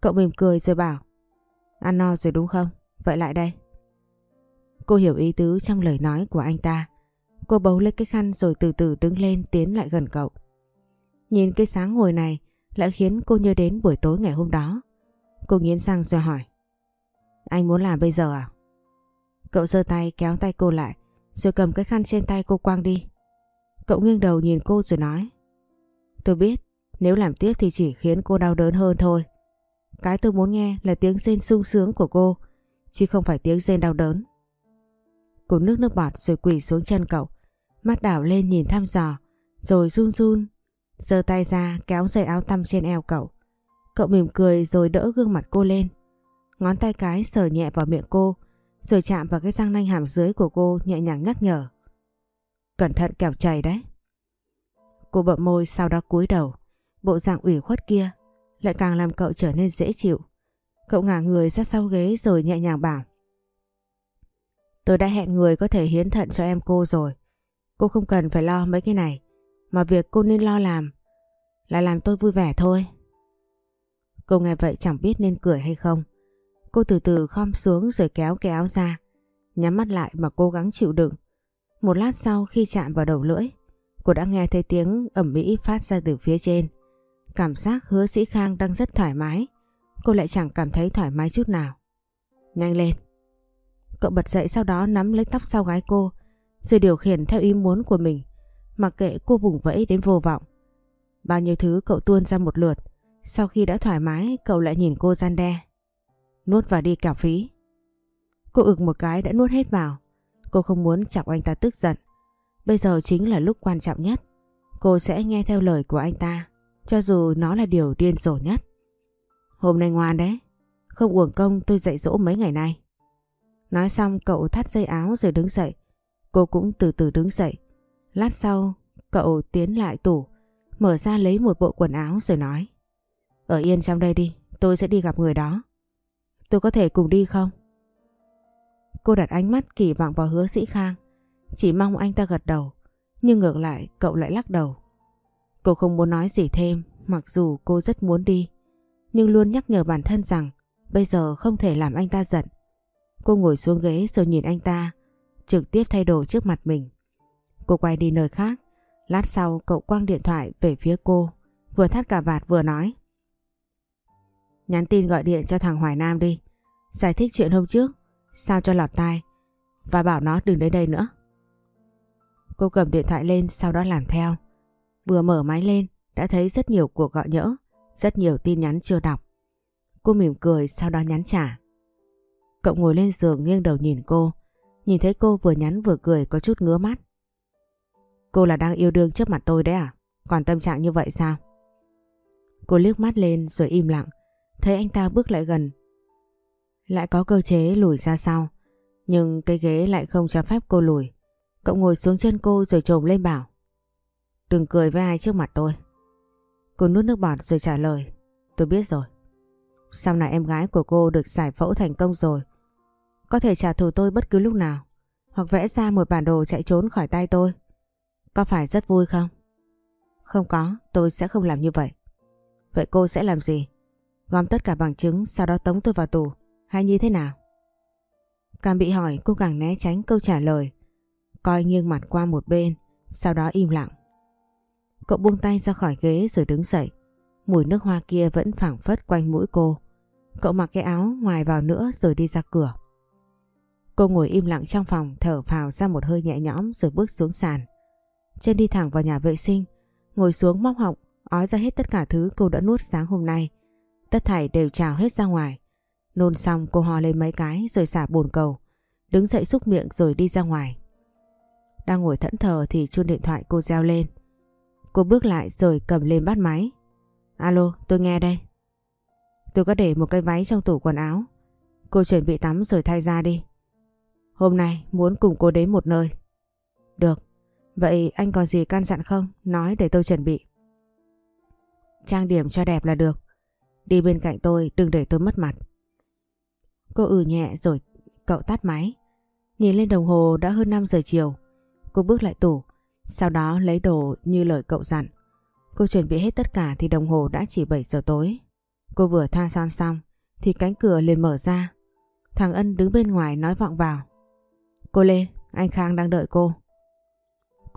Cậu mỉm cười rồi bảo, ăn no rồi đúng không? Vậy lại đây, Cô hiểu ý tứ trong lời nói của anh ta. Cô bấu lấy cái khăn rồi từ từ đứng lên tiến lại gần cậu. Nhìn cái sáng ngồi này lại khiến cô nhớ đến buổi tối ngày hôm đó. Cô nghiến răng rồi hỏi. Anh muốn làm bây giờ à? Cậu giơ tay kéo tay cô lại, rồi cầm cái khăn trên tay cô quang đi. Cậu nghiêng đầu nhìn cô rồi nói. Tôi biết, nếu làm tiếp thì chỉ khiến cô đau đớn hơn thôi. Cái tôi muốn nghe là tiếng rên sung sướng của cô, chứ không phải tiếng rên đau đớn. Cô nước nước bọt rồi quỳ xuống chân cậu, mắt đảo lên nhìn thăm dò, rồi run run giơ tay ra kéo dây áo tăm trên eo cậu. Cậu mỉm cười rồi đỡ gương mặt cô lên. Ngón tay cái sờ nhẹ vào miệng cô, rồi chạm vào cái răng nanh hàm dưới của cô nhẹ nhàng nhắc nhở. Cẩn thận kẻo chảy đấy. Cô bậm môi sau đó cúi đầu. Bộ dạng ủy khuất kia, lại càng làm cậu trở nên dễ chịu. Cậu ngả người ra sau ghế rồi nhẹ nhàng bảo. Tôi đã hẹn người có thể hiến thận cho em cô rồi. Cô không cần phải lo mấy cái này. Mà việc cô nên lo làm là làm tôi vui vẻ thôi. Cô nghe vậy chẳng biết nên cười hay không. Cô từ từ khom xuống rồi kéo cái áo ra. Nhắm mắt lại mà cố gắng chịu đựng. Một lát sau khi chạm vào đầu lưỡi, cô đã nghe thấy tiếng ẩm mỹ phát ra từ phía trên. Cảm giác hứa sĩ Khang đang rất thoải mái. Cô lại chẳng cảm thấy thoải mái chút nào. Nhanh lên. Cậu bật dậy sau đó nắm lấy tóc sau gái cô, rồi điều khiển theo ý muốn của mình, mặc kệ cô vùng vẫy đến vô vọng. Bao nhiêu thứ cậu tuôn ra một lượt, sau khi đã thoải mái cậu lại nhìn cô gian đe. Nuốt vào đi cả phí. Cô ực một cái đã nuốt hết vào. Cô không muốn chọc anh ta tức giận. Bây giờ chính là lúc quan trọng nhất. Cô sẽ nghe theo lời của anh ta, cho dù nó là điều điên rồ nhất. Hôm nay ngoan đấy, không uổng công tôi dạy dỗ mấy ngày nay. Nói xong cậu thắt dây áo rồi đứng dậy. Cô cũng từ từ đứng dậy. Lát sau cậu tiến lại tủ, mở ra lấy một bộ quần áo rồi nói. Ở yên trong đây đi, tôi sẽ đi gặp người đó. Tôi có thể cùng đi không? Cô đặt ánh mắt kỳ vọng vào hứa sĩ Khang. Chỉ mong anh ta gật đầu. Nhưng ngược lại cậu lại lắc đầu. Cô không muốn nói gì thêm mặc dù cô rất muốn đi. Nhưng luôn nhắc nhở bản thân rằng bây giờ không thể làm anh ta giận. Cô ngồi xuống ghế rồi nhìn anh ta trực tiếp thay đồ trước mặt mình. Cô quay đi nơi khác. Lát sau, cậu quăng điện thoại về phía cô, vừa thắt cả vạt vừa nói. Nhắn tin gọi điện cho thằng Hoài Nam đi. Giải thích chuyện hôm trước. Sao cho lọt tai. Và bảo nó đừng đến đây nữa. Cô cầm điện thoại lên, sau đó làm theo. Vừa mở máy lên, đã thấy rất nhiều cuộc gọi nhỡ. Rất nhiều tin nhắn chưa đọc. Cô mỉm cười, sau đó nhắn trả. Cậu ngồi lên giường nghiêng đầu nhìn cô. Nhìn thấy cô vừa nhắn vừa cười có chút ngứa mắt. Cô là đang yêu đương trước mặt tôi đấy à? Còn tâm trạng như vậy sao? Cô liếc mắt lên rồi im lặng. Thấy anh ta bước lại gần. Lại có cơ chế lùi ra sau. Nhưng cái ghế lại không cho phép cô lùi. Cậu ngồi xuống chân cô rồi trồm lên bảo. Đừng cười với ai trước mặt tôi. Cô nuốt nước bọt rồi trả lời. Tôi biết rồi. Sau này em gái của cô được giải phẫu thành công rồi. Có thể trả thù tôi bất cứ lúc nào. Hoặc vẽ ra một bản đồ chạy trốn khỏi tay tôi. Có phải rất vui không? Không có, tôi sẽ không làm như vậy. Vậy cô sẽ làm gì? Gom tất cả bằng chứng sau đó tống tôi vào tù hay như thế nào? Càng bị hỏi cô càng né tránh câu trả lời. Coi nghiêng mặt qua một bên, sau đó im lặng. Cậu buông tay ra khỏi ghế rồi đứng dậy. Mùi nước hoa kia vẫn phảng phất quanh mũi cô. Cậu mặc cái áo ngoài vào nữa rồi đi ra cửa. Cô ngồi im lặng trong phòng thở phào ra một hơi nhẹ nhõm rồi bước xuống sàn. Chân đi thẳng vào nhà vệ sinh, ngồi xuống móc họng, ói ra hết tất cả thứ cô đã nuốt sáng hôm nay. Tất thảy đều trào hết ra ngoài. Nôn xong cô ho lên mấy cái rồi xả bồn cầu. Đứng dậy xúc miệng rồi đi ra ngoài. Đang ngồi thẫn thờ thì chuông điện thoại cô reo lên. Cô bước lại rồi cầm lên bắt máy. Alo, tôi nghe đây. Tôi có để một cái váy trong tủ quần áo. Cô chuẩn bị tắm rồi thay ra đi. Hôm nay muốn cùng cô đến một nơi. Được, vậy anh còn gì can dặn không? Nói để tôi chuẩn bị. Trang điểm cho đẹp là được. Đi bên cạnh tôi đừng để tôi mất mặt. Cô ừ nhẹ rồi cậu tắt máy. Nhìn lên đồng hồ đã hơn 5 giờ chiều. Cô bước lại tủ. Sau đó lấy đồ như lời cậu dặn. Cô chuẩn bị hết tất cả thì đồng hồ đã chỉ 7 giờ tối. Cô vừa thoa son xong thì cánh cửa liền mở ra. Thằng Ân đứng bên ngoài nói vọng vào. Cô Lê, anh Khang đang đợi cô.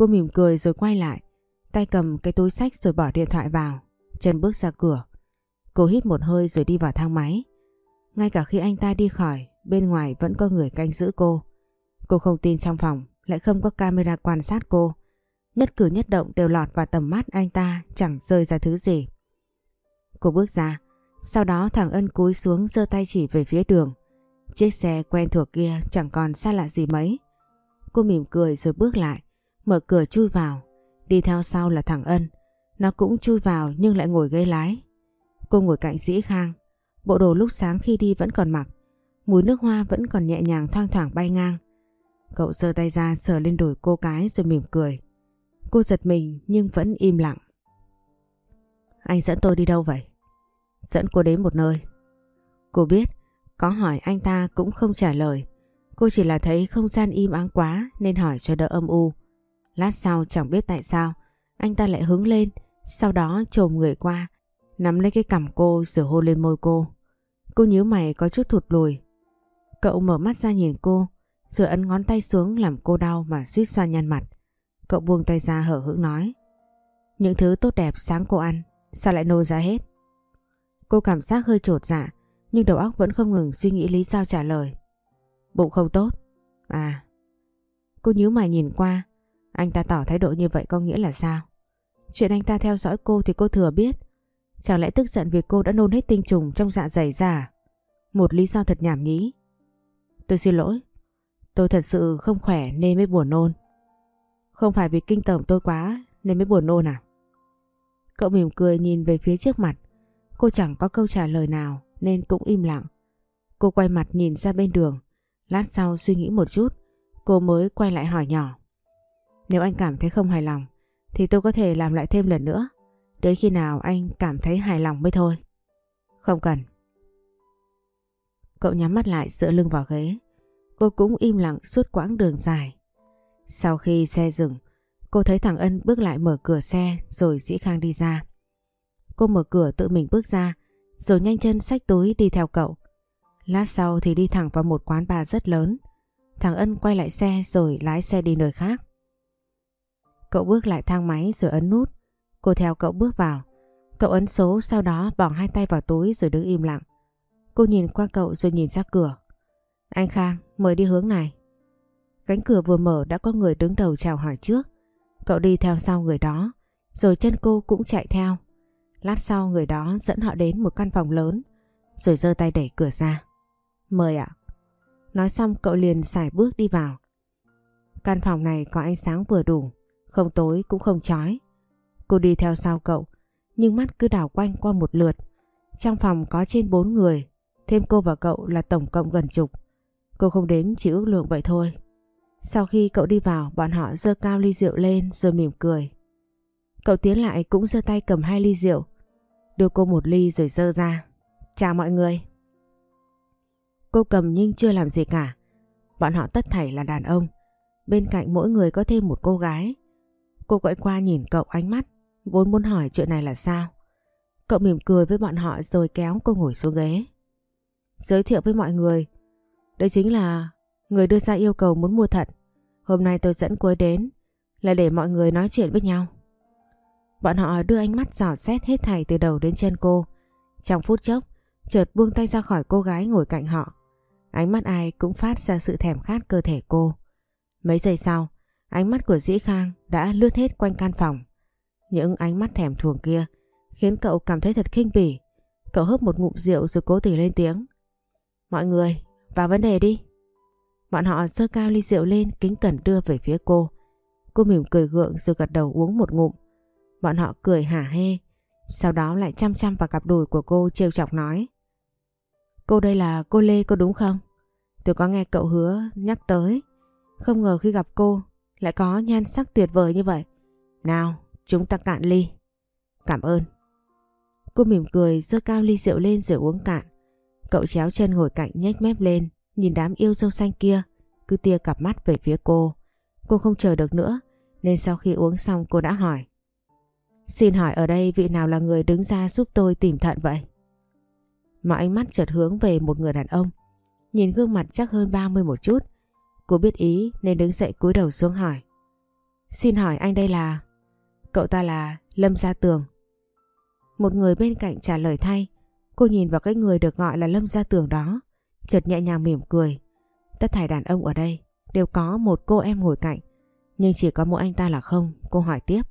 Cô mỉm cười rồi quay lại, tay cầm cái túi sách rồi bỏ điện thoại vào, chân bước ra cửa. Cô hít một hơi rồi đi vào thang máy. Ngay cả khi anh ta đi khỏi, bên ngoài vẫn có người canh giữ cô. Cô không tin trong phòng lại không có camera quan sát cô. Nhất cử nhất động đều lọt vào tầm mắt anh ta chẳng rơi ra thứ gì. Cô bước ra, sau đó thằng Ân cúi xuống giơ tay chỉ về phía đường. Chiếc xe quen thuộc kia chẳng còn xa lạ gì mấy. Cô mỉm cười rồi bước lại, mở cửa chui vào. Đi theo sau là thằng Ân. Nó cũng chui vào nhưng lại ngồi ghế lái. Cô ngồi cạnh Dĩ Khang. Bộ đồ lúc sáng khi đi vẫn còn mặc. Mùi nước hoa vẫn còn nhẹ nhàng thoang thoảng bay ngang. Cậu giơ tay ra sờ lên đùi cô cái rồi mỉm cười. Cô giật mình nhưng vẫn im lặng. Anh dẫn tôi đi đâu vậy? Dẫn cô đến một nơi. Cô biết, có hỏi anh ta cũng không trả lời. Cô chỉ là thấy không gian im ắng quá nên hỏi cho đỡ âm u. Lát sau chẳng biết tại sao, anh ta lại hứng lên, sau đó trồm người qua, nắm lấy cái cằm cô rồi hôn lên môi cô. Cô nhíu mày có chút thụt lùi. Cậu mở mắt ra nhìn cô, rồi ấn ngón tay xuống làm cô đau mà suýt xoa nhăn mặt. Cậu buông tay ra hở hững nói. Những thứ tốt đẹp sáng cô ăn, sao lại nô ra hết? Cô cảm giác hơi trột dạ, nhưng đầu óc vẫn không ngừng suy nghĩ lý do trả lời. Bụng không tốt. À. Cô nhíu mày nhìn qua, anh ta tỏ thái độ như vậy có nghĩa là sao? Chuyện anh ta theo dõi cô thì cô thừa biết. Chẳng lẽ tức giận vì cô đã nôn hết tinh trùng trong dạ dày ra? À? Một lý do thật nhảm nhí. Tôi xin lỗi. Tôi thật sự không khỏe nên mới buồn nôn. Không phải vì kinh tởm tôi quá nên mới buồn nôn à? Cậu mỉm cười nhìn về phía trước mặt. Cô chẳng có câu trả lời nào nên cũng im lặng. Cô quay mặt nhìn ra bên đường. Lát sau suy nghĩ một chút, cô mới quay lại hỏi nhỏ. Nếu anh cảm thấy không hài lòng, thì tôi có thể làm lại thêm lần nữa. Đến khi nào anh cảm thấy hài lòng mới thôi. Không cần. Cậu nhắm mắt lại dựa lưng vào ghế. Cô cũng im lặng suốt quãng đường dài. Sau khi xe dừng, cô thấy thằng Ân bước lại mở cửa xe rồi dĩ khang đi ra. Cô mở cửa tự mình bước ra, rồi nhanh chân xách túi đi theo cậu. Lát sau thì đi thẳng vào một quán bar rất lớn. Thằng Ân quay lại xe rồi lái xe đi nơi khác. Cậu bước lại thang máy rồi ấn nút. Cô theo cậu bước vào. Cậu ấn số sau đó bỏ hai tay vào túi rồi đứng im lặng. Cô nhìn qua cậu rồi nhìn ra cửa. Anh Khang, mời đi hướng này. Cánh cửa vừa mở đã có người đứng đầu chào hỏi trước. Cậu đi theo sau người đó, rồi chân cô cũng chạy theo. Lát sau người đó dẫn họ đến một căn phòng lớn, rồi giơ tay đẩy cửa ra. Mời ạ. Nói xong cậu liền xài bước đi vào. Căn phòng này có ánh sáng vừa đủ, không tối cũng không chói. Cô đi theo sau cậu, nhưng mắt cứ đảo quanh qua một lượt. Trong phòng có trên bốn người, thêm cô và cậu là tổng cộng gần chục. Cô không đếm chỉ ước lượng vậy thôi. Sau khi cậu đi vào, bọn họ dơ cao ly rượu lên rồi mỉm cười. Cậu tiến lại cũng giơ tay cầm hai ly rượu, đưa cô một ly rồi dơ ra. Chào mọi người. Cô cầm nhưng chưa làm gì cả. Bọn họ tất thảy là đàn ông. Bên cạnh mỗi người có thêm một cô gái. Cô quay qua nhìn cậu ánh mắt, vốn muốn hỏi chuyện này là sao. Cậu mỉm cười với bọn họ rồi kéo cô ngồi xuống ghế. Giới thiệu với mọi người, đây chính là người đưa ra yêu cầu muốn mua thận. Hôm nay tôi dẫn cô ấy đến là để mọi người nói chuyện với nhau. Bọn họ đưa ánh mắt dò xét hết thảy từ đầu đến chân cô. Trong phút chốc, chợt buông tay ra khỏi cô gái ngồi cạnh họ. Ánh mắt ai cũng phát ra sự thèm khát cơ thể cô. Mấy giây sau, ánh mắt của Dĩ Khang đã lướt hết quanh căn phòng. Những ánh mắt thèm thuồng kia khiến cậu cảm thấy thật khinh bỉ. Cậu hớp một ngụm rượu rồi cố tình lên tiếng. Mọi người, vào vấn đề đi. Bọn họ sơ cao ly rượu lên kính cẩn đưa về phía cô. Cô mỉm cười gượng rồi gật đầu uống một ngụm. Bọn họ cười hả hê. Sau đó lại chăm chăm vào cặp đùi của cô trêu chọc nói. Cô đây là cô Lê cô đúng không? Tôi có nghe cậu hứa nhắc tới. Không ngờ khi gặp cô lại có nhan sắc tuyệt vời như vậy. Nào, chúng ta cạn ly. Cảm ơn. Cô mỉm cười giơ cao ly rượu lên rồi uống cạn. Cậu chéo chân ngồi cạnh nhếch mép lên, nhìn đám yêu dâu xanh kia, cứ tia cặp mắt về phía cô. Cô không chờ được nữa, nên sau khi uống xong cô đã hỏi. Xin hỏi ở đây vị nào là người đứng ra giúp tôi tìm thận vậy? Mọi ánh mắt chợt hướng về một người đàn ông. Nhìn gương mặt chắc hơn 30 một chút. Cô biết ý nên đứng dậy cúi đầu xuống hỏi. Xin hỏi anh đây là... Cậu ta là Lâm Gia Tường. Một người bên cạnh trả lời thay. Cô nhìn vào cái người được gọi là Lâm Gia Tường đó. Chợt nhẹ nhàng mỉm cười. Tất thảy đàn ông ở đây đều có một cô em ngồi cạnh. Nhưng chỉ có mỗi anh ta là không. Cô hỏi tiếp.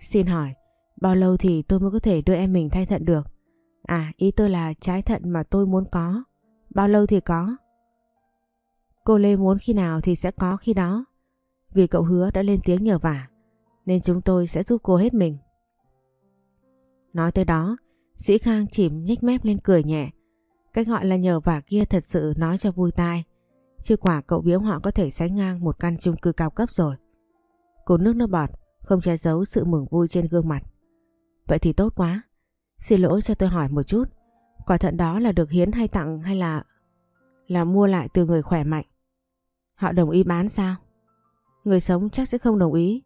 Xin hỏi, bao lâu thì tôi mới có thể đưa em mình thay thận được? À, ý tôi là trái thận mà tôi muốn có. Bao lâu thì có? Cô Lê muốn khi nào thì sẽ có khi đó. Vì cậu hứa đã lên tiếng nhờ vả, nên chúng tôi sẽ giúp cô hết mình. Nói tới đó, Sĩ Khang chìm nhếch mép lên cười nhẹ. Cách gọi là nhờ vả kia thật sự nói cho vui tai. Chứ quả cậu biếu họ có thể sánh ngang một căn chung cư cao cấp rồi. Cô nước nó bọt, không che giấu sự mừng vui trên gương mặt. Vậy thì tốt quá. Xin lỗi cho tôi hỏi một chút. Quả thận đó là được hiến hay tặng hay là... Là mua lại từ người khỏe mạnh? Họ đồng ý bán sao? Người sống chắc sẽ không đồng ý.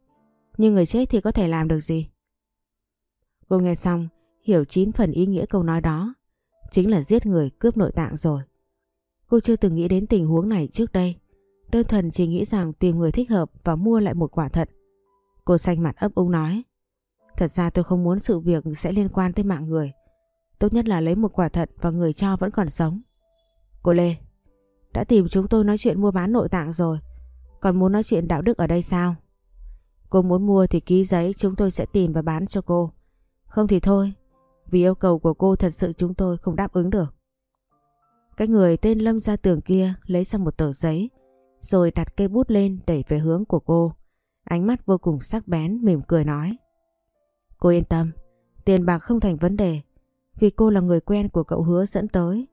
Nhưng người chết thì có thể làm được gì? Cô nghe xong, hiểu chín phần ý nghĩa câu nói đó. Chính là giết người cướp nội tạng rồi. Cô chưa từng nghĩ đến tình huống này trước đây. Đơn thuần chỉ nghĩ rằng tìm người thích hợp và mua lại một quả thận. Cô xanh mặt ấp úng nói. Thật ra tôi không muốn sự việc sẽ liên quan tới mạng người. Tốt nhất là lấy một quả thận và người cho vẫn còn sống. Cô Lê, đã tìm chúng tôi nói chuyện mua bán nội tạng rồi. Còn muốn nói chuyện đạo đức ở đây sao? Cô muốn mua thì ký giấy chúng tôi sẽ tìm và bán cho cô. Không thì thôi, vì yêu cầu của cô thật sự chúng tôi không đáp ứng được. Cái người tên Lâm ra tường kia lấy ra một tờ giấy rồi đặt cây bút lên đẩy về hướng của cô. Ánh mắt vô cùng sắc bén mỉm cười nói. Cô yên tâm, tiền bạc không thành vấn đề vì cô là người quen của cậu hứa dẫn tới.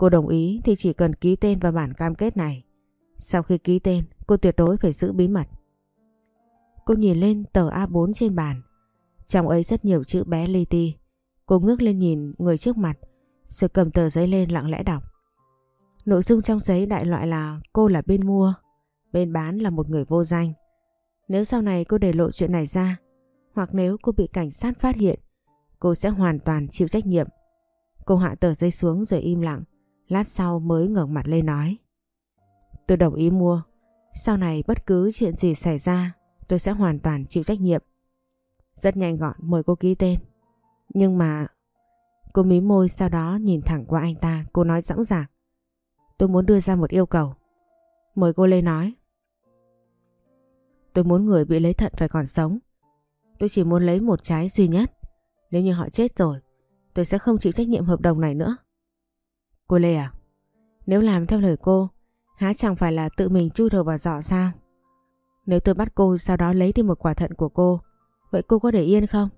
Cô đồng ý thì chỉ cần ký tên vào bản cam kết này. Sau khi ký tên, cô tuyệt đối phải giữ bí mật. Cô nhìn lên tờ A4 trên bàn. Trong ấy rất nhiều chữ bé li ti. Cô ngước lên nhìn người trước mặt, rồi cầm tờ giấy lên lặng lẽ đọc. Nội dung trong giấy đại loại là cô là bên mua, bên bán là một người vô danh. Nếu sau này cô để lộ chuyện này ra, hoặc nếu cô bị cảnh sát phát hiện, cô sẽ hoàn toàn chịu trách nhiệm. Cô hạ tờ giấy xuống rồi im lặng, lát sau mới ngẩng mặt lên nói. Tôi đồng ý mua, sau này bất cứ chuyện gì xảy ra, tôi sẽ hoàn toàn chịu trách nhiệm. Rất nhanh gọn mời cô ký tên. Nhưng mà... Cô mí môi sau đó nhìn thẳng qua anh ta, cô nói dõng dạc. Tôi muốn đưa ra một yêu cầu. Mời cô lê nói. Tôi muốn người bị lấy thận phải còn sống. Tôi chỉ muốn lấy một trái duy nhất. Nếu như họ chết rồi, tôi sẽ không chịu trách nhiệm hợp đồng này nữa. Cô Lê à? Nếu làm theo lời cô, há chẳng phải là tự mình chui đầu vào giỏ sao? Nếu tôi bắt cô sau đó lấy đi một quả thận của cô, vậy cô có để yên không?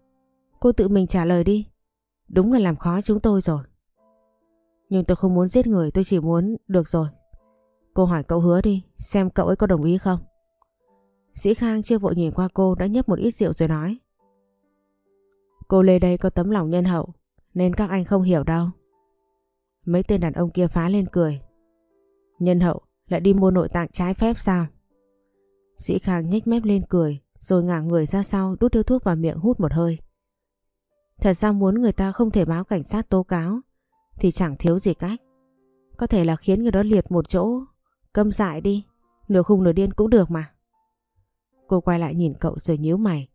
Cô tự mình trả lời đi. Đúng là làm khó chúng tôi rồi. Nhưng tôi không muốn giết người, tôi chỉ muốn... Được rồi. Cô hỏi cậu hứa đi, xem cậu ấy có đồng ý không? Sĩ Khang chưa vội nhìn qua cô đã nhấp một ít rượu rồi nói. Cô Lê đây có tấm lòng nhân hậu, nên các anh không hiểu đâu. Mấy tên đàn ông kia phá lên cười. Nhân hậu lại đi mua nội tạng trái phép sao? Sĩ Khang nhếch mép lên cười, rồi ngả người ra sau đút điếu thuốc vào miệng hút một hơi. Thật ra muốn người ta không thể báo cảnh sát tố cáo, thì chẳng thiếu gì cách. Có thể là khiến người đó liệt một chỗ, câm dại đi, nửa khung nửa điên cũng được mà. Cô quay lại nhìn cậu rồi nhíu mày.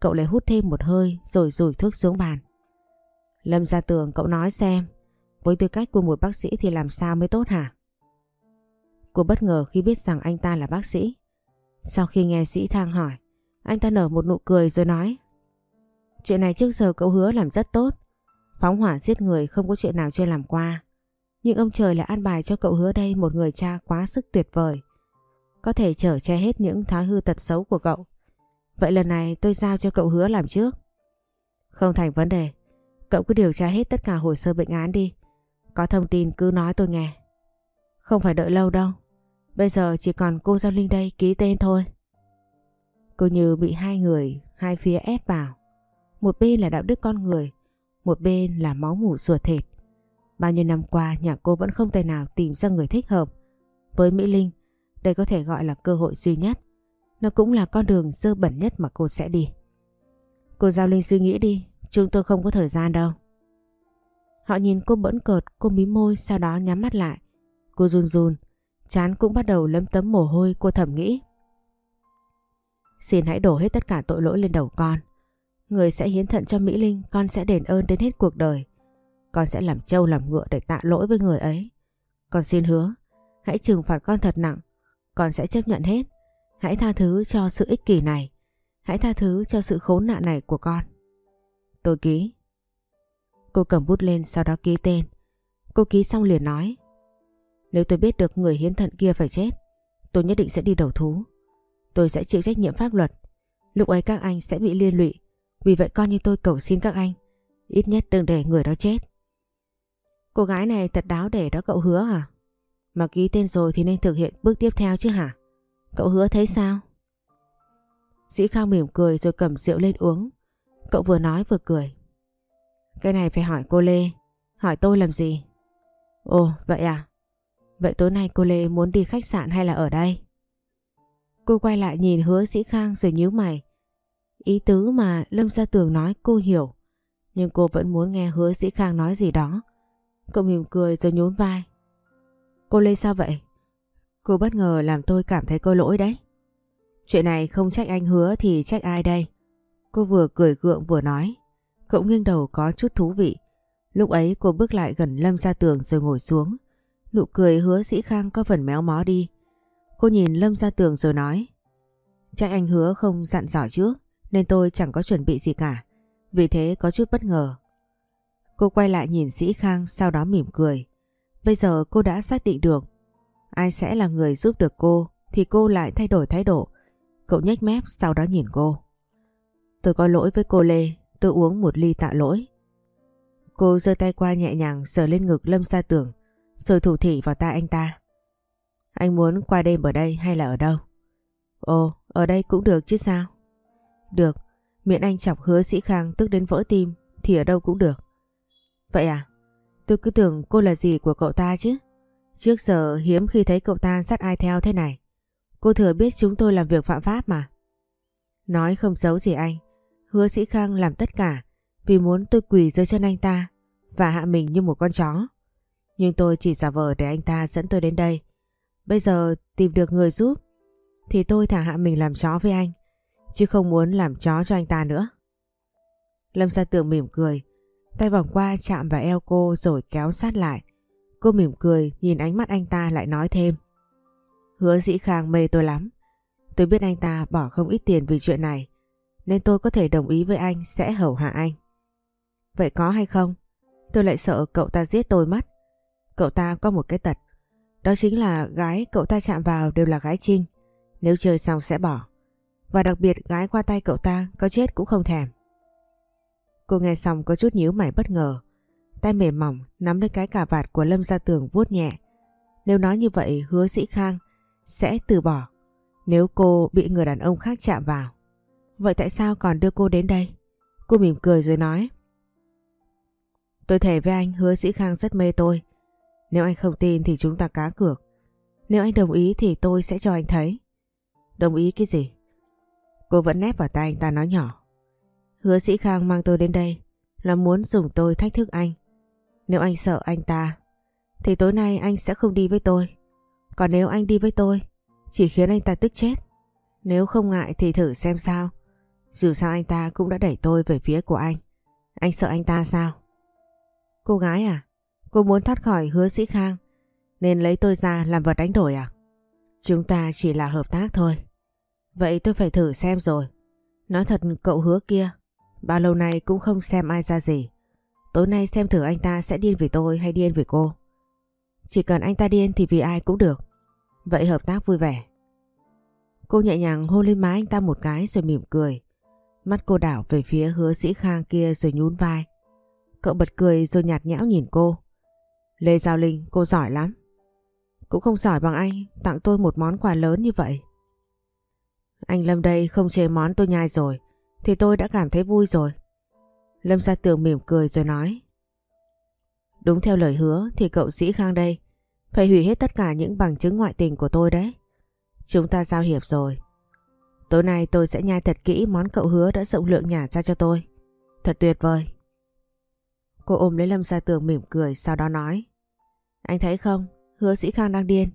Cậu lại hút thêm một hơi rồi rủi thuốc xuống bàn. Lâm ra tường cậu nói xem, với tư cách của một bác sĩ thì làm sao mới tốt hả? Cô bất ngờ khi biết rằng anh ta là bác sĩ. Sau khi nghe sĩ thang hỏi, anh ta nở một nụ cười rồi nói Chuyện này trước giờ cậu hứa làm rất tốt. Phóng hỏa giết người không có chuyện nào chưa làm qua. Nhưng ông trời lại an bài cho cậu hứa đây một người cha quá sức tuyệt vời. Có thể chở che hết những thói hư tật xấu của cậu. Vậy lần này tôi giao cho cậu hứa làm trước. Không thành vấn đề. Cậu cứ điều tra hết tất cả hồ sơ bệnh án đi. Có thông tin cứ nói tôi nghe. Không phải đợi lâu đâu. Bây giờ chỉ còn cô Giao Linh đây ký tên thôi. Cô như bị hai người, hai phía ép vào. Một bên là đạo đức con người, một bên là máu mủ ruột thịt. Bao nhiêu năm qua nhà cô vẫn không thể nào tìm ra người thích hợp. Với Mỹ Linh, đây có thể gọi là cơ hội duy nhất. Nó cũng là con đường dơ bẩn nhất mà cô sẽ đi. Cô Giao Linh suy nghĩ đi, chúng tôi không có thời gian đâu. Họ nhìn cô bỡn cợt, cô mí môi sau đó nhắm mắt lại. Cô run run, Chán cũng bắt đầu lấm tấm mồ hôi cô thầm nghĩ. Xin hãy đổ hết tất cả tội lỗi lên đầu con. Người sẽ hiến thận cho Mỹ Linh, con sẽ đền ơn đến hết cuộc đời. Con sẽ làm trâu làm ngựa để tạ lỗi với người ấy. Con xin hứa, hãy trừng phạt con thật nặng. Con sẽ chấp nhận hết. Hãy tha thứ cho sự ích kỷ này. Hãy tha thứ cho sự khốn nạn này của con. Tôi ký. Cô cầm bút lên sau đó ký tên. Cô ký xong liền nói. Nếu tôi biết được người hiến thận kia phải chết, tôi nhất định sẽ đi đầu thú. Tôi sẽ chịu trách nhiệm pháp luật. Lúc ấy các anh sẽ bị liên lụy. Vì vậy con như tôi cầu xin các anh. Ít nhất đừng để người đó chết. Cô gái này thật đáo để đó cậu hứa à? Mà ký tên rồi thì nên thực hiện bước tiếp theo chứ hả? Cậu hứa thấy sao? Dĩ Khang mỉm cười rồi cầm rượu lên uống. Cậu vừa nói vừa cười. Cái này phải hỏi cô Lê. Hỏi tôi làm gì? Ồ, vậy à? Vậy tối nay cô Lê muốn đi khách sạn hay là ở đây? Cô quay lại nhìn hứa Sĩ Khang rồi nhíu mày. Ý tứ mà Lâm Gia Tường nói cô hiểu. Nhưng cô vẫn muốn nghe hứa Sĩ Khang nói gì đó. Cậu mỉm cười rồi nhún vai. Cô Lê sao vậy? Cô bất ngờ làm tôi cảm thấy cô lỗi đấy. Chuyện này không trách anh hứa thì trách ai đây? Cô vừa cười gượng vừa nói. Cậu nghiêng đầu có chút thú vị. Lúc ấy cô bước lại gần Lâm Gia Tường rồi ngồi xuống. Nụ cười hứa sĩ khang có phần méo mó đi. Cô nhìn Lâm Gia Tường rồi nói. Chắc anh hứa không dặn dò trước nên tôi chẳng có chuẩn bị gì cả. Vì thế có chút bất ngờ. Cô quay lại nhìn Sĩ Khang sau đó mỉm cười. Bây giờ cô đã xác định được ai sẽ là người giúp được cô thì cô lại thay đổi thái độ. Cậu nhếch mép sau đó nhìn cô. Tôi có lỗi với cô Lê, tôi uống một ly tạ lỗi. Cô giơ tay qua nhẹ nhàng sờ lên ngực Lâm Sa Tưởng rồi thủ thỉ vào tai anh ta. Anh muốn qua đêm ở đây hay là ở đâu? Ồ, ở đây cũng được chứ sao? Được, miễn anh chọc hứa sĩ khang tức đến vỡ tim thì ở đâu cũng được. Vậy à? Tôi cứ tưởng cô là gì của cậu ta chứ. Trước giờ hiếm khi thấy cậu ta sát ai theo thế này. Cô thừa biết chúng tôi làm việc phạm pháp mà. Nói không giấu gì anh. Hứa sĩ khang làm tất cả vì muốn tôi quỳ dưới chân anh ta và hạ mình như một con chó. Nhưng tôi chỉ giả vờ để anh ta dẫn tôi đến đây. Bây giờ tìm được người giúp thì tôi thả hạ mình làm chó với anh, chứ không muốn làm chó cho anh ta nữa. Lâm Sa Tường mỉm cười, tay vòng qua chạm vào eo cô rồi kéo sát lại. Cô mỉm cười nhìn ánh mắt anh ta lại nói thêm. Hứa sĩ khang mê tôi lắm. Tôi biết anh ta bỏ không ít tiền vì chuyện này nên tôi có thể đồng ý với anh sẽ hầu hạ anh. Vậy có hay không? Tôi lại sợ cậu ta giết tôi mất. Cậu ta có một cái tật. Đó chính là gái cậu ta chạm vào đều là gái trinh. Nếu chơi xong sẽ bỏ. Và đặc biệt gái qua tay cậu ta có chết cũng không thèm. Cô nghe xong có chút nhíu mày bất ngờ. Tay mềm mỏng nắm lấy cái cà vạt của Lâm Gia Tường vuốt nhẹ. Nếu nói như vậy, hứa sĩ Khang sẽ từ bỏ nếu cô bị người đàn ông khác chạm vào. Vậy tại sao còn đưa cô đến đây? Cô mỉm cười rồi nói. Tôi thề với anh, hứa sĩ Khang rất mê tôi. Nếu anh không tin thì chúng ta cá cược. Nếu anh đồng ý thì tôi sẽ cho anh thấy. Đồng ý cái gì? Cô vẫn nép vào tay anh ta nói nhỏ. Hứa sĩ Khang mang tôi đến đây là muốn dùng tôi thách thức anh. Nếu anh sợ anh ta, thì tối nay anh sẽ không đi với tôi. Còn nếu anh đi với tôi, chỉ khiến anh ta tức chết. Nếu không ngại thì thử xem sao. Dù sao anh ta cũng đã đẩy tôi về phía của anh. Anh sợ anh ta sao? Cô gái à? Cô muốn thoát khỏi hứa sĩ khang nên lấy tôi ra làm vật đánh đổi à? Chúng ta chỉ là hợp tác thôi. Vậy tôi phải thử xem rồi. Nói thật cậu hứa kia, bao lâu nay cũng không xem ai ra gì. Tối nay xem thử anh ta sẽ điên vì tôi hay điên vì cô. Chỉ cần anh ta điên thì vì ai cũng được. Vậy hợp tác vui vẻ. Cô nhẹ nhàng hôn lên má anh ta một cái rồi mỉm cười. Mắt cô đảo về phía hứa sĩ khang kia rồi nhún vai. Cậu bật cười rồi nhạt nhẽo nhìn cô. Lê Giao Linh, cô giỏi lắm. Cũng không giỏi bằng anh, tặng tôi một món quà lớn như vậy. Anh Lâm đây không chê món tôi nhai rồi, thì tôi đã cảm thấy vui rồi. Lâm Gia Tường mỉm cười rồi nói. Đúng theo lời hứa thì cậu sĩ Khang đây phải hủy hết tất cả những bằng chứng ngoại tình của tôi đấy. Chúng ta giao hiệp rồi. Tối nay tôi sẽ nhai thật kỹ món cậu hứa đã rộng lượng nhả ra cho tôi. Thật tuyệt vời. Cô ôm lấy Lâm Gia Tường mỉm cười sau đó nói. Anh thấy không, hứa sĩ Khang đang điên.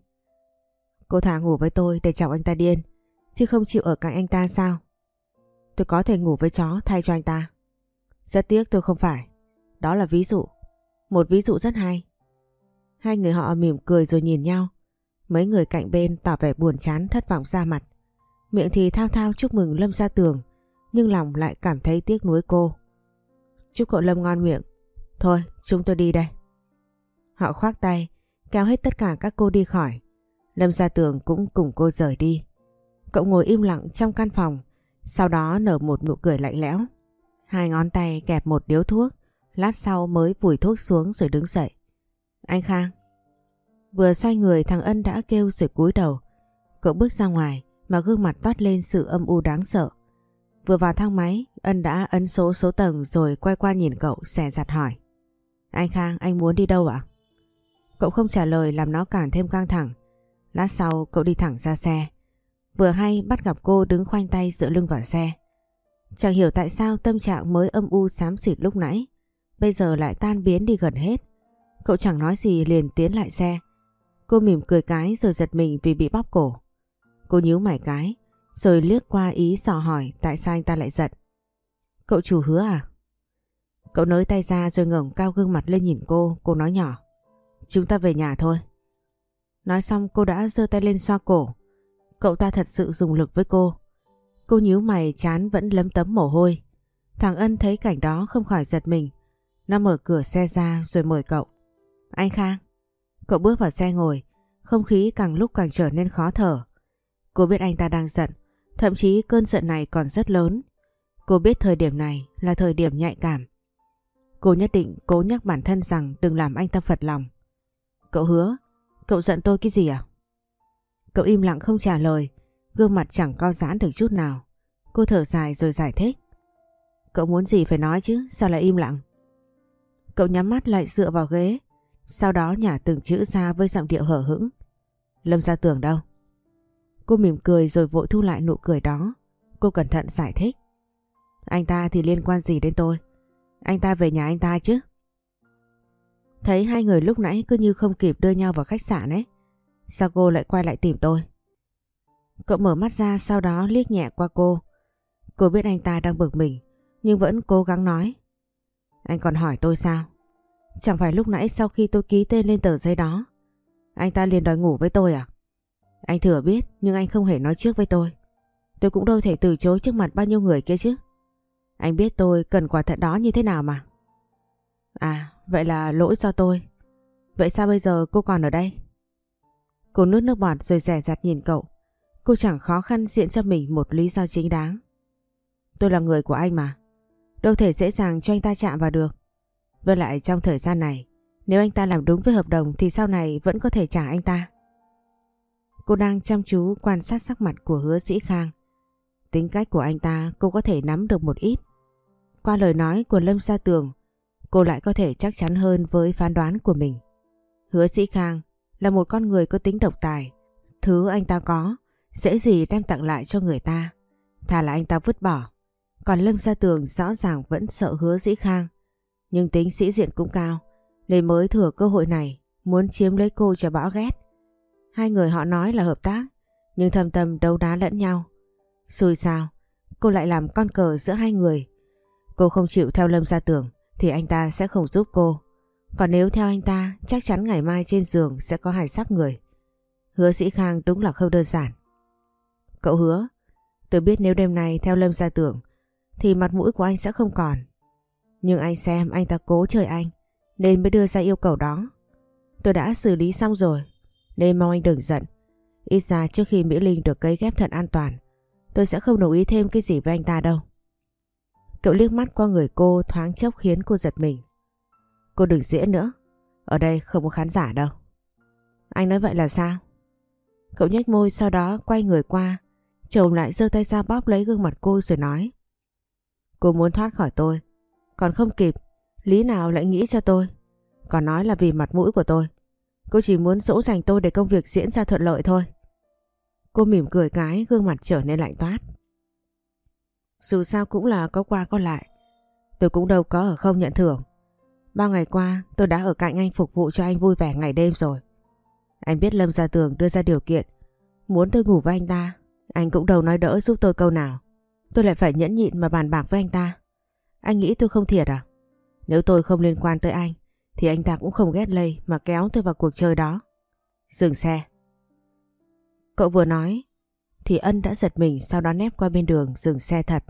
Cô thả ngủ với tôi để chọc anh ta điên, chứ không chịu ở cạnh anh ta sao? Tôi có thể ngủ với chó thay cho anh ta. Rất tiếc tôi không phải. Đó là ví dụ. Một ví dụ rất hay. Hai người họ mỉm cười rồi nhìn nhau. Mấy người cạnh bên tỏ vẻ buồn chán thất vọng ra mặt. Miệng thì thao thao chúc mừng Lâm ra tường, nhưng lòng lại cảm thấy tiếc nuối cô. Chúc cậu Lâm ngon miệng. Thôi, chúng tôi đi đây. Họ khoác tay, kéo hết tất cả các cô đi khỏi. Lâm ra tường cũng cùng cô rời đi. Cậu ngồi im lặng trong căn phòng, sau đó nở một nụ cười lạnh lẽo. Hai ngón tay kẹp một điếu thuốc, lát sau mới vùi thuốc xuống rồi đứng dậy. Anh Khang. Vừa xoay người thằng Ân đã kêu rồi cúi đầu. Cậu bước ra ngoài mà gương mặt toát lên sự âm u đáng sợ. Vừa vào thang máy, Ân đã ấn số số tầng rồi quay qua nhìn cậu xẻ giặt hỏi. Anh Khang, anh muốn đi đâu ạ? Cậu không trả lời làm nó càng thêm căng thẳng. Lát sau cậu đi thẳng ra xe. Vừa hay bắt gặp cô đứng khoanh tay dựa lưng vào xe. Chẳng hiểu tại sao tâm trạng mới âm u xám xịt lúc nãy. Bây giờ lại tan biến đi gần hết. Cậu chẳng nói gì liền tiến lại xe. Cô mỉm cười cái rồi giật mình vì bị bóp cổ. Cô nhíu mày cái, rồi liếc qua ý dò hỏi tại sao anh ta lại giận. Cậu chủ hứa à? Cậu nới tay ra rồi ngẩng cao gương mặt lên nhìn cô, cô nói nhỏ. Chúng ta về nhà thôi. Nói xong cô đã giơ tay lên xoa cổ. Cậu ta thật sự dùng lực với cô. Cô nhíu mày chán vẫn lấm tấm mồ hôi. Thằng Ân thấy cảnh đó không khỏi giật mình. Nó mở cửa xe ra rồi mời cậu. Anh Khang. Cậu bước vào xe ngồi. Không khí càng lúc càng trở nên khó thở. Cô biết anh ta đang giận. Thậm chí cơn giận này còn rất lớn. Cô biết thời điểm này là thời điểm nhạy cảm. Cô nhất định cố nhắc bản thân rằng đừng làm anh ta phật lòng. Cậu hứa, cậu giận tôi cái gì à? Cậu im lặng không trả lời, gương mặt chẳng co giãn được chút nào. Cô thở dài rồi giải thích. Cậu muốn gì phải nói chứ, sao lại im lặng? Cậu nhắm mắt lại dựa vào ghế, sau đó nhả từng chữ ra với giọng điệu hở hững. Lâm ra tưởng đâu? Cô mỉm cười rồi vội thu lại nụ cười đó. Cô cẩn thận giải thích. Anh ta thì liên quan gì đến tôi? Anh ta về nhà anh ta chứ? Thấy hai người lúc nãy cứ như không kịp đưa nhau vào khách sạn ấy. Sao cô lại quay lại tìm tôi? Cậu mở mắt ra sau đó liếc nhẹ qua cô. Cô biết anh ta đang bực mình, nhưng vẫn cố gắng nói. Anh còn hỏi tôi sao? Chẳng phải lúc nãy sau khi tôi ký tên lên tờ giấy đó, anh ta liền đòi ngủ với tôi à? Anh thừa biết nhưng anh không hề nói trước với tôi. Tôi cũng đâu thể từ chối trước mặt bao nhiêu người kia chứ. Anh biết tôi cần quà thận đó như thế nào mà. À, vậy là lỗi do tôi. Vậy sao bây giờ cô còn ở đây? Cô nuốt nước bọt rồi rẻ rặt nhìn cậu. Cô chẳng khó khăn diện cho mình một lý do chính đáng. Tôi là người của anh mà. Đâu thể dễ dàng cho anh ta chạm vào được. Với lại trong thời gian này, nếu anh ta làm đúng với hợp đồng thì sau này vẫn có thể trả anh ta. Cô đang chăm chú quan sát sắc mặt của hứa sĩ Khang. Tính cách của anh ta cô có thể nắm được một ít. Qua lời nói của Lâm Sa Tường, cô lại có thể chắc chắn hơn với phán đoán của mình. Hứa sĩ Khang là một con người có tính độc tài. Thứ anh ta có, dễ gì đem tặng lại cho người ta. Thà là anh ta vứt bỏ. Còn Lâm Sa Tường rõ ràng vẫn sợ hứa sĩ Khang. Nhưng tính sĩ diện cũng cao, nên mới thừa cơ hội này muốn chiếm lấy cô cho bão ghét. Hai người họ nói là hợp tác, nhưng thầm tâm đấu đá lẫn nhau. Xui sao, cô lại làm con cờ giữa hai người. Cô không chịu theo Lâm ra tưởng thì anh ta sẽ không giúp cô. Còn nếu theo anh ta, chắc chắn ngày mai trên giường sẽ có hài sắc người. Hứa sĩ Khang đúng là không đơn giản. Cậu hứa, tôi biết nếu đêm nay theo Lâm ra tưởng thì mặt mũi của anh sẽ không còn. Nhưng anh xem anh ta cố chơi anh nên mới đưa ra yêu cầu đó. Tôi đã xử lý xong rồi nên mong anh đừng giận. Ít ra trước khi Mỹ Linh được cấy ghép thận an toàn, tôi sẽ không đồng ý thêm cái gì với anh ta đâu. Cậu liếc mắt qua người cô thoáng chốc khiến cô giật mình. Cô đừng diễn nữa. Ở đây không có khán giả đâu. Anh nói vậy là sao? Cậu nhếch môi sau đó quay người qua. Chồng lại giơ tay ra bóp lấy gương mặt cô rồi nói. Cô muốn thoát khỏi tôi. Còn không kịp. Lý nào lại nghĩ cho tôi. Còn nói là vì mặt mũi của tôi. Cô chỉ muốn dỗ dành tôi để công việc diễn ra thuận lợi thôi. Cô mỉm cười cái gương mặt trở nên lạnh toát. Dù sao cũng là có qua có lại. Tôi cũng đâu có ở không nhận thưởng. Bao ngày qua tôi đã ở cạnh anh phục vụ cho anh vui vẻ ngày đêm rồi. Anh biết Lâm Gia Tường đưa ra điều kiện. Muốn tôi ngủ với anh ta, anh cũng đâu nói đỡ giúp tôi câu nào. Tôi lại phải nhẫn nhịn mà bàn bạc với anh ta. Anh nghĩ tôi không thiệt à? Nếu tôi không liên quan tới anh, thì anh ta cũng không ghét lây mà kéo tôi vào cuộc chơi đó. Dừng xe. Cậu vừa nói, thì Ân đã giật mình sau đó nép qua bên đường dừng xe thật.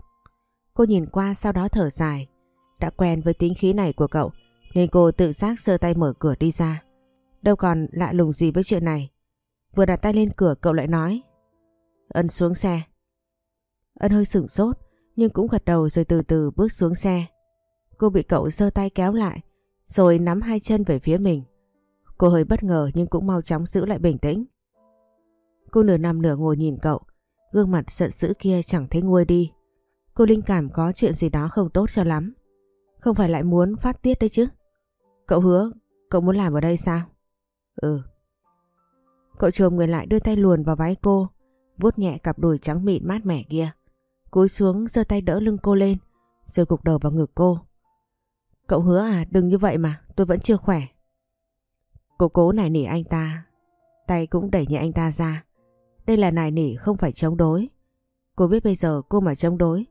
Cô nhìn qua sau đó thở dài. Đã quen với tính khí này của cậu nên cô tự giác sơ tay mở cửa đi ra. Đâu còn lạ lùng gì với chuyện này. Vừa đặt tay lên cửa cậu lại nói. Ân xuống xe. Ân hơi sửng sốt nhưng cũng gật đầu rồi từ từ bước xuống xe. Cô bị cậu sơ tay kéo lại rồi nắm hai chân về phía mình. Cô hơi bất ngờ nhưng cũng mau chóng giữ lại bình tĩnh. Cô nửa nằm nửa ngồi nhìn cậu, gương mặt giận dữ kia chẳng thấy nguôi đi. Cô linh cảm có chuyện gì đó không tốt cho lắm. Không phải lại muốn phát tiết đấy chứ. Cậu hứa, cậu muốn làm ở đây sao? Ừ. Cậu trồm người lại đưa tay luồn vào váy cô, vuốt nhẹ cặp đùi trắng mịn mát mẻ kia. Cúi xuống giơ tay đỡ lưng cô lên, rồi gục đầu vào ngực cô. Cậu hứa à, đừng như vậy mà, tôi vẫn chưa khỏe. Cô cố nài nỉ anh ta, tay cũng đẩy nhẹ anh ta ra. Đây là nài nỉ không phải chống đối. Cô biết bây giờ cô mà chống đối,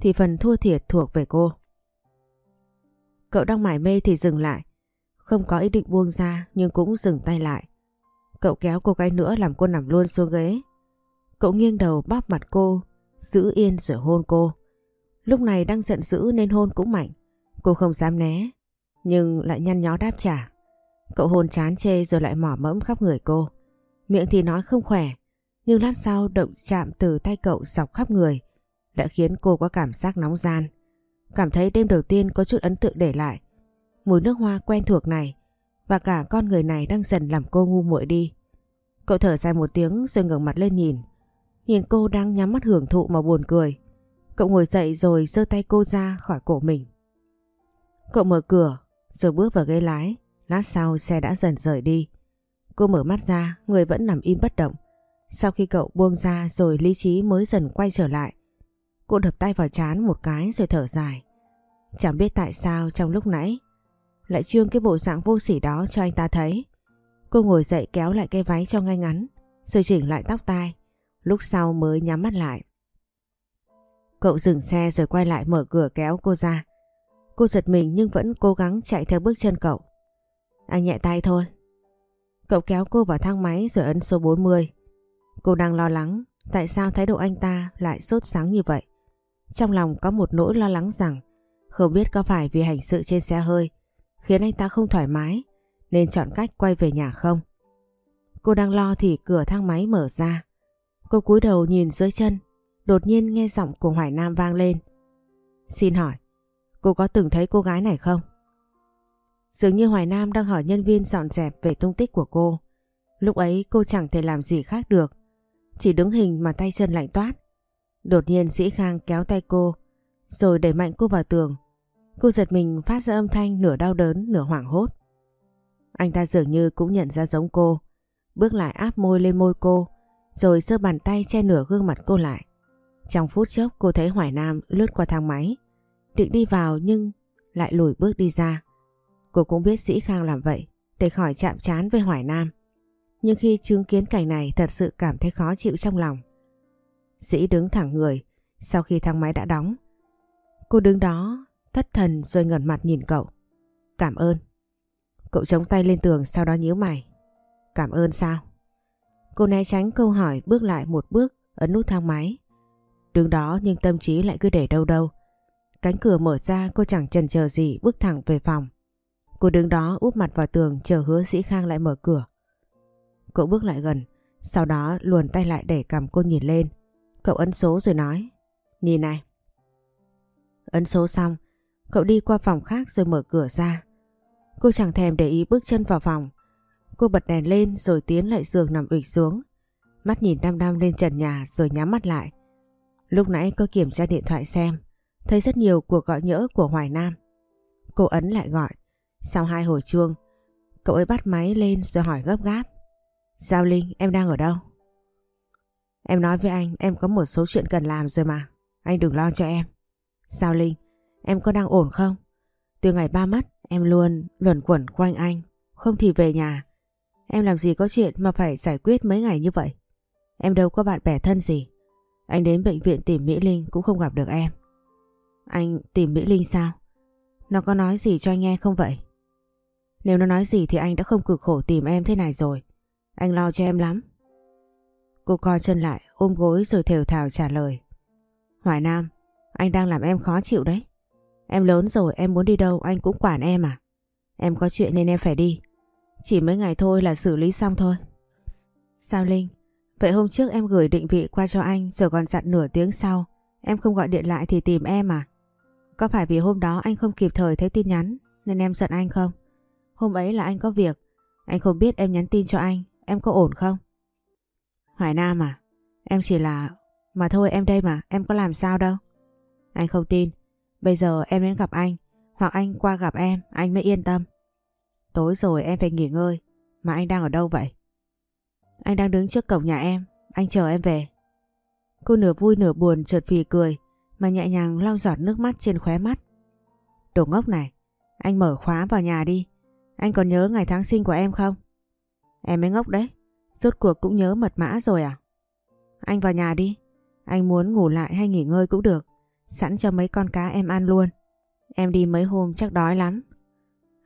thì phần thua thiệt thuộc về cô. Cậu đang mải mê thì dừng lại. Không có ý định buông ra nhưng cũng dừng tay lại. Cậu kéo cô gái nữa làm cô nằm luôn xuống ghế. Cậu nghiêng đầu bóp mặt cô, giữ yên rồi hôn cô. Lúc này đang giận dữ nên hôn cũng mạnh. Cô không dám né, nhưng lại nhăn nhó đáp trả. Cậu hôn chán chê rồi lại mỏ mẫm khắp người cô. Miệng thì nói không khỏe, nhưng lát sau động chạm từ tay cậu dọc khắp người đã khiến cô có cảm giác nóng gian. Cảm thấy đêm đầu tiên có chút ấn tượng để lại. Mùi nước hoa quen thuộc này và cả con người này đang dần làm cô ngu muội đi. Cậu thở dài một tiếng rồi ngẩng mặt lên nhìn. Nhìn cô đang nhắm mắt hưởng thụ mà buồn cười. Cậu ngồi dậy rồi giơ tay cô ra khỏi cổ mình. Cậu mở cửa rồi bước vào ghế lái. Lát sau xe đã dần rời đi. Cô mở mắt ra, người vẫn nằm im bất động. Sau khi cậu buông ra rồi lý trí mới dần quay trở lại. Cô đập tay vào chán một cái rồi thở dài. Chẳng biết tại sao trong lúc nãy lại trương cái bộ dạng vô sỉ đó cho anh ta thấy. Cô ngồi dậy kéo lại cái váy cho ngay ngắn rồi chỉnh lại tóc tai. Lúc sau mới nhắm mắt lại. Cậu dừng xe rồi quay lại mở cửa kéo cô ra. Cô giật mình nhưng vẫn cố gắng chạy theo bước chân cậu. Anh nhẹ tay thôi. Cậu kéo cô vào thang máy rồi ấn số 40. Cô đang lo lắng tại sao thái độ anh ta lại sốt sáng như vậy. Trong lòng có một nỗi lo lắng rằng không biết có phải vì hành sự trên xe hơi khiến anh ta không thoải mái nên chọn cách quay về nhà không. Cô đang lo thì cửa thang máy mở ra. Cô cúi đầu nhìn dưới chân, đột nhiên nghe giọng của Hoài Nam vang lên. Xin hỏi, cô có từng thấy cô gái này không? Dường như Hoài Nam đang hỏi nhân viên dọn dẹp về tung tích của cô. Lúc ấy cô chẳng thể làm gì khác được. Chỉ đứng hình mà tay chân lạnh toát. Đột nhiên Sĩ Khang kéo tay cô, rồi đẩy mạnh cô vào tường. Cô giật mình phát ra âm thanh nửa đau đớn nửa hoảng hốt. Anh ta dường như cũng nhận ra giống cô, bước lại áp môi lên môi cô, rồi sơ bàn tay che nửa gương mặt cô lại. Trong phút chốc cô thấy Hoài Nam lướt qua thang máy, định đi vào nhưng lại lùi bước đi ra. Cô cũng biết Sĩ Khang làm vậy để khỏi chạm chán với Hoài Nam. Nhưng khi chứng kiến cảnh này thật sự cảm thấy khó chịu trong lòng. Sĩ đứng thẳng người sau khi thang máy đã đóng. Cô đứng đó, thất thần rồi ngẩn mặt nhìn cậu. Cảm ơn. Cậu chống tay lên tường sau đó nhíu mày. Cảm ơn sao? Cô né tránh câu hỏi bước lại một bước ấn nút thang máy. Đứng đó nhưng tâm trí lại cứ để đâu đâu. Cánh cửa mở ra cô chẳng chần chờ gì bước thẳng về phòng. Cô đứng đó úp mặt vào tường chờ hứa sĩ Khang lại mở cửa. Cậu bước lại gần, sau đó luồn tay lại để cầm cô nhìn lên. Cậu ấn số rồi nói, nhìn này. Ấn số xong, cậu đi qua phòng khác rồi mở cửa ra. Cô chẳng thèm để ý bước chân vào phòng. Cô bật đèn lên rồi tiến lại giường nằm ụt xuống. Mắt nhìn đăm đăm lên trần nhà rồi nhắm mắt lại. Lúc nãy cô kiểm tra điện thoại xem, thấy rất nhiều cuộc gọi nhỡ của Hoài Nam. Cô ấn lại gọi. Sau hai hồi chuông, cậu ấy bắt máy lên rồi hỏi gấp gáp. Giao Linh, em đang ở đâu? Em nói với anh, em có một số chuyện cần làm rồi mà. Anh đừng lo cho em. Giao Linh, em có đang ổn không? Từ ngày ba mất, em luôn luẩn quẩn quanh anh. Không thì về nhà. Em làm gì có chuyện mà phải giải quyết mấy ngày như vậy? Em đâu có bạn bè thân gì. Anh đến bệnh viện tìm Mỹ Linh cũng không gặp được em. Anh tìm Mỹ Linh sao? Nó có nói gì cho anh nghe không vậy? Nếu nó nói gì thì anh đã không cực khổ tìm em thế này rồi. Anh lo cho em lắm. Cô co chân lại, ôm gối rồi thều thào trả lời. Hoài Nam, anh đang làm em khó chịu đấy. Em lớn rồi, em muốn đi đâu anh cũng quản em à? Em có chuyện nên em phải đi. Chỉ mấy ngày thôi là xử lý xong thôi. Sao Linh? Vậy hôm trước em gửi định vị qua cho anh rồi còn dặn nửa tiếng sau. Em không gọi điện lại thì tìm em à? Có phải vì hôm đó anh không kịp thời thấy tin nhắn nên em giận anh không? Hôm ấy là anh có việc. Anh không biết em nhắn tin cho anh. Em có ổn không? Hoài Nam à? Em chỉ là... Mà thôi em đây mà, em có làm sao đâu. Anh không tin. Bây giờ em đến gặp anh. Hoặc anh qua gặp em, anh mới yên tâm. Tối rồi em phải nghỉ ngơi. Mà anh đang ở đâu vậy? Anh đang đứng trước cổng nhà em. Anh chờ em về. Cô nửa vui nửa buồn chợt vì cười mà nhẹ nhàng lau giọt nước mắt trên khóe mắt. Đồ ngốc này, anh mở khóa vào nhà đi. Anh còn nhớ ngày tháng sinh của em không? Em mới ngốc đấy. Rốt cuộc cũng nhớ mật mã rồi à? Anh vào nhà đi. Anh muốn ngủ lại hay nghỉ ngơi cũng được. Sẵn cho mấy con cá em ăn luôn. Em đi mấy hôm chắc đói lắm.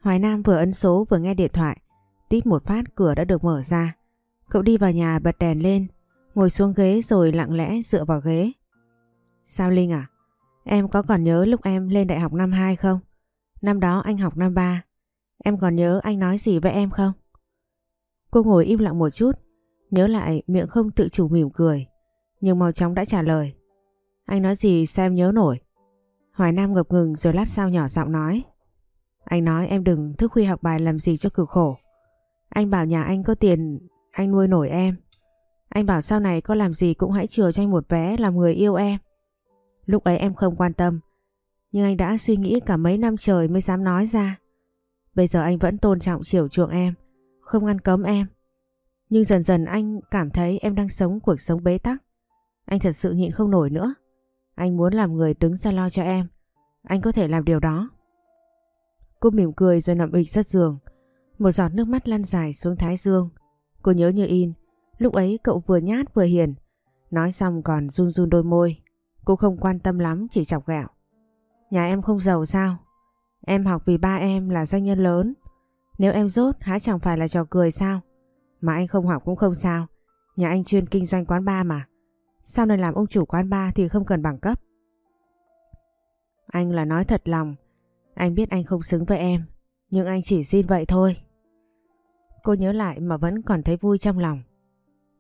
Hoài Nam vừa ấn số vừa nghe điện thoại. Tít một phát cửa đã được mở ra. Cậu đi vào nhà bật đèn lên. Ngồi xuống ghế rồi lặng lẽ dựa vào ghế. Sao Linh à? Em có còn nhớ lúc em lên đại học năm 2 không? Năm đó anh học năm 3. Em còn nhớ anh nói gì với em không? Cô ngồi im lặng một chút. Nhớ lại miệng không tự chủ mỉm cười. Nhưng mau chóng đã trả lời. Anh nói gì xem nhớ nổi. Hoài Nam ngập ngừng rồi lát sau nhỏ giọng nói. Anh nói em đừng thức khuya học bài làm gì cho cực khổ. Anh bảo nhà anh có tiền, anh nuôi nổi em. Anh bảo sau này có làm gì cũng hãy chừa cho anh một vé làm người yêu em. Lúc ấy em không quan tâm, nhưng anh đã suy nghĩ cả mấy năm trời mới dám nói ra. Bây giờ anh vẫn tôn trọng chiều chuộng em, không ngăn cấm em. Nhưng dần dần anh cảm thấy em đang sống cuộc sống bế tắc. Anh thật sự nhịn không nổi nữa. Anh muốn làm người đứng ra lo cho em. Anh có thể làm điều đó. Cô mỉm cười rồi nằm ịch sát giường. Một giọt nước mắt lăn dài xuống thái dương. Cô nhớ như in. Lúc ấy cậu vừa nhát vừa hiền. Nói xong còn run run đôi môi. Cô không quan tâm lắm, chỉ chọc gạo. Nhà em không giàu sao? Em học vì ba em là doanh nhân lớn. Nếu em rốt, há chẳng phải là trò cười sao? Mà anh không học cũng không sao. Nhà anh chuyên kinh doanh quán bar mà. Sau này làm ông chủ quán bar thì không cần bằng cấp. Anh là nói thật lòng. Anh biết anh không xứng với em. Nhưng anh chỉ xin vậy thôi. Cô nhớ lại mà vẫn còn thấy vui trong lòng.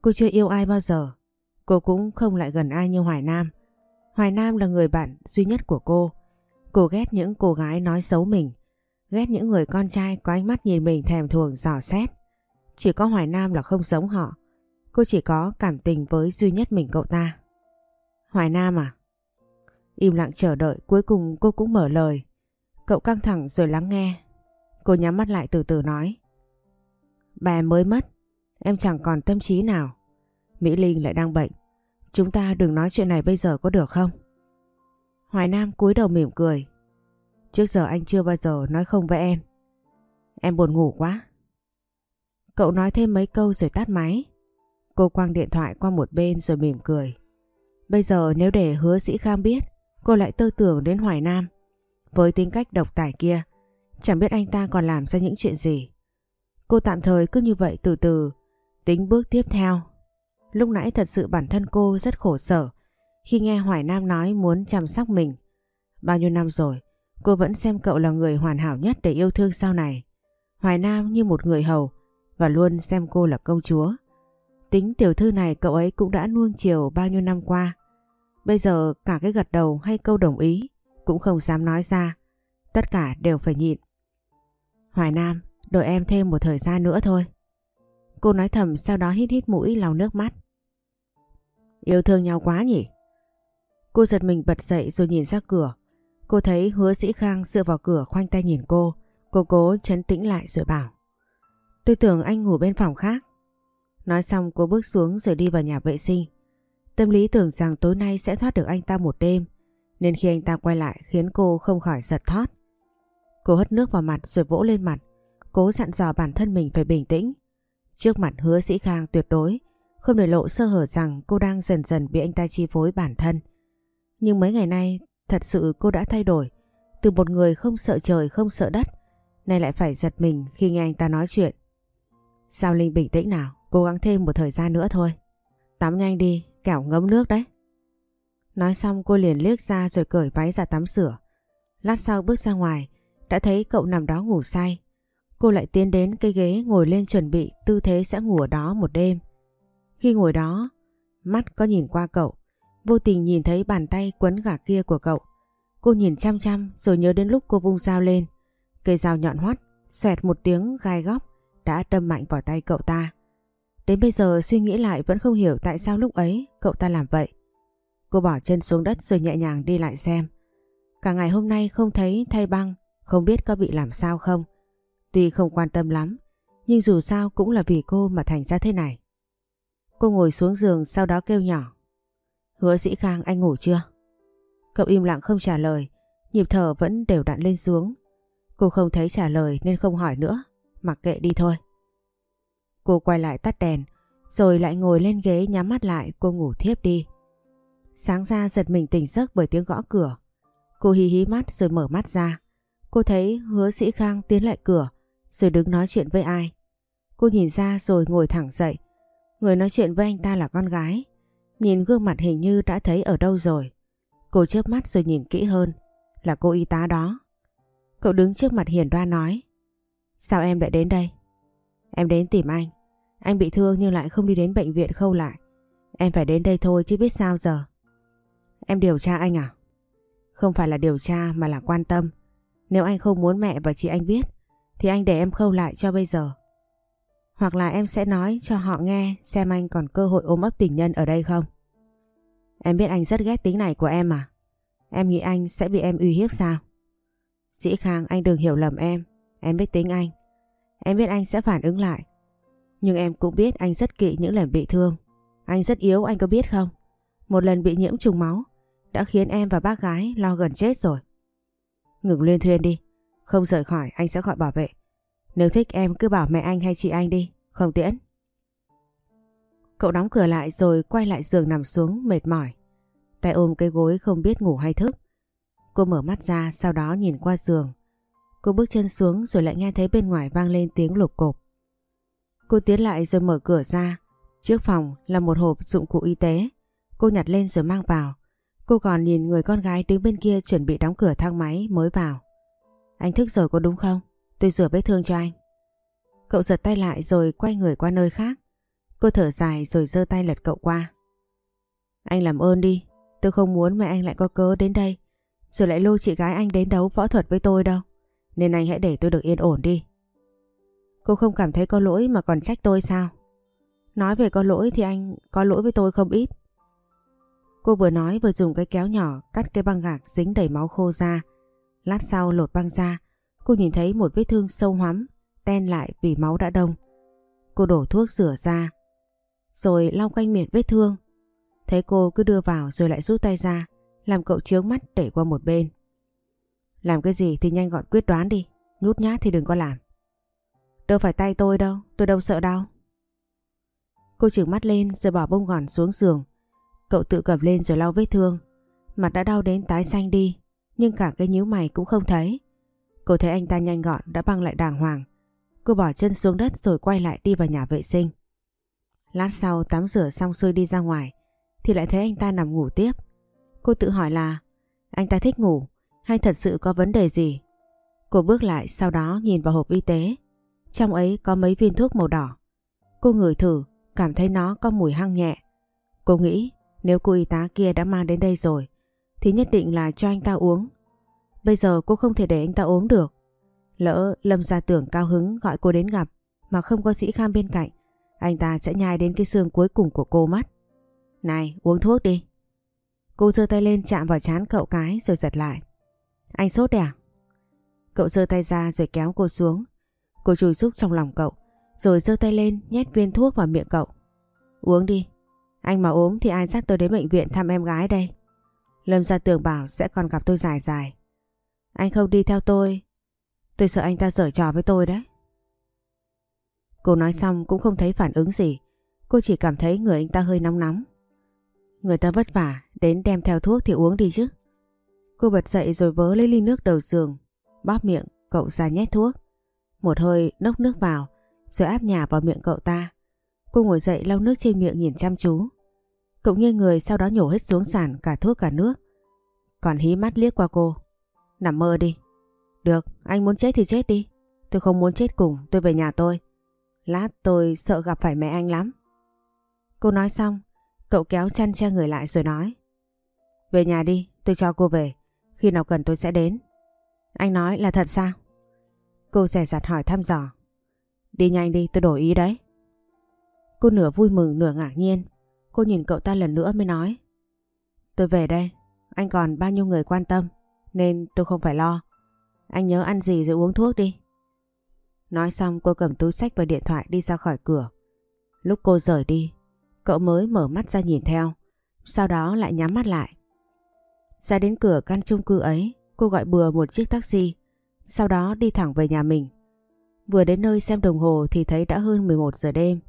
Cô chưa yêu ai bao giờ. Cô cũng không lại gần ai như Hoài Nam. Hoài Nam là người bạn duy nhất của cô. Cô ghét những cô gái nói xấu mình. Ghét những người con trai có ánh mắt nhìn mình thèm thuồng, dò xét. Chỉ có Hoài Nam là không giống họ. Cô chỉ có cảm tình với duy nhất mình cậu ta. Hoài Nam à? Im lặng chờ đợi, cuối cùng cô cũng mở lời. Cậu căng thẳng rồi lắng nghe. Cô nhắm mắt lại từ từ nói. Bà em mới mất. Em chẳng còn tâm trí nào. Mỹ Linh lại đang bệnh. Chúng ta đừng nói chuyện này bây giờ có được không? Hoài Nam cúi đầu mỉm cười. Trước giờ anh chưa bao giờ nói không với em. Em buồn ngủ quá. Cậu nói thêm mấy câu rồi tắt máy. Cô quăng điện thoại qua một bên rồi mỉm cười. Bây giờ nếu để hứa sĩ Khang biết, cô lại tư tưởng đến Hoài Nam. Với tính cách độc tài kia, chẳng biết anh ta còn làm ra những chuyện gì. Cô tạm thời cứ như vậy từ từ, tính bước tiếp theo. Lúc nãy thật sự bản thân cô rất khổ sở khi nghe Hoài Nam nói muốn chăm sóc mình. Bao nhiêu năm rồi, cô vẫn xem cậu là người hoàn hảo nhất để yêu thương sau này. Hoài Nam như một người hầu và luôn xem cô là công chúa. Tính tiểu thư này cậu ấy cũng đã nuông chiều bao nhiêu năm qua. Bây giờ cả cái gật đầu hay câu đồng ý cũng không dám nói ra. Tất cả đều phải nhịn. Hoài Nam, đợi em thêm một thời gian nữa thôi. Cô nói thầm sau đó hít hít mũi lau nước mắt. Yêu thương nhau quá nhỉ? Cô giật mình bật dậy rồi nhìn ra cửa. Cô thấy hứa sĩ Khang dựa vào cửa khoanh tay nhìn cô. Cô cố chấn tĩnh lại rồi bảo. Tôi tưởng anh ngủ bên phòng khác. Nói xong, cô bước xuống rồi đi vào nhà vệ sinh. Tâm lý tưởng rằng tối nay sẽ thoát được anh ta một đêm. Nên khi anh ta quay lại khiến cô không khỏi giật thót. Cô hất nước vào mặt rồi vỗ lên mặt. Cố dặn dò bản thân mình phải bình tĩnh. Trước mặt hứa sĩ Khang tuyệt đối không để lộ sơ hở rằng cô đang dần dần bị anh ta chi phối bản thân. Nhưng mấy ngày nay thật sự cô đã thay đổi, từ một người không sợ trời không sợ đất, nay lại phải giật mình khi nghe anh ta nói chuyện. Sao Linh bình tĩnh nào, cố gắng thêm một thời gian nữa thôi. Tắm nhanh đi, kẻo ngấm nước đấy. Nói xong cô liền liếc ra rồi cởi váy ra tắm rửa. Lát sau bước ra ngoài, đã thấy cậu nằm đó ngủ say. Cô lại tiến đến cây ghế ngồi lên chuẩn bị tư thế sẽ ngủ ở đó một đêm. Khi ngồi đó, mắt có nhìn qua cậu, vô tình nhìn thấy bàn tay quấn gà kia của cậu. Cô nhìn chăm chăm rồi nhớ đến lúc cô vung dao lên. Cây dao nhọn hoắt, xoẹt một tiếng gai góc đã đâm mạnh vào tay cậu ta. Đến bây giờ suy nghĩ lại vẫn không hiểu tại sao lúc ấy cậu ta làm vậy. Cô bỏ chân xuống đất rồi nhẹ nhàng đi lại xem. Cả ngày hôm nay không thấy thay băng, không biết có bị làm sao không. Tuy không quan tâm lắm, nhưng dù sao cũng là vì cô mà thành ra thế này. Cô ngồi xuống giường sau đó kêu nhỏ. Hứa sĩ Khang anh ngủ chưa? Cậu im lặng không trả lời, nhịp thở vẫn đều đặn lên xuống. Cô không thấy trả lời nên không hỏi nữa, mặc kệ đi thôi. Cô quay lại tắt đèn, rồi lại ngồi lên ghế nhắm mắt lại cô ngủ thiếp đi. Sáng ra giật mình tỉnh giấc bởi tiếng gõ cửa. Cô hí hí mắt rồi mở mắt ra. Cô thấy hứa sĩ Khang tiến lại cửa rồi đứng nói chuyện với ai. Cô nhìn ra rồi ngồi thẳng dậy. Người nói chuyện với anh ta là con gái. Nhìn gương mặt hình như đã thấy ở đâu rồi. Cô chớp mắt rồi nhìn kỹ hơn. Là cô y tá đó. Cậu đứng trước mặt Hiền Đoan nói. Sao em lại đến đây? Em đến tìm anh. Anh bị thương nhưng lại không đi đến bệnh viện khâu lại. Em phải đến đây thôi chứ biết sao giờ. Em điều tra anh à? Không phải là điều tra mà là quan tâm. Nếu anh không muốn mẹ và chị anh biết, thì anh để em khâu lại cho bây giờ. Hoặc là em sẽ nói cho họ nghe xem anh còn cơ hội ôm ấp tình nhân ở đây không. Em biết anh rất ghét tính này của em à? Em nghĩ anh sẽ bị em uy hiếp sao? Dĩ Khang, anh đừng hiểu lầm em. Em biết tính anh. Em biết anh sẽ phản ứng lại. Nhưng em cũng biết anh rất kỵ những lần bị thương. Anh rất yếu, anh có biết không? Một lần bị nhiễm trùng máu đã khiến em và bác gái lo gần chết rồi. Ngừng luyên thuyên đi. Không rời khỏi, anh sẽ gọi bảo vệ. Nếu thích em cứ bảo mẹ anh hay chị anh đi. Không tiễn. Cậu đóng cửa lại rồi quay lại giường nằm xuống, mệt mỏi. Tay ôm cái gối không biết ngủ hay thức. Cô mở mắt ra, sau đó nhìn qua giường. Cô bước chân xuống rồi lại nghe thấy bên ngoài vang lên tiếng lục cộp. Cô tiến lại rồi mở cửa ra. Trước phòng là một hộp dụng cụ y tế. Cô nhặt lên rồi mang vào. Cô còn nhìn người con gái đứng bên kia chuẩn bị đóng cửa thang máy mới vào. Anh thức rồi có đúng không? Tôi rửa vết thương cho anh. Cậu giật tay lại rồi quay người qua nơi khác. Cô thở dài rồi giơ tay lật cậu qua. Anh làm ơn đi. Tôi không muốn mẹ anh lại có cớ đến đây. Rồi lại lôi chị gái anh đến đấu võ thuật với tôi đâu. Nên anh hãy để tôi được yên ổn đi. Cô không cảm thấy có lỗi mà còn trách tôi sao? Nói về có lỗi thì anh có lỗi với tôi không ít. Cô vừa nói vừa dùng cái kéo nhỏ cắt cái băng gạc dính đầy máu khô ra. Lát sau lột băng ra, cô nhìn thấy một vết thương sâu hoắm, đen lại vì máu đã đông. Cô đổ thuốc rửa ra, rồi lau quanh miệng vết thương. Thấy cô cứ đưa vào rồi lại rút tay ra, làm cậu chướng mắt đẩy qua một bên. Làm cái gì thì nhanh gọn quyết đoán đi, nhút nhát thì đừng có làm. Đâu phải tay tôi đâu, tôi đâu sợ đau. Cô trừng mắt lên rồi bỏ bông gòn xuống giường. Cậu tự cầm lên rồi lau vết thương. Mặt đã đau đến tái xanh đi, nhưng cả cái nhíu mày cũng không thấy. Cô thấy anh ta nhanh gọn đã băng lại đàng hoàng. Cô bỏ chân xuống đất rồi quay lại đi vào nhà vệ sinh. Lát sau tắm rửa xong xuôi đi ra ngoài thì lại thấy anh ta nằm ngủ tiếp. Cô tự hỏi là anh ta thích ngủ hay thật sự có vấn đề gì? Cô bước lại sau đó nhìn vào hộp y tế. Trong ấy có mấy viên thuốc màu đỏ. Cô ngửi thử, cảm thấy nó có mùi hăng nhẹ. Cô nghĩ nếu cô y tá kia đã mang đến đây rồi thì nhất định là cho anh ta uống. Bây giờ cô không thể để anh ta ốm được. Lỡ Lâm ra tưởng cao hứng gọi cô đến gặp mà không có sĩ kham bên cạnh, anh ta sẽ nhai đến cái xương cuối cùng của cô mất. Này, uống thuốc đi. Cô giơ tay lên chạm vào chán cậu cái rồi giật lại. Anh sốt đẻ. à? Cậu giơ tay ra rồi kéo cô xuống. Cô chùi giúp trong lòng cậu, rồi giơ tay lên nhét viên thuốc vào miệng cậu. Uống đi. Anh mà ốm thì ai dắt tôi đến bệnh viện thăm em gái đây? Lâm ra tường bảo sẽ còn gặp tôi dài dài. Anh không đi theo tôi. Tôi sợ anh ta giở trò với tôi đấy. Cô nói xong cũng không thấy phản ứng gì. Cô chỉ cảm thấy người anh ta hơi nóng nóng. Người ta vất vả, đến đem theo thuốc thì uống đi chứ. Cô bật dậy rồi vớ lấy ly nước đầu giường, bóp miệng, cậu ra nhét thuốc. Một hơi nốc nước vào, rồi áp nhà vào miệng cậu ta. Cô ngồi dậy lau nước trên miệng nhìn chăm chú. Cậu nghiêng người sau đó nhổ hết xuống sàn cả thuốc cả nước. Còn hí mắt liếc qua cô. Nằm mơ đi. Được, anh muốn chết thì chết đi. Tôi không muốn chết cùng, tôi về nhà tôi. Lát tôi sợ gặp phải mẹ anh lắm. Cô nói xong, cậu kéo chăn che người lại rồi nói. Về nhà đi, tôi cho cô về. Khi nào cần tôi sẽ đến. Anh nói là thật sao? Cô rẻ rặt hỏi thăm dò. Đi nhanh đi, tôi đổi ý đấy. Cô nửa vui mừng nửa ngạc nhiên. Cô nhìn cậu ta lần nữa mới nói. Tôi về đây, anh còn bao nhiêu người quan tâm, nên tôi không phải lo. Anh nhớ ăn gì rồi uống thuốc đi. Nói xong cô cầm túi sách và điện thoại đi ra khỏi cửa. Lúc cô rời đi, cậu mới mở mắt ra nhìn theo, sau đó lại nhắm mắt lại. Ra đến cửa căn chung cư ấy, cô gọi bừa một chiếc taxi, sau đó đi thẳng về nhà mình. Vừa đến nơi xem đồng hồ thì thấy đã hơn 11 giờ đêm.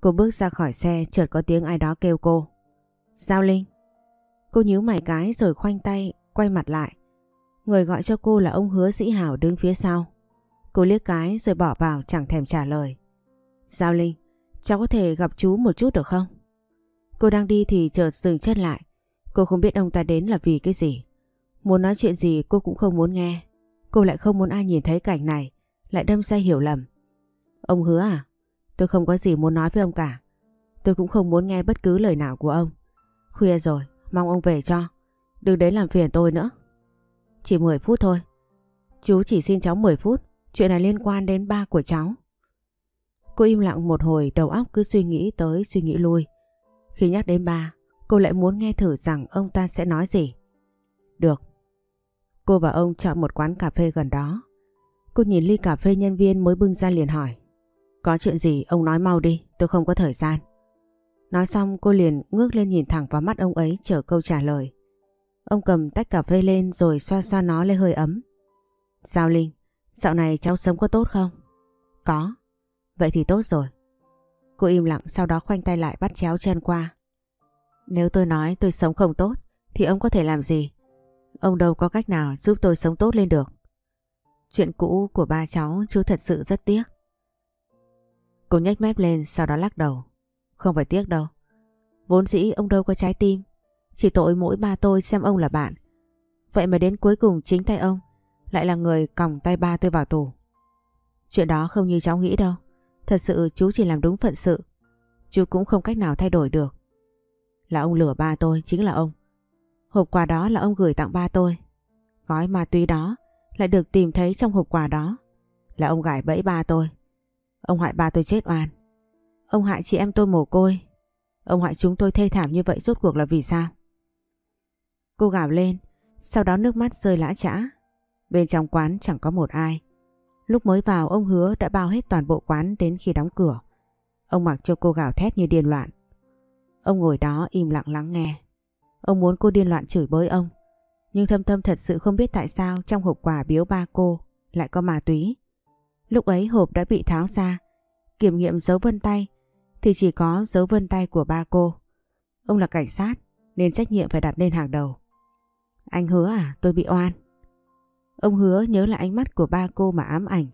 Cô bước ra khỏi xe chợt có tiếng ai đó kêu cô. Giao Linh. Cô nhíu mày cái rồi khoanh tay, quay mặt lại. Người gọi cho cô là ông hứa sĩ hảo đứng phía sau. Cô liếc cái rồi bỏ vào chẳng thèm trả lời. Giao Linh, cháu có thể gặp chú một chút được không? Cô đang đi thì chợt dừng chân lại. Cô không biết ông ta đến là vì cái gì. Muốn nói chuyện gì cô cũng không muốn nghe. Cô lại không muốn ai nhìn thấy cảnh này, lại đâm ra hiểu lầm. Ông hứa à? Tôi không có gì muốn nói với ông cả. Tôi cũng không muốn nghe bất cứ lời nào của ông. Khuya rồi, mong ông về cho. Đừng đến làm phiền tôi nữa. Chỉ 10 phút thôi. Chú chỉ xin cháu 10 phút. Chuyện này liên quan đến ba của cháu. Cô im lặng một hồi đầu óc cứ suy nghĩ tới suy nghĩ lui. Khi nhắc đến ba, cô lại muốn nghe thử rằng ông ta sẽ nói gì. Được. Cô và ông chọn một quán cà phê gần đó. Cô nhìn ly cà phê nhân viên mới bưng ra liền hỏi. Có chuyện gì ông nói mau đi, tôi không có thời gian. Nói xong cô liền ngước lên nhìn thẳng vào mắt ông ấy chờ câu trả lời. Ông cầm tách cà phê lên rồi xoa xoa nó lên hơi ấm. Giao Linh, dạo này cháu sống có tốt không? Có. Vậy thì tốt rồi. Cô im lặng sau đó khoanh tay lại bắt chéo chân qua. Nếu tôi nói tôi sống không tốt thì ông có thể làm gì? Ông đâu có cách nào giúp tôi sống tốt lên được. Chuyện cũ của ba cháu chú thật sự rất tiếc. Cô nhếch mép lên sau đó lắc đầu. Không phải tiếc đâu. Vốn dĩ ông đâu có trái tim. Chỉ tội mỗi ba tôi xem ông là bạn. Vậy mà đến cuối cùng chính tay ông lại là người còng tay ba tôi vào tù. Chuyện đó không như cháu nghĩ đâu. Thật sự chú chỉ làm đúng phận sự. Chú cũng không cách nào thay đổi được. Là ông lừa ba tôi, chính là ông. Hộp quà đó là ông gửi tặng ba tôi. Gói ma túy đó lại được tìm thấy trong hộp quà đó. Là ông gài bẫy ba tôi. Ông hại ba tôi chết oan. Ông hại chị em tôi mồ côi. Ông hại chúng tôi thê thảm như vậy rốt cuộc là vì sao? Cô gào lên, sau đó nước mắt rơi lã chã. Bên trong quán chẳng có một ai. Lúc mới vào ông hứa đã bao hết toàn bộ quán đến khi đóng cửa. Ông mặc cho cô gào thét như điên loạn. Ông ngồi đó im lặng lắng nghe. Ông muốn cô điên loạn chửi bới ông. Nhưng thâm thâm thật sự không biết tại sao trong hộp quà biếu ba cô lại có ma túy. Lúc ấy hộp đã bị tháo ra, kiểm nghiệm dấu vân tay thì chỉ có dấu vân tay của ba cô. Ông là cảnh sát nên trách nhiệm phải đặt lên hàng đầu. Anh hứa à tôi bị oan. Ông hứa nhớ lại ánh mắt của ba cô mà ám ảnh.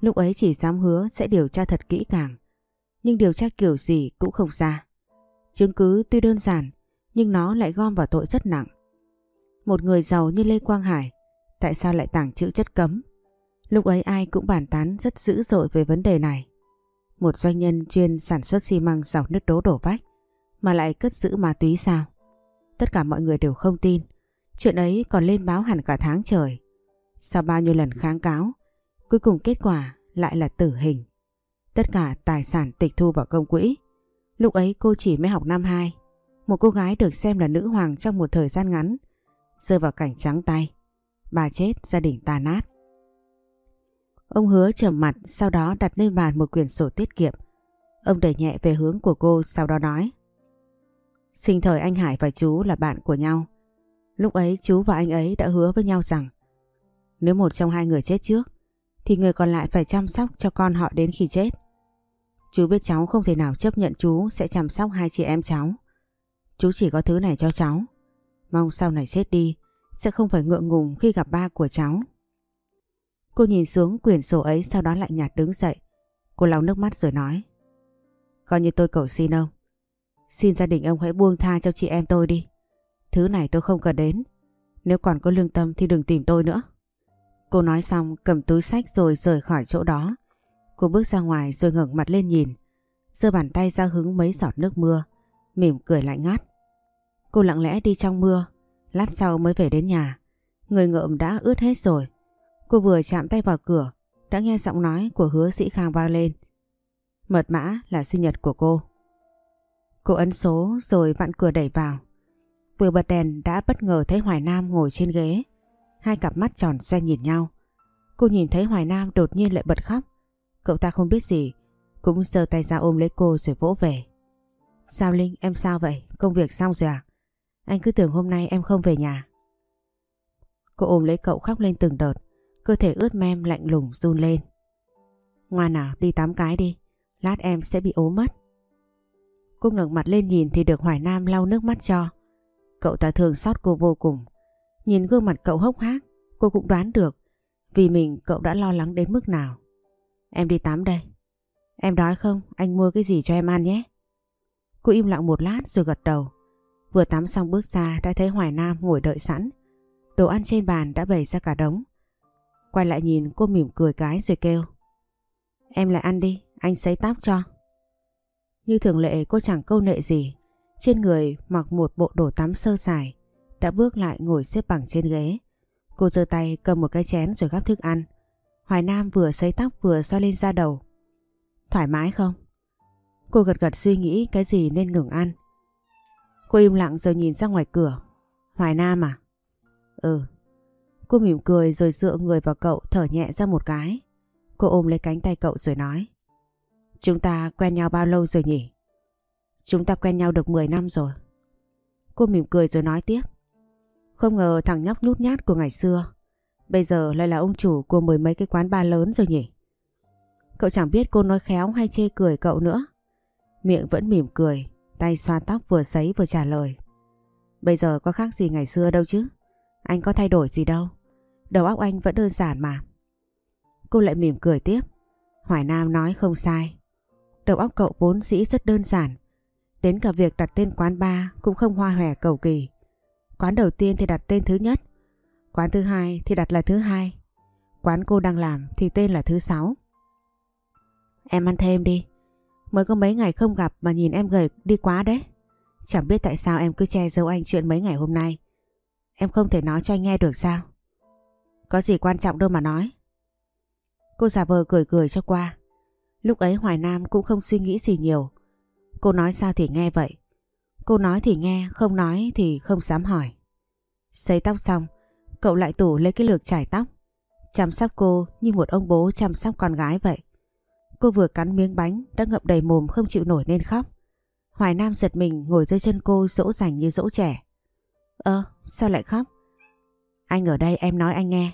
Lúc ấy chỉ dám hứa sẽ điều tra thật kỹ càng. Nhưng điều tra kiểu gì cũng không ra. Chứng cứ tuy đơn giản, nhưng nó lại gom vào tội rất nặng. Một người giàu như Lê Quang Hải, tại sao lại tàng trữ chất cấm? Lúc ấy ai cũng bàn tán rất dữ dội về vấn đề này. Một doanh nhân chuyên sản xuất xi măng dọc nước đố đổ vách, mà lại cất giữ ma túy sao? Tất cả mọi người đều không tin. Chuyện ấy còn lên báo hẳn cả tháng trời. Sau bao nhiêu lần kháng cáo, cuối cùng kết quả lại là tử hình. Tất cả tài sản tịch thu vào công quỹ. Lúc ấy cô chỉ mới học năm 2. Một cô gái được xem là nữ hoàng trong một thời gian ngắn, rơi vào cảnh trắng tay. Bà chết, gia đình tàn nát. Ông hứa trầm mặt sau đó đặt lên bàn một quyển sổ tiết kiệm. Ông đẩy nhẹ về hướng của cô sau đó nói. Sinh thời anh Hải và chú là bạn của nhau. Lúc ấy chú và anh ấy đã hứa với nhau rằng, nếu một trong hai người chết trước, thì người còn lại phải chăm sóc cho con họ đến khi chết. Chú biết cháu không thể nào chấp nhận chú sẽ chăm sóc hai chị em cháu. Chú chỉ có thứ này cho cháu. Mong sau này chết đi, sẽ không phải ngượng ngùng khi gặp ba của cháu. Cô nhìn xuống quyển sổ ấy sau đó lạnh nhạt đứng dậy. Cô lau nước mắt rồi nói. Coi như tôi cầu xin ông. Xin gia đình ông hãy buông tha cho chị em tôi đi. Thứ này tôi không cần đến. Nếu còn có lương tâm thì đừng tìm tôi nữa. Cô nói xong, cầm túi sách rồi rời khỏi chỗ đó. Cô bước ra ngoài rồi ngẩng mặt lên nhìn. giơ bàn tay ra hứng mấy giọt nước mưa. Mỉm cười lạnh ngắt. Cô lặng lẽ đi trong mưa. Lát sau mới về đến nhà. Người ngợm đã ướt hết rồi. Cô vừa chạm tay vào cửa. Đã nghe giọng nói của hứa sĩ Khang vang lên. Mật mã là sinh nhật của cô. Cô ấn số rồi vặn cửa đẩy vào. Vừa bật đèn đã bất ngờ thấy Hoài Nam ngồi trên ghế. Hai cặp mắt tròn xe nhìn nhau. Cô nhìn thấy Hoài Nam đột nhiên lại bật khóc. Cậu ta không biết gì. Cũng giơ tay ra ôm lấy cô rồi vỗ về. Sao Linh, em sao vậy? Công việc xong rồi à? Anh cứ tưởng hôm nay em không về nhà. Cô ôm lấy cậu khóc lên từng đợt. Cơ thể ướt mem lạnh lùng run lên. Ngoan nào đi tắm cái đi. Lát em sẽ bị ốm mất. Cô ngẩng mặt lên nhìn thì được Hoài Nam lau nước mắt cho. Cậu ta thường xót cô vô cùng. Nhìn gương mặt cậu hốc hác, cô cũng đoán được vì mình cậu đã lo lắng đến mức nào. Em đi tắm đây. Em đói không? Anh mua cái gì cho em ăn nhé. Cô im lặng một lát rồi gật đầu. Vừa tắm xong bước ra đã thấy Hoài Nam ngồi đợi sẵn. Đồ ăn trên bàn đã bày ra cả đống. Quay lại nhìn cô mỉm cười cái rồi kêu. Em lại ăn đi, anh sấy tóc cho. Như thường lệ cô chẳng câu nệ gì. Trên người mặc một bộ đồ tắm sơ sài. Đã bước lại ngồi xếp bằng trên ghế. Cô giơ tay cầm một cái chén rồi gắp thức ăn. Hoài Nam vừa sấy tóc vừa xoa lên da đầu. Thoải mái không? Cô gật gật suy nghĩ cái gì nên ngừng ăn. Cô im lặng rồi nhìn ra ngoài cửa. Hoài Nam à? Ừ. Cô mỉm cười rồi dựa người vào cậu thở nhẹ ra một cái. Cô ôm lấy cánh tay cậu rồi nói. Chúng ta quen nhau bao lâu rồi nhỉ? Chúng ta quen nhau được 10 năm rồi. Cô mỉm cười rồi nói tiếp. Không ngờ thằng nhóc nhút nhát của ngày xưa. Bây giờ lại là ông chủ của mười mấy cái quán bar lớn rồi nhỉ? Cậu chẳng biết cô nói khéo hay chê cười cậu nữa. Miệng vẫn mỉm cười, Tay xoa tóc vừa sấy vừa trả lời. Bây giờ có khác gì ngày xưa đâu chứ. Anh có thay đổi gì đâu. Đầu óc anh vẫn đơn giản mà. Cô lại mỉm cười tiếp. Hoài Nam nói không sai. Đầu óc cậu vốn dĩ rất đơn giản. Đến cả việc đặt tên quán bar Cũng không hoa hòe cầu kỳ. Quán đầu tiên thì đặt tên thứ nhất, Quán thứ hai thì đặt là thứ hai, Quán cô đang làm thì tên là thứ sáu. Em ăn thêm đi, Mới có mấy ngày không gặp mà nhìn em gầy đi quá đấy. Chẳng biết tại sao em cứ che giấu anh chuyện mấy ngày hôm nay. Em không thể nói cho anh nghe được sao? Có gì quan trọng đâu mà nói. Cô giả vờ cười cười cho qua. Lúc ấy Hoài Nam cũng không suy nghĩ gì nhiều. Cô nói sao thì nghe vậy Cô nói thì nghe, không nói thì không dám hỏi. Xây tóc xong, cậu lại tủ lấy cái lược chải tóc. Chăm sóc cô như một ông bố chăm sóc con gái vậy. Cô vừa cắn miếng bánh đã ngậm đầy mồm không chịu nổi nên khóc. Hoài Nam giật mình ngồi dưới chân cô dỗ dành như dỗ trẻ. Ơ, sao lại khóc? Anh ở đây em nói anh nghe.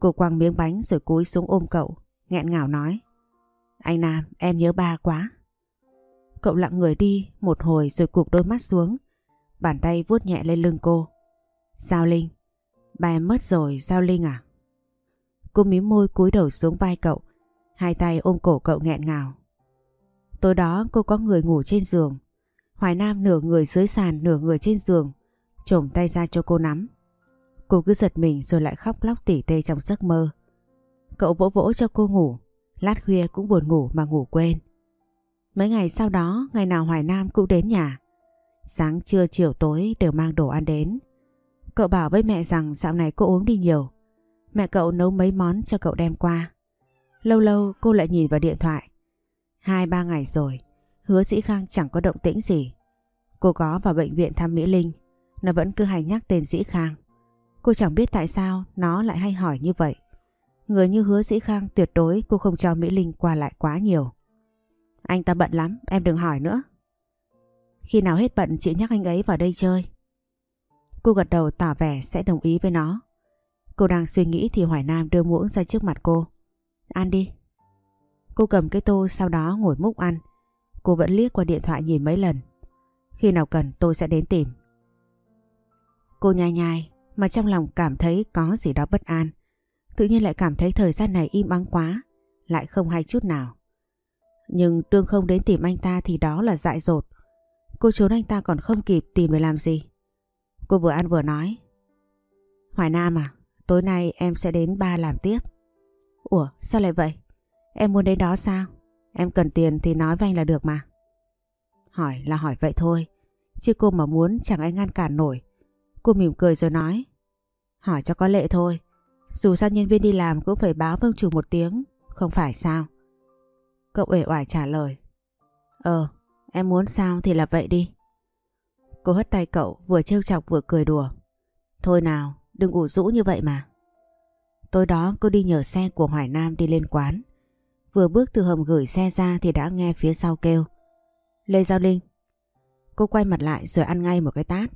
Cô quăng miếng bánh rồi cúi xuống ôm cậu, nghẹn ngào nói. Anh Nam, em nhớ ba quá. Cậu lặng người đi một hồi rồi cụp đôi mắt xuống. Bàn tay vuốt nhẹ lên lưng cô. Giao Linh. Ba em mất rồi, Giao Linh à? Cô mím môi cúi đầu xuống vai cậu. Hai tay ôm cổ cậu nghẹn ngào. Tối đó cô có người ngủ trên giường. Hoài Nam nửa người dưới sàn nửa người trên giường. Trồm tay ra cho cô nắm. Cô cứ giật mình rồi lại khóc lóc tỉ tê trong giấc mơ. Cậu vỗ vỗ cho cô ngủ. Lát khuya cũng buồn ngủ mà ngủ quên. Mấy ngày sau đó, ngày nào Hoài Nam cũng đến nhà. Sáng trưa chiều tối đều mang đồ ăn đến. Cậu bảo với mẹ rằng dạo này cô uống đi nhiều. Mẹ cậu nấu mấy món cho cậu đem qua. Lâu lâu cô lại nhìn vào điện thoại. Hai ba ngày rồi, hứa sĩ Khang chẳng có động tĩnh gì. Cô có vào bệnh viện thăm Mỹ Linh, nó vẫn cứ hay nhắc tên sĩ Khang. Cô chẳng biết tại sao nó lại hay hỏi như vậy. Người như hứa sĩ Khang tuyệt đối cô không cho Mỹ Linh qua lại quá nhiều. Anh ta bận lắm, em đừng hỏi nữa. Khi nào hết bận chị nhắc anh ấy vào đây chơi. Cô gật đầu tỏ vẻ sẽ đồng ý với nó. Cô đang suy nghĩ thì Hoài Nam đưa muỗng ra trước mặt cô. Ăn đi. Cô cầm cái tô sau đó ngồi múc ăn. Cô vẫn liếc qua điện thoại nhìn mấy lần. Khi nào cần tôi sẽ đến tìm. Cô nhai nhai mà trong lòng cảm thấy có gì đó bất an. Tự nhiên lại cảm thấy thời gian này im ắng quá, lại không hay chút nào. Nhưng Tương không đến tìm anh ta thì đó là dại dột. Cô trốn anh ta còn không kịp tìm để làm gì. Cô vừa ăn vừa nói. Hoài Nam à, tối nay em sẽ đến ba làm tiếp. Ủa, sao lại vậy? Em muốn đến đó sao? Em cần tiền thì nói với anh là được mà. Hỏi là hỏi vậy thôi. Chứ cô mà muốn chẳng ai ngăn cản nổi. Cô mỉm cười rồi nói. Hỏi cho có lệ thôi. Dù sao nhân viên đi làm cũng phải báo với chủ một tiếng. Không phải sao? Cậu uể oải trả lời. Ờ, em muốn sao thì là vậy đi. Cô hất tay cậu vừa trêu chọc vừa cười đùa. Thôi nào, đừng ủ rũ như vậy mà. Tối đó cô đi nhờ xe của Hoài Nam đi lên quán. Vừa bước từ hầm gửi xe ra thì đã nghe phía sau kêu. Lê Giao Linh. Cô quay mặt lại rồi ăn ngay một cái tát.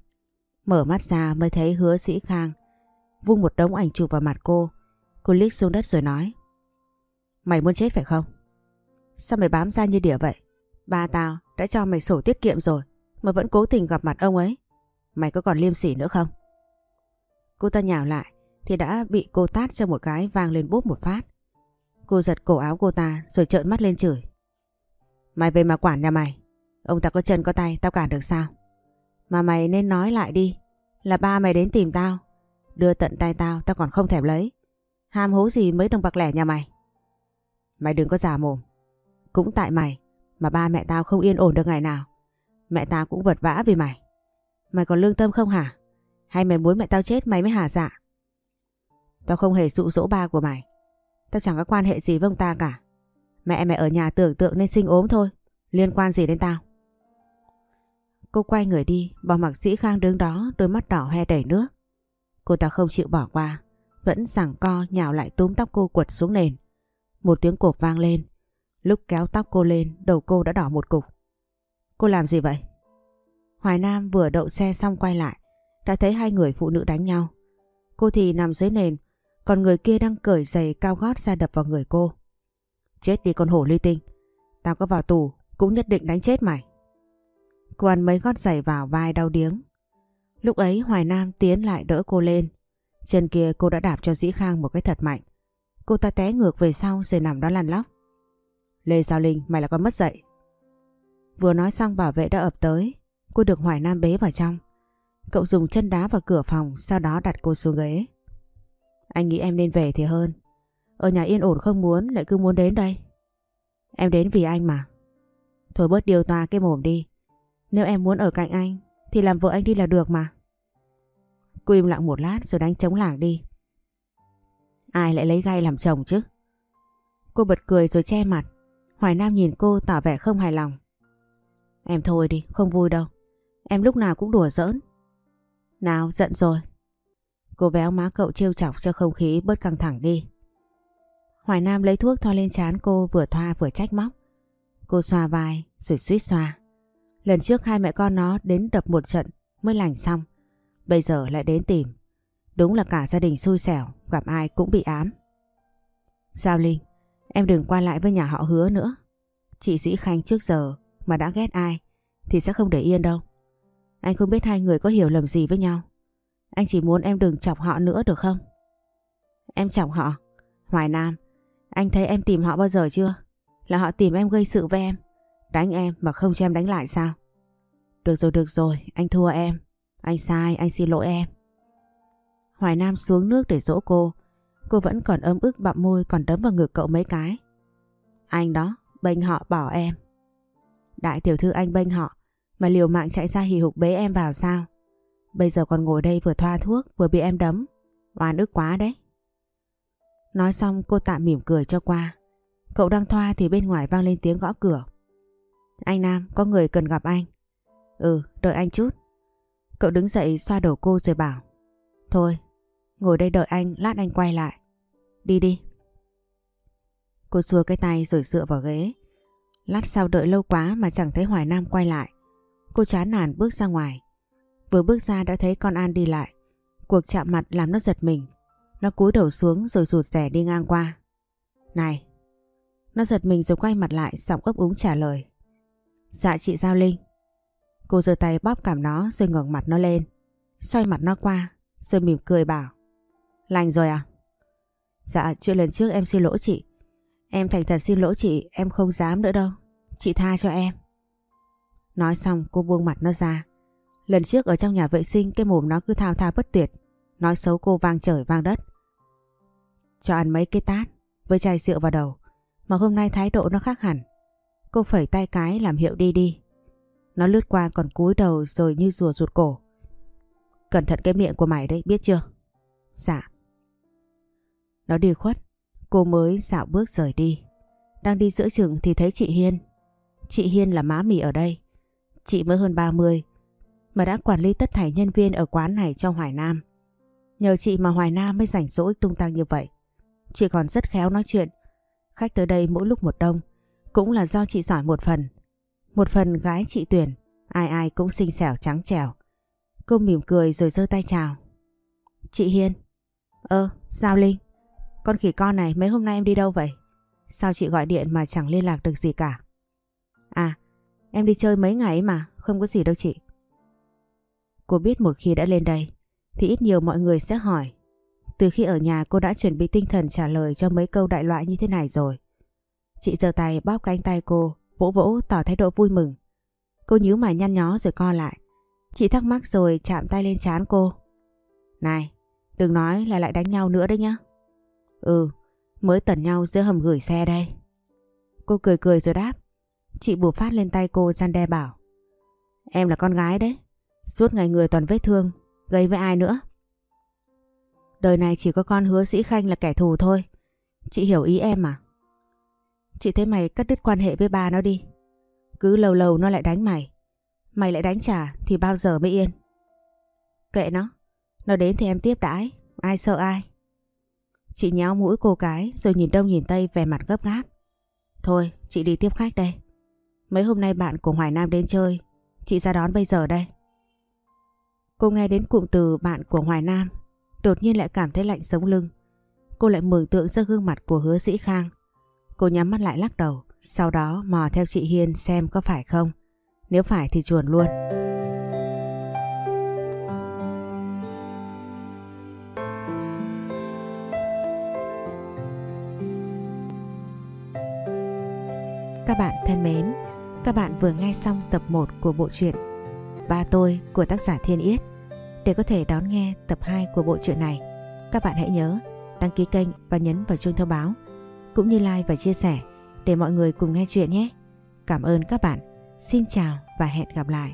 Mở mắt ra mới thấy hứa sĩ khang. Vung một đống ảnh chụp vào mặt cô. Cô liếc xuống đất rồi nói. Mày muốn chết phải không? Sao mày bám ra như đỉa vậy? Ba tao đã cho mày sổ tiết kiệm rồi, mà vẫn cố tình gặp mặt ông ấy. Mày có còn liêm sỉ nữa không? Cô ta nhào lại, thì đã bị cô tát cho một cái vang lên bốp một phát. Cô giật cổ áo cô ta rồi trợn mắt lên chửi. Mày về mà quản nhà mày. Ông ta có chân có tay, tao cản được sao? Mà mày nên nói lại đi. Là ba mày đến tìm tao. Đưa tận tay tao tao còn không thèm lấy. Ham hố gì mấy đồng bạc lẻ nhà mày. Mày đừng có giả mồm. Cũng tại mày mà ba mẹ tao không yên ổn được ngày nào. Mẹ tao cũng vật vã vì mày. Mày còn lương tâm không hả? Hay mày muốn mẹ tao chết mày mới hả dạ? Tao không hề dụ dỗ ba của mày. Tao chẳng có quan hệ gì với ông ta cả. Mẹ mày ở nhà tưởng tượng nên sinh ốm thôi. Liên quan gì đến tao? Cô quay người đi, bỏ mặc sĩ khang đứng đó đôi mắt đỏ hoe đầy nước. Cô ta không chịu bỏ qua, vẫn giằng co nhào lại túm tóc cô quật xuống nền. Một tiếng cột vang lên, lúc kéo tóc cô lên đầu cô đã đỏ một cục. Cô làm gì vậy? Hoài Nam vừa đậu xe xong quay lại, đã thấy hai người phụ nữ đánh nhau. Cô thì nằm dưới nền, còn người kia đang cởi giày cao gót ra đập vào người cô. Chết đi con hổ ly tinh, tao có vào tù cũng nhất định đánh chết mày. Cô ăn mấy gót giày vào vai đau điếng. Lúc ấy Hoài Nam tiến lại đỡ cô lên. Chân kia cô đã đạp cho Dĩ Khang một cái thật mạnh. Cô ta té ngược về sau rồi nằm đó lăn lóc. Lê Giao Linh mày là con mất dạy. Vừa nói xong bảo vệ đã ập tới. Cô được Hoài Nam bế vào trong. Cậu dùng chân đá vào cửa phòng, sau đó đặt cô xuống ghế. Anh nghĩ em nên về thì hơn. Ở nhà yên ổn không muốn, lại cứ muốn đến đây. Em đến vì anh mà. Thôi bớt điều toa cái mồm đi. Nếu em muốn ở cạnh anh, thì làm vợ anh đi là được mà. Cô im lặng một lát rồi đánh chống lảng đi. Ai lại lấy gai làm chồng chứ? Cô bật cười rồi che mặt. Hoài Nam nhìn cô tỏ vẻ không hài lòng. Em thôi đi, không vui đâu. Em lúc nào cũng đùa giỡn. Nào, giận rồi. Cô véo má cậu trêu chọc cho không khí bớt căng thẳng đi. Hoài Nam lấy thuốc thoa lên trán cô vừa thoa vừa trách móc. Cô xoa vai rồi suýt xoa. Lần trước hai mẹ con nó đến đập một trận mới lành xong. Bây giờ lại đến tìm. Đúng là cả gia đình xui xẻo, gặp ai cũng bị ám. Giao Linh, em đừng qua lại với nhà họ hứa nữa. Chị Dĩ Khanh trước giờ mà đã ghét ai thì sẽ không để yên đâu. Anh không biết hai người có hiểu lầm gì với nhau. Anh chỉ muốn em đừng chọc họ nữa được không? Em chọc họ? Hoài Nam, anh thấy em tìm họ bao giờ chưa? Là họ tìm em gây sự với em. Đánh em mà không cho em đánh lại sao? Được rồi, được rồi, anh thua em. Anh sai, anh xin lỗi em. Hoài Nam xuống nước để dỗ cô. Cô vẫn còn ấm ức bặm môi còn đấm vào ngực cậu mấy cái. Anh đó, bênh họ bỏ em. Đại tiểu thư anh bênh họ mà liều mạng chạy ra hì hục bế em vào sao? Bây giờ còn ngồi đây vừa thoa thuốc vừa bị em đấm. Oan ức quá đấy. Nói xong cô tạm mỉm cười cho qua. Cậu đang thoa thì bên ngoài vang lên tiếng gõ cửa. Anh Nam, có người cần gặp anh. Ừ, đợi anh chút. Cậu đứng dậy xoa đầu cô rồi bảo. Thôi, ngồi đây đợi anh, lát anh quay lại. Đi đi. Cô xua cái tay rồi dựa vào ghế. Lát sau đợi lâu quá mà chẳng thấy Hoài Nam quay lại. Cô chán nản bước ra ngoài. Vừa bước ra đã thấy con An đi lại. Cuộc chạm mặt làm nó giật mình. Nó cúi đầu xuống rồi rụt rẻ đi ngang qua. Này! Nó giật mình rồi quay mặt lại, giọng ấp úng trả lời. Dạ chị Giao Linh. Cô giơ tay bóp cảm nó rồi ngẩng mặt nó lên. Xoay mặt nó qua, rồi mỉm cười bảo. Lành rồi à? Dạ chuyện lần trước em xin lỗi chị. Em thành thật xin lỗi chị, em không dám nữa đâu. Chị tha cho em. Nói xong cô buông mặt nó ra. Lần trước ở trong nhà vệ sinh cái mồm nó cứ thao thao bất tuyệt. Nói xấu cô vang trời vang đất. Cho ăn mấy cái tát với chai rượu vào đầu. Mà hôm nay thái độ nó khác hẳn. Cô phẩy tay cái làm hiệu đi đi. Nó lướt qua còn cúi đầu rồi như rùa rụt cổ. Cẩn thận cái miệng của mày đấy, biết chưa? Dạ. Nó đi khuất, cô mới dạo bước rời đi. Đang đi giữa chừng thì thấy chị Hiên. Chị Hiên là má mì ở đây. Chị mới hơn 30 mà đã quản lý tất thảy nhân viên ở quán này cho Hoài Nam. Nhờ chị mà Hoài Nam mới rảnh rỗi tung tăng như vậy. Chị còn rất khéo nói chuyện. Khách tới đây mỗi lúc một đông. Cũng là do chị giỏi một phần. Một phần gái chị tuyển. Ai ai cũng xinh xẻo trắng trẻo. Cô mỉm cười rồi giơ tay chào. Chị Hiên. Ơ, Giao Linh. Con khỉ con này mấy hôm nay em đi đâu vậy? Sao chị gọi điện mà chẳng liên lạc được gì cả? À, em đi chơi mấy ngày mà, không có gì đâu chị. Cô biết một khi đã lên đây thì ít nhiều mọi người sẽ hỏi. Từ khi ở nhà cô đã chuẩn bị tinh thần trả lời cho mấy câu đại loại như thế này rồi. Chị giơ tay bóp cánh tay cô, vỗ vỗ tỏ thái độ vui mừng. Cô nhíu mày nhăn nhó rồi co lại. Chị thắc mắc rồi chạm tay lên trán cô. Này, đừng nói là lại đánh nhau nữa đấy nhá. Ừ, mới tẩn nhau giữa hầm gửi xe đây. Cô cười cười rồi đáp. Chị bù phát lên tay cô gian đe bảo. Em là con gái đấy. Suốt ngày người toàn vết thương, gây với ai nữa. Đời này chỉ có con hứa sĩ khanh là kẻ thù thôi. Chị hiểu ý em à? Chị thấy mày cắt đứt quan hệ với ba nó đi. Cứ lâu lâu nó lại đánh mày. Mày lại đánh trả thì bao giờ mới yên. Kệ nó. Nó đến thì em tiếp đãi. Ai sợ ai. Chị nhéo mũi cô cái, rồi nhìn đông nhìn tây về mặt gấp gáp. Thôi, chị đi tiếp khách đây. Mấy hôm nay bạn của Hoài Nam đến chơi. Chị ra đón bây giờ đây. Cô nghe đến cụm từ bạn của Hoài Nam. Đột nhiên lại cảm thấy lạnh sống lưng. Cô lại mường tượng ra gương mặt của hứa sĩ Khang. Cô nhắm mắt lại lắc đầu. Sau đó mò theo chị Hiên xem có phải không. Nếu phải thì chuồn luôn. Các bạn thân mến, các bạn vừa nghe xong tập 1 của bộ truyện Ba tôi của tác giả Thiên Yết. Để có thể đón nghe tập 2 của bộ truyện này, các bạn hãy nhớ đăng ký kênh và nhấn vào chuông thông báo, cũng như like và chia sẻ để mọi người cùng nghe chuyện nhé. Cảm ơn các bạn. Xin chào và hẹn gặp lại.